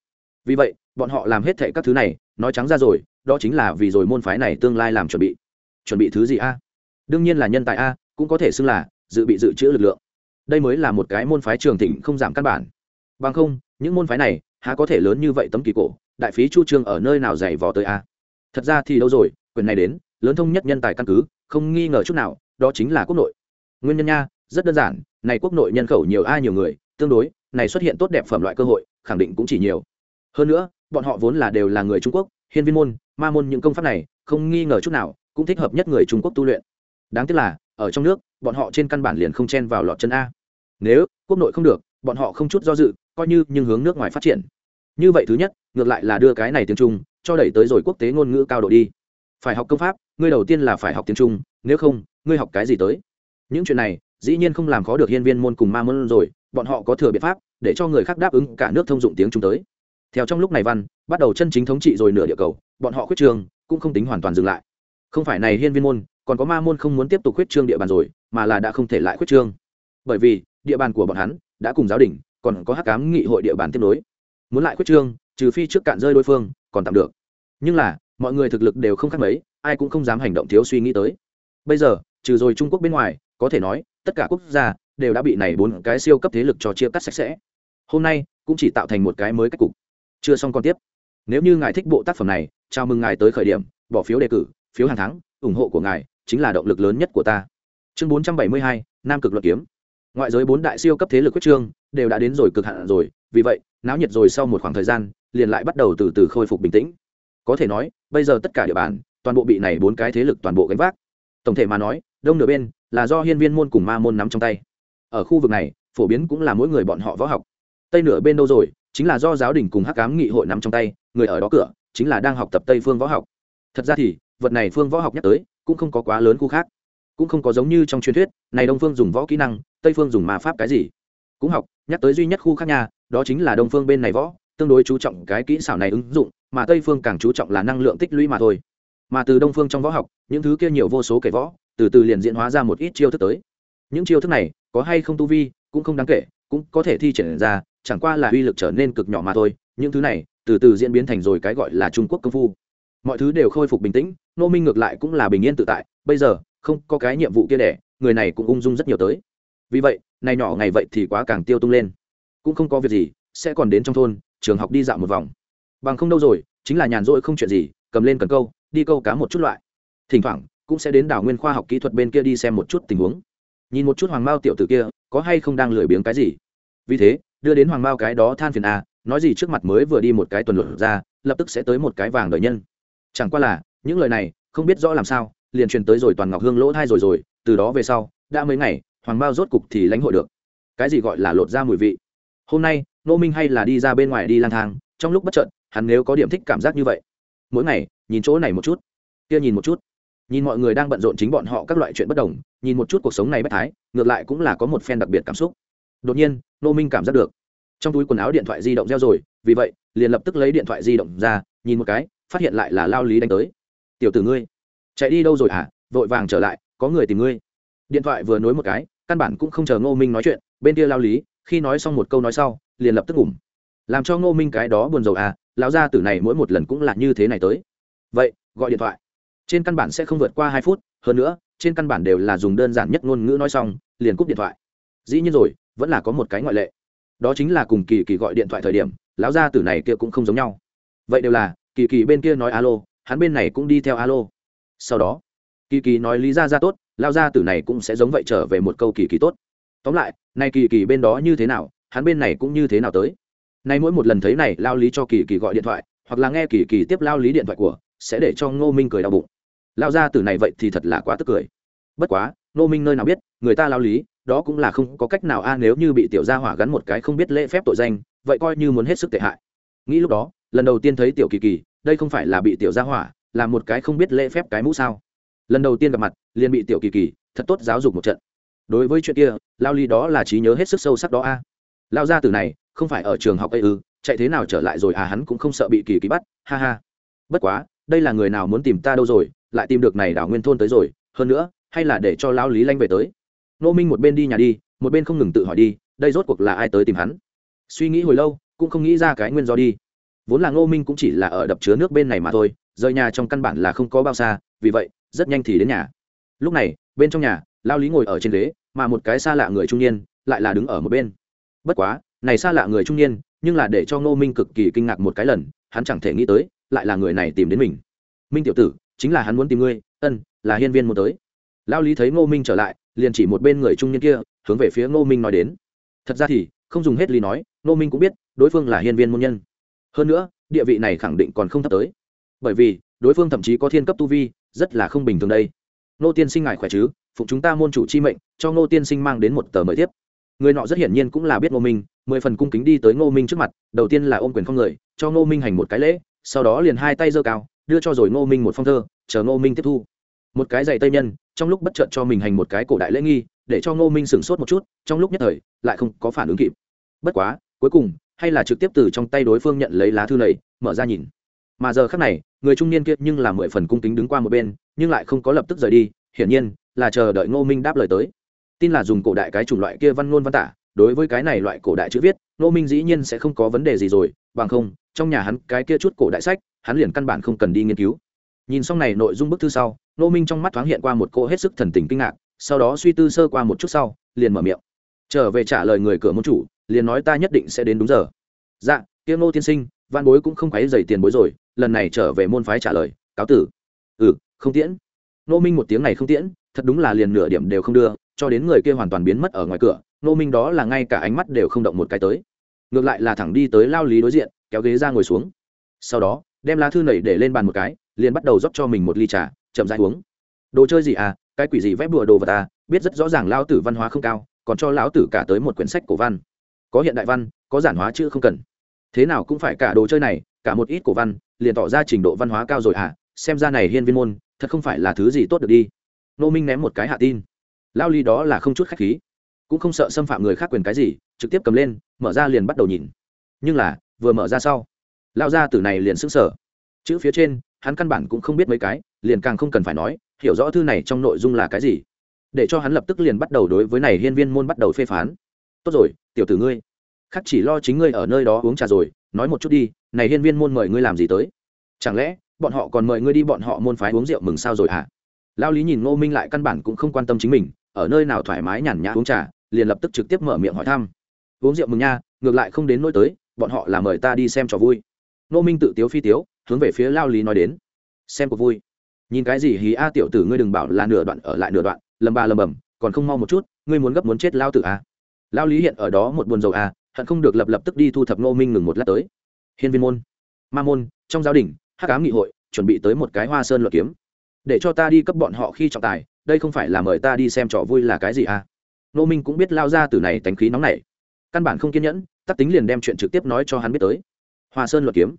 Vì vậy, bọn họ làm hết thệ các thứ này, nói trắng ra rồi, đó chính là vì rồi môn phái này tương lai làm chuẩn bị. Chuẩn bị thứ gì a? Đương nhiên là nhân tài a, cũng có thể xưng là dự bị dự trữ lực lượng. Đây mới là một cái môn phái trường thịnh không giảm căn bản. Bằng không, những môn phái này, há có thể lớn như vậy tấm kỳ cổ, đại phí chu trương ở nơi nào dày vò tới a? Thật ra thì đâu rồi quyền này đến, lớn thông nhất nhân tài căn cứ, không nghi ngờ chút nào, đó chính là quốc nội nguyên nhân nha, rất đơn giản, này quốc nội nhân khẩu nhiều ai nhiều người, tương đối, này xuất hiện tốt đẹp phẩm loại cơ hội, khẳng định cũng chỉ nhiều. Hơn nữa, bọn họ vốn là đều là người trung quốc, hiên viên môn, ma môn những công pháp này, không nghi ngờ chút nào, cũng thích hợp nhất người trung quốc tu luyện. Đáng tiếc là, ở trong nước, bọn họ trên căn bản liền không chen vào lọt chân a. Nếu, quốc nội không được, bọn họ không chút do dự, coi như nhưng hướng nước ngoài phát triển. Như vậy thứ nhất, ngược lại là đưa cái này tiếng trung, cho đẩy tới rồi quốc tế ngôn ngữ cao độ đi. Phải học công pháp, ngươi đầu tiên là phải học tiếng trung, nếu không, ngươi học cái gì tới? Những chuyện này, dĩ nhiên không làm khó được hiên viên môn cùng ma môn rồi, bọn họ có thừa biện pháp, để cho người khác đáp ứng cả nước thông dụng tiếng trung tới. Theo trong lúc này văn, bắt đầu chân chính thống trị rồi nửa địa cầu, bọn họ khuyết trường cũng không tính hoàn toàn dừng lại. Không phải này hiên viên môn, còn có ma môn không muốn tiếp tục khuyết trương địa bàn rồi, mà là đã không thể lại khuyết trương. Bởi vì, địa bàn của bọn hắn đã cùng giáo đình, còn có hắc cám nghị hội địa bàn tiếp nối. Muốn lại khuyết trương, trừ phi trước cạn rơi đối phương, còn tạm được. Nhưng là, mọi người thực lực đều không khác mấy, ai cũng không dám hành động thiếu suy nghĩ tới. Bây giờ, trừ rồi trung quốc bên ngoài có thể nói, tất cả quốc gia đều đã bị này bốn cái siêu cấp thế lực cho chia cắt sạch sẽ. Hôm nay cũng chỉ tạo thành một cái mới cách cục. Chưa xong còn tiếp. Nếu như ngài thích bộ tác phẩm này, chào mừng ngài tới khởi điểm, bỏ phiếu đề cử, phiếu hàng tháng, ủng hộ của ngài chính là động lực lớn nhất của ta. Chương bốn trăm bảy mươi hai, nam cực luật kiếm. Ngoại giới bốn đại siêu cấp thế lực quyết trương đều đã đến rồi cực hạn rồi, vì vậy, náo nhiệt rồi sau một khoảng thời gian, liền lại bắt đầu từ từ khôi phục bình tĩnh. Có thể nói, bây giờ tất cả địa bàn, toàn bộ bị này bốn cái thế lực toàn bộ gánh vác. Tổng thể mà nói đông nửa bên là do hiên viên môn cùng ma môn nắm trong tay. Ở khu vực này, phổ biến cũng là mỗi người bọn họ võ học. Tây nửa bên đâu rồi? Chính là do giáo đình cùng hắc cám nghị hội nắm trong tay, người ở đó cửa, chính là đang học tập tây phương võ học. Thật ra thì, vật này phương võ học nhắc tới, cũng không có quá lớn khu khác. Cũng không có giống như trong truyền thuyết, này đông phương dùng võ kỹ năng, tây phương dùng ma pháp cái gì? Cũng học, nhắc tới duy nhất khu khác nhà đó chính là đông phương bên này võ, tương đối chú trọng cái kỹ xảo này ứng dụng, mà tây phương càng chú trọng là năng lượng tích lũy mà thôi. Mà từ đông phương trong võ học, những thứ kia nhiều vô số kể võ từ từ liền diễn hóa ra một ít chiêu thức tới. Những chiêu thức này có hay không tu vi cũng không đáng kể, cũng có thể thi triển ra, chẳng qua là uy lực trở nên cực nhỏ mà thôi. Những thứ này từ từ diễn biến thành rồi cái gọi là trung quốc công phu. Mọi thứ đều khôi phục bình tĩnh, nô minh ngược lại cũng là bình yên tự tại. Bây giờ, không có cái nhiệm vụ kia đẻ người này cũng ung dung rất nhiều tới. Vì vậy, này nhỏ ngày vậy thì quá càng tiêu tung lên. Cũng không có việc gì, sẽ còn đến trong thôn, trường học đi dạo một vòng. Bằng không đâu rồi, chính là nhàn rỗi không chuyện gì, cầm lên cần câu, đi câu cá một chút loại. Thỉnh thoảng cũng sẽ đến đảo nguyên khoa học kỹ thuật bên kia đi xem một chút tình huống. Nhìn một chút hoàng mao tiểu t ử kia, có hay không đang lười biếng cái gì? Vì thế, đưa đến hoàng mao cái đó than phiền à nói gì trước mặt mới vừa đi một cái tuần luật ra, lập tức sẽ tới một cái vàng đời nhân. Chẳng qua là, những lời này, không biết rõ làm sao, liền truyền tới rồi toàn ngọc hương lỗ thai rồi rồi, từ đó về sau, đã mấy ngày, hoàng mao rốt cục thì lãnh hội được. Cái gì gọi là lột ra mùi vị? Hôm nay nô minh hay là đi ra bên ngoài đi lang thang, trong lúc bất trợn hắn nếu có điểm thích cảm giác như vậy, mỗi ngày, nhìn chỗ này một chút, kia nhìn một chút nhìn mọi người đang bận rộn chính bọn họ các loại chuyện bất đồng, nhìn một chút cuộc sống này bất thái, ngược lại cũng là có một phen đặc biệt cảm xúc. Đột nhiên, nô minh cảm giác được. Trong túi quần áo điện thoại di động reo rồi, vì vậy, liền lập tức lấy điện thoại di động ra, nhìn một cái, phát hiện lại là lao lý đánh tới. Tiểu tử ngươi, chạy đi đâu rồi à vội vàng trở lại, có người tìm ngươi. Điện thoại vừa nối một cái, căn bản cũng không chờ ngô minh nói chuyện, bên kia lao lý, khi nói xong một câu nói sau, liền lập tức ngủm làm cho ngô minh cái đó buồn rầu à lão gia tử này mỗi một lần cũng là như thế này tới. Vậy, gọi điện thoại trên căn bản sẽ không vượt qua hai phút, hơn nữa, trên căn bản đều là dùng đơn giản nhất ngôn ngữ nói xong, liền cúp điện thoại. Dĩ nhiên rồi, vẫn là có một cái ngoại lệ. Đó chính là cùng kỳ kỳ gọi điện thoại thời điểm, lão gia tử này kia cũng không giống nhau. Vậy đều là, kỳ kỳ bên kia nói alo, hắn bên này cũng đi theo alo. Sau đó, kỳ kỳ nói lý ra ra tốt lao gia tử này cũng sẽ giống vậy trở về một câu kỳ kỳ tốt. Tóm lại nay kỳ kỳ bên đó như thế nào, hắn bên này cũng như thế nào tới. Nay mỗi một lần thấy này lao lý cho kỳ kỳ gọi điện thoại, hoặc là nghe kỳ kỳ tiếp lao lý điện thoại của, sẽ để cho ngô minh cười đau bụng lao ra từ này vậy thì thật là quá tức cười. Bất quá nô minh nơi nào biết, người ta lao lý, đó cũng là không có cách nào a, nếu như bị tiểu gia hỏa gắn một cái không biết lễ phép tội danh, vậy coi như muốn hết sức tệ hại. Nghĩ lúc đó, lần đầu tiên thấy tiểu kỳ kỳ, đây không phải là bị tiểu gia hỏa, là một cái không biết lễ phép cái mũ sao? Lần đầu tiên gặp mặt, liền bị tiểu kỳ kỳ, thật tốt giáo dục một trận. Đối với chuyện kia, lao lý đó là trí nhớ hết sức sâu sắc đó a. Lao gia từ này, không phải ở trường học ấy ư, chạy thế nào trở lại rồi à hắn cũng không sợ bị kỳ kỳ bắt, ha ha. Bất quá, đây là người nào muốn tìm ta đâu rồi lại tìm được này đảo nguyên thôn tới rồi, hơn nữa, hay là để cho lão lý lanh về tới. Nô minh một bên đi nhà đi, một bên không ngừng tự hỏi đi, đây rốt cuộc là ai tới tìm hắn? Suy nghĩ hồi lâu, cũng không nghĩ ra cái nguyên do đi. Vốn là ngô minh cũng chỉ là ở đập chứa nước bên này mà thôi, rời nhà trong căn bản là không có bao xa, vì vậy, rất nhanh thì đến nhà. Lúc này, bên trong nhà lao lý ngồi ở trên ghế, mà một cái xa lạ người trung niên lại là đứng ở một bên. Bất quá, này xa lạ người trung niên, nhưng là để cho ngô minh cực kỳ kinh ngạc một cái lần, hắn chẳng thể nghĩ tới, lại là người này tìm đến mình. Minh tiểu tử chính là hắn muốn tìm ngươi, ân, là hiên viên muốn tới. Lao lý thấy ngô minh trở lại, liền chỉ một bên người trung niên kia, hướng về phía ngô minh nói đến. Thật ra thì, không dùng hết lý nói, ngô minh cũng biết, đối phương là hiên viên môn nhân. Hơn nữa, địa vị này khẳng định còn không thấp tới. Bởi vì, đối phương thậm chí có thiên cấp tu vi, rất là không bình thường đây. Ngô tiên sinh ngài khỏe chứ? Phụng chúng ta môn chủ chi mệnh, cho ngô tiên sinh mang đến một tờ mời tiếp. Người nọ rất hiển nhiên cũng là biết ngô minh, mười phần cung kính đi tới ngô minh trước mặt, đầu tiên là ôm quyền không người, cho ngô minh hành một cái lễ, sau đó liền hai tay giơ cao đưa cho rồi ngô minh một phong thơ, chờ ngô minh tiếp thu. Một cái giày tây nhân, trong lúc bất chợt cho mình hành một cái cổ đại lễ nghi, để cho ngô minh sửng sốt một chút, trong lúc nhất thời, lại không có phản ứng kịp. Bất quá, cuối cùng, hay là trực tiếp từ trong tay đối phương nhận lấy lá thư này, mở ra nhìn. Mà giờ khác này, người trung niên kia nhưng là mười phần cung kính đứng qua một bên, nhưng lại không có lập tức rời đi, hiển nhiên, là chờ đợi ngô minh đáp lời tới. Tin là dùng cổ đại cái chủng loại kia văn ngôn văn tả, đối với cái này loại cổ đại chữ viết, ngô minh dĩ nhiên sẽ không có vấn đề gì rồi, bằng không, trong nhà hắn cái kia chút cổ đại sách hắn liền căn bản không cần đi nghiên cứu. Nhìn xong này nội dung bức thư sau nô minh trong mắt thoáng hiện qua một cô hết sức thần tình kinh ngạc, sau đó suy tư sơ qua một chút sau, liền mở miệng. Trở về trả lời người cửa môn chủ, liền nói ta nhất định sẽ đến đúng giờ. Dạ tiêu nô tiên sinh, văn bối cũng không quấy dày tiền bối rồi, lần này trở về môn phái trả lời, cáo tử. Ừ không tiễn. Nô minh một tiếng này không tiễn, thật đúng là liền nửa điểm đều không đưa, cho đến người kia hoàn toàn biến mất ở ngoài cửa nô minh đó là ngay cả ánh mắt đều không động một cái tới. Ngược lại là thẳng đi tới lao lý đối diện, kéo ghế ra ngồi xuống. Sau đó đem lá thư nẩy để lên bàn một cái, liền bắt đầu rót cho mình một ly trà, chậm rãi uống. Đồ chơi gì à? Cái quỷ gì vép đùa đồ vật à? Biết rất rõ ràng lao tử văn hóa không cao, còn cho lão tử cả tới một quyển sách cổ văn. Có hiện đại văn, có giản hóa chữ không cần. Thế nào cũng phải cả đồ chơi này, cả một ít cổ văn, liền tỏ ra trình độ văn hóa cao rồi à? Xem ra này hiên viên môn, thật không phải là thứ gì tốt được đi. Nô minh ném một cái hạ tin. Lao ly đó là không chút khách khí. Cũng không sợ xâm phạm người khác quyền cái gì, trực tiếp cầm lên, mở ra liền bắt đầu nhìn. Nhưng là, vừa mở ra sau lao ra từ này liền sững sờ. Chữ phía trên, hắn căn bản cũng không biết mấy cái, liền càng không cần phải nói, hiểu rõ thư này trong nội dung là cái gì. Để cho hắn lập tức liền bắt đầu đối với này hiên viên môn bắt đầu phê phán. Tốt rồi, tiểu tử ngươi. Khắc chỉ lo chính ngươi ở nơi đó uống trà rồi, nói một chút đi, này hiên viên môn mời ngươi làm gì tới? Chẳng lẽ, bọn họ còn mời ngươi đi bọn họ môn phái uống rượu mừng sao rồi hả? Lao lý nhìn ngô minh lại căn bản cũng không quan tâm chính mình, ở nơi nào thoải mái nhàn nhã uống trà, liền lập tức trực tiếp mở miệng hỏi thăm. Uống rượu mừng nha, ngược lại không đến nỗi tới, bọn họ là mời ta đi xem trò vui. Nô minh tự tiếu phi tiếu, hướng về phía lao lý nói đến. Xem cuộc vui. Nhìn cái gì hí a tiểu tử ngươi đừng bảo là nửa đoạn ở lại nửa đoạn, lầm bà lầm bầm, còn không mau một chút, ngươi muốn gấp muốn chết lao tử a lao lý hiện ở đó một buồn dầu a à, hận không được lập lập tức đi thu thập Nô minh ngừng một lát tới. Hiên viên môn. Ma môn, trong giáo đình hát cám nghị hội, chuẩn bị tới một cái hoa sơn luật kiếm. Để cho ta đi cấp bọn họ khi trọng tài, đây không phải là mời ta đi xem trò vui là cái gì à? Nô minh cũng biết lao ra từ này tánh khí nóng này căn bản không kiên nhẫn tắc tính liền đem chuyện trực tiếp nói cho hắn biết tới hoa sơn luật kiếm.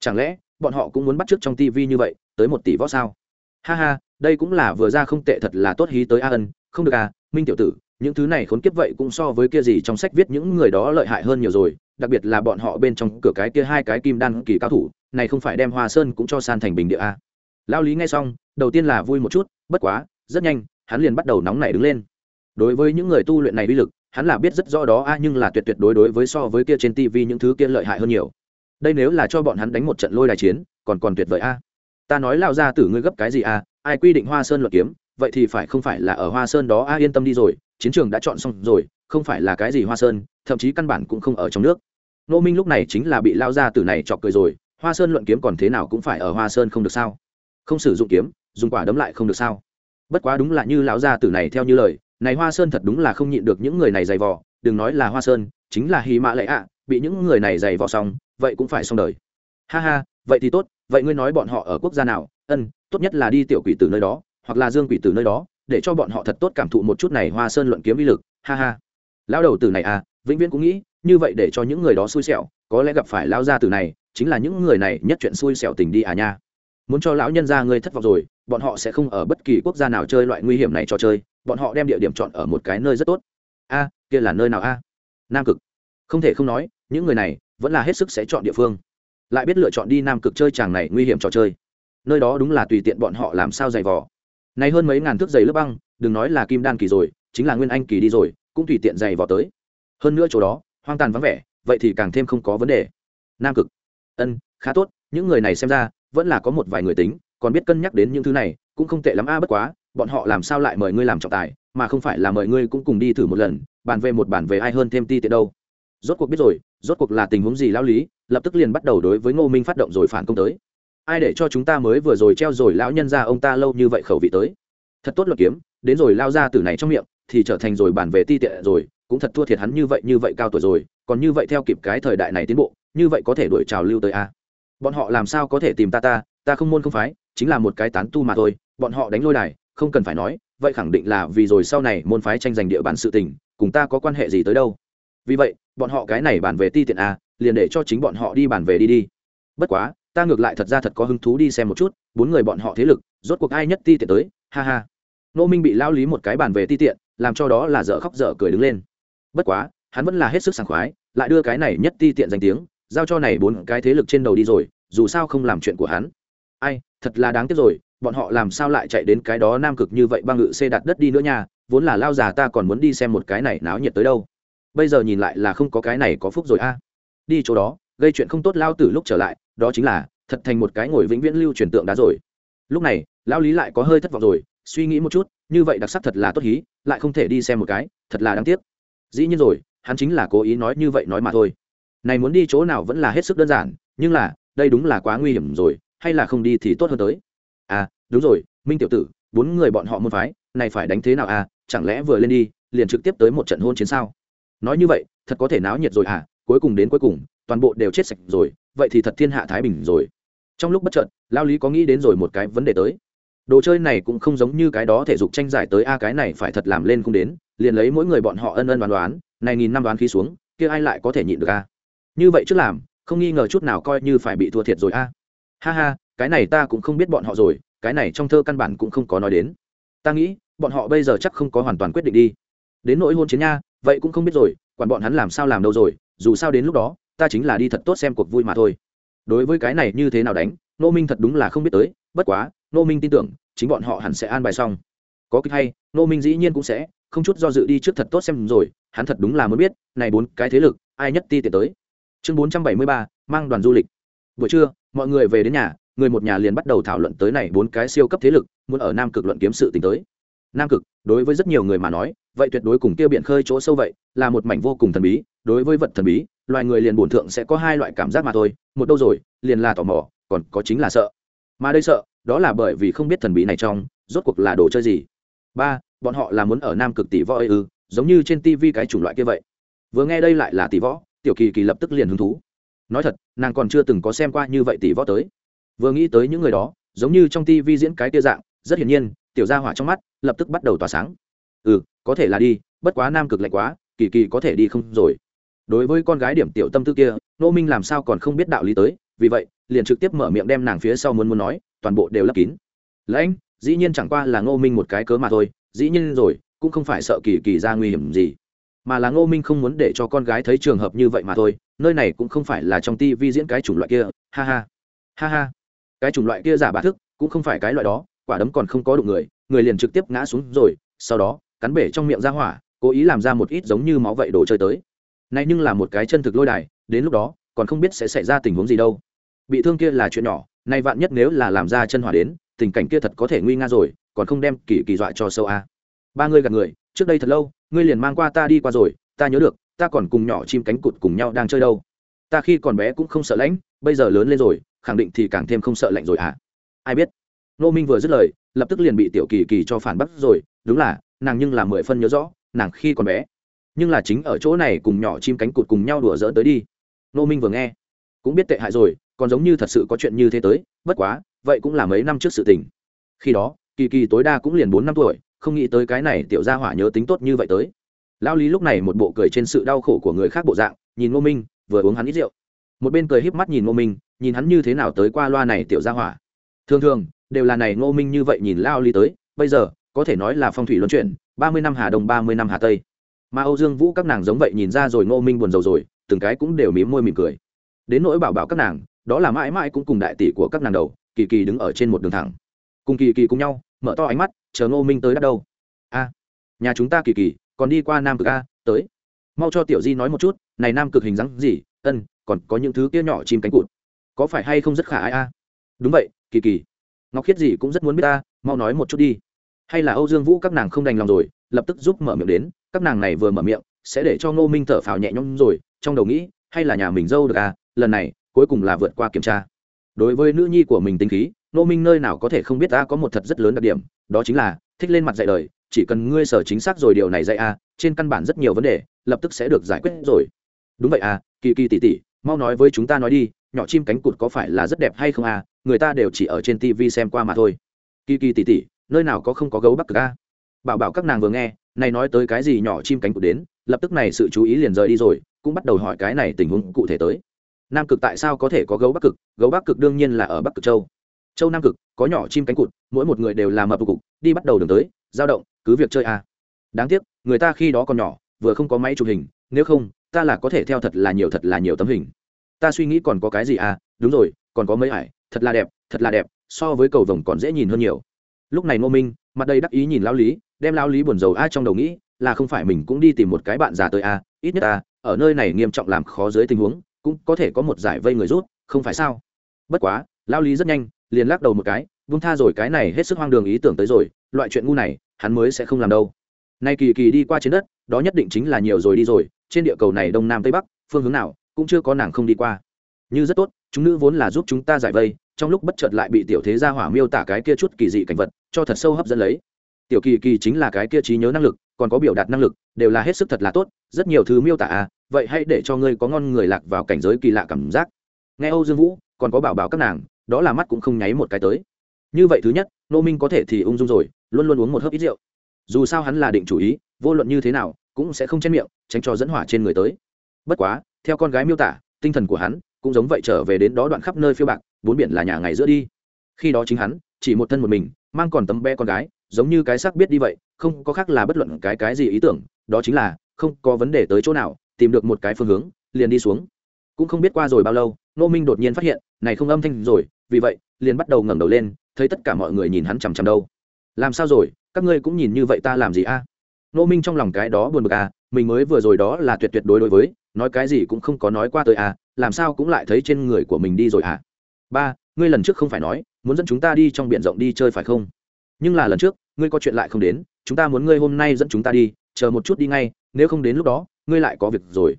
Chẳng lẽ, bọn họ cũng muốn bắt t trong tivi như vậy, tới một tỷ võ sao? Ha ha, đây cũng là vừa ra không tệ thật là tốt hí tới a ân, không được à minh tiểu tử, những thứ này khốn kiếp vậy cũng so với kia gì trong sách viết những người đó lợi hại hơn nhiều rồi, đặc biệt là bọn họ bên trong cửa cái kia hai cái kim đan kỳ cao thủ, này không phải đem hoa sơn cũng cho san thành bình địa a. Lao lý nghe xong, đầu tiên là vui một chút, bất quá, rất nhanh, hắn liền bắt đầu nóng nảy đứng lên. Đối với những người tu luyện này uy lực, hắn là biết rất rõ đó a, nhưng là tuyệt tuyệt đối đối với so với kia trên tv những thứ kia lợi hại hơn nhiều đây nếu là cho bọn hắn đánh một trận lôi đài chiến, còn còn tuyệt vời a. Ta nói lao ra tử ngươi gấp cái gì a? Ai quy định hoa sơn luật kiếm? Vậy thì phải không phải là ở hoa sơn đó? A, yên tâm đi rồi, chiến trường đã chọn xong rồi, không phải là cái gì hoa sơn, thậm chí căn bản cũng không ở trong nước. Nô minh lúc này chính là bị lao ra tử này chọc cười rồi, hoa sơn luận kiếm còn thế nào cũng phải ở hoa sơn không được sao? Không sử dụng kiếm, dùng quả đấm lại không được sao? Bất quá đúng là như lão gia tử này theo như lời, này hoa sơn thật đúng là không nhịn được những người này dày vò, đừng nói là hoa sơn, chính là hy mã lệ ạ, bị những người này dày vò xong vậy cũng phải xong đời. Ha ha, vậy thì tốt, vậy ngươi nói bọn họ ở quốc gia nào? Ân, tốt nhất là đi tiểu quỷ từ nơi đó, hoặc là dương quỷ từ nơi đó, để cho bọn họ thật tốt cảm thụ một chút này hoa sơn luận kiếm vi lực. Ha ha. Lão đầu từ này à vĩnh viễn cũng nghĩ, như vậy để cho những người đó xui xẻo, có lẽ gặp phải lão gia từ này, chính là những người này nhất chuyện xui xẻo tình đi à nha. Muốn cho lão nhân gia ngươi thất vọng rồi, bọn họ sẽ không ở bất kỳ quốc gia nào chơi loại nguy hiểm này cho chơi, bọn họ đem địa điểm chọn ở một cái nơi rất tốt. A, kia là nơi nào a? Nam cực. Không thể không nói, những người này vẫn là hết sức sẽ chọn địa phương. Lại biết lựa chọn đi nam cực chơi chàng này nguy hiểm trò chơi. Nơi đó đúng là tùy tiện bọn họ làm sao giày vò. Này hơn mấy ngàn thước giày lớp băng, đừng nói là kim đan kỳ rồi, chính là nguyên anh kỳ đi rồi, cũng tùy tiện giày vò tới. Hơn nữa chỗ đó, hoang tàn vắng vẻ, vậy thì càng thêm không có vấn đề. Nam cực. Ân, khá tốt, những người này xem ra, vẫn là có một vài người tính, còn biết cân nhắc đến những thứ này, cũng không tệ lắm. A, bất quá, bọn họ làm sao lại mời ngươi làm trọng tài, mà không phải là mời ngươi cũng cùng đi thử một lần, bàn về một bản về ai hơn thêm ti tiện đâu. Rốt cuộc biết rồi rốt cuộc là tình huống gì lao lý, lập tức liền bắt đầu đối với ngô minh phát động rồi phản công tới. Ai để cho chúng ta mới vừa rồi treo rồi lão nhân ra ông ta lâu như vậy khẩu vị tới? Thật tốt luật kiếm, đến rồi lao ra từ này trong miệng, thì trở thành rồi bản về ti tiện rồi, cũng thật thua thiệt hắn như vậy như vậy cao tuổi rồi, còn như vậy theo kịp cái thời đại này tiến bộ, như vậy có thể đuổi trào lưu tới a? Bọn họ làm sao có thể tìm ta ta ta không môn không phái, chính là một cái tán tu mà thôi, bọn họ đánh lôi đài, không cần phải nói, vậy khẳng định là vì rồi sau này môn phái tranh giành địa bàn sự tình, cùng ta có quan hệ gì tới đâu? Vì vậy bọn họ cái này bàn về ti tiện à, liền để cho chính bọn họ đi bàn về đi đi. Bất quá ta ngược lại thật ra thật có hứng thú đi xem một chút bốn người bọn họ thế lực rốt cuộc ai nhất ti tiện tới ha ha. Nô minh bị lao lý một cái bàn về ti tiện làm cho đó là dở khóc dở cười đứng lên. Bất quá hắn vẫn là hết sức sảng khoái lại đưa cái này nhất ti tiện danh tiếng giao cho này bốn cái thế lực trên đầu đi rồi dù sao không làm chuyện của hắn. Ai thật là đáng tiếc rồi bọn họ làm sao lại chạy đến cái đó nam cực như vậy băng ngự xê đặt đất đi nữa nha vốn là lao già ta còn muốn đi xem một cái này náo nhiệt tới đâu bây giờ nhìn lại là không có cái này có phúc rồi a. Đi chỗ đó, gây chuyện không tốt lao tử lúc trở lại, đó chính là, thật thành một cái ngồi vĩnh viễn lưu truyền tượng đá rồi. Lúc này lao lý lại có hơi thất vọng rồi, suy nghĩ một chút, như vậy đặc sắc thật là tốt hí, lại không thể đi xem một cái, thật là đáng tiếc. Dĩ nhiên rồi, hắn chính là cố ý nói như vậy nói mà thôi. Này muốn đi chỗ nào vẫn là hết sức đơn giản, nhưng là, đây đúng là quá nguy hiểm rồi, hay là không đi thì tốt hơn tới. À đúng rồi, minh tiểu tử, bốn người bọn họ môn phái, này phải đánh thế nào à chẳng lẽ vừa lên đi, liền trực tiếp tới một trận hôn chiến sao? Nói như vậy, thật có thể náo nhiệt rồi à cuối cùng đến cuối cùng, toàn bộ đều chết sạch rồi, vậy thì thật thiên hạ thái bình rồi. Trong lúc bất chợt, lao lý có nghĩ đến rồi một cái vấn đề tới. Đồ chơi này cũng không giống như cái đó thể dục tranh giải tới, a, cái này phải thật làm lên không đến, liền lấy mỗi người bọn họ ân ân đoán đoán, này nghìn năm đoán khí xuống, kia ai lại có thể nhịn được a? Như vậy trước làm, không nghi ngờ chút nào coi như phải bị thua thiệt rồi a. Ha ha, cái này ta cũng không biết bọn họ rồi, cái này trong thơ căn bản cũng không có nói đến. Ta nghĩ, bọn họ bây giờ chắc không có hoàn toàn quyết định đi. Đến nỗi hôn chiến nha vậy cũng không biết rồi, quản bọn hắn làm sao làm đâu rồi, dù sao đến lúc đó, ta chính là đi thật tốt xem cuộc vui mà thôi. Đối với cái này như thế nào đánh nô minh thật đúng là không biết tới, bất quá nô minh tin tưởng, chính bọn họ hẳn sẽ an bài xong. Có kịch hay nô minh dĩ nhiên cũng sẽ, không chút do dự đi trước thật tốt xem rồi, hắn thật đúng là muốn biết, này bốn cái thế lực, ai nhất ti tiện tới. Chương bốn trăm bảy mươi ba, mang đoàn du lịch. Buổi trưa, mọi người về đến nhà, người một nhà liền bắt đầu thảo luận tới này bốn cái siêu cấp thế lực, muốn ở nam cực luận kiếm sự t tới. Nam cực, đối với rất nhiều người mà nói vậy tuyệt đối cùng tiêu biển khơi chỗ sâu vậy là một mảnh vô cùng thần bí đối với vật thần bí loài người liền bổn thượng sẽ có hai loại cảm giác mà thôi một đâu rồi liền là tò mò còn có chính là sợ. Mà đây sợ đó là bởi vì không biết thần bí này trong rốt cuộc là đồ chơi gì. Ba bọn họ là muốn ở nam cực tỷ võ ư ừ, giống như trên tivi cái chủng loại kia vậy. Vừa nghe đây lại là tỷ võ tiểu kỳ kỳ lập tức liền hứng thú. Nói thật nàng còn chưa từng có xem qua như vậy tỷ võ tới. Vừa nghĩ tới những người đó giống như trong tivi diễn cái kia dạng rất hiển nhiên tiểu gia hỏa trong mắt lập tức bắt đầu tỏa sáng. Ừ có thể là đi, bất quá nam cực lạnh quá, kỳ kỳ có thể đi không rồi. Đối với con gái điểm tiểu tâm tư kia nô minh làm sao còn không biết đạo lý tới, vì vậy, liền trực tiếp mở miệng đem nàng phía sau muốn muốn nói, toàn bộ đều lấp kín. Lãnh, dĩ nhiên chẳng qua là ngô minh một cái cớ mà thôi, dĩ nhiên rồi, cũng không phải sợ kỳ kỳ ra nguy hiểm gì. Mà là ngô minh không muốn để cho con gái thấy trường hợp như vậy mà thôi, nơi này cũng không phải là trong ti vi diễn cái chủng loại kia, ha ha. Ha ha. Cái chủng loại kia giả bà thức, cũng không phải cái loại đó, quả đấm còn không có đụng người người liền trực tiếp ngã xuống rồi, sau đó cắn bể trong miệng ra hỏa, cố ý làm ra một ít giống như máu vậy đồ chơi tới. Nay nhưng là một cái chân thực lôi đài, đến lúc đó, còn không biết sẽ xảy ra tình huống gì đâu. Bị thương kia là chuyện nhỏ nay vạn nhất nếu là làm ra chân hỏa đến, tình cảnh kia thật có thể nguy nga rồi, còn không đem kỳ kỳ dọa cho sâu a. Ba người gạt người, trước đây thật lâu, ngươi liền mang qua ta đi qua rồi, ta nhớ được, ta còn cùng nhỏ chim cánh cụt cùng nhau đang chơi đâu. Ta khi còn bé cũng không sợ lãnh, bây giờ lớn lên rồi, khẳng định thì càng thêm không sợ lạnh rồi à. Ai biết? Nô minh vừa dứt lời, lập tức liền bị tiểu kỳ kỳ cho phản bác rồi, đúng là nàng nhưng là mười phân nhớ rõ, nàng khi còn bé. Nhưng là chính ở chỗ này cùng nhỏ chim cánh cụt cùng nhau đùa dỡ tới đi. Nô minh vừa nghe, cũng biết tệ hại rồi, còn giống như thật sự có chuyện như thế tới, bất quá, vậy cũng là mấy năm trước sự tình. Khi đó, kỳ kỳ tối đa cũng liền bốn năm tuổi, không nghĩ tới cái này tiểu gia hỏa nhớ tính tốt như vậy tới. Lao lý lúc này một bộ cười trên sự đau khổ của người khác bộ dạng, nhìn ngô minh, vừa uống hắn ít rượu. Một bên cười híp mắt nhìn ngô minh, nhìn hắn như thế nào tới qua loa này tiểu gia hỏa. Thường thường, đều là này ngô minh như vậy nhìn lao lý tới, bây giờ có thể nói là phong thủy luân chuyển, ba mươi năm hà đông, ba mươi năm hà tây. Mà âu dương vũ các nàng giống vậy nhìn ra rồi, ngô minh buồn rầu rồi, từng cái cũng đều mím môi mỉm cười. Đến nỗi bảo bảo các nàng, đó là mãi mãi cũng cùng đại tỷ của các nàng đầu, kỳ kỳ đứng ở trên một đường thẳng. Cùng kỳ kỳ cùng nhau, mở to ánh mắt, chờ ngô minh tới đắt đâu. A, nhà chúng ta kỳ kỳ, còn đi qua nam cực a, tới. Mau cho tiểu di nói một chút, này nam cực hình dáng gì, ân, còn có những thứ kia nhỏ chim cánh cụt. Có phải hay không rất khả ai a? Đúng vậy, kỳ kỳ. Ngọc khiết gì cũng rất muốn biết ta mau nói một chút đi hay là âu dương vũ các nàng không đành lòng rồi lập tức giúp mở miệng đến các nàng này vừa mở miệng sẽ để cho ngô minh thở phào nhẹ nhõm rồi trong đầu nghĩ hay là nhà mình dâu được à lần này cuối cùng là vượt qua kiểm tra. Đối với nữ nhi của mình tính khí ngô minh nơi nào có thể không biết ta có một thật rất lớn đặc điểm đó chính là thích lên mặt dạy đời chỉ cần ngươi sở chính xác rồi điều này dạy a à, trên căn bản rất nhiều vấn đề lập tức sẽ được giải quyết rồi. Đúng vậy à kỳ kỳ tỉ tỉ mau nói với chúng ta nói đi nhỏ chim cánh cụt có phải là rất đẹp hay không à người ta đều chỉ ở trên tv xem qua mà thôi. Kỳ kỳ tỉ tỉ nơi nào có không có gấu bắc cực a? Bảo bảo các nàng vừa nghe, này nói tới cái gì nhỏ chim cánh cụt đến, lập tức này sự chú ý liền rời đi rồi, cũng bắt đầu hỏi cái này tình huống cụ thể tới. Nam cực tại sao có thể có gấu bắc cực? Gấu bắc cực đương nhiên là ở bắc cực châu. Châu nam cực, có nhỏ chim cánh cụt, mỗi một người đều làm mập cục, đi bắt đầu đường tới, giao động, cứ việc chơi a. Đáng tiếc, người ta khi đó còn nhỏ, vừa không có máy chụp hình, nếu không, ta là có thể theo thật là nhiều thật là nhiều tấm hình. Ta suy nghĩ còn có cái gì à đúng rồi, còn có mấy ải, thật là đẹp, thật là đẹp, so với cầu vồng còn dễ nhìn hơn nhiều lúc này ngô minh, mặt đây đắc ý nhìn lao lý, đem lao lý buồn rầu ai trong đầu nghĩ, là không phải mình cũng đi tìm một cái bạn già tới a, ít nhất a, ở nơi này nghiêm trọng làm khó dưới tình huống, cũng có thể có một giải vây người rút, không phải sao? Bất quá lao lý rất nhanh, liền lắc đầu một cái vung tha rồi cái này hết sức hoang đường ý tưởng tới rồi, loại chuyện ngu này, hắn mới sẽ không làm đâu. Nay kỳ kỳ đi qua trên đất, đó nhất định chính là nhiều rồi đi rồi, trên địa cầu này đông nam tây bắc, phương hướng nào, cũng chưa có nàng không đi qua. Như rất tốt, chúng nữ vốn là giúp chúng ta giải vây trong lúc bất chợt lại bị tiểu thế gia hỏa miêu tả cái kia chút kỳ dị cảnh vật, cho thật sâu hấp dẫn lấy. Tiểu kỳ kỳ chính là cái kia trí nhớ năng lực, còn có biểu đạt năng lực, đều là hết sức thật là tốt, rất nhiều thứ miêu tả à vậy hãy để cho ngươi có ngon người lạc vào cảnh giới kỳ lạ cảm giác. Nghe âu dương vũ, còn có bảo bảo các nàng, đó là mắt cũng không nháy một cái tới. Như vậy thứ nhất, nô minh có thể thì ung dung rồi, luôn luôn uống một hớp ít rượu. Dù sao hắn là định chủ ý, vô luận như thế nào, cũng sẽ không chen miệng, tránh cho dẫn hỏa trên người tới. Bất quá, theo con gái miêu tả, tinh thần của hắn cũng giống vậy trở về đến đó đoạn khắp nơi phiêu bạc, bốn biển là nhà ngày giữa đi. Khi đó chính hắn, chỉ một thân một mình, mang còn tấm bé con gái, giống như cái xác biết đi vậy, không có khác là bất luận cái cái gì ý tưởng, đó chính là, không có vấn đề tới chỗ nào, tìm được một cái phương hướng, liền đi xuống. Cũng không biết qua rồi bao lâu nô minh đột nhiên phát hiện, này không âm thanh rồi, vì vậy, liền bắt đầu ngẩng đầu lên, thấy tất cả mọi người nhìn hắn chằm chằm đâu. Làm sao rồi, các ngươi cũng nhìn như vậy ta làm gì a? Nô minh trong lòng cái đó buồn bực à mình mới vừa rồi đó là tuyệt tuyệt đối đối với, nói cái gì cũng không có nói qua tới à làm sao cũng lại thấy trên người của mình đi rồi à. Ba, ngươi lần trước không phải nói, muốn dẫn chúng ta đi trong b i ể n rộng đi chơi phải không? Nhưng là lần trước, ngươi có chuyện lại không đến, chúng ta muốn ngươi hôm nay dẫn chúng ta đi, chờ một chút đi ngay, nếu không đến lúc đó, ngươi lại có việc rồi.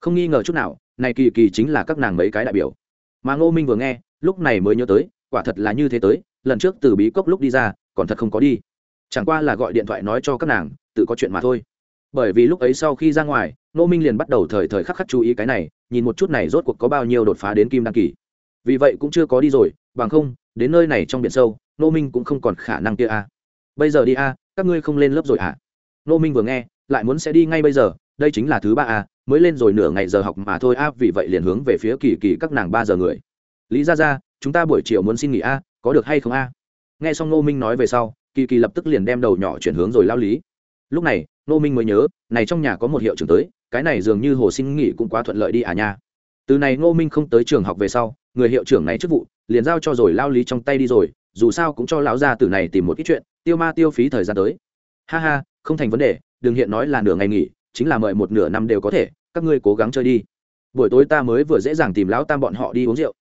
Không nghi ngờ chút nào, này kỳ kỳ chính là các nàng mấy cái đại biểu. Mà ngô minh vừa nghe, lúc này mới nhớ tới, quả thật là như thế tới, lần trước từ bí cốc lúc đi ra, còn thật không có đi. Chẳng qua là gọi điện thoại nói cho các nàng, tự có chuyện mà thôi bởi vì lúc ấy sau khi ra ngoài nô minh liền bắt đầu thời thời khắc khắc chú ý cái này, nhìn một chút này rốt cuộc có bao nhiêu đột phá đến kim đăng kỳ. Vì vậy cũng chưa có đi rồi, bằng không, đến nơi này trong biển sâu nô minh cũng không còn khả năng kia a bây giờ đi a các ngươi không lên lớp rồi à? Nô minh vừa nghe, lại muốn sẽ đi ngay bây giờ, đây chính là thứ ba a mới lên rồi nửa ngày giờ học mà thôi a vì vậy liền hướng về phía kỳ kỳ các nàng ba giờ người. Lý ra ra chúng ta buổi chiều muốn xin nghỉ a có được hay không a nghe xong nô minh nói về sau, kỳ kỳ lập tức liền đem đầu nhỏ chuyển hướng rồi lao lý. Lúc này nô minh mới nhớ, này trong nhà có một hiệu trưởng tới, cái này dường như hồ xin nghỉ cũng quá thuận lợi đi à nha. Từ này ngô minh không tới trường học về sau, người hiệu trưởng này chức vụ, liền giao cho rồi lao lý trong tay đi rồi, dù sao cũng cho lão gia tử này tìm một ít chuyện, tiêu ma tiêu phí thời gian tới. Ha ha, không thành vấn đề, đừng hiện nói là nửa ngày nghỉ, chính là mời một nửa năm đều có thể, các ngươi cố gắng chơi đi. Buổi tối ta mới vừa dễ dàng tìm lão tam bọn họ đi uống rượu.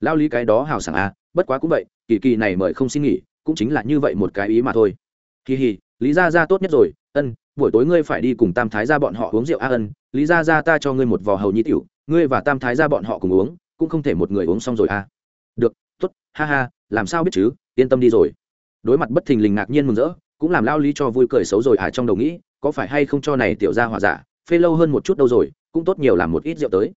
Lao lý cái đó hào sảng à bất quá cũng vậy, kỳ kỳ này mời không xin nghỉ, cũng chính là như vậy một cái ý mà thôi. Kỳ hì, lý ra ra tốt nhất rồi, ân buổi tối ngươi phải đi cùng tam thái ra bọn họ uống rượu a ân, lý ra ra ta cho ngươi một vò hầu nhi tiểu, ngươi và tam thái ra bọn họ cùng uống, cũng không thể một người uống xong rồi a được t ố t ha ha, làm sao biết chứ, yên tâm đi rồi. Đối mặt bất thình lình ngạc nhiên mừng rỡ, cũng làm lao lý cho vui cười xấu rồi à trong đầu nghĩ, có phải hay không cho này tiểu ra hòa giả phê lâu hơn một chút đâu rồi, cũng tốt nhiều làm một ít rượu tới.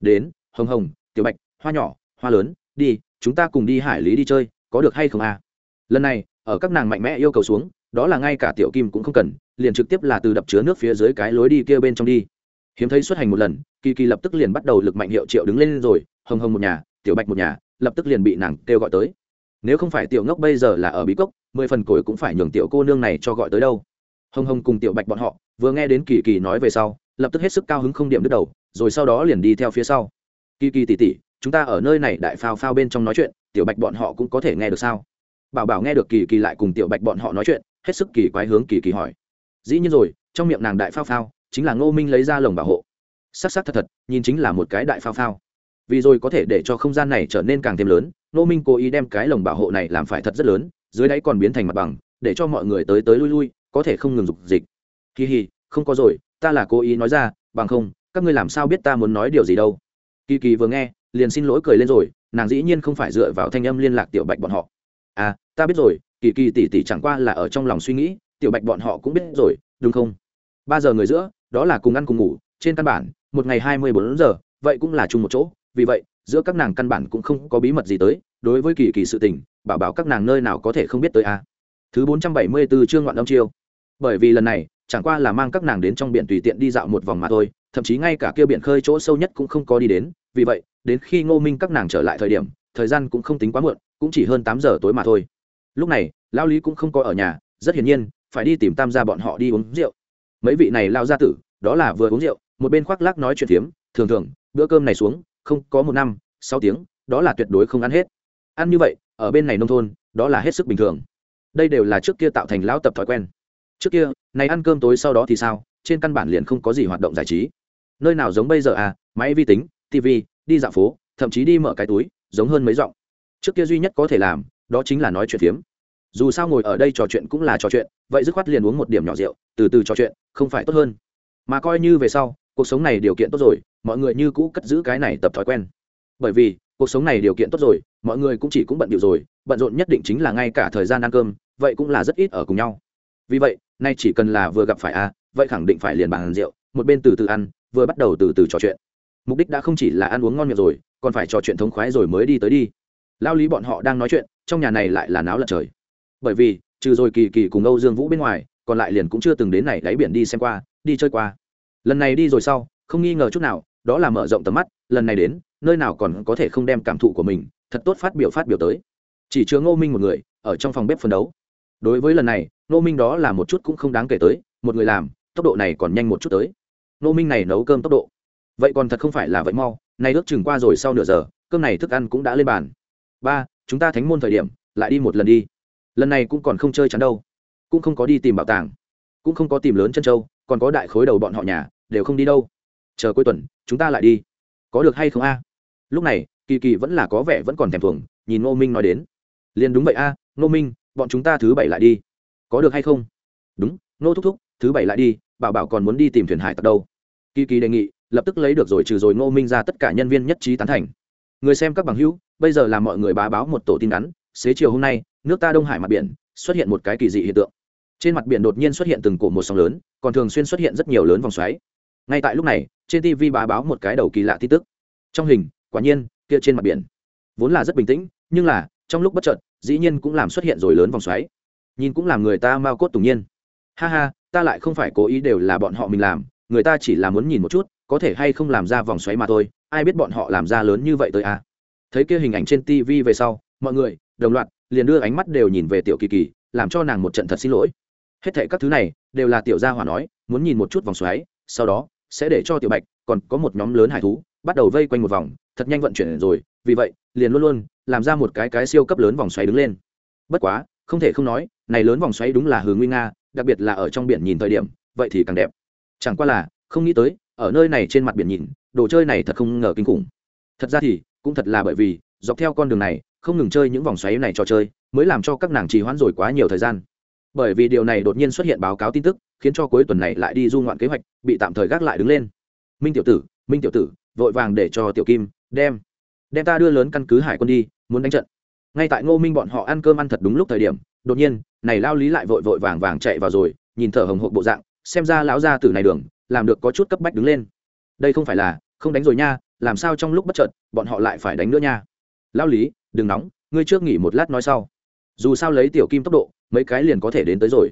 Đến, hồng hồng, tiểu bạch, hoa nhỏ, hoa lớn, đi, chúng ta cùng đi hải lý đi chơi, có được hay không à? Lần này, ở các nàng mạnh mẽ yêu cầu xuống, đó là ngay cả tiểu kim cũng không cần liền trực tiếp là từ đập chứa nước phía dưới cái lối đi kia bên trong đi. Hiếm thấy xuất hành một lần, kỳ kỳ lập tức liền bắt đầu lực mạnh hiệu triệu đứng lên rồi, hồng hồng một nhà, tiểu bạch một nhà, lập tức liền bị nàng kêu gọi tới. Nếu không phải tiểu ngốc bây giờ là ở bí cốc, mười phần cổi cũng phải nhường tiểu cô nương này cho gọi tới đâu. Hồng hồng cùng tiểu bạch bọn họ, vừa nghe đến kỳ kỳ nói về sau, lập tức hết sức cao hứng không điểm đứt đầu, rồi sau đó liền đi theo phía sau. Kỳ kỳ tỉ tỉ chúng ta ở nơi này đại phao phao bên trong nói chuyện, tiểu bạch bọn họ cũng có thể nghe được sao? Bảo bảo nghe được kỳ kỳ lại cùng tiểu bạch bọn họ nói chuyện, hết sức kỳ quái hướng kỳ kỳ hỏi dĩ nhiên rồi, trong miệng nàng đại phao phao, chính là ngô minh lấy ra lồng bảo hộ. S ắ c s ắ c thật thật, nhìn chính là một cái đại phao phao. Vì rồi có thể để cho không gian này trở nên càng thêm lớn, ngô minh cố ý đem cái lồng bảo hộ này làm phải thật rất lớn, dưới đáy còn biến thành mặt bằng, để cho mọi người tới tới lui lui, có thể không ngừng dục dịch. Kỳ hì không có rồi, ta là cố ý nói ra, bằng không, các ngươi làm sao biết ta muốn nói điều gì đâu. Kỳ kỳ vừa nghe, liền xin lỗi cười lên rồi, nàng dĩ nhiên không phải dựa vào thanh âm liên lạc tiểu bạch bọn họ. À ta biết rồi, kỳ kỳ tỉ tỉ chẳng qua là ở trong lòng suy nghĩ tiểu bạch bọn họ cũng biết rồi, đúng không? Ba giờ người giữa, đó là cùng ăn cùng ngủ, trên căn bản, một ngày hai mươi bốn giờ, vậy cũng là chung một chỗ. Vì vậy, giữa các nàng căn bản cũng không có bí mật gì tới, đối với kỳ kỳ sự tình, bảo bảo các nàng nơi nào có thể không biết tới a. Thứ bốn trăm bảy mươi bốn chương ngoạn đông chiêu. Bởi vì lần này, chẳng qua là mang các nàng đến trong biển tùy tiện đi dạo một vòng mà thôi, thậm chí ngay cả kia biển khơi chỗ sâu nhất cũng không có đi đến. Vì vậy, đến khi ngô minh các nàng trở lại thời điểm, thời gian cũng không tính quá muộn, cũng chỉ hơn tám giờ tối mà thôi. Lúc này lao lý cũng không có ở nhà, rất hiển nhiên phải đi tìm tam gia bọn họ đi uống rượu. Mấy vị này lao gia tử, đó là vừa uống rượu, một bên khoác lác nói chuyện phiếm, thường thường, bữa cơm này xuống, không có một năm, sáu tiếng, đó là tuyệt đối không ăn hết. Ăn như vậy, ở bên này nông thôn, đó là hết sức bình thường. Đây đều là trước kia tạo thành lão tập thói quen. Trước kia, này ăn cơm tối sau đó thì sao, trên căn bản liền không có gì hoạt động giải trí. Nơi nào giống bây giờ à máy vi tính tv đi dạo phố, thậm chí đi mở cái túi, giống hơn mấy giọng. Trước kia duy nhất có thể làm, đó chính là nói chuyện phiếm dù sao ngồi ở đây trò chuyện cũng là trò chuyện, vậy dứt khoát liền uống một điểm nhỏ rượu, từ từ trò chuyện, không phải tốt hơn. Mà coi như về sau, cuộc sống này điều kiện tốt rồi, mọi người như cũ cất giữ cái này tập thói quen. Bởi vì, cuộc sống này điều kiện tốt rồi, mọi người cũng chỉ cũng bận điệu rồi, bận rộn nhất định chính là ngay cả thời gian ăn cơm, vậy cũng là rất ít ở cùng nhau. Vì vậy, nay chỉ cần là vừa gặp phải a, vậy khẳng định phải liền bàn rượu, một bên từ từ ăn, vừa bắt đầu từ từ trò chuyện. Mục đích đã không chỉ là ăn uống ngon miệng rồi, còn phải trò chuyện thống khoái rồi mới đi tới đi. Lao lý bọn họ đang nói chuyện, trong nhà này lại là náo lật trời bởi vì, trừ rồi kỳ kỳ cùng âu dương vũ bên ngoài, còn lại liền cũng chưa từng đến này đáy biển đi xem qua, đi chơi qua. Lần này đi rồi sau, không nghi ngờ chút nào, đó là mở rộng tầm mắt, lần này đến, nơi nào còn có thể không đem cảm thụ của mình, thật tốt phát biểu phát biểu tới. Chỉ chứa ngô minh một người, ở trong phòng bếp phân đấu. Đối với lần này, ngô minh đó là một chút cũng không đáng kể tới, một người làm, tốc độ này còn nhanh một chút tới. Ngô minh này nấu cơm tốc độ. Vậy còn thật không phải là vậy mau, nay ước chừng qua rồi sau nửa giờ, cơm này thức ăn cũng đã lên bàn. Ba, chúng ta thánh môn thời điểm, lại đi một lần đi lần này cũng còn không chơi chắn đâu cũng không có đi tìm bảo tàng cũng không có tìm lớn chân châu còn có đại khối đầu bọn họ nhà đều không đi đâu. Chờ cuối tuần chúng ta lại đi. Có được hay không a? Lúc này kỳ kỳ vẫn là có vẻ vẫn còn thèm thuồng nhìn ngô minh nói đến. Liền đúng vậy a à, ngô minh bọn chúng ta thứ bảy lại đi. Có được hay không? Đúng ngô thúc thúc thứ bảy lại đi bảo bảo còn muốn đi tìm thuyền hải tặc đâu. Kỳ kỳ đề nghị lập tức lấy được rồi trừ rồi ngô minh ra tất cả nhân viên nhất trí tán thành. Người xem các bằng hữu bây giờ là mọi người bá báo một tổ tin ngắn xế chiều hôm nay nước ta đông hải mặt biển xuất hiện một cái kỳ dị hiện tượng trên mặt biển đột nhiên xuất hiện từng cổ một sóng lớn còn thường xuyên xuất hiện rất nhiều lớn vòng xoáy ngay tại lúc này trên tv bá báo một cái đầu kỳ lạ tin tức trong hình quả nhiên kia trên mặt biển vốn là rất bình tĩnh nhưng là trong lúc bất chợt dĩ nhiên cũng làm xuất hiện rồi lớn vòng xoáy nhìn cũng làm người ta mau cốt tủng nhiên ha ha ta lại không phải cố ý đều là bọn họ mình làm người ta chỉ là muốn nhìn một chút có thể hay không làm ra vòng xoáy mà thôi ai biết bọn họ làm ra lớn như vậy tới à? thấy kia hình ảnh trên tv về sau mọi người đồng loạt liền đưa ánh mắt đều nhìn về tiểu kỳ kỳ, làm cho nàng một trận thật xin lỗi. Hết thệ các thứ này đều là tiểu gia hỏa nói, muốn nhìn một chút vòng xoáy, sau đó sẽ để cho tiểu bạch, còn có một nhóm lớn hải thú, bắt đầu vây quanh một vòng, thật nhanh vận chuyển rồi, vì vậy, liền luôn luôn làm ra một cái cái siêu cấp lớn vòng xoáy đứng lên. Bất quá, không thể không nói, này lớn vòng xoáy đúng là hướng nguy nga, đặc biệt là ở trong biển nhìn thời điểm, vậy thì càng đẹp. Chẳng qua là, không nghĩ tới, ở nơi này trên mặt biển nhìn, đồ chơi này thật không ngờ kinh khủng. Thật ra thì, cũng thật là bởi vì, dọc theo con đường này không ngừng chơi những vòng xoáy này trò chơi, mới làm cho các nàng trì hoãn rồi quá nhiều thời gian. Bởi vì điều này đột nhiên xuất hiện báo cáo tin tức, khiến cho cuối tuần này lại đi du ngoạn kế hoạch, bị tạm thời gác lại đứng lên. Minh tiểu tử, minh tiểu tử, vội vàng để cho tiểu kim, đem đem ta đưa lớn căn cứ hải quân đi, muốn đánh trận. Ngay tại ngô minh bọn họ ăn cơm ăn thật đúng lúc thời điểm, đột nhiên, này lao lý lại vội vội vàng vàng chạy vào rồi, nhìn thở hồng hộp bộ dạng, xem ra lão gia tử này đường, làm được có chút cấp bách đứng lên. Đây không phải là, không đánh rồi nha, làm sao trong lúc bất chợt, bọn họ lại phải đánh nữa nha lao lý, đừng nóng, ngươi trước nghỉ một lát nói sau. Dù sao lấy tiểu kim tốc độ, mấy cái liền có thể đến tới rồi.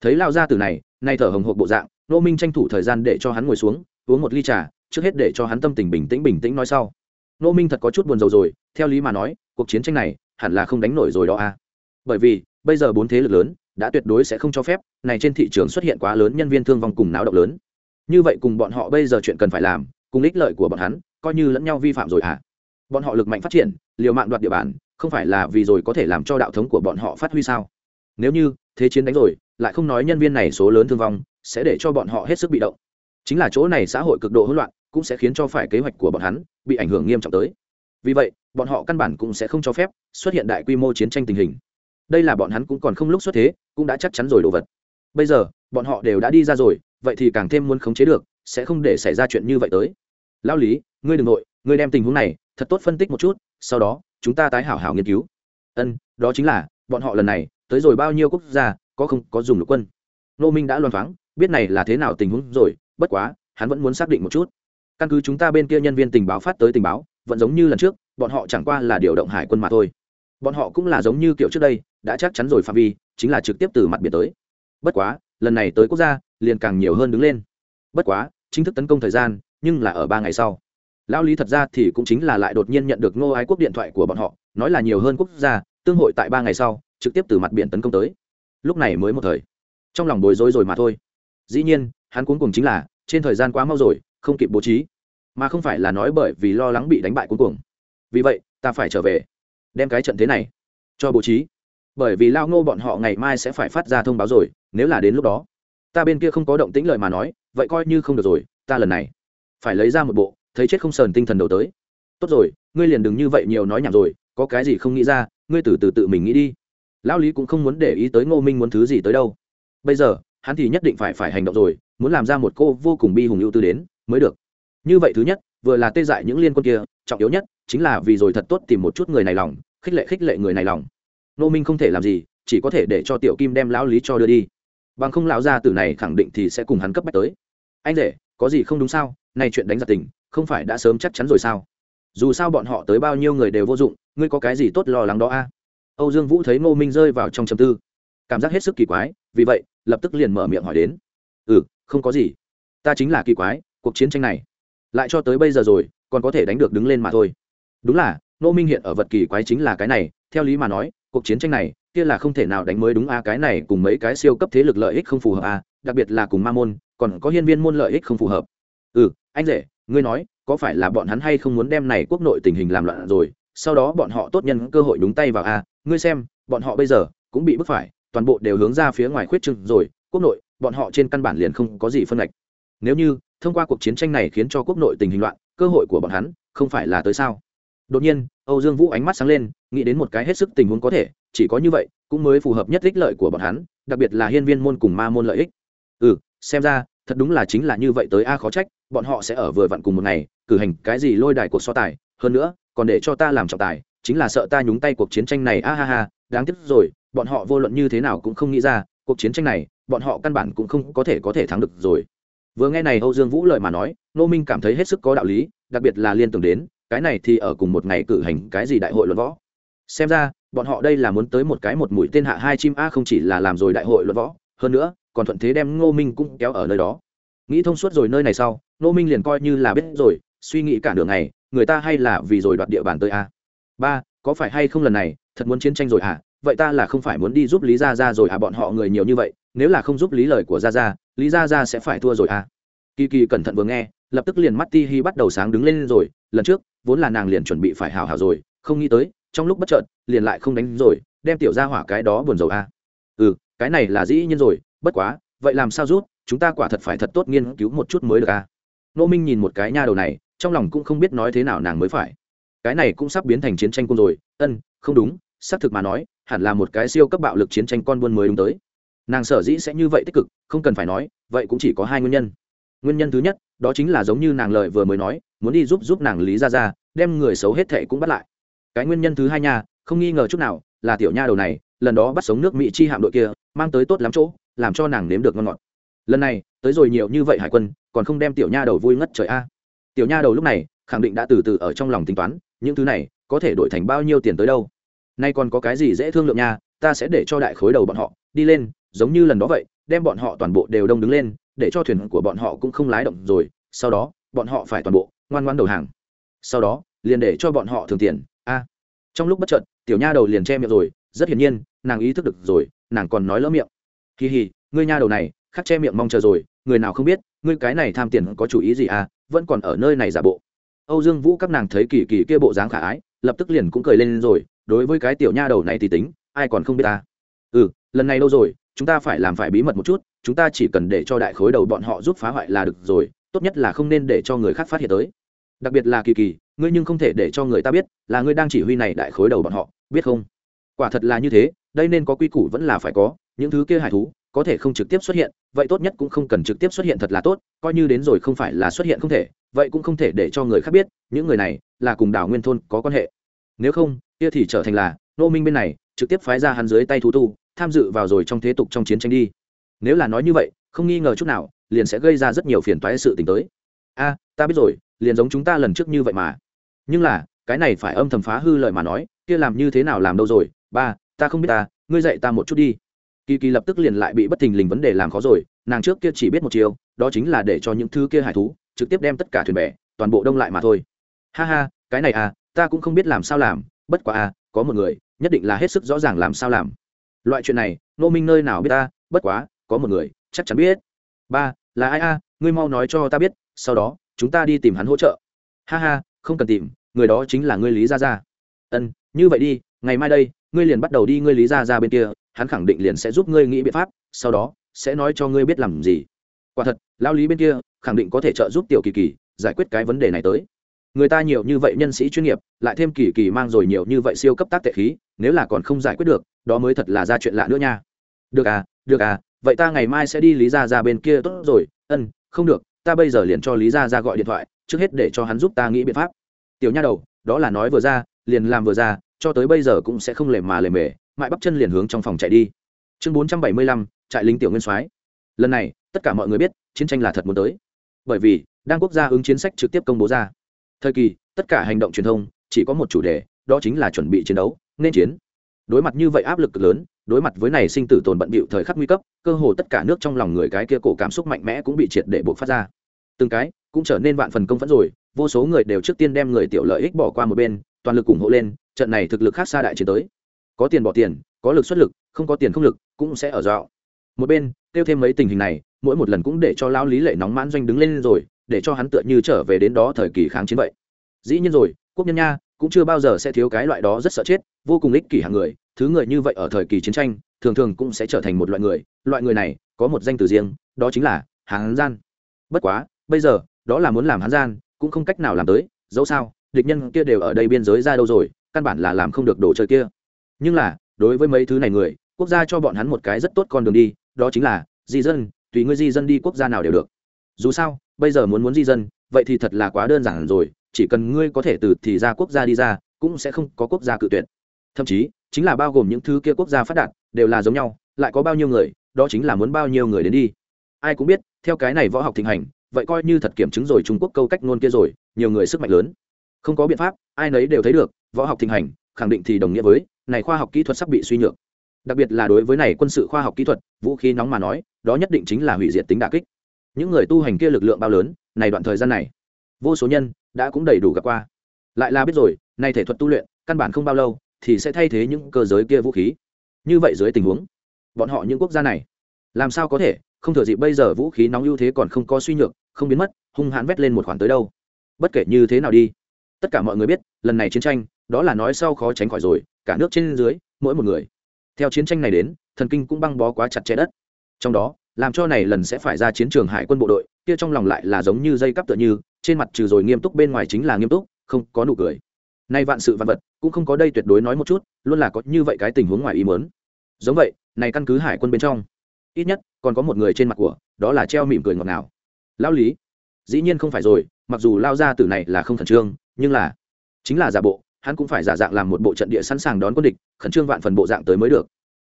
Thấy lao ra từ này, nay thở hồng hộp bộ dạng, nô minh tranh thủ thời gian để cho hắn ngồi xuống, uống một ly trà, trước hết để cho hắn tâm tình bình tĩnh bình tĩnh nói sau. Nô minh thật có chút buồn rầu rồi, theo lý mà nói, cuộc chiến tranh này hẳn là không đánh nổi rồi đó à. Bởi vì, bây giờ bốn thế lực lớn, đã tuyệt đối sẽ không cho phép, này trên thị trường xuất hiện quá lớn nhân viên thương vong cùng náo động lớn. Như vậy cùng bọn họ bây giờ chuyện cần phải làm, cùng ích lợi của bọn hắn, coi như lẫn nhau vi phạm rồi à bọn họ lực mạnh phát triển, liều mạng đoạt địa bàn, không phải là vì rồi có thể làm cho đạo thống của bọn họ phát huy sao? Nếu như thế chiến đánh rồi, lại không nói nhân viên này số lớn thương vong, sẽ để cho bọn họ hết sức bị động. Chính là chỗ này xã hội cực độ hỗn loạn, cũng sẽ khiến cho phải kế hoạch của bọn hắn bị ảnh hưởng nghiêm trọng tới. Vì vậy, bọn họ căn bản cũng sẽ không cho phép xuất hiện đại quy mô chiến tranh tình hình. Đây là bọn hắn cũng còn không lúc xuất thế, cũng đã chắc chắn rồi đồ vật. Bây giờ, bọn họ đều đã đi ra rồi, vậy thì càng thêm muốn khống chế được, sẽ không để xảy ra chuyện như vậy tới. Lao lý, ngươi đ ừ n g nội ngươi đem tình huống này thật tốt phân tích một chút, sau đó, chúng ta tái hảo hảo nghiên cứu. Ân, đó chính là, bọn họ lần này, tới rồi bao nhiêu quốc gia, có không có dùng lục quân. Nô minh đã loan thoáng, biết này là thế nào tình huống rồi, bất quá, hắn vẫn muốn xác định một chút. Căn cứ chúng ta bên kia nhân viên tình báo phát tới tình báo, vẫn giống như lần trước, bọn họ chẳng qua là điều động hải quân mà thôi. Bọn họ cũng là giống như kiểu trước đây, đã chắc chắn rồi phạm vi, chính là trực tiếp từ mặt biển tới. Bất quá, lần này tới quốc gia, liền càng nhiều hơn đứng lên. Bất quá, chính thức tấn công thời gian, nhưng là ở ba ngày sau lão lý thật ra thì cũng chính là lại đột nhiên nhận được ngô ái quốc điện thoại của bọn họ, nói là nhiều hơn quốc gia, tương hội tại ba ngày sau, trực tiếp từ mặt biển tấn công tới. Lúc này mới một thời, trong lòng bối rối rồi mà thôi. Dĩ nhiên, hắn cuốn cùng chính là, trên thời gian quá mau rồi, không kịp bố trí. Mà không phải là nói bởi vì lo lắng bị đánh bại cuối cùng vì vậy, ta phải trở về, đem cái trận thế này cho bố trí. Bởi vì lao ngô bọn họ ngày mai sẽ phải phát ra thông báo rồi, nếu là đến lúc đó, ta bên kia không có động tĩnh lợi mà nói, vậy coi như không được rồi, ta lần này phải lấy ra một bộ thấy chết không sờn tinh thần đầu tới. Tốt rồi, ngươi liền đừng như vậy nhiều nói nhảm rồi, có cái gì không nghĩ ra, ngươi từ từ tự mình nghĩ đi. Lão lý cũng không muốn để ý tới ngô minh muốn thứ gì tới đâu. Bây giờ, hắn thì nhất định phải phải hành động rồi, muốn làm ra một cô vô cùng bi hùng ưu tư đến, mới được. Như vậy thứ nhất, vừa là tê dại những liên quân kia, trọng yếu nhất chính là vì rồi thật tốt tìm một chút người này lòng, khích lệ khích lệ người này lòng. Ngô minh không thể làm gì, chỉ có thể để cho tiểu kim đem lão lý cho đưa đi. Bằng không lão gia tử này khẳng định thì sẽ cùng hắn cấp bách tới. Anh rể, có gì không đúng sao? Này chuyện đánh giặc tình không phải đã sớm chắc chắn rồi sao? Dù sao bọn họ tới bao nhiêu người đều vô dụng, ngươi có cái gì tốt lo lắng đó a? Âu dương vũ thấy ngô minh rơi vào trong chầm tư. Cảm giác hết sức kỳ quái, vì vậy, lập tức liền mở miệng hỏi đến. Ừ không có gì. Ta chính là kỳ quái, cuộc chiến tranh này, lại cho tới bây giờ rồi, còn có thể đánh được đứng lên mà thôi. Đúng là, ngô minh hiện ở vật kỳ quái chính là cái này, theo lý mà nói, cuộc chiến tranh này, kia là không thể nào đánh mới đúng a, cái này cùng mấy cái siêu cấp thế lực lợi ích không phù hợp a, đặc biệt là cùng ma môn, còn có hiên viên môn lợi ích không phù hợp. Ừ anh rể ngươi nói, có phải là bọn hắn hay không muốn đem này quốc nội tình hình làm loạn rồi, sau đó bọn họ tốt nhân cơ hội đúng tay vào a, ngươi xem, bọn họ bây giờ cũng bị bức phải, toàn bộ đều hướng ra phía ngoài khuyết trưng rồi, quốc nội, bọn họ trên căn bản liền không có gì phân lệch nếu như, thông qua cuộc chiến tranh này khiến cho quốc nội tình hình loạn, cơ hội của bọn hắn không phải là tới sao? Đột nhiên, âu dương vũ ánh mắt sáng lên, nghĩ đến một cái hết sức tình huống có thể, chỉ có như vậy, cũng mới phù hợp nhất ích lợi của bọn hắn, đặc biệt là hiên viên môn cùng ma môn lợi ích. Ừ xem ra thật đúng là chính là như vậy tới a khó trách, bọn họ sẽ ở vừa vặn cùng một ngày, cử hành cái gì lôi đài cuộc so tài. Hơn nữa, còn để cho ta làm trọng tài, chính là sợ ta nhúng tay cuộc chiến tranh này, a ha ha, đáng tiếc rồi, bọn họ vô luận như thế nào cũng không nghĩ ra, cuộc chiến tranh này, bọn họ căn bản cũng không có thể có thể thắng được rồi. Vừa nghe này âu dương vũ lời mà nói, nô minh cảm thấy hết sức có đạo lý, đặc biệt là liên tưởng đến, cái này thì ở cùng một ngày cử hành cái gì đại hội luận võ. Xem ra, bọn họ đây là muốn tới một cái một mũi tên hạ hai chim a không chỉ là làm rồi đại hội luận võ, hơn nữa còn thuận thế đem ngô minh cũng kéo ở nơi đó. Nghĩ thông suốt rồi nơi này sau, ngô minh liền coi như là biết rồi, suy nghĩ cả đường này người ta hay là vì rồi đoạt địa bàn tới a? Ba, có phải hay không lần này, thật muốn chiến tranh rồi à vậy ta là không phải muốn đi giúp lý gia gia rồi à bọn họ người nhiều như vậy, nếu là không giúp lý lời của gia gia, lý gia gia sẽ phải thua rồi à kỳ kỳ cẩn thận vừa nghe, lập tức liền mắt ti hi bắt đầu sáng đứng lên rồi, lần trước, vốn là nàng liền chuẩn bị phải hào hào rồi, không nghĩ tới, trong lúc bất chợt, liền lại không đánh rồi, đem tiểu Gia hỏa cái đó buồn rầu a. À. ừ cái này là dĩ nhiên rồi bất quá, vậy làm sao rút? Chúng ta quả thật phải thật tốt nghiên cứu một chút mới được à. nô minh nhìn một cái nha đầu này, trong lòng cũng không biết nói thế nào nàng mới phải. Cái này cũng sắp biến thành chiến tranh quân rồi. Ân, không đúng, xác thực mà nói, hẳn là một cái siêu cấp bạo lực chiến tranh con buôn mới đúng tới. Nàng sở dĩ sẽ như vậy tích cực, không cần phải nói, vậy cũng chỉ có hai nguyên nhân. Nguyên nhân thứ nhất, đó chính là giống như nàng lợi vừa mới nói, muốn đi giúp giúp nàng lý ra ra đem người xấu hết thệ cũng bắt lại. Cái nguyên nhân thứ hai nha, không nghi ngờ chút nào, là tiểu nha đầu này, lần đó bắt sống nước mỹ chi hạm đội kia, mang tới tốt lắm chỗ làm cho nàng nếm được ngon ngọt. Lần này, tới rồi nhiều như vậy hải quân, còn không đem tiểu nha đầu vui ngất trời a. Tiểu nha đầu lúc này, khẳng định đã từ từ ở trong lòng tính toán, những thứ này, có thể đổi thành bao nhiêu tiền tới đâu. Nay còn có cái gì dễ thương lượng nha, ta sẽ để cho đại khối đầu bọn họ, đi lên, giống như lần đó vậy, đem bọn họ toàn bộ đều đông đứng lên, để cho thuyền của bọn họ cũng không lái động rồi, sau đó, bọn họ phải toàn bộ, ngoan ngoan đầu hàng. Sau đó, liền để cho bọn họ thường tiền, a. Trong lúc bất chợt, tiểu nha đầu liền che miệng rồi, rất hiển nhiên, nàng ý thức được rồi, nàng còn nói lỡ miệng kỳ hì, ngươi nha đầu này, khắc che miệng mong chờ rồi, người nào không biết, ngươi cái này tham tiền có chủ ý gì à vẫn còn ở nơi này giả bộ. Âu dương vũ các nàng thấy kỳ kỳ kia bộ dáng khả ái, lập tức liền cũng cười lên rồi, đối với cái tiểu nha đầu này thì tính, ai còn không biết ta. Ừ lần này đâu rồi, chúng ta phải làm phải bí mật một chút, chúng ta chỉ cần để cho đại khối đầu bọn họ giúp phá hoại là được rồi, tốt nhất là không nên để cho người khác phát hiện tới. Đặc biệt là kỳ kỳ, ngươi nhưng không thể để cho người ta biết là ngươi đang chỉ huy này đại khối đầu bọn họ, biết không? Quả thật là như thế, đây nên có quy củ vẫn là phải có những thứ kia hải thú có thể không trực tiếp xuất hiện, vậy tốt nhất cũng không cần trực tiếp xuất hiện thật là tốt, coi như đến rồi không phải là xuất hiện không thể, vậy cũng không thể để cho người khác biết, những người này là cùng đảo nguyên thôn có quan hệ. Nếu không, kia thì trở thành là nô minh bên này, trực tiếp phái ra hắn dưới tay thú tu, tham dự vào rồi trong thế tục trong chiến tranh đi. Nếu là nói như vậy, không nghi ngờ chút nào, liền sẽ gây ra rất nhiều phiền toái sự t tới. A, ta biết rồi, liền giống chúng ta lần trước như vậy mà. Nhưng là, cái này phải âm thầm phá hư lời mà nói, kia làm như thế nào làm đâu rồi? Ba, ta không biết ta, ngươi dạy ta một chút đi kỳ kỳ lập tức liền lại bị bất thình lình vấn đề làm khó rồi, nàng trước kia chỉ biết một chiều đó chính là để cho những thứ kia hải thú trực tiếp đem tất cả thuyền bè, toàn bộ đông lại mà thôi. Ha ha, cái này à ta cũng không biết làm sao làm, bất quá à có một người, nhất định là hết sức rõ ràng làm sao làm. Loại chuyện này nô minh nơi nào biết ta, bất quá, có một người, chắc chắn biết. Ba, là ai a, ngươi mau nói cho ta biết, sau đó, chúng ta đi tìm hắn hỗ trợ. Ha ha, không cần tìm, người đó chính là ngươi lý gia gia. Ân, như vậy đi, ngày mai đây ngươi liền bắt đầu đi ngươi lý gia gia bên kia, hắn khẳng định liền sẽ giúp ngươi nghĩ biện pháp, sau đó, sẽ nói cho ngươi biết làm gì. Quả thật lao lý bên kia, khẳng định có thể trợ giúp tiểu kỳ kỳ, giải quyết cái vấn đề này tới. Người ta nhiều như vậy nhân sĩ chuyên nghiệp, lại thêm kỳ kỳ mang rồi nhiều như vậy siêu cấp tác tệ khí, nếu là còn không giải quyết được, đó mới thật là ra chuyện lạ nữa nha. Được à được à vậy ta ngày mai sẽ đi lý ra ra bên kia tốt rồi. Ân, không được, ta bây giờ liền cho lý gia ra gọi điện thoại, trước hết để cho hắn giúp ta nghĩ biện pháp. Tiểu nha đầu, đó là nói vừa ra, liền làm vừa ra cho tới bây giờ cũng sẽ không lề mà lề mề mại bắp chân liền hướng trong phòng chạy đi. Chương bốn trăm bảy mươi lăm, trại lính tiểu nguyên soái. Lần này, tất cả mọi người biết, chiến tranh là thật muốn tới. Bởi vì đang quốc gia ứng chiến sách trực tiếp công bố ra. Thời kỳ, tất cả hành động truyền thông, chỉ có một chủ đề, đó chính là chuẩn bị chiến đấu, nên chiến. Đối mặt như vậy áp lực lớn, đối mặt với này sinh tử tồn bận bịu thời khắc nguy cấp, cơ hồ tất cả nước trong lòng người cái kia cổ cảm xúc mạnh mẽ cũng bị triệt để buộc phát ra. Từng cái, cũng trở nên vạn phần công phẫn rồi, vô số người đều trước tiên đem người tiểu lợi ích bỏ qua một bên, toàn lực ủng hộ lên trận này thực lực khác xa đại chiến tới. Có tiền bỏ tiền, có lực xuất lực, không có tiền không lực, cũng sẽ ở dạo một bên tiêu thêm mấy tình hình này, mỗi một lần cũng để cho lão lý lệ nóng mãn doanh đứng lên rồi, để cho hắn tựa như trở về đến đó thời kỳ kháng chiến vậy. Dĩ nhiên rồi, quốc nhân nha, cũng chưa bao giờ sẽ thiếu cái loại đó rất sợ chết, vô cùng ích kỷ hàng người, thứ người như vậy ở thời kỳ chiến tranh, thường thường cũng sẽ trở thành một loại người. Loại người này, có một danh từ riêng, đó chính là hán gian. Bất quá, bây giờ, đó là muốn làm hán gian, cũng không cách nào làm tới, dẫu sao, địch nhân kia đều ở đây biên giới ra đâu rồi căn bản là làm không được đồ chơi kia. Nhưng là, đối với mấy thứ này người, quốc gia cho bọn hắn một cái rất tốt con đường đi, đó chính là, di dân, tùy ngươi di dân đi quốc gia nào đều được. Dù sao, bây giờ muốn muốn di dân, vậy thì thật là quá đơn giản rồi, chỉ cần ngươi có thể từ thì ra quốc gia đi ra, cũng sẽ không có quốc gia cự tuyệt. Thậm chí, chính là bao gồm những thứ kia quốc gia phát đạt, đều là giống nhau, lại có bao nhiêu người, đó chính là muốn bao nhiêu người đến đi. Ai cũng biết, theo cái này võ học thịnh hành, vậy coi như thật kiểm chứng rồi trung quốc câu cách ngôn kia rồi, nhiều người sức mạnh lớn. Không có biện pháp, ai nấy đều thấy được võ học thịnh hành, khẳng định thì đồng nghĩa với, này khoa học kỹ thuật sắp bị suy nhược. Đặc biệt là đối với này quân sự khoa học kỹ thuật, vũ khí nóng mà nói, đó nhất định chính là hủy diệt tính đà kích. Những người tu hành kia lực lượng bao lớn, này đoạn thời gian này, vô số nhân đã cũng đầy đủ gặp qua. Lại là biết rồi nay thể thuật tu luyện, căn bản không bao lâu, thì sẽ thay thế những cơ giới kia vũ khí. Như vậy dưới tình huống, bọn họ những quốc gia này, làm sao có thể, không thừa dịp bây giờ vũ khí nóng ưu thế còn không có suy nhược, không biến mất, hung hãn vét lên một khoản tới đâu. Bất kể như thế nào đi, tất cả mọi người biết, lần này chiến tranh đó là nói sau khó tránh khỏi rồi, cả nước trên dưới, mỗi một người. Theo chiến tranh này đến, thần kinh cũng băng bó quá chặt chẽ đất. Trong đó, làm cho này lần sẽ phải ra chiến trường hải quân bộ đội, kia trong lòng lại là giống như dây cắp tựa như, trên mặt trừ rồi nghiêm túc bên ngoài chính là nghiêm túc, không có nụ cười. Nay vạn sự vạn vật, cũng không có đây tuyệt đối nói một chút, luôn là có như vậy cái tình huống ngoài ý muốn. Giống vậy, này căn cứ hải quân bên trong, ít nhất, còn có một người trên mặt của, đó là treo mỉm cười ngọt ngào. Lão lý, dĩ nhiên không phải rồi, mặc dù lao ra từ này là không khẩn trương, nhưng là, chính là giả bộ hắn cũng phải giả dạng làm một bộ trận địa sẵn sàng đón quân địch, khẩn trương vạn phần bộ dạng tới mới được.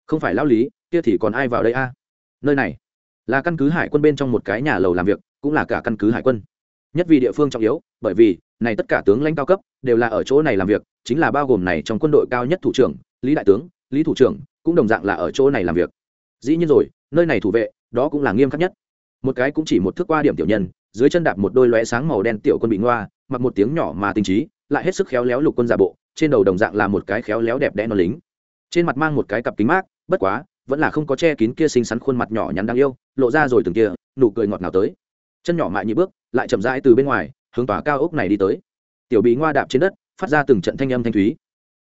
Không phải lao lý, kia thì còn ai vào đây a? Nơi này là căn cứ hải quân bên trong một cái nhà lầu làm việc, cũng là cả căn cứ hải quân. Nhất vì địa phương trọng yếu, bởi vì này tất cả tướng lãnh cao cấp đều là ở chỗ này làm việc, chính là bao gồm này trong quân đội cao nhất thủ trưởng, lý đại tướng, lý thủ trưởng, cũng đồng dạng là ở chỗ này làm việc. Dĩ nhiên rồi, nơi này thủ vệ, đó cũng là nghiêm khắc nhất. Một cái cũng chỉ một thước qua điểm tiểu nhân, dưới chân đạp một đôi lóe sáng màu đen tiểu quân bị ngoa, mặc một tiếng nhỏ mà tinh trí lại hết sức khéo léo lục quân giả bộ, trên đầu đồng dạng là một cái khéo léo đẹp đẽ nó lính. Trên mặt mang một cái cặp kính mát, bất quá, vẫn là không có che kín kia xinh xắn khuôn mặt nhỏ nhắn đáng yêu, lộ ra rồi từng kia, nụ cười ngọt ngào tới. Chân nhỏ mại nhị bước, lại chậm rãi từ bên ngoài, hướng tòa cao ốc này đi tới. Tiểu bị ngoa đạp trên đất, phát ra từng trận thanh âm thanh thúy.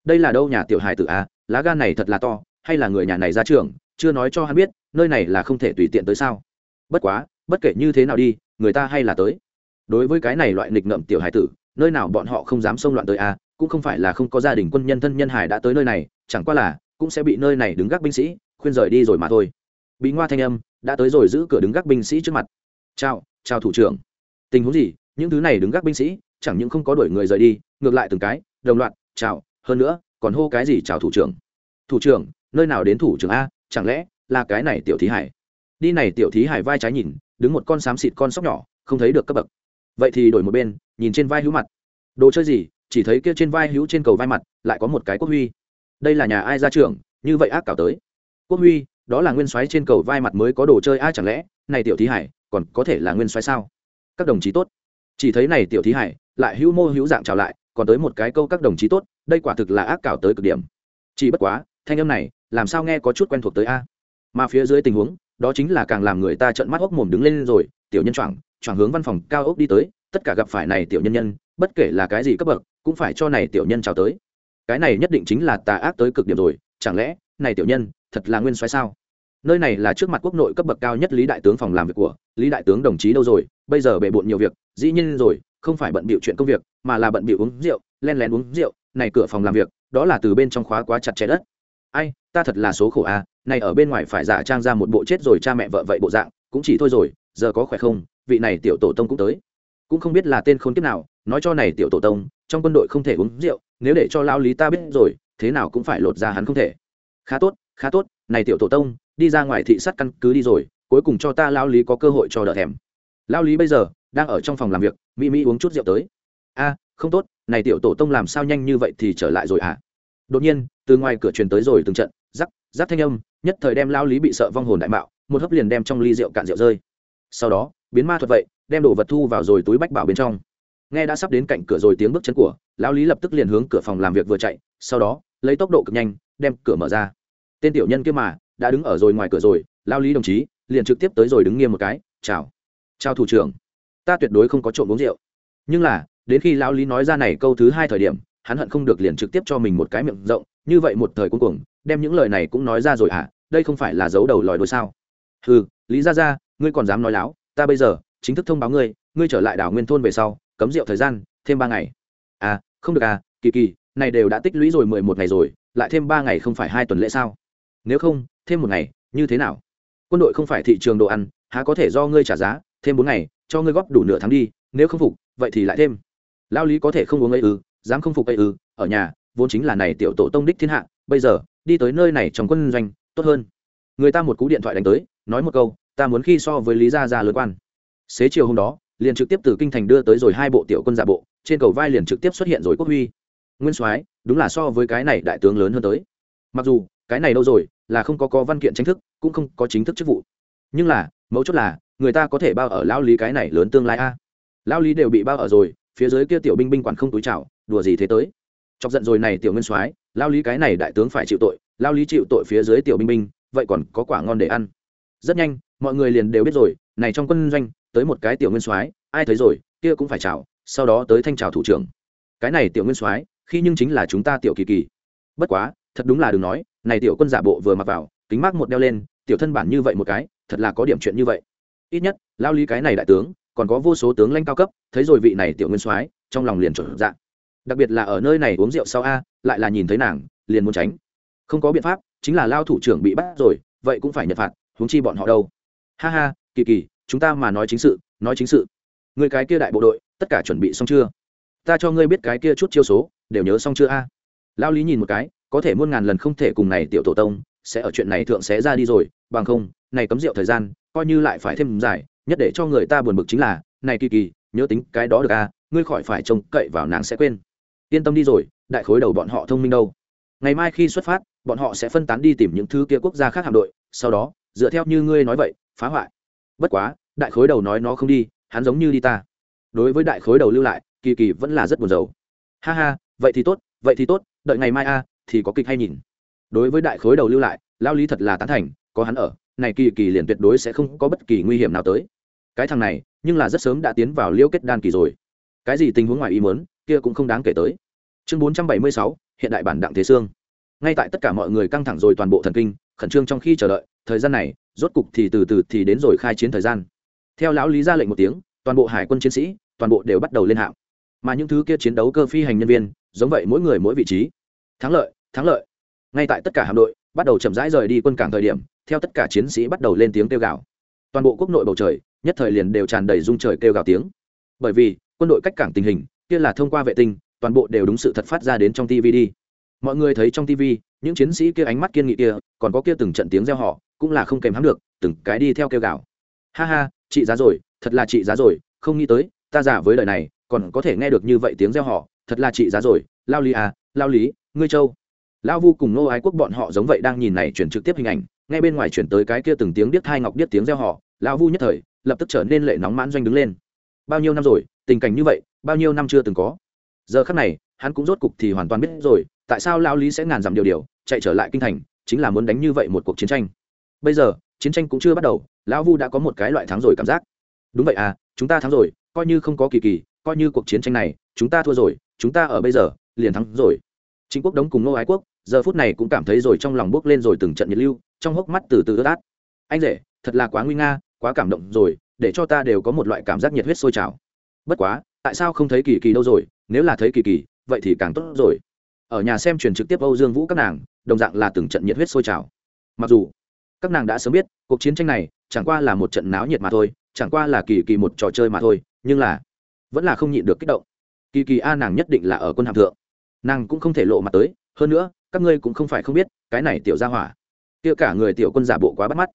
Đây là đâu nhà tiểu hài tử a lá gan này thật là to, hay là người nhà này ra trường? Chưa nói cho hắn biết, nơi này là không thể tùy tiện tới sao? Bất quá, bất kể như thế nào đi, người ta hay là tới. Đối với cái này loại nghịch ngợm tiểu hài tử nơi nào bọn họ không dám xông loạn tới a cũng không phải là không có gia đình quân nhân thân nhân hải đã tới nơi này, chẳng qua là, cũng sẽ bị nơi này đứng gác binh sĩ, khuyên rời đi rồi mà thôi. Bị ngoa thanh âm, đã tới rồi giữ cửa đứng gác binh sĩ trước mặt. Chào chào thủ trưởng. Tình huống gì? Những thứ này đứng gác binh sĩ, chẳng những không có đuổi người rời đi, ngược lại từng cái, đồng loạt, chào, hơn nữa, còn hô cái gì chào thủ trưởng? Thủ trưởng, nơi nào đến thủ trưởng a, chẳng lẽ là cái này tiểu thí hải? Đi này tiểu thí hải vai trái nhìn, đứng một con xám xịt con sóc nhỏ, không thấy được cấp bậc vậy thì đổi một bên, nhìn trên vai hữu mặt. Đồ chơi gì? Chỉ thấy kia trên vai hữu trên cầu vai mặt, lại có một cái quốc huy. Đây là nhà ai ra trưởng, như vậy ác cảo tới. Quốc huy, đó là nguyên soái trên cầu vai mặt mới có đồ chơi ai chẳng lẽ? Này tiểu thí hải, còn có thể là nguyên soái sao? Các đồng chí tốt. Chỉ thấy này tiểu thí hải, lại hữu mô hữu dạng chào lại, còn tới một cái câu các đồng chí tốt, đây quả thực là ác cảo tới cực điểm. Chỉ bất quá, thanh âm này, làm sao nghe có chút quen thuộc tới a? Mà phía dưới tình huống, đó chính là càng làm người ta trợn mắt ốc mồm đứng lên rồi, tiểu nhân choảng choảng hướng văn phòng cao ốc đi tới tất cả gặp phải này tiểu nhân nhân bất kể là cái gì cấp bậc cũng phải cho này tiểu nhân chào tới. Cái này nhất định chính là tà ác tới cực điểm rồi chẳng lẽ này tiểu nhân thật là nguyên soái sao? Nơi này là trước mặt quốc nội cấp bậc cao nhất lý đại tướng phòng làm việc của lý đại tướng đồng chí đâu rồi? Bây giờ bề bộn nhiều việc dĩ nhiên rồi không phải bận bịu chuyện công việc mà là bận bịu uống rượu len lén uống rượu này cửa phòng làm việc đó là từ bên trong khóa quá chặt chẽ đất. Ai ta thật là số khổ a à, này ở bên ngoài phải giả trang ra một bộ chết rồi cha mẹ vợ vậy bộ dạng cũng chỉ thôi rồi giờ có khỏe không? Vị này tiểu tổ tông cũng tới. Cũng không biết là tên khốn kiếp nào, nói cho này tiểu tổ tông, trong quân đội không thể uống rượu, nếu để cho lao lý ta biết rồi, thế nào cũng phải lột ra hắn không thể. Khá tốt khá tốt, này tiểu tổ tông, đi ra ngoài thị sát căn cứ đi rồi, cuối cùng cho ta lao lý có cơ hội cho đỡ thèm. Lao lý bây giờ, đang ở trong phòng làm việc mỹ mỹ uống chút rượu tới. A, không tốt, này tiểu tổ tông làm sao nhanh như vậy thì trở lại rồi à đột nhiên, từ ngoài cửa truyền tới rồi từng trận, rắc rắc thanh âm, nhất thời đem lao lý bị sợ vong hồn đại mạo, một hấp liền đem trong ly rượu cạn rượu rơi. Sau đó biến ma thuật vậy, đem đồ vật thu vào rồi túi bách bảo bên trong. Nghe đã sắp đến cạnh cửa rồi tiếng bước chân của, lão lý lập tức liền hướng cửa phòng làm việc vừa chạy, sau đó, lấy tốc độ cực nhanh, đem cửa mở ra. Tên tiểu nhân kia mà, đã đứng ở rồi ngoài cửa rồi lao lý đồng chí, liền trực tiếp tới rồi đứng nghiêm một cái, chào. Chào thủ trưởng. Ta tuyệt đối không có trộm uống rượu. Nhưng là, đến khi lão lý nói ra này câu thứ hai thời điểm, hắn hận không được liền trực tiếp cho mình một cái miệng rộng, như vậy một thời cuối cùng đem những lời này cũng nói ra rồi à đây không phải là dấu đầu lòi đôi sao? Ừ lý ra ra, ngươi còn dám nói láo? Ta bây giờ chính thức thông báo ngươi ngươi trở lại đảo nguyên thôn về sau, cấm rượu thời gian thêm ba ngày. À không được à kỳ kỳ, này đều đã tích lũy rồi mười một ngày rồi, lại thêm ba ngày không phải hai tuần lễ sao? Nếu không, thêm một ngày, như thế nào? Quân đội không phải thị trường đồ ăn, há có thể do ngươi trả giá, thêm bốn ngày, cho ngươi góp đủ nửa tháng đi, nếu không phục, vậy thì lại thêm. Lao lý có thể không uống ấy ư, dám không phục ấy ư, ở nhà, vốn chính là này tiểu tổ tông đích thiên hạ, bây giờ, đi tới nơi này trong quân doanh, tốt hơn. Người ta một cú điện thoại đánh tới, nói một câu ta muốn khi so với lý gia gia lớn quan. Xế chiều hôm đó, liền trực tiếp từ kinh thành đưa tới rồi hai bộ tiểu quân giả bộ, trên cầu vai liền trực tiếp xuất hiện rồi quốc huy. Nguyên soái, đúng là so với cái này đại tướng lớn hơn tới. Mặc dù, cái này đâu rồi, là không có có văn kiện chính thức, cũng không có chính thức chức vụ. Nhưng là, mấu chốt là, người ta có thể bao ở lao lý cái này lớn tương lai a. Lao lý đều bị bao ở rồi, phía dưới kia tiểu binh binh quản không túi chảo đùa gì thế tới. Chọc giận rồi này tiểu nguyên soái lao lý cái này đại tướng phải chịu tội lao lý chịu tội phía dưới tiểu binh binh, vậy còn có quả ngon để ăn. Rất nhanh mọi người liền đều biết rồi, này trong quân doanh, tới một cái tiểu nguyên soái, ai thấy rồi, kia cũng phải chào, sau đó tới thanh chào thủ trưởng. Cái này tiểu nguyên soái, khi nhưng chính là chúng ta tiểu kỳ kỳ. Bất quá, thật đúng là đừng nói, này tiểu quân giả bộ vừa mặc vào, kính mắc một đeo lên, tiểu thân bản như vậy một cái, thật là có điểm chuyện như vậy. Ít nhất, lao lý cái này đại tướng, còn có vô số tướng lãnh cao cấp, thấy rồi vị này tiểu nguyên soái, trong lòng liền trở dạng đặc biệt là ở nơi này uống rượu sau a, lại là nhìn thấy nàng, liền muốn tránh. Không có biện pháp, chính là lao thủ trưởng bị bắt rồi, vậy cũng phải nhận phạt, huống chi bọn họ đâu ha ha, kỳ kỳ, chúng ta mà nói chính sự, nói chính sự. Người cái kia đại bộ đội, tất cả chuẩn bị xong chưa? Ta cho ngươi biết cái kia chút chiêu số, đều nhớ xong chưa a? Lao lý nhìn một cái, có thể muôn ngàn lần không thể cùng này tiểu tổ tông, sẽ ở chuyện này thượng sẽ ra đi rồi, bằng không, này cấm rượu thời gian, coi như lại phải thêm dài nhất để cho người ta buồn bực chính là, này kỳ kỳ, nhớ tính cái đó được a, ngươi khỏi phải trông cậy vào nàng sẽ quên. Yên tâm đi rồi, đại khối đầu bọn họ thông minh đâu. Ngày mai khi xuất phát, bọn họ sẽ phân tán đi tìm những thứ kia quốc gia khác hạm đội, sau đó, dựa theo như ngươi nói vậy phá hoại. Bất quá, đại khối đầu nói nó không đi, hắn giống như đi ta. Đối với đại khối đầu lưu lại, kỳ kỳ vẫn là rất buồn rầu. Ha ha, vậy thì tốt, vậy thì tốt, đợi ngày mai a, thì có kịch hay nhìn. Đối với đại khối đầu lưu lại, lao lý thật là tán thành, có hắn ở, này kỳ kỳ liền tuyệt đối sẽ không có bất kỳ nguy hiểm nào tới. Cái thằng này, nhưng là rất sớm đã tiến vào liễu kết đan kỳ rồi. Cái gì tình huống ngoài ý muốn, kia cũng không đáng kể tới. Chương bốn trăm bảy mươi sáu, hiện đại bản đặng thế sương. Ngay tại tất cả mọi người căng thẳng rồi toàn bộ thần kinh, khẩn trương trong khi chờ đợi, thời gian này rốt cục thì từ từ thì đến rồi khai chiến thời gian. Theo lão lý ra lệnh một tiếng, toàn bộ hải quân chiến sĩ, toàn bộ đều bắt đầu lên hạng mà những thứ kia chiến đấu cơ phi hành nhân viên, giống vậy mỗi người mỗi vị trí. Thắng lợi thắng lợi. Ngay tại tất cả hạm đội, bắt đầu chậm rãi rời đi quân cảng thời điểm, theo tất cả chiến sĩ bắt đầu lên tiếng kêu gào. Toàn bộ quốc nội bầu trời, nhất thời liền đều tràn đầy rung trời kêu gào tiếng. Bởi vì, quân đội cách cảng tình hình, kia là thông qua vệ tinh, toàn bộ đều đúng sự thật phát ra đến trong tv đi. Mọi người thấy trong tv những chiến sĩ kia ánh mắt kiên nghị kia, còn có kia từng trận tiếng reo họ cũng là không kèm hãm được, từng cái đi theo kêu gào. Ha ha, chị giá rồi, thật là chị giá rồi, không nghĩ tới, ta giả với lời này, còn có thể nghe được như vậy tiếng reo họ thật là chị giá rồi, lao lý à lao lý, ngươi châu lao vu cùng nô ái quốc bọn họ giống vậy đang nhìn này chuyển trực tiếp hình ảnh ngay bên ngoài chuyển tới cái kia từng tiếng điếc thai ngọc biết tiếng reo họ lao vu nhất thời, lập tức trở nên lệ nóng mãn doanh đứng lên. Bao nhiêu năm rồi, tình cảnh như vậy, bao nhiêu năm chưa từng có. Giờ khắc này, hắn cũng rốt cục thì hoàn toàn biết rồi, tại sao lao lý sẽ ngàn dặm điều điều, chạy trở lại kinh thành, chính là muốn đánh như vậy một cuộc chiến tranh bây giờ, chiến tranh cũng chưa bắt đầu, lão vu đã có một cái loại thắng rồi cảm giác. Đúng vậy à chúng ta thắng rồi, coi như không có kỳ kỳ, coi như cuộc chiến tranh này, chúng ta thua rồi, chúng ta ở bây giờ, liền thắng rồi. Chính quốc đống cùng nô ái quốc, giờ phút này cũng cảm thấy rồi trong lòng bước lên rồi từng trận nhiệt lưu, trong hốc mắt từ từ ướt át. Anh rể, thật là quá nguy nga, quá cảm động rồi, để cho ta đều có một loại cảm giác nhiệt huyết sôi trào. Bất quá, tại sao không thấy kỳ kỳ đâu rồi, nếu là thấy kỳ kỳ, vậy thì càng tốt rồi. Ở nhà xem truyền trực tiếp âu dương vũ các nàng, đồng dạng là từng trận nhiệt huyết sôi trào. Mặc dù các nàng đã sớm biết, cuộc chiến tranh này chẳng qua là một trận náo nhiệt mà thôi, chẳng qua là kỳ kỳ một trò chơi mà thôi, nhưng là vẫn là không nhịn được kích động. Kỳ kỳ a nàng nhất định là ở quân hàm thượng. Nàng cũng không thể lộ mặt tới, hơn nữa, các ngươi cũng không phải không biết, cái này tiểu gia hỏa. Kia cả người tiểu quân giả bộ quá bắt mắt.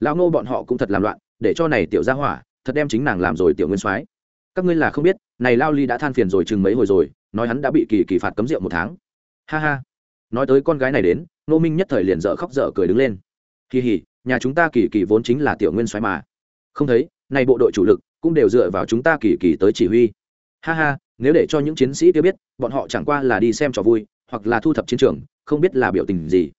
Lão ngô bọn họ cũng thật làm loạn, để cho này tiểu gia hỏa thật đem chính nàng làm rồi tiểu nguyên soái. Các ngươi là không biết, này lao ly đã than phiền rồi chừng mấy hồi rồi, nói hắn đã bị kỳ kỳ phạt cấm rượu một tháng. Ha ha. Nói tới con gái này đến nô minh nhất thời liền dở khóc dở cười đứng lên kỳ hỉ, nhà chúng ta kỳ kỳ vốn chính là tiểu nguyên soái mà. Không thấy này bộ đội chủ lực cũng đều dựa vào chúng ta kỳ kỳ tới chỉ huy. Ha ha, nếu để cho những chiến sĩ kia biết, bọn họ chẳng qua là đi xem trò vui, hoặc là thu thập chiến trường, không biết là biểu tình gì.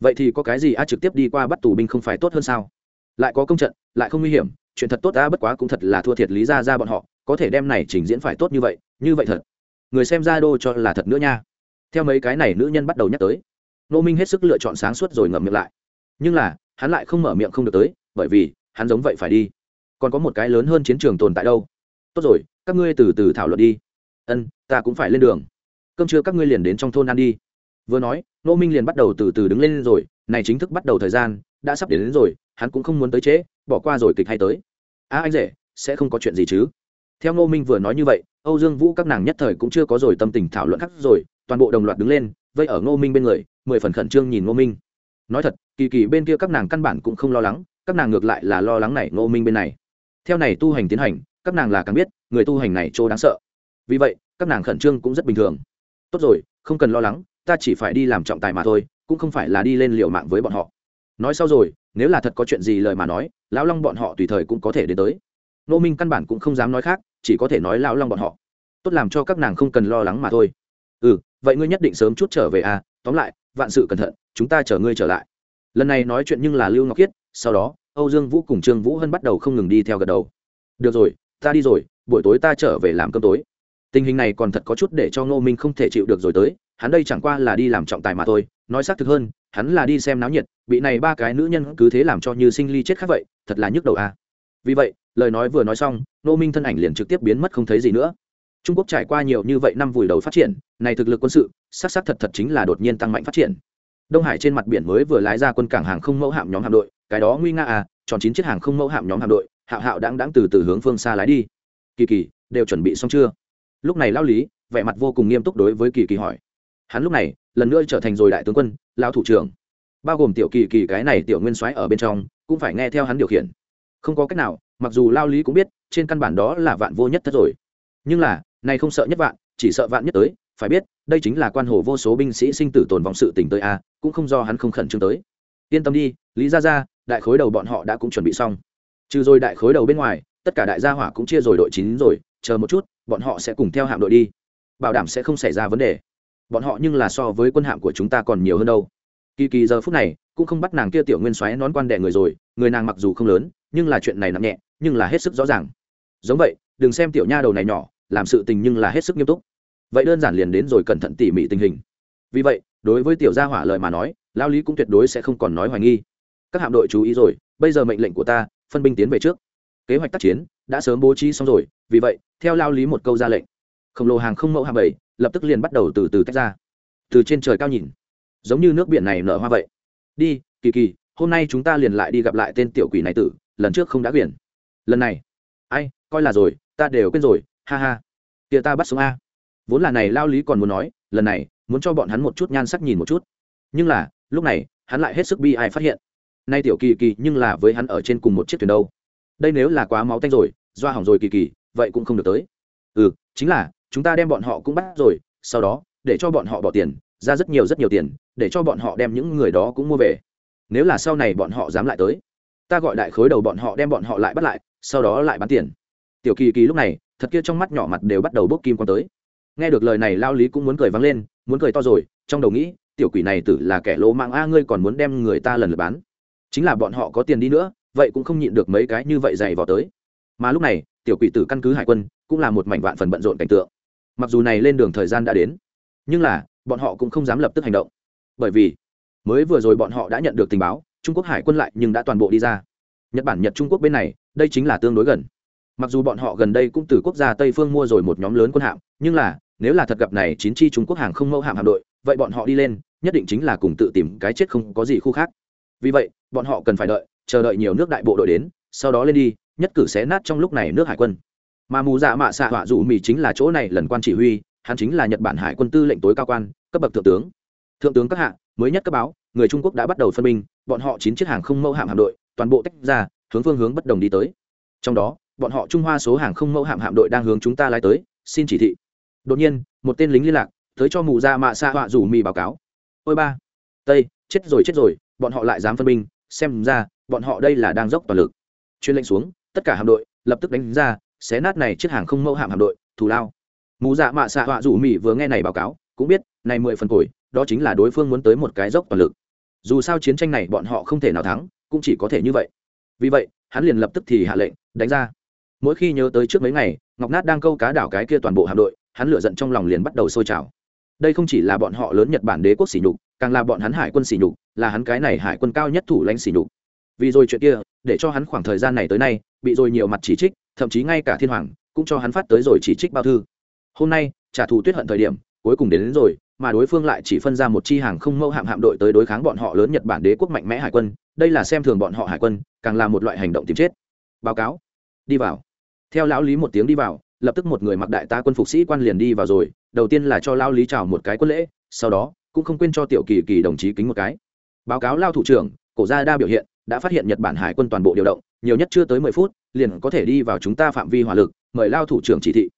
Vậy thì có cái gì a trực tiếp đi qua bắt tù binh không phải tốt hơn sao? Lại có công trận, lại không nguy hiểm, chuyện thật tốt ta bất quá cũng thật là thua thiệt lý ra ra bọn họ, có thể đem này trình diễn phải tốt như vậy như vậy thật. Người xem ra đô cho là thật nữa nha. Theo mấy cái này nữ nhân bắt đầu nhắc tới nô minh hết sức lựa chọn sáng suốt rồi ngậm miệng lại nhưng là hắn lại không mở miệng không được tới bởi vì hắn giống vậy phải đi. Còn có một cái lớn hơn chiến trường tồn tại đâu? Tốt rồi các ngươi từ từ thảo luận đi. Ân ta cũng phải lên đường. Cơm trưa các ngươi liền đến trong thôn ăn đi. Vừa nói nô minh liền bắt đầu từ từ đứng lên rồi này chính thức bắt đầu thời gian đã sắp đến, đến rồi hắn cũng không muốn tới trễ bỏ qua rồi kịch hay tới. A à, anh rể sẽ không có chuyện gì chứ? Theo ngô minh vừa nói như vậy âu dương vũ các nàng nhất thời cũng chưa có rồi tâm tình thảo luận khác rồi toàn bộ đồng loạt đứng lên vây ở ngô minh bên người mười phần khẩn trương nhìn ngô minh nói thật, kỳ kỳ bên kia các nàng căn bản cũng không lo lắng, các nàng ngược lại là lo lắng này ngô minh bên này. Theo này tu hành tiến hành, các nàng là càng biết, người tu hành này chỗ đáng sợ. Vì vậy, các nàng khẩn trương cũng rất bình thường. Tốt rồi, không cần lo lắng, ta chỉ phải đi làm trọng tài mà thôi, cũng không phải là đi lên liệu mạng với bọn họ. Nói sau rồi, nếu là thật có chuyện gì lời mà nói, lão long bọn họ tùy thời cũng có thể đến tới. Nô minh căn bản cũng không dám nói khác, chỉ có thể nói lão long bọn họ. Tốt làm cho các nàng không cần lo lắng mà thôi. Ừ vậy ngươi nhất định sớm chút trở về à tóm lại, vạn sự cẩn thận, chúng ta chở ngươi trở lại. Lần này nói chuyện nhưng là lưu ngọc khiết, sau đó, âu dương vũ cùng trương vũ hân bắt đầu không ngừng đi theo gật đầu. Được rồi, ta đi rồi, buổi tối ta trở về làm cơm tối. Tình hình này còn thật có chút để cho ngô minh không thể chịu được rồi tới, hắn đây chẳng qua là đi làm trọng tài mà thôi, nói xác thực hơn, hắn là đi xem náo nhiệt, bị này ba cái nữ nhân cứ thế làm cho như sinh ly chết khác vậy, thật là nhức đầu à. vì vậy, lời nói vừa nói xong, ngô minh thân ảnh liền trực tiếp biến mất không thấy gì nữa. Trung quốc trải qua nhiều như vậy năm vùi đầu phát triển này thực lực quân sự, xác xác thật thật chính là đột nhiên tăng mạnh phát triển. Đông hải trên mặt biển mới vừa lái ra quân cảng hàng không mẫu hạm nhóm hạm đội, cái đó nguy nga à tròn chín chiếc hàng không mẫu hạm nhóm hạm đội, hạo hạo đáng đáng từ từ hướng phương xa lái đi. Kỳ kỳ, đều chuẩn bị xong chưa? Lúc này lao lý, vẻ mặt vô cùng nghiêm túc đối với kỳ kỳ hỏi. Hắn lúc này, lần nữa trở thành rồi đại tướng quân lao thủ trưởng. Bao gồm tiểu kỳ kỳ cái này tiểu nguyên soái ở bên trong, cũng phải nghe theo hắn điều khiển. Không có cách nào, mặc dù lao lý cũng biết, trên căn bản đó là vạn vô nhất thất rồi. Nhưng là, này không sợ nhất vạn, chỉ sợ vạn nhất tới phải biết, đây chính là quan hồ vô số binh sĩ sinh tử tồn vọng sự tình tới a, cũng không do hắn không khẩn trương tới. Yên tâm đi, lý ra ra đại khối đầu bọn họ đã cũng chuẩn bị xong. Trừ rồi đại khối đầu bên ngoài, tất cả đại gia hỏa cũng chia rồi đội chín rồi, chờ một chút, bọn họ sẽ cùng theo hạm đội đi. Bảo đảm sẽ không xảy ra vấn đề. Bọn họ nhưng là so với quân hạm của chúng ta còn nhiều hơn đâu. Kỳ kỳ giờ phút này, cũng không bắt nàng kia tiểu nguyên xoáy nón quan đệ người rồi, người nàng mặc dù không lớn, nhưng là chuyện này nặng nhẹ, nhưng là hết sức rõ ràng. Giống vậy, đừng xem tiểu nha đầu này nhỏ, làm sự tình nhưng là hết sức nghiêm túc vậy đơn giản liền đến rồi cẩn thận tỉ mỉ tình hình. Vì vậy, đối với tiểu gia hỏa lời mà nói, lao lý cũng tuyệt đối sẽ không còn nói hoài nghi. Các hạm đội chú ý rồi, bây giờ mệnh lệnh của ta, phân binh tiến về trước. Kế hoạch tác chiến đã sớm bố trí xong rồi, vì vậy, theo lao lý một câu ra lệnh, khổng lồ hàng không mẫu hạm bảy lập tức liền bắt đầu từ từ tách ra. Từ trên trời cao nhìn, giống như nước biển này nở hoa vậy. Đi, kỳ kỳ, hôm nay chúng ta liền lại đi gặp lại tên tiểu quỷ này tử, lần trước không đã quyển lần này, ai, coi là rồi, ta đều quên rồi, ha ha. Kia ta bắt sống a vốn là này lao lý còn muốn nói, lần này, muốn cho bọn hắn một chút nhan sắc nhìn một chút. Nhưng là, lúc này, hắn lại hết sức bi ai phát hiện. Nay tiểu kỳ kỳ nhưng là với hắn ở trên cùng một chiếc thuyền đâu. Đây nếu là quá máu tanh rồi, doa hỏng rồi kỳ kỳ, vậy cũng không được tới. Ừ chính là, chúng ta đem bọn họ cũng bắt rồi, sau đó, để cho bọn họ bỏ tiền, ra rất nhiều rất nhiều tiền, để cho bọn họ đem những người đó cũng mua về. Nếu là sau này bọn họ dám lại tới, ta gọi đại khối đầu bọn họ đem bọn họ lại bắt lại, sau đó lại bán tiền. Tiểu kỳ kỳ lúc này, thật kia trong mắt nhỏ mặt đều bắt đầu bốc kim quan tới nghe được lời này lao lý cũng muốn cười vắng lên, muốn cười to rồi, trong đầu nghĩ, tiểu quỷ này tử là kẻ lỗ mạng a, ngươi còn muốn đem người ta lần lượt bán? Chính là bọn họ có tiền đi nữa, vậy cũng không nhịn được mấy cái như vậy dày vào tới. Mà lúc này, tiểu quỷ tử căn cứ hải quân, cũng là một mảnh vạn phần bận rộn cảnh tượng. Mặc dù này lên đường thời gian đã đến, nhưng là, bọn họ cũng không dám lập tức hành động. Bởi vì, mới vừa rồi bọn họ đã nhận được tình báo, trung quốc hải quân lại nhưng đã toàn bộ đi ra. Nhật bản, nhật trung quốc bên này, đây chính là tương đối gần mặc dù bọn họ gần đây cũng từ quốc gia tây phương mua rồi một nhóm lớn quân hạm, nhưng là, nếu là thật gặp này chín chi trung quốc hàng không mẫu hạm hạm đội, vậy bọn họ đi lên, nhất định chính là cùng tự tìm cái chết không có gì khu khác. Vì vậy, bọn họ cần phải đợi, chờ đợi nhiều nước đại bộ đội đến, sau đó lên đi, nhất cử xé nát trong lúc này nước hải quân. Mà mù dạ mạ xạ họa dù mì chính là chỗ này lần quan chỉ huy, hắn chính là nhật bản hải quân tư lệnh tối cao quan, cấp bậc thượng tướng. Thượng tướng các hạ, mới nhất cấp báo, người trung quốc đã bắt đầu phân minh bọn họ chín chiếc hàng không mẫu hạm hạm đội, toàn bộ tách ra, hướng phương hướng bất đồng đi tới. Trong đó bọn họ trung hoa số hàng không mẫu hạm hạm đội đang hướng chúng ta lái tới, xin chỉ thị. Đột nhiên, một tên lính liên lạc, tới cho mù ra mạ xạ họa rủ mì báo cáo. Ôi ba, tây, chết rồi chết rồi, bọn họ lại dám phân binh, xem ra, bọn họ đây là đang dốc toàn lực. Chuyên lệnh xuống, tất cả hạm đội, lập tức đánh ra, xé nát này chiếc hàng không mẫu hạm hạm đội, thù lao. Mù dạ mạ xạ họa rủ mì vừa nghe này báo cáo, cũng biết, này mười phần cổi đó chính là đối phương muốn tới một cái dốc toàn lực. Dù sao chiến tranh này bọn họ không thể nào thắng, cũng chỉ có thể như vậy. Vì vậy, hắn liền lập tức thì hạ lệnh, đánh ra mỗi khi nhớ tới trước mấy ngày ngọc nát đang câu cá đảo cái kia toàn bộ hạm đội hắn lửa giận trong lòng liền bắt đầu sôi trào. Đây không chỉ là bọn họ lớn nhật bản đế quốc sỉ nhục càng là bọn hắn hải quân sỉ nhục là hắn cái này hải quân cao nhất thủ lãnh sỉ nhục. Vì rồi chuyện kia để cho hắn khoảng thời gian này tới nay bị rồi nhiều mặt chỉ trích thậm chí ngay cả thiên hoàng cũng cho hắn phát tới rồi chỉ trích bao thư. Hôm nay trả thù tuyết hận thời điểm cuối cùng đến, đến rồi mà đối phương lại chỉ phân ra một chi hàng không mâu hạm hạm đội tới đối kháng bọn họ lớn nhật bản đế quốc mạnh mẽ hải quân. Đây là xem thường bọn họ hải quân càng là một loại hành động tìm chết. Báo cáo. Đi vào theo lão lý một tiếng đi vào, lập tức một người mặc đại tá quân phục sĩ quan liền đi vào rồi, đầu tiên là cho lão lý chào một cái quân lễ, sau đó, cũng không quên cho tiểu kỳ kỳ đồng chí kính một cái. Báo cáo lao thủ trưởng, cổ gia đa biểu hiện, đã phát hiện nhật bản hải quân toàn bộ điều động, nhiều nhất chưa tới mười phút, liền có thể đi vào chúng ta phạm vi hỏa lực, mời lao thủ trưởng chỉ thị.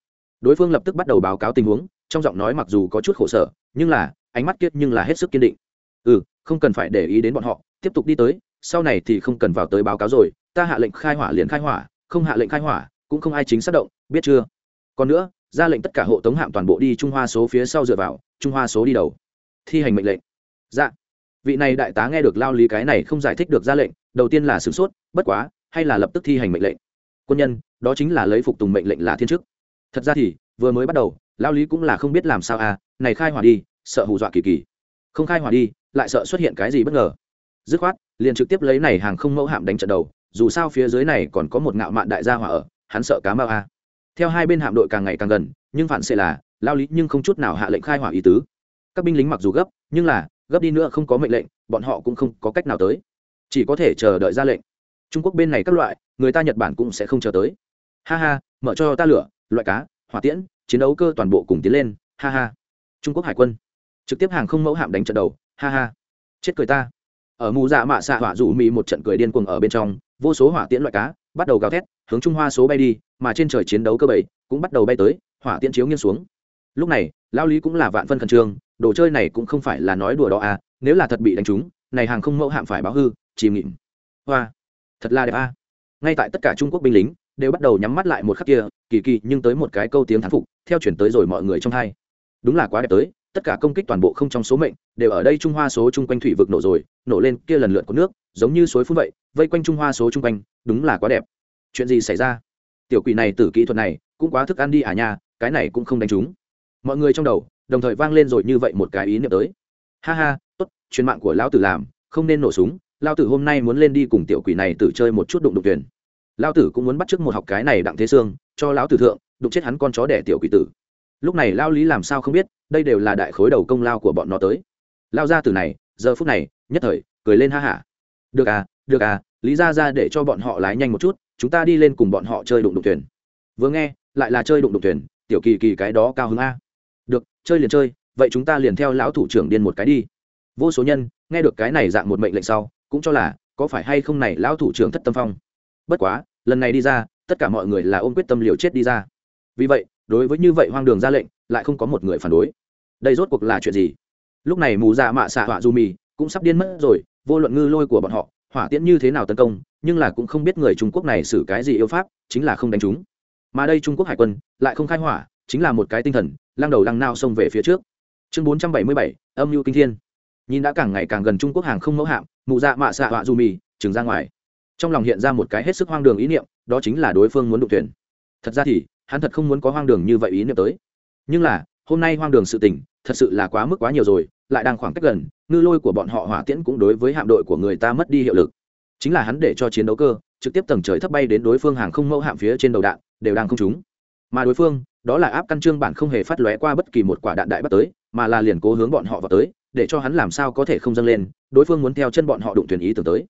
Đối phương lập tức bắt đầu báo cáo tình huống, trong giọng nói mặc dù có chút khổ sở, nhưng là, ánh mắt kiết nhưng là hết sức kiên định. Ừ không cần phải để ý đến bọn họ, tiếp tục đi tới, sau này thì không cần vào tới báo cáo rồi, ta hạ lệnh khai hỏa liền khai hỏa, không hạ lệnh khai hỏa cũng không ai chính xác động, biết chưa? Còn nữa, ra lệnh tất cả hộ tống hạm toàn bộ đi trung hoa số phía sau dựa vào, trung hoa số đi đầu. Thi hành mệnh lệnh. Dạ. Vị này đại tá nghe được lao lý cái này không giải thích được ra lệnh, đầu tiên là sửng sốt, bất quá, hay là lập tức thi hành mệnh lệnh? Quân nhân, đó chính là lấy phục tùng mệnh lệnh là thiên chức. Thật ra thì, vừa mới bắt đầu, lao lý cũng là không biết làm sao à này khai hỏa đi, sợ hù dọa kỳ kỳ. Không khai hỏa đi, lại sợ xuất hiện cái gì bất ngờ. Dứt khoát, liền trực tiếp lấy này hàng không mẫu hạm đánh trận đầu, dù sao phía dưới này còn có một ngạo mạn đại gia hỏa ở hắn sợ cá mao a. Theo hai bên hạm đội càng ngày càng gần, nhưng phản xệ là, lao lý nhưng không chút nào hạ lệnh khai hỏa ý tứ. Các binh lính mặc dù gấp, nhưng là, gấp đi nữa không có mệnh lệnh, bọn họ cũng không có cách nào tới. Chỉ có thể chờ đợi ra lệnh. Trung quốc bên này các loại, người ta nhật bản cũng sẽ không chờ tới. Ha ha, mở cho ta lửa, loại cá, hỏa tiễn, chiến đấu cơ toàn bộ cùng tiến lên, ha ha. Trung quốc hải quân, trực tiếp hàng không mẫu hạm đánh trận đầu, ha ha. Chết cười ta. Ở mù dạ mạ xạ hỏa rủ mỹ một trận cười điên cuồng ở bên trong, vô số hỏa tiễn loại cá, bắt đầu gào thét hướng trung hoa số bay đi, mà trên trời chiến đấu cơ bảy cũng bắt đầu bay tới, hỏa tiễn chiếu nghiêng xuống. Lúc này lao lý cũng là vạn phân khẩn trương, đồ chơi này cũng không phải là nói đùa đó à nếu là thật bị đánh trúng, này hàng không mẫu hạm phải báo hư, chìm nghịm. Hoa, thật là đẹp à. Ngay tại tất cả trung quốc binh lính đều bắt đầu nhắm mắt lại một khắc kia, kỳ kỳ nhưng tới một cái câu tiếng thán phục, theo chuyển tới rồi mọi người trong hai. Đúng là quá đẹp tới, tất cả công kích toàn bộ không trong số mệnh, đều ở đây trung hoa số chung quanh thủy vực nổ rồi, nổ lên kia lần lượt có nước, giống như suối phun vậy, vây quanh trung hoa số chung quanh, đúng là quá đẹp chuyện gì xảy ra? Tiểu quỷ này từ kỹ thuật này, cũng quá thức ăn đi à nha, cái này cũng không đánh trúng mọi người trong đầu, đồng thời vang lên rồi như vậy một cái ý niệm tới. Ha ha, tốt chuyên mạng của lão tử làm, không nên nổ súng lao tử hôm nay muốn lên đi cùng tiểu quỷ này tử chơi một chút đụng đục tuyển. Lao tử cũng muốn bắt t một học cái này đặng thế sương cho lão tử thượng, đụng chết hắn con chó đẻ tiểu quỷ tử. Lúc này lao lý làm sao không biết, đây đều là đại khối đầu công lao của bọn nó tới. Lao ra từ này, giờ phút này, nhất thời, cười lên ha hả. Được à được à lý ra ra để cho bọn họ lái nhanh một chút chúng ta đi lên cùng bọn họ chơi đụng đụng thuyền. Vừa nghe, lại là chơi đụng đụng thuyền, tiểu kỳ kỳ cái đó cao hứng a. Được, chơi liền chơi, vậy chúng ta liền theo lão thủ trưởng điên một cái đi. Vô số nhân, nghe được cái này dạng một mệnh lệnh sau, cũng cho là, có phải hay không này lão thủ trưởng thất tâm phong. Bất quá, lần này đi ra, tất cả mọi người là ôm quyết tâm liều chết đi ra. Vì vậy, đối với như vậy hoang đường ra lệnh, lại không có một người phản đối. Đây rốt cuộc là chuyện gì? Lúc này mù dạ mạ xạ họa du mì cũng sắp điên mất rồi, vô luận ngư lôi của bọn họ hỏa tiễn như thế nào tấn công, nhưng là cũng không biết người trung quốc này xử cái gì yêu pháp, chính là không đánh chúng. Mà đây trung quốc hải quân, lại không khai hỏa, chính là một cái tinh thần, lăng đầu lăng nao xông về phía trước. Chương bốn trăm bảy mươi bảy, âm mưu kinh thiên. Nhìn đã càng ngày càng gần trung quốc hàng không mẫu hạm, mụ dạ mạ xạ họa dù mì, trừng ra ngoài. Trong lòng hiện ra một cái hết sức hoang đường ý niệm, đó chính là đối phương muốn đụng thuyền. Thật ra thì, hắn thật không muốn có hoang đường như vậy ý niệm tới. Nhưng là hôm nay hoang đường sự tình, thật sự là quá mức quá nhiều rồi, lại đang khoảng cách gần, ngư lôi của bọn họ hỏa tiễn cũng đối với hạm đội của người ta mất đi hiệu lực. Chính là hắn để cho chiến đấu cơ, trực tiếp tầng trời thấp bay đến đối phương hàng không mẫu hạm phía trên đầu đạn, đều đang không trúng. Mà đối phương, đó là áp căn trương bản không hề phát lóe qua bất kỳ một quả đạn đại bắt tới, mà là liền cố hướng bọn họ vào tới, để cho hắn làm sao có thể không dâng lên, đối phương muốn theo chân bọn họ đụng thuyền ý tưởng tới.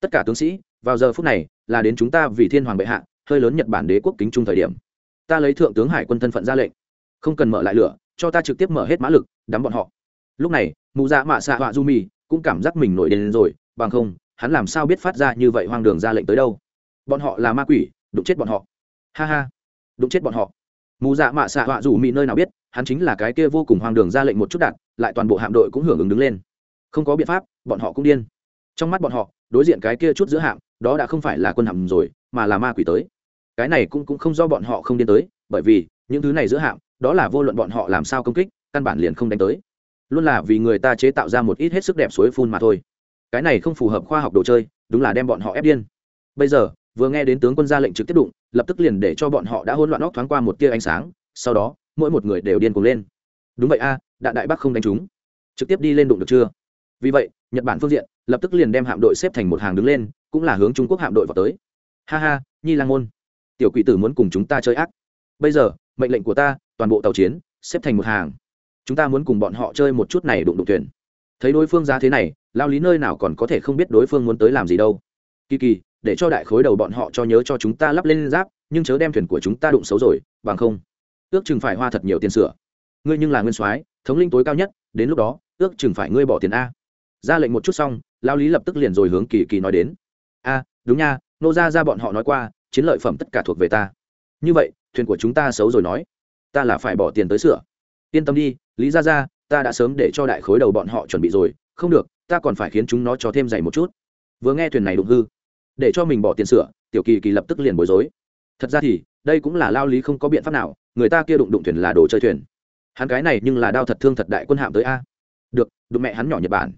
Tất cả tướng sĩ, vào giờ phút này, là đến chúng ta vì thiên hoàng bệ hạ, hơi lớn nhật bản đế quốc kính trung thời điểm. Ta lấy thượng tướng hải quân thân phận ra lệnh không cần mở lại lửa, cho ta trực tiếp mở hết mã lực, đắm bọn họ. Lúc này mụ dạ mạ xạ họa du mì cũng cảm giác mình nổi đến rồi, bằng không, hắn làm sao biết phát ra như vậy hoang đường ra lệnh tới đâu? Bọn họ là ma quỷ, đụng chết bọn họ. Ha ha, đụng chết bọn họ. Mù dạ mạ xạ họa dù mị nơi nào biết, hắn chính là cái kia vô cùng hoang đường ra lệnh một chút đạn, lại toàn bộ hạm đội cũng hưởng ứng đứng lên. Không có biện pháp, bọn họ cũng điên. Trong mắt bọn họ, đối diện cái kia chút giữa hạm, đó đã không phải là quân hạm rồi, mà là ma quỷ tới. Cái này cũng cũng không do bọn họ không điên tới, bởi vì, những thứ này giữa hạm đó là vô luận bọn họ làm sao công kích, căn bản liền không đánh tới. Luôn là vì người ta chế tạo ra một ít hết sức đẹp suối phun mà thôi. Cái này không phù hợp khoa học đồ chơi, đúng là đem bọn họ ép điên. Bây giờ, vừa nghe đến tướng quân ra lệnh trực tiếp đụng, lập tức liền để cho bọn họ đã hỗn loạn óc thoáng qua một tia ánh sáng, sau đó, mỗi một người đều điên cuồng lên. Đúng vậy a, đạn đại bắc không đánh chúng. Trực tiếp đi lên đụng được chưa? Vì vậy, nhật bản phương diện, lập tức liền đem hạm đội xếp thành một hàng đứng lên, cũng là hướng trung quốc hạm đội vào tới. Ha ha, nhi lang môn, tiểu quỷ tử muốn cùng chúng ta chơi ác. Bây giờ, mệnh lệnh của ta toàn bộ tàu chiến, xếp thành một hàng. Chúng ta muốn cùng bọn họ chơi một chút này đụng đụng thuyền. Thấy đối phương ra thế này, lao lý nơi nào còn có thể không biết đối phương muốn tới làm gì đâu. Kỳ kỳ, để cho đại khối đầu bọn họ cho nhớ cho chúng ta lắp lên giáp, nhưng chớ đem thuyền của chúng ta đụng xấu rồi, bằng không. Ước chừng phải hoa thật nhiều tiền sửa. Ngươi nhưng là nguyên soái, thống linh tối cao nhất, đến lúc đó, ước chừng phải ngươi bỏ tiền a. Ra lệnh một chút xong, lao lý lập tức liền rồi hướng kỳ kỳ nói đến. A, đúng nha, nô ra ra bọn họ nói qua, chiến lợi phẩm tất cả thuộc về ta. Như vậy, thuyền của chúng ta xấu rồi nói ta là phải bỏ tiền tới sửa. Yên tâm đi, lý ra ra ta đã sớm để cho đại khối đầu bọn họ chuẩn bị rồi. Không được, ta còn phải khiến chúng nó cho thêm dày một chút. Vừa nghe thuyền này đụng hư, để cho mình bỏ tiền sửa, tiểu kỳ kỳ lập tức liền bối rối. Thật ra thì, đây cũng là lao lý không có biện pháp nào, người ta kia đụng đụng thuyền là đồ chơi thuyền. Hắn cái này nhưng là đao thật thương thật đại quân hạm tới a. Được, đụng mẹ hắn nhỏ nhật bản.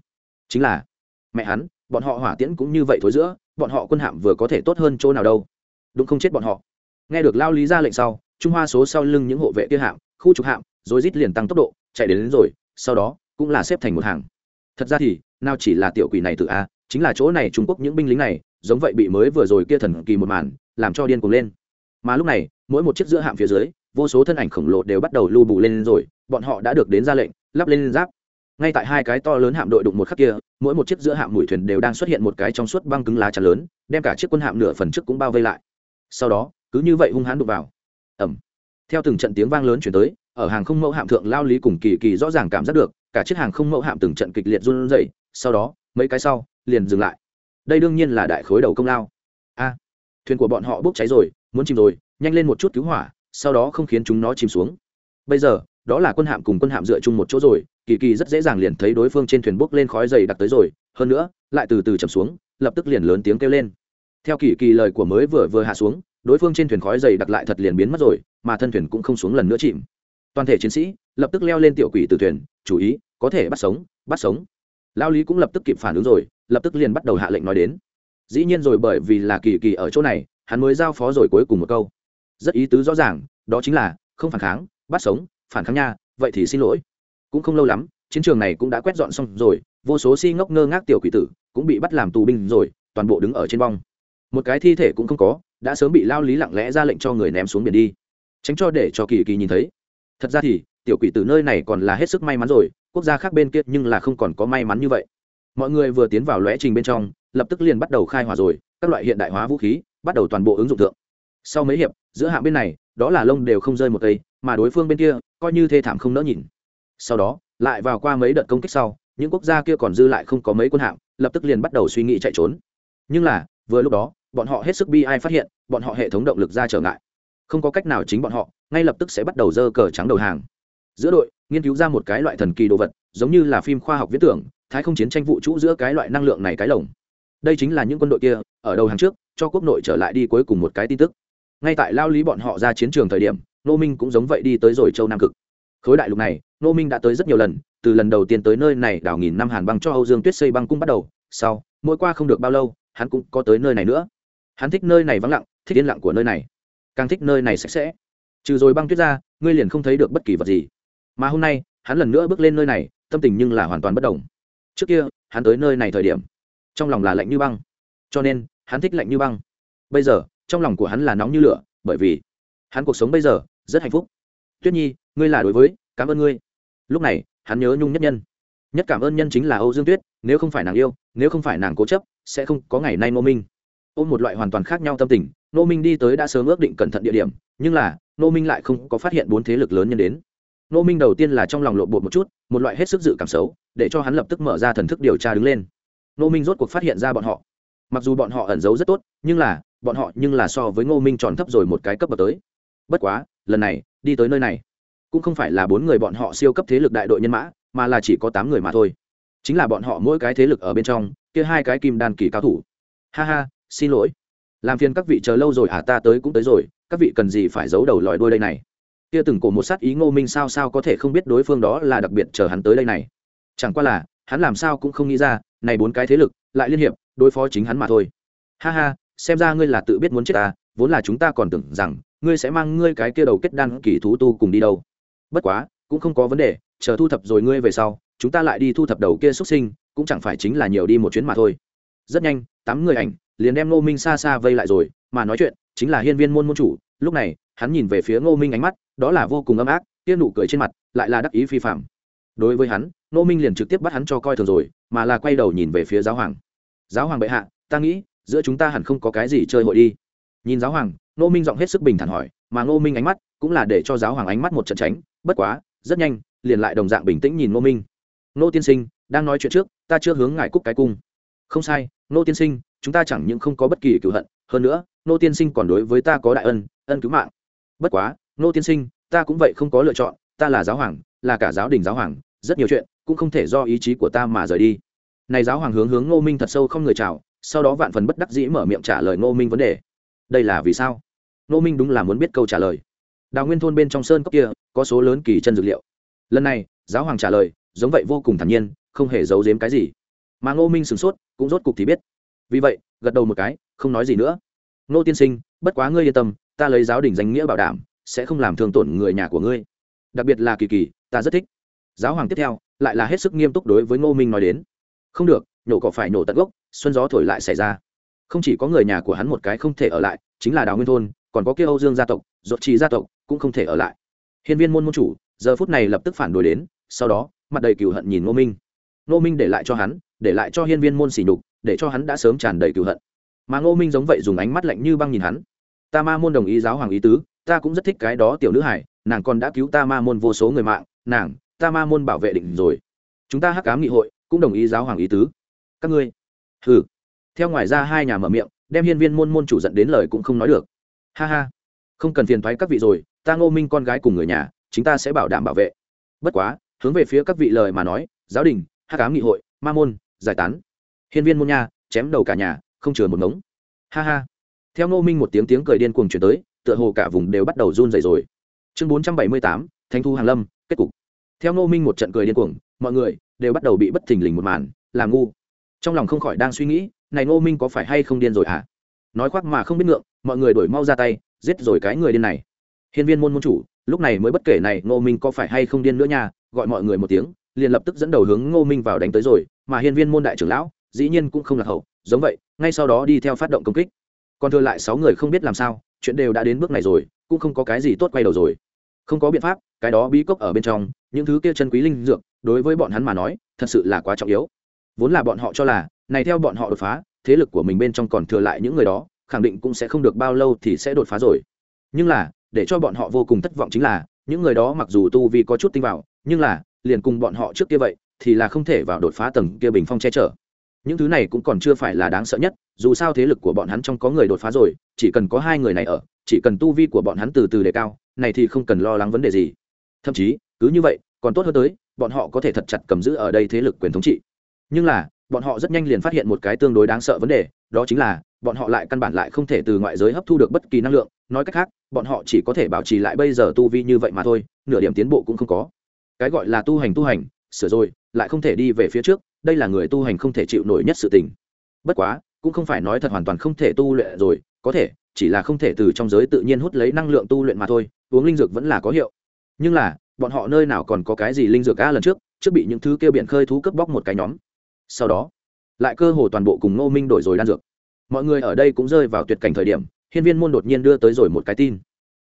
Chính là, mẹ hắn, bọn họ hỏa tiễn cũng như vậy thối giữa, bọn họ quân hạm vừa có thể tốt hơn chỗ nào đâu. Đúng không chết bọn họ. Nghe được lao lý ra lệnh sau trung hoa số sau lưng những hộ vệ kia hạm khu trục hạm rồi rít liền tăng tốc độ chạy đến, đến rồi sau đó cũng là xếp thành một hàng. Thật ra thì nào chỉ là tiểu quỷ này tự a chính là chỗ này trung quốc những binh lính này giống vậy bị mới vừa rồi kia thần kỳ một màn làm cho điên cuồng lên. Mà lúc này mỗi một chiếc giữa hạm phía dưới vô số thân ảnh khổng lồ đều bắt đầu lưu bù lên rồi bọn họ đã được đến ra lệnh lắp lên giáp. Ngay tại hai cái to lớn hạm đội đụng một khắc kia mỗi một chiếc giữa hạm mũi thuyền đều đang xuất hiện một cái trong suốt băng cứng lá chắn lớn đem cả chiếc quân hạm nửa phần trước cũng bao vây lại. Sau đó cứ như vậy hung hãn đụng vào ẩm. Theo từng trận tiếng vang lớn chuyển tới, ở hàng không mẫu hạm thượng lao lý cùng kỳ kỳ rõ ràng cảm giác được, cả chiếc hàng không mẫu hạm từng trận kịch liệt run rẩy, sau đó, mấy cái sau, liền dừng lại. Đây đương nhiên là đại khối đầu công lao. A, thuyền của bọn họ bốc cháy rồi, muốn chìm rồi, nhanh lên một chút cứu hỏa, sau đó không khiến chúng nó chìm xuống. Bây giờ, đó là quân hạm cùng quân hạm dựa chung một chỗ rồi, kỳ kỳ rất dễ dàng liền thấy đối phương trên thuyền bốc lên khói dày đặc tới rồi, hơn nữa, lại từ từ chầm xuống, lập tức liền lớn tiếng kêu lên. Theo kỳ kỳ lời của mới vừa vừa hạ xuống đối phương trên thuyền khói dày đặc lại thật liền biến mất rồi, mà thân thuyền cũng không xuống lần nữa chìm. Toàn thể chiến sĩ lập tức leo lên tiểu quỷ từ thuyền chú ý, có thể bắt sống bắt sống. Lao lý cũng lập tức kịp phản ứng rồi, lập tức liền bắt đầu hạ lệnh nói đến. Dĩ nhiên rồi bởi vì là kỳ kỳ ở chỗ này, hắn mới giao phó rồi cuối cùng một câu. Rất ý tứ rõ ràng, đó chính là, không phản kháng, bắt sống, phản kháng nha, vậy thì xin lỗi. Cũng không lâu lắm, chiến trường này cũng đã quét dọn xong rồi, vô số si ngốc ngơ ngác tiểu quỷ tử cũng bị bắt làm tù binh rồi, toàn bộ đứng ở trên bong. Một cái thi thể cũng không có đã sớm bị lao lý lặng lẽ ra lệnh cho người ném xuống biển đi. Tránh cho để cho kỳ kỳ nhìn thấy. Thật ra thì, tiểu quỷ từ nơi này còn là hết sức may mắn rồi, quốc gia khác bên kia nhưng là không còn có may mắn như vậy. Mọi người vừa tiến vào lóe trình bên trong, lập tức liền bắt đầu khai hỏa rồi, các loại hiện đại hóa vũ khí, bắt đầu toàn bộ ứng dụng thượng. Sau mấy hiệp, giữa hạng bên này, đó là lông đều không rơi một cây, mà đối phương bên kia, coi như thê thảm không nỡ nhìn. Sau đó, lại vào qua mấy đợt công kích sau, những quốc gia kia còn dư lại không có mấy quân hạm, lập tức liền bắt đầu suy nghĩ chạy trốn. Nhưng là, vừa lúc đó bọn họ hết sức bi ai phát hiện, bọn họ hệ thống động lực ra trở ngại. Không có cách nào chính bọn họ, ngay lập tức sẽ bắt đầu dơ cờ trắng đầu hàng. Giữa đội, nghiên cứu ra một cái loại thần kỳ đồ vật, giống như là phim khoa học viễn tưởng, thái không chiến tranh vũ trụ giữa cái loại năng lượng này cái lồng. Đây chính là những quân đội kia, ở đầu hàng trước, cho quốc nội trở lại đi cuối cùng một cái tin tức. Ngay tại lao lý bọn họ ra chiến trường thời điểm nô minh cũng giống vậy đi tới rồi châu nam cực. Khối đại lục này nô minh đã tới rất nhiều lần, từ lần đầu tiên tới nơi này đảo nghìn năm hàn băng cho âu dương tuyết xây băng cung bắt đầu, sau, mỗi qua không được bao lâu, hắn cũng có tới nơi này nữa hắn thích nơi này vắng lặng, thích yên lặng của nơi này. Càng thích nơi này sạch sẽ. Trừ rồi băng tuyết ra, ngươi liền không thấy được bất kỳ vật gì. Mà hôm nay, hắn lần nữa bước lên nơi này, tâm tình nhưng là hoàn toàn bất đồng. Trước kia, hắn tới nơi này thời điểm, trong lòng là lạnh như băng. Cho nên, hắn thích lạnh như băng. Bây giờ, trong lòng của hắn là nóng như lửa, bởi vì hắn cuộc sống bây giờ rất hạnh phúc. Tuyết nhi, ngươi là đối với, cảm ơn ngươi. Lúc này, hắn nhớ nhung nhất nhân. Nhất cảm ơn nhân chính là âu dương tuyết, nếu không phải nàng yêu, nếu không phải nàng cố chấp, sẽ không có ngày nay mô minh ôm một loại hoàn toàn khác nhau tâm tình nô minh đi tới đã sớm ước định cẩn thận địa điểm, nhưng là nô minh lại không có phát hiện bốn thế lực lớn nhân đến. Nô minh đầu tiên là trong lòng lộ bột một chút, một loại hết sức dự cảm xấu, để cho hắn lập tức mở ra thần thức điều tra đứng lên. Nô minh rốt cuộc phát hiện ra bọn họ. Mặc dù bọn họ ẩn giấu rất tốt, nhưng là, bọn họ nhưng là so với ngô minh tròn thấp rồi một cái cấp bậc tới. Bất quá, lần này, đi tới nơi này, cũng không phải là bốn người bọn họ siêu cấp thế lực đại đội nhân mã, mà là chỉ có tám người mà thôi. Chính là bọn họ mỗi cái thế lực ở bên trong, kia hai cái kim đan kỳ cao thủ. Ha ha xin lỗi. Làm phiền các vị chờ lâu rồi à ta tới cũng tới rồi, các vị cần gì phải giấu đầu lòi đuôi đây này? Kia từng cổ một sát ý ngô minh sao sao có thể không biết đối phương đó là đặc biệt chờ hắn tới đây này? Chẳng qua là, hắn làm sao cũng không nghĩ ra, này bốn cái thế lực, lại liên hiệp, đối phó chính hắn mà thôi. Ha ha, xem ra ngươi là tự biết muốn chết ta vốn là chúng ta còn tưởng rằng, ngươi sẽ mang ngươi cái kia đầu kết đan kỳ thú tu cùng đi đâu. Bất quá, cũng không có vấn đề, chờ thu thập rồi ngươi về sau, chúng ta lại đi thu thập đầu kia xuất sinh, cũng chẳng phải chính là nhiều đi một chuyến mà thôi. Rất nhanh, tám người ảnh liền đem ngô minh xa xa vây lại rồi, mà nói chuyện chính là hiên viên môn môn chủ. Lúc này, hắn nhìn về phía ngô minh ánh mắt, đó là vô cùng âm ác tiếc nụ cười trên mặt lại là đắc ý phi phạm đối với hắn, ngô minh liền trực tiếp bắt hắn cho coi thường rồi, mà là quay đầu nhìn về phía giáo hoàng. Giáo hoàng bệ hạ, ta nghĩ giữa chúng ta hẳn không có cái gì chơi hội đi. Nhìn giáo hoàng, ngô minh giọng hết sức bình thản hỏi, mà ngô minh ánh mắt cũng là để cho giáo hoàng ánh mắt một trận tránh, bất quá, rất nhanh, liền lại đồng dạng bình tĩnh nhìn ngô minh. Ngô tiên sinh, đang nói chuyện trước, ta chưa hướng ngài cúc cái cung. Không sai, ngô tiên sinh chúng ta chẳng những không có bất kỳ cựu hận, hơn nữa, nô tiên sinh còn đối với ta có đại ân ân cứu mạng. Bất quá, nô tiên sinh, ta cũng vậy không có lựa chọn, ta là giáo hoàng, là cả giáo đình giáo hoàng, rất nhiều chuyện cũng không thể do ý chí của ta mà rời đi. Này giáo hoàng hướng hướng ngô minh thật sâu không người chào, sau đó vạn phần bất đắc dĩ mở miệng trả lời ngô minh vấn đề. Đây là vì sao? Ngô minh đúng là muốn biết câu trả lời. Đào nguyên thôn bên trong sơn cốc kia, có số lớn kỳ chân dược liệu. Lần này, giáo hoàng trả lời, giống vậy vô cùng thản nhiên, không hề giấu giếm cái gì. Mà ngô minh sửng sốt, cũng rốt cục thì biết vì vậy, gật đầu một cái, không nói gì nữa. Ngô tiên sinh, bất quá ngươi yên tâm, ta lấy giáo đình danh nghĩa bảo đảm, sẽ không làm thương tổn người nhà của ngươi. Đặc biệt là kỳ kỳ, ta rất thích. Giáo hoàng tiếp theo, lại là hết sức nghiêm túc đối với ngô minh nói đến. Không được, nhổ cỏ phải nổ tận gốc, xuân gió thổi lại xảy ra. Không chỉ có người nhà của hắn một cái không thể ở lại, chính là đào nguyên thôn, còn có kia âu dương gia tộc ruột trì gia tộc cũng không thể ở lại. Hiên viên môn môn chủ, giờ phút này lập tức phản đối đến, sau đó, mặt đầy cừu hận nhìn ngô minh. Ngô minh để lại cho hắn, để lại cho hiên viên môn xỉ nhục để cho hắn đã sớm tràn đầy cựu hận. Mà ngô minh giống vậy dùng ánh mắt lạnh như băng nhìn hắn. Ta ma môn đồng ý giáo hoàng ý tứ, ta cũng rất thích cái đó tiểu nữ hải nàng còn đã cứu ta ma môn vô số người mạng, nàng, ta ma môn bảo vệ định rồi. Chúng ta hắc cám nghị hội, cũng đồng ý giáo hoàng ý tứ. Các ngươi, hừ. Theo ngoài ra hai nhà mở miệng, đem hiên viên môn môn chủ dẫn đến lời cũng không nói được. Ha ha. Không cần phiền thoái các vị rồi, ta ngô minh con gái cùng người nhà chúng ta sẽ bảo đảm bảo vệ. Bất quá, hướng về phía các vị lời mà nói, giáo đình, hắc cám nghị hội, ma môn, giải tán hiên viên môn nha, chém đầu cả nhà, không chừa một ngống. Ha ha. Theo ngô minh một tiếng tiếng cười điên cuồng chuyển tới, tựa hồ cả vùng đều bắt đầu run dày rồi. Chương bốn trăm bảy mươi tám thanh thu hàng lâm, kết cục. Theo ngô minh một trận cười điên cuồng, mọi người đều bắt đầu bị bất thình lình một màn, làm ngu. Trong lòng không khỏi đang suy nghĩ, này ngô minh có phải hay không điên rồi hả? Nói khoác mà không biết ngượng, mọi người đổi mau ra tay, giết rồi cái người điên này. Hiên viên môn môn chủ, lúc này mới bất kể này ngô minh có phải hay không điên nữa nha, gọi mọi người một tiếng, liền lập tức dẫn đầu hướng ngô minh vào đánh tới rồi, mà hiên viên môn đại trưởng lão dĩ nhiên cũng không lạc hậu, giống vậy, ngay sau đó đi theo phát động công kích. Còn thừa lại sáu người không biết làm sao, chuyện đều đã đến bước này rồi, cũng không có cái gì tốt quay đầu rồi. Không có biện pháp, cái đó bí cốc ở bên trong, những thứ kia chân quý linh dược, đối với bọn hắn mà nói, thật sự là quá trọng yếu. Vốn là bọn họ cho là, này theo bọn họ đột phá, thế lực của mình bên trong còn thừa lại những người đó, khẳng định cũng sẽ không được bao lâu thì sẽ đột phá rồi. Nhưng là, để cho bọn họ vô cùng thất vọng chính là, những người đó mặc dù tu vi có chút tinh vào, nhưng là, liền cùng bọn họ trước kia vậy, thì là không thể vào đột phá tầng kia bình phong che chở những thứ này cũng còn chưa phải là đáng sợ nhất, dù sao thế lực của bọn hắn trong có người đột phá rồi, chỉ cần có hai người này ở, chỉ cần tu vi của bọn hắn từ từ đề cao, này thì không cần lo lắng vấn đề gì. Thậm chí, cứ như vậy, còn tốt hơn tới, bọn họ có thể thật chặt cầm giữ ở đây thế lực quyền thống trị. Nhưng là, bọn họ rất nhanh liền phát hiện một cái tương đối đáng sợ vấn đề, đó chính là, bọn họ lại căn bản lại không thể từ ngoại giới hấp thu được bất kỳ năng lượng. Nói cách khác, bọn họ chỉ có thể bảo trì lại bây giờ tu vi như vậy mà thôi, nửa điểm tiến bộ cũng không có. Cái gọi là tu hành tu hành, sửa rồi, lại không thể đi về phía trước đây là người tu hành không thể chịu nổi nhất sự tình. Bất quá, cũng không phải nói thật hoàn toàn không thể tu luyện rồi, có thể, chỉ là không thể từ trong giới tự nhiên hút lấy năng lượng tu luyện mà thôi, uống linh dược vẫn là có hiệu. Nhưng là, bọn họ nơi nào còn có cái gì linh dược a lần trước trước bị những thứ kêu biển khơi thú cướp bóc một cái nhóm. Sau đó, lại cơ hồ toàn bộ cùng ngô minh đổi rồi đan dược. Mọi người ở đây cũng rơi vào tuyệt cảnh thời điểm, hiên viên môn đột nhiên đưa tới rồi một cái tin.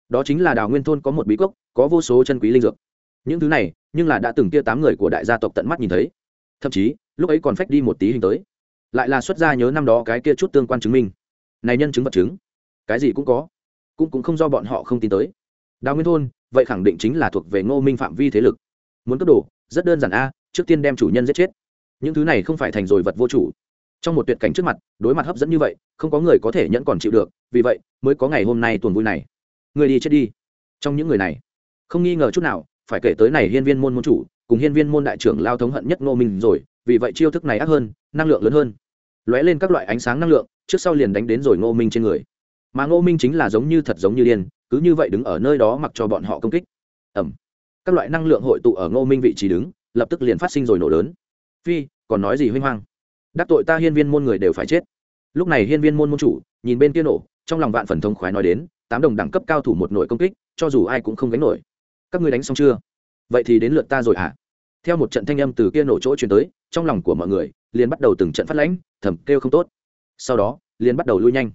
Đó chính là đào nguyên thôn có một bí cốc, có vô số chân quý linh dược. Những thứ này, nhưng là đã từng kia tám người của đại gia tộc tận mắt nhìn thấy. Thậm chí lúc ấy còn phách đi một tí hình tới. Lại là xuất ra nhớ năm đó cái kia chút tương quan chứng minh. Này nhân chứng vật chứng, cái gì cũng có, cũng cũng không do bọn họ không tin tới. Đào nguyên thôn, vậy khẳng định chính là thuộc về ngô minh phạm vi thế lực. Muốn cất đồ, rất đơn giản a, trước tiên đem chủ nhân giết chết. Những thứ này không phải thành rồi vật vô chủ. Trong một tuyệt cảnh trước mặt, đối mặt hấp dẫn như vậy, không có người có thể nhẫn còn chịu được, vì vậy, mới có ngày hôm nay tuần vui này. Người đi chết đi. Trong những người này, không nghi ngờ chút nào, phải kể tới này hiên viên môn môn chủ, cùng hiên viên môn đại trưởng lao thống hận nhất ngô minh rồi vì vậy chiêu thức này ác hơn, năng lượng lớn hơn. Lóe lên các loại ánh sáng năng lượng, trước sau liền đánh đến rồi ngô minh trên người. Mà ngô minh chính là giống như thật giống như điên, cứ như vậy đứng ở nơi đó mặc cho bọn họ công kích. Ẩm các loại năng lượng hội tụ ở ngô minh vị trí đứng, lập tức liền phát sinh rồi nổ lớn. Phi, còn nói gì huy hoang? Đắc tội ta hiên viên môn người đều phải chết. Lúc này hiên viên môn môn chủ, nhìn bên kia nổ, trong lòng vạn phần thông khoái nói đến, tám đồng đẳng cấp cao thủ một nội công kích, cho dù ai cũng không gánh nổi. Các ngươi đánh xong chưa? Vậy thì đến lượt ta rồi hả? à? Theo một trận thanh âm từ kia nổ chỗ chuyển tới, trong lòng của mọi người liền bắt đầu từng trận phát lãnh, thầm kêu không tốt. Sau đó, liền bắt đầu lui nhanh.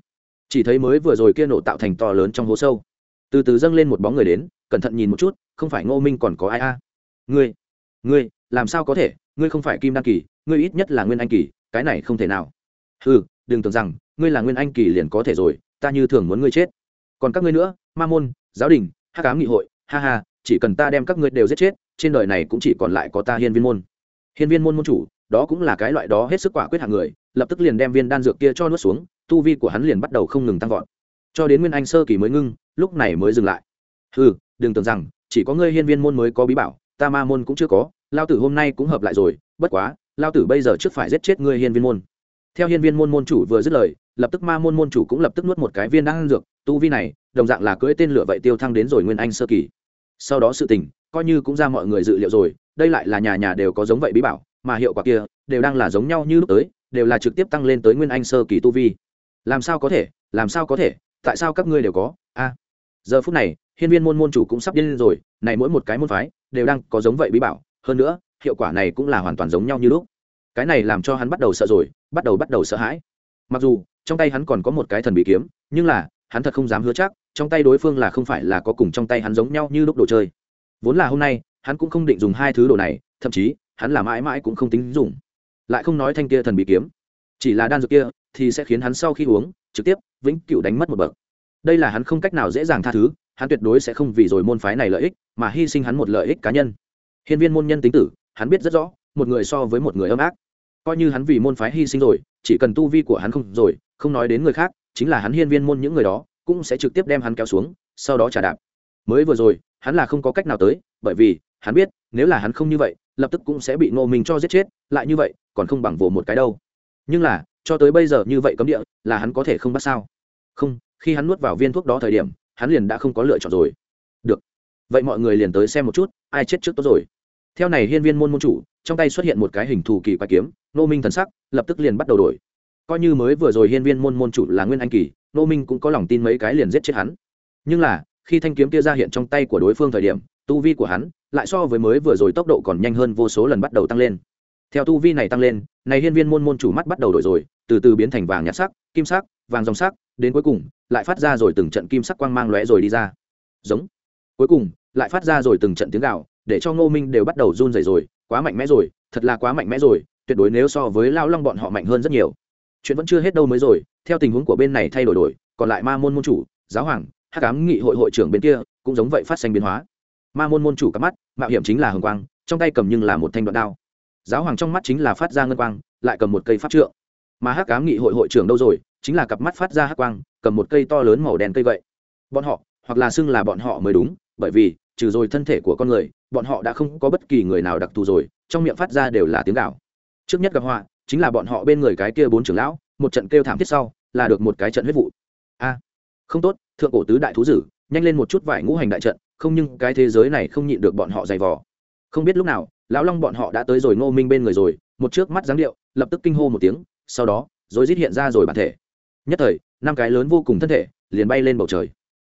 Chỉ thấy mới vừa rồi kia nổ tạo thành to lớn trong hố sâu. Từ từ dâng lên một bóng người đến, cẩn thận nhìn một chút, không phải ngô minh còn có ai a? À? ngươi ngươi, làm sao có thể? Ngươi không phải kim đan kỳ, ngươi ít nhất là nguyên anh kỳ, cái này không thể nào. Ừ đừng tưởng rằng, ngươi là nguyên anh kỳ liền có thể rồi, ta như thường muốn ngươi chết. Còn các ngươi nữa, ma môn, giáo đình hát cám nghị hội, ha ha, chỉ cần ta đem các ngươi đều giết chết trên đời này cũng chỉ còn lại có ta hiên viên môn. Hiên viên môn môn chủ, đó cũng là cái loại đó hết sức quả quyết hạng người, lập tức liền đem viên đan dược kia cho nuốt xuống, tu vi của hắn liền bắt đầu không ngừng tăng vọt. Cho đến nguyên anh sơ kỳ mới ngưng, lúc này mới dừng lại. Ừ đừng tưởng rằng, chỉ có ngươi hiên viên môn mới có bí bảo, ta ma môn cũng chưa có, lao tử hôm nay cũng hợp lại rồi, bất quá, lao tử bây giờ trước phải giết chết ngươi hiên viên môn. Theo hiên viên môn môn chủ vừa dứt lời, lập tức ma môn môn chủ cũng lập tức nuốt một cái viên đan dược, tu vi này, đồng dạng là cưỡi tên lửa vậy tiêu thăng đến rồi nguyên anh sơ kỳ sau đó sự tình, coi như cũng ra mọi người dự liệu rồi, đây lại là nhà nhà đều có giống vậy bí bảo, mà hiệu quả kia, đều đang là giống nhau như lúc tới, đều là trực tiếp tăng lên tới nguyên anh sơ kỳ tu vi. Làm sao có thể, làm sao có thể, tại sao các ngươi đều có? A. Giờ phút này, hiên viên môn môn chủ cũng sắp điên rồi, này mỗi một cái môn phái, đều đang có giống vậy bí bảo, hơn nữa, hiệu quả này cũng là hoàn toàn giống nhau như lúc. Cái này làm cho hắn bắt đầu sợ rồi, bắt đầu bắt đầu sợ hãi. Mặc dù, trong tay hắn còn có một cái thần bí kiếm, nhưng là, hắn thật không dám hứa chắc trong tay đối phương là không phải là có cùng trong tay hắn giống nhau như lúc đồ chơi. Vốn là hôm nay, hắn cũng không định dùng hai thứ đồ này, thậm chí, hắn là mãi mãi cũng không tính dùng. Lại không nói thanh kia thần bí kiếm. Chỉ là đan dược kia, thì sẽ khiến hắn sau khi uống, trực tiếp, vĩnh cửu đánh mất một bậc. Đây là hắn không cách nào dễ dàng tha thứ, hắn tuyệt đối sẽ không vì rồi môn phái này lợi ích, mà hy sinh hắn một lợi ích cá nhân. Hiên viên môn nhân tính tử, hắn biết rất rõ, một người so với một người âm ác coi như hắn vì môn phái hy sinh rồi, chỉ cần tu vi của hắn không rồi, không nói đến người khác, chính là hắn hiên viên môn những người đó cũng sẽ trực tiếp đem hắn kéo xuống, sau đó trả đạp. Mới vừa rồi, hắn là không có cách nào tới, bởi vì, hắn biết, nếu là hắn không như vậy, lập tức cũng sẽ bị ngô minh cho giết chết, lại như vậy, còn không bằng vồ một cái đâu. Nhưng là, cho tới bây giờ như vậy cấm địa, là hắn có thể không bắt sao? Không, khi hắn nuốt vào viên thuốc đó thời điểm, hắn liền đã không có lựa chọn rồi. Được. Vậy mọi người liền tới xem một chút, ai chết trước tốt rồi. Theo này hiên viên môn môn chủ, trong tay xuất hiện một cái hình thù kỳ quái kiếm nô minh thần sắc lập tức liền bắt đầu đổi. Coi như mới vừa rồi hiên viên môn môn chủ là nguyên anh kỳ nô minh cũng có lòng tin mấy cái liền giết chết hắn. Nhưng là, khi thanh kiếm kia ra hiện trong tay của đối phương thời điểm, tu vi của hắn lại so với mới vừa rồi tốc độ còn nhanh hơn vô số lần bắt đầu tăng lên. Theo tu vi này tăng lên, này hiên viên môn môn chủ mắt bắt đầu đổi rồi, từ từ biến thành vàng nhạt sắc, kim sắc, vàng dòng sắc, đến cuối cùng, lại phát ra rồi từng trận kim sắc quang mang lóe rồi đi ra. Giống. Cuối cùng, lại phát ra rồi từng trận tiếng gạo để cho ngô minh đều bắt đầu run rẩy rồi, quá mạnh mẽ rồi, thật là quá mạnh mẽ rồi, tuyệt đối nếu so với lao long bọn họ mạnh hơn rất nhiều chuyện vẫn chưa hết đâu mới rồi, theo tình huống của bên này thay đổi đổi, còn lại ma môn môn chủ, giáo hoàng hát cám nghị hội hội trưởng bên kia, cũng giống vậy phát sinh biến hóa. Ma môn môn chủ cắm mắt, mạo hiểm chính là hồng quang, trong tay cầm nhưng là một thanh đoạn đao. Giáo hoàng trong mắt chính là phát ra ngân quang, lại cầm một cây pháp trượng. Mà hát cám nghị hội hội trưởng đâu rồi, chính là cặp mắt phát ra hát quang, cầm một cây to lớn màu đen cây vậy. Bọn họ, hoặc là xưng là bọn họ mới đúng, bởi vì, trừ rồi thân thể của con người, bọn họ đã không có bất kỳ người nào đặc thù rồi, trong miệng phát ra đều là tiếng gạo trước nhất gặp họa chính là bọn họ bên người cái kia bốn trưởng lão, một trận kêu thảm thiết sau, là được một cái trận huyết vụ. A, không tốt, thượng cổ tứ đại thú dữ, nhanh lên một chút vải ngũ hành đại trận, không nhưng cái thế giới này không nhịn được bọn họ dày vò. Không biết lúc nào, lão long bọn họ đã tới rồi ngô minh bên người rồi, một trước mắt dáng điệu, lập tức kinh hô một tiếng, sau đó, rồi rít hiện ra rồi bản thể. Nhất thời, năm cái lớn vô cùng thân thể, liền bay lên bầu trời.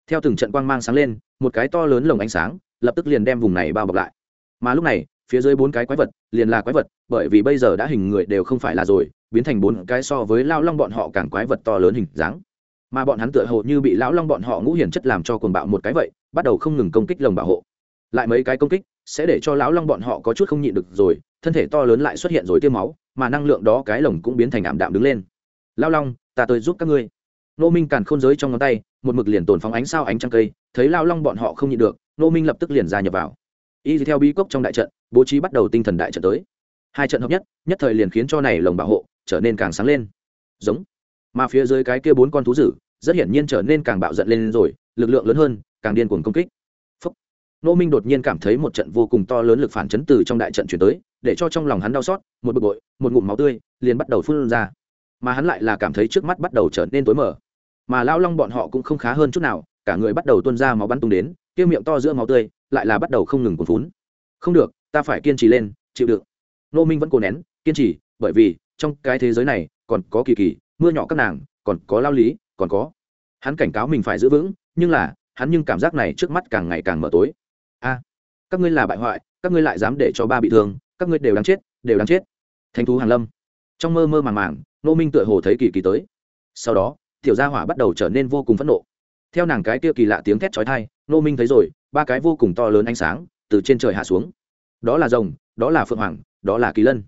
Theo từng trận quang mang sáng lên, một cái to lớn lồng ánh sáng, lập tức liền đem vùng này bao bọc lại. Mà lúc này phía dưới bốn cái quái vật, liền là quái vật, bởi vì bây giờ đã hình người đều không phải là rồi, biến thành bốn cái so với lao long bọn họ càng quái vật to lớn hình dáng. Mà bọn hắn tựa hồ như bị lão long bọn họ ngũ hiển chất làm cho cuồng bạo một cái vậy, bắt đầu không ngừng công kích lồng bảo hộ. Lại mấy cái công kích, sẽ để cho lão long bọn họ có chút không nhịn được rồi, thân thể to lớn lại xuất hiện rồi tiêm máu, mà năng lượng đó cái lồng cũng biến thành ảm đạm đứng lên. Lao long, ta tới giúp các ngươi. Nô minh càn khôn giới trong ngón tay, một mực liền tồn phóng ánh sao ánh trăng cây, thấy lao long bọn họ không nhịn được, nô minh lập tức liền ra nhập vào y theo bí cốc trong đại trận, bố trí bắt đầu tinh thần đại trận tới. Hai trận hợp nhất nhất thời liền khiến cho này lồng bảo hộ trở nên càng sáng lên. Giống. Mà phía dưới cái kia bốn con thú dữ, rất hiển nhiên trở nên càng bạo giận lên rồi, lực lượng lớn hơn, càng điên cuồng công kích. Phúc. nô minh đột nhiên cảm thấy một trận vô cùng to lớn lực phản chấn từ trong đại trận chuyển tới, để cho trong lòng hắn đau xót, một bực bội, một ngụm máu tươi, liền bắt đầu phun ra. Mà hắn lại là cảm thấy trước mắt bắt đầu trở nên tối mở mà lao long bọn họ cũng không khá hơn chút nào, cả người bắt đầu tuôn ra máu bắn tung đến kia miệng to giữa máu tươi, lại là bắt đầu không ngừng cuồn phún không được, ta phải kiên trì lên, chịu đựng. Nô minh vẫn cố nén, kiên trì, bởi vì, trong cái thế giới này, còn có kỳ kỳ, mưa nhỏ các nàng, còn có lao lý, còn có. Hắn cảnh cáo mình phải giữ vững, nhưng là, hắn nhưng cảm giác này trước mắt càng ngày càng mở tối. A, các ngươi là bại hoại, các ngươi lại dám để cho ba bị thương, các ngươi đều đáng chết, đều đáng chết. Thành thú hàn lâm. Trong mơ mơ màng màng, nô minh tựa hồ thấy kỳ kỳ tới. Sau đó, tiểu gia hỏa bắt đầu trở nên vô cùng phẫn nộ theo nàng cái kia kỳ lạ tiếng thét chói tai nô minh thấy rồi, ba cái vô cùng to lớn ánh sáng từ trên trời hạ xuống. Đó là rồng, đó là phượng hoàng, đó là kỳ lân.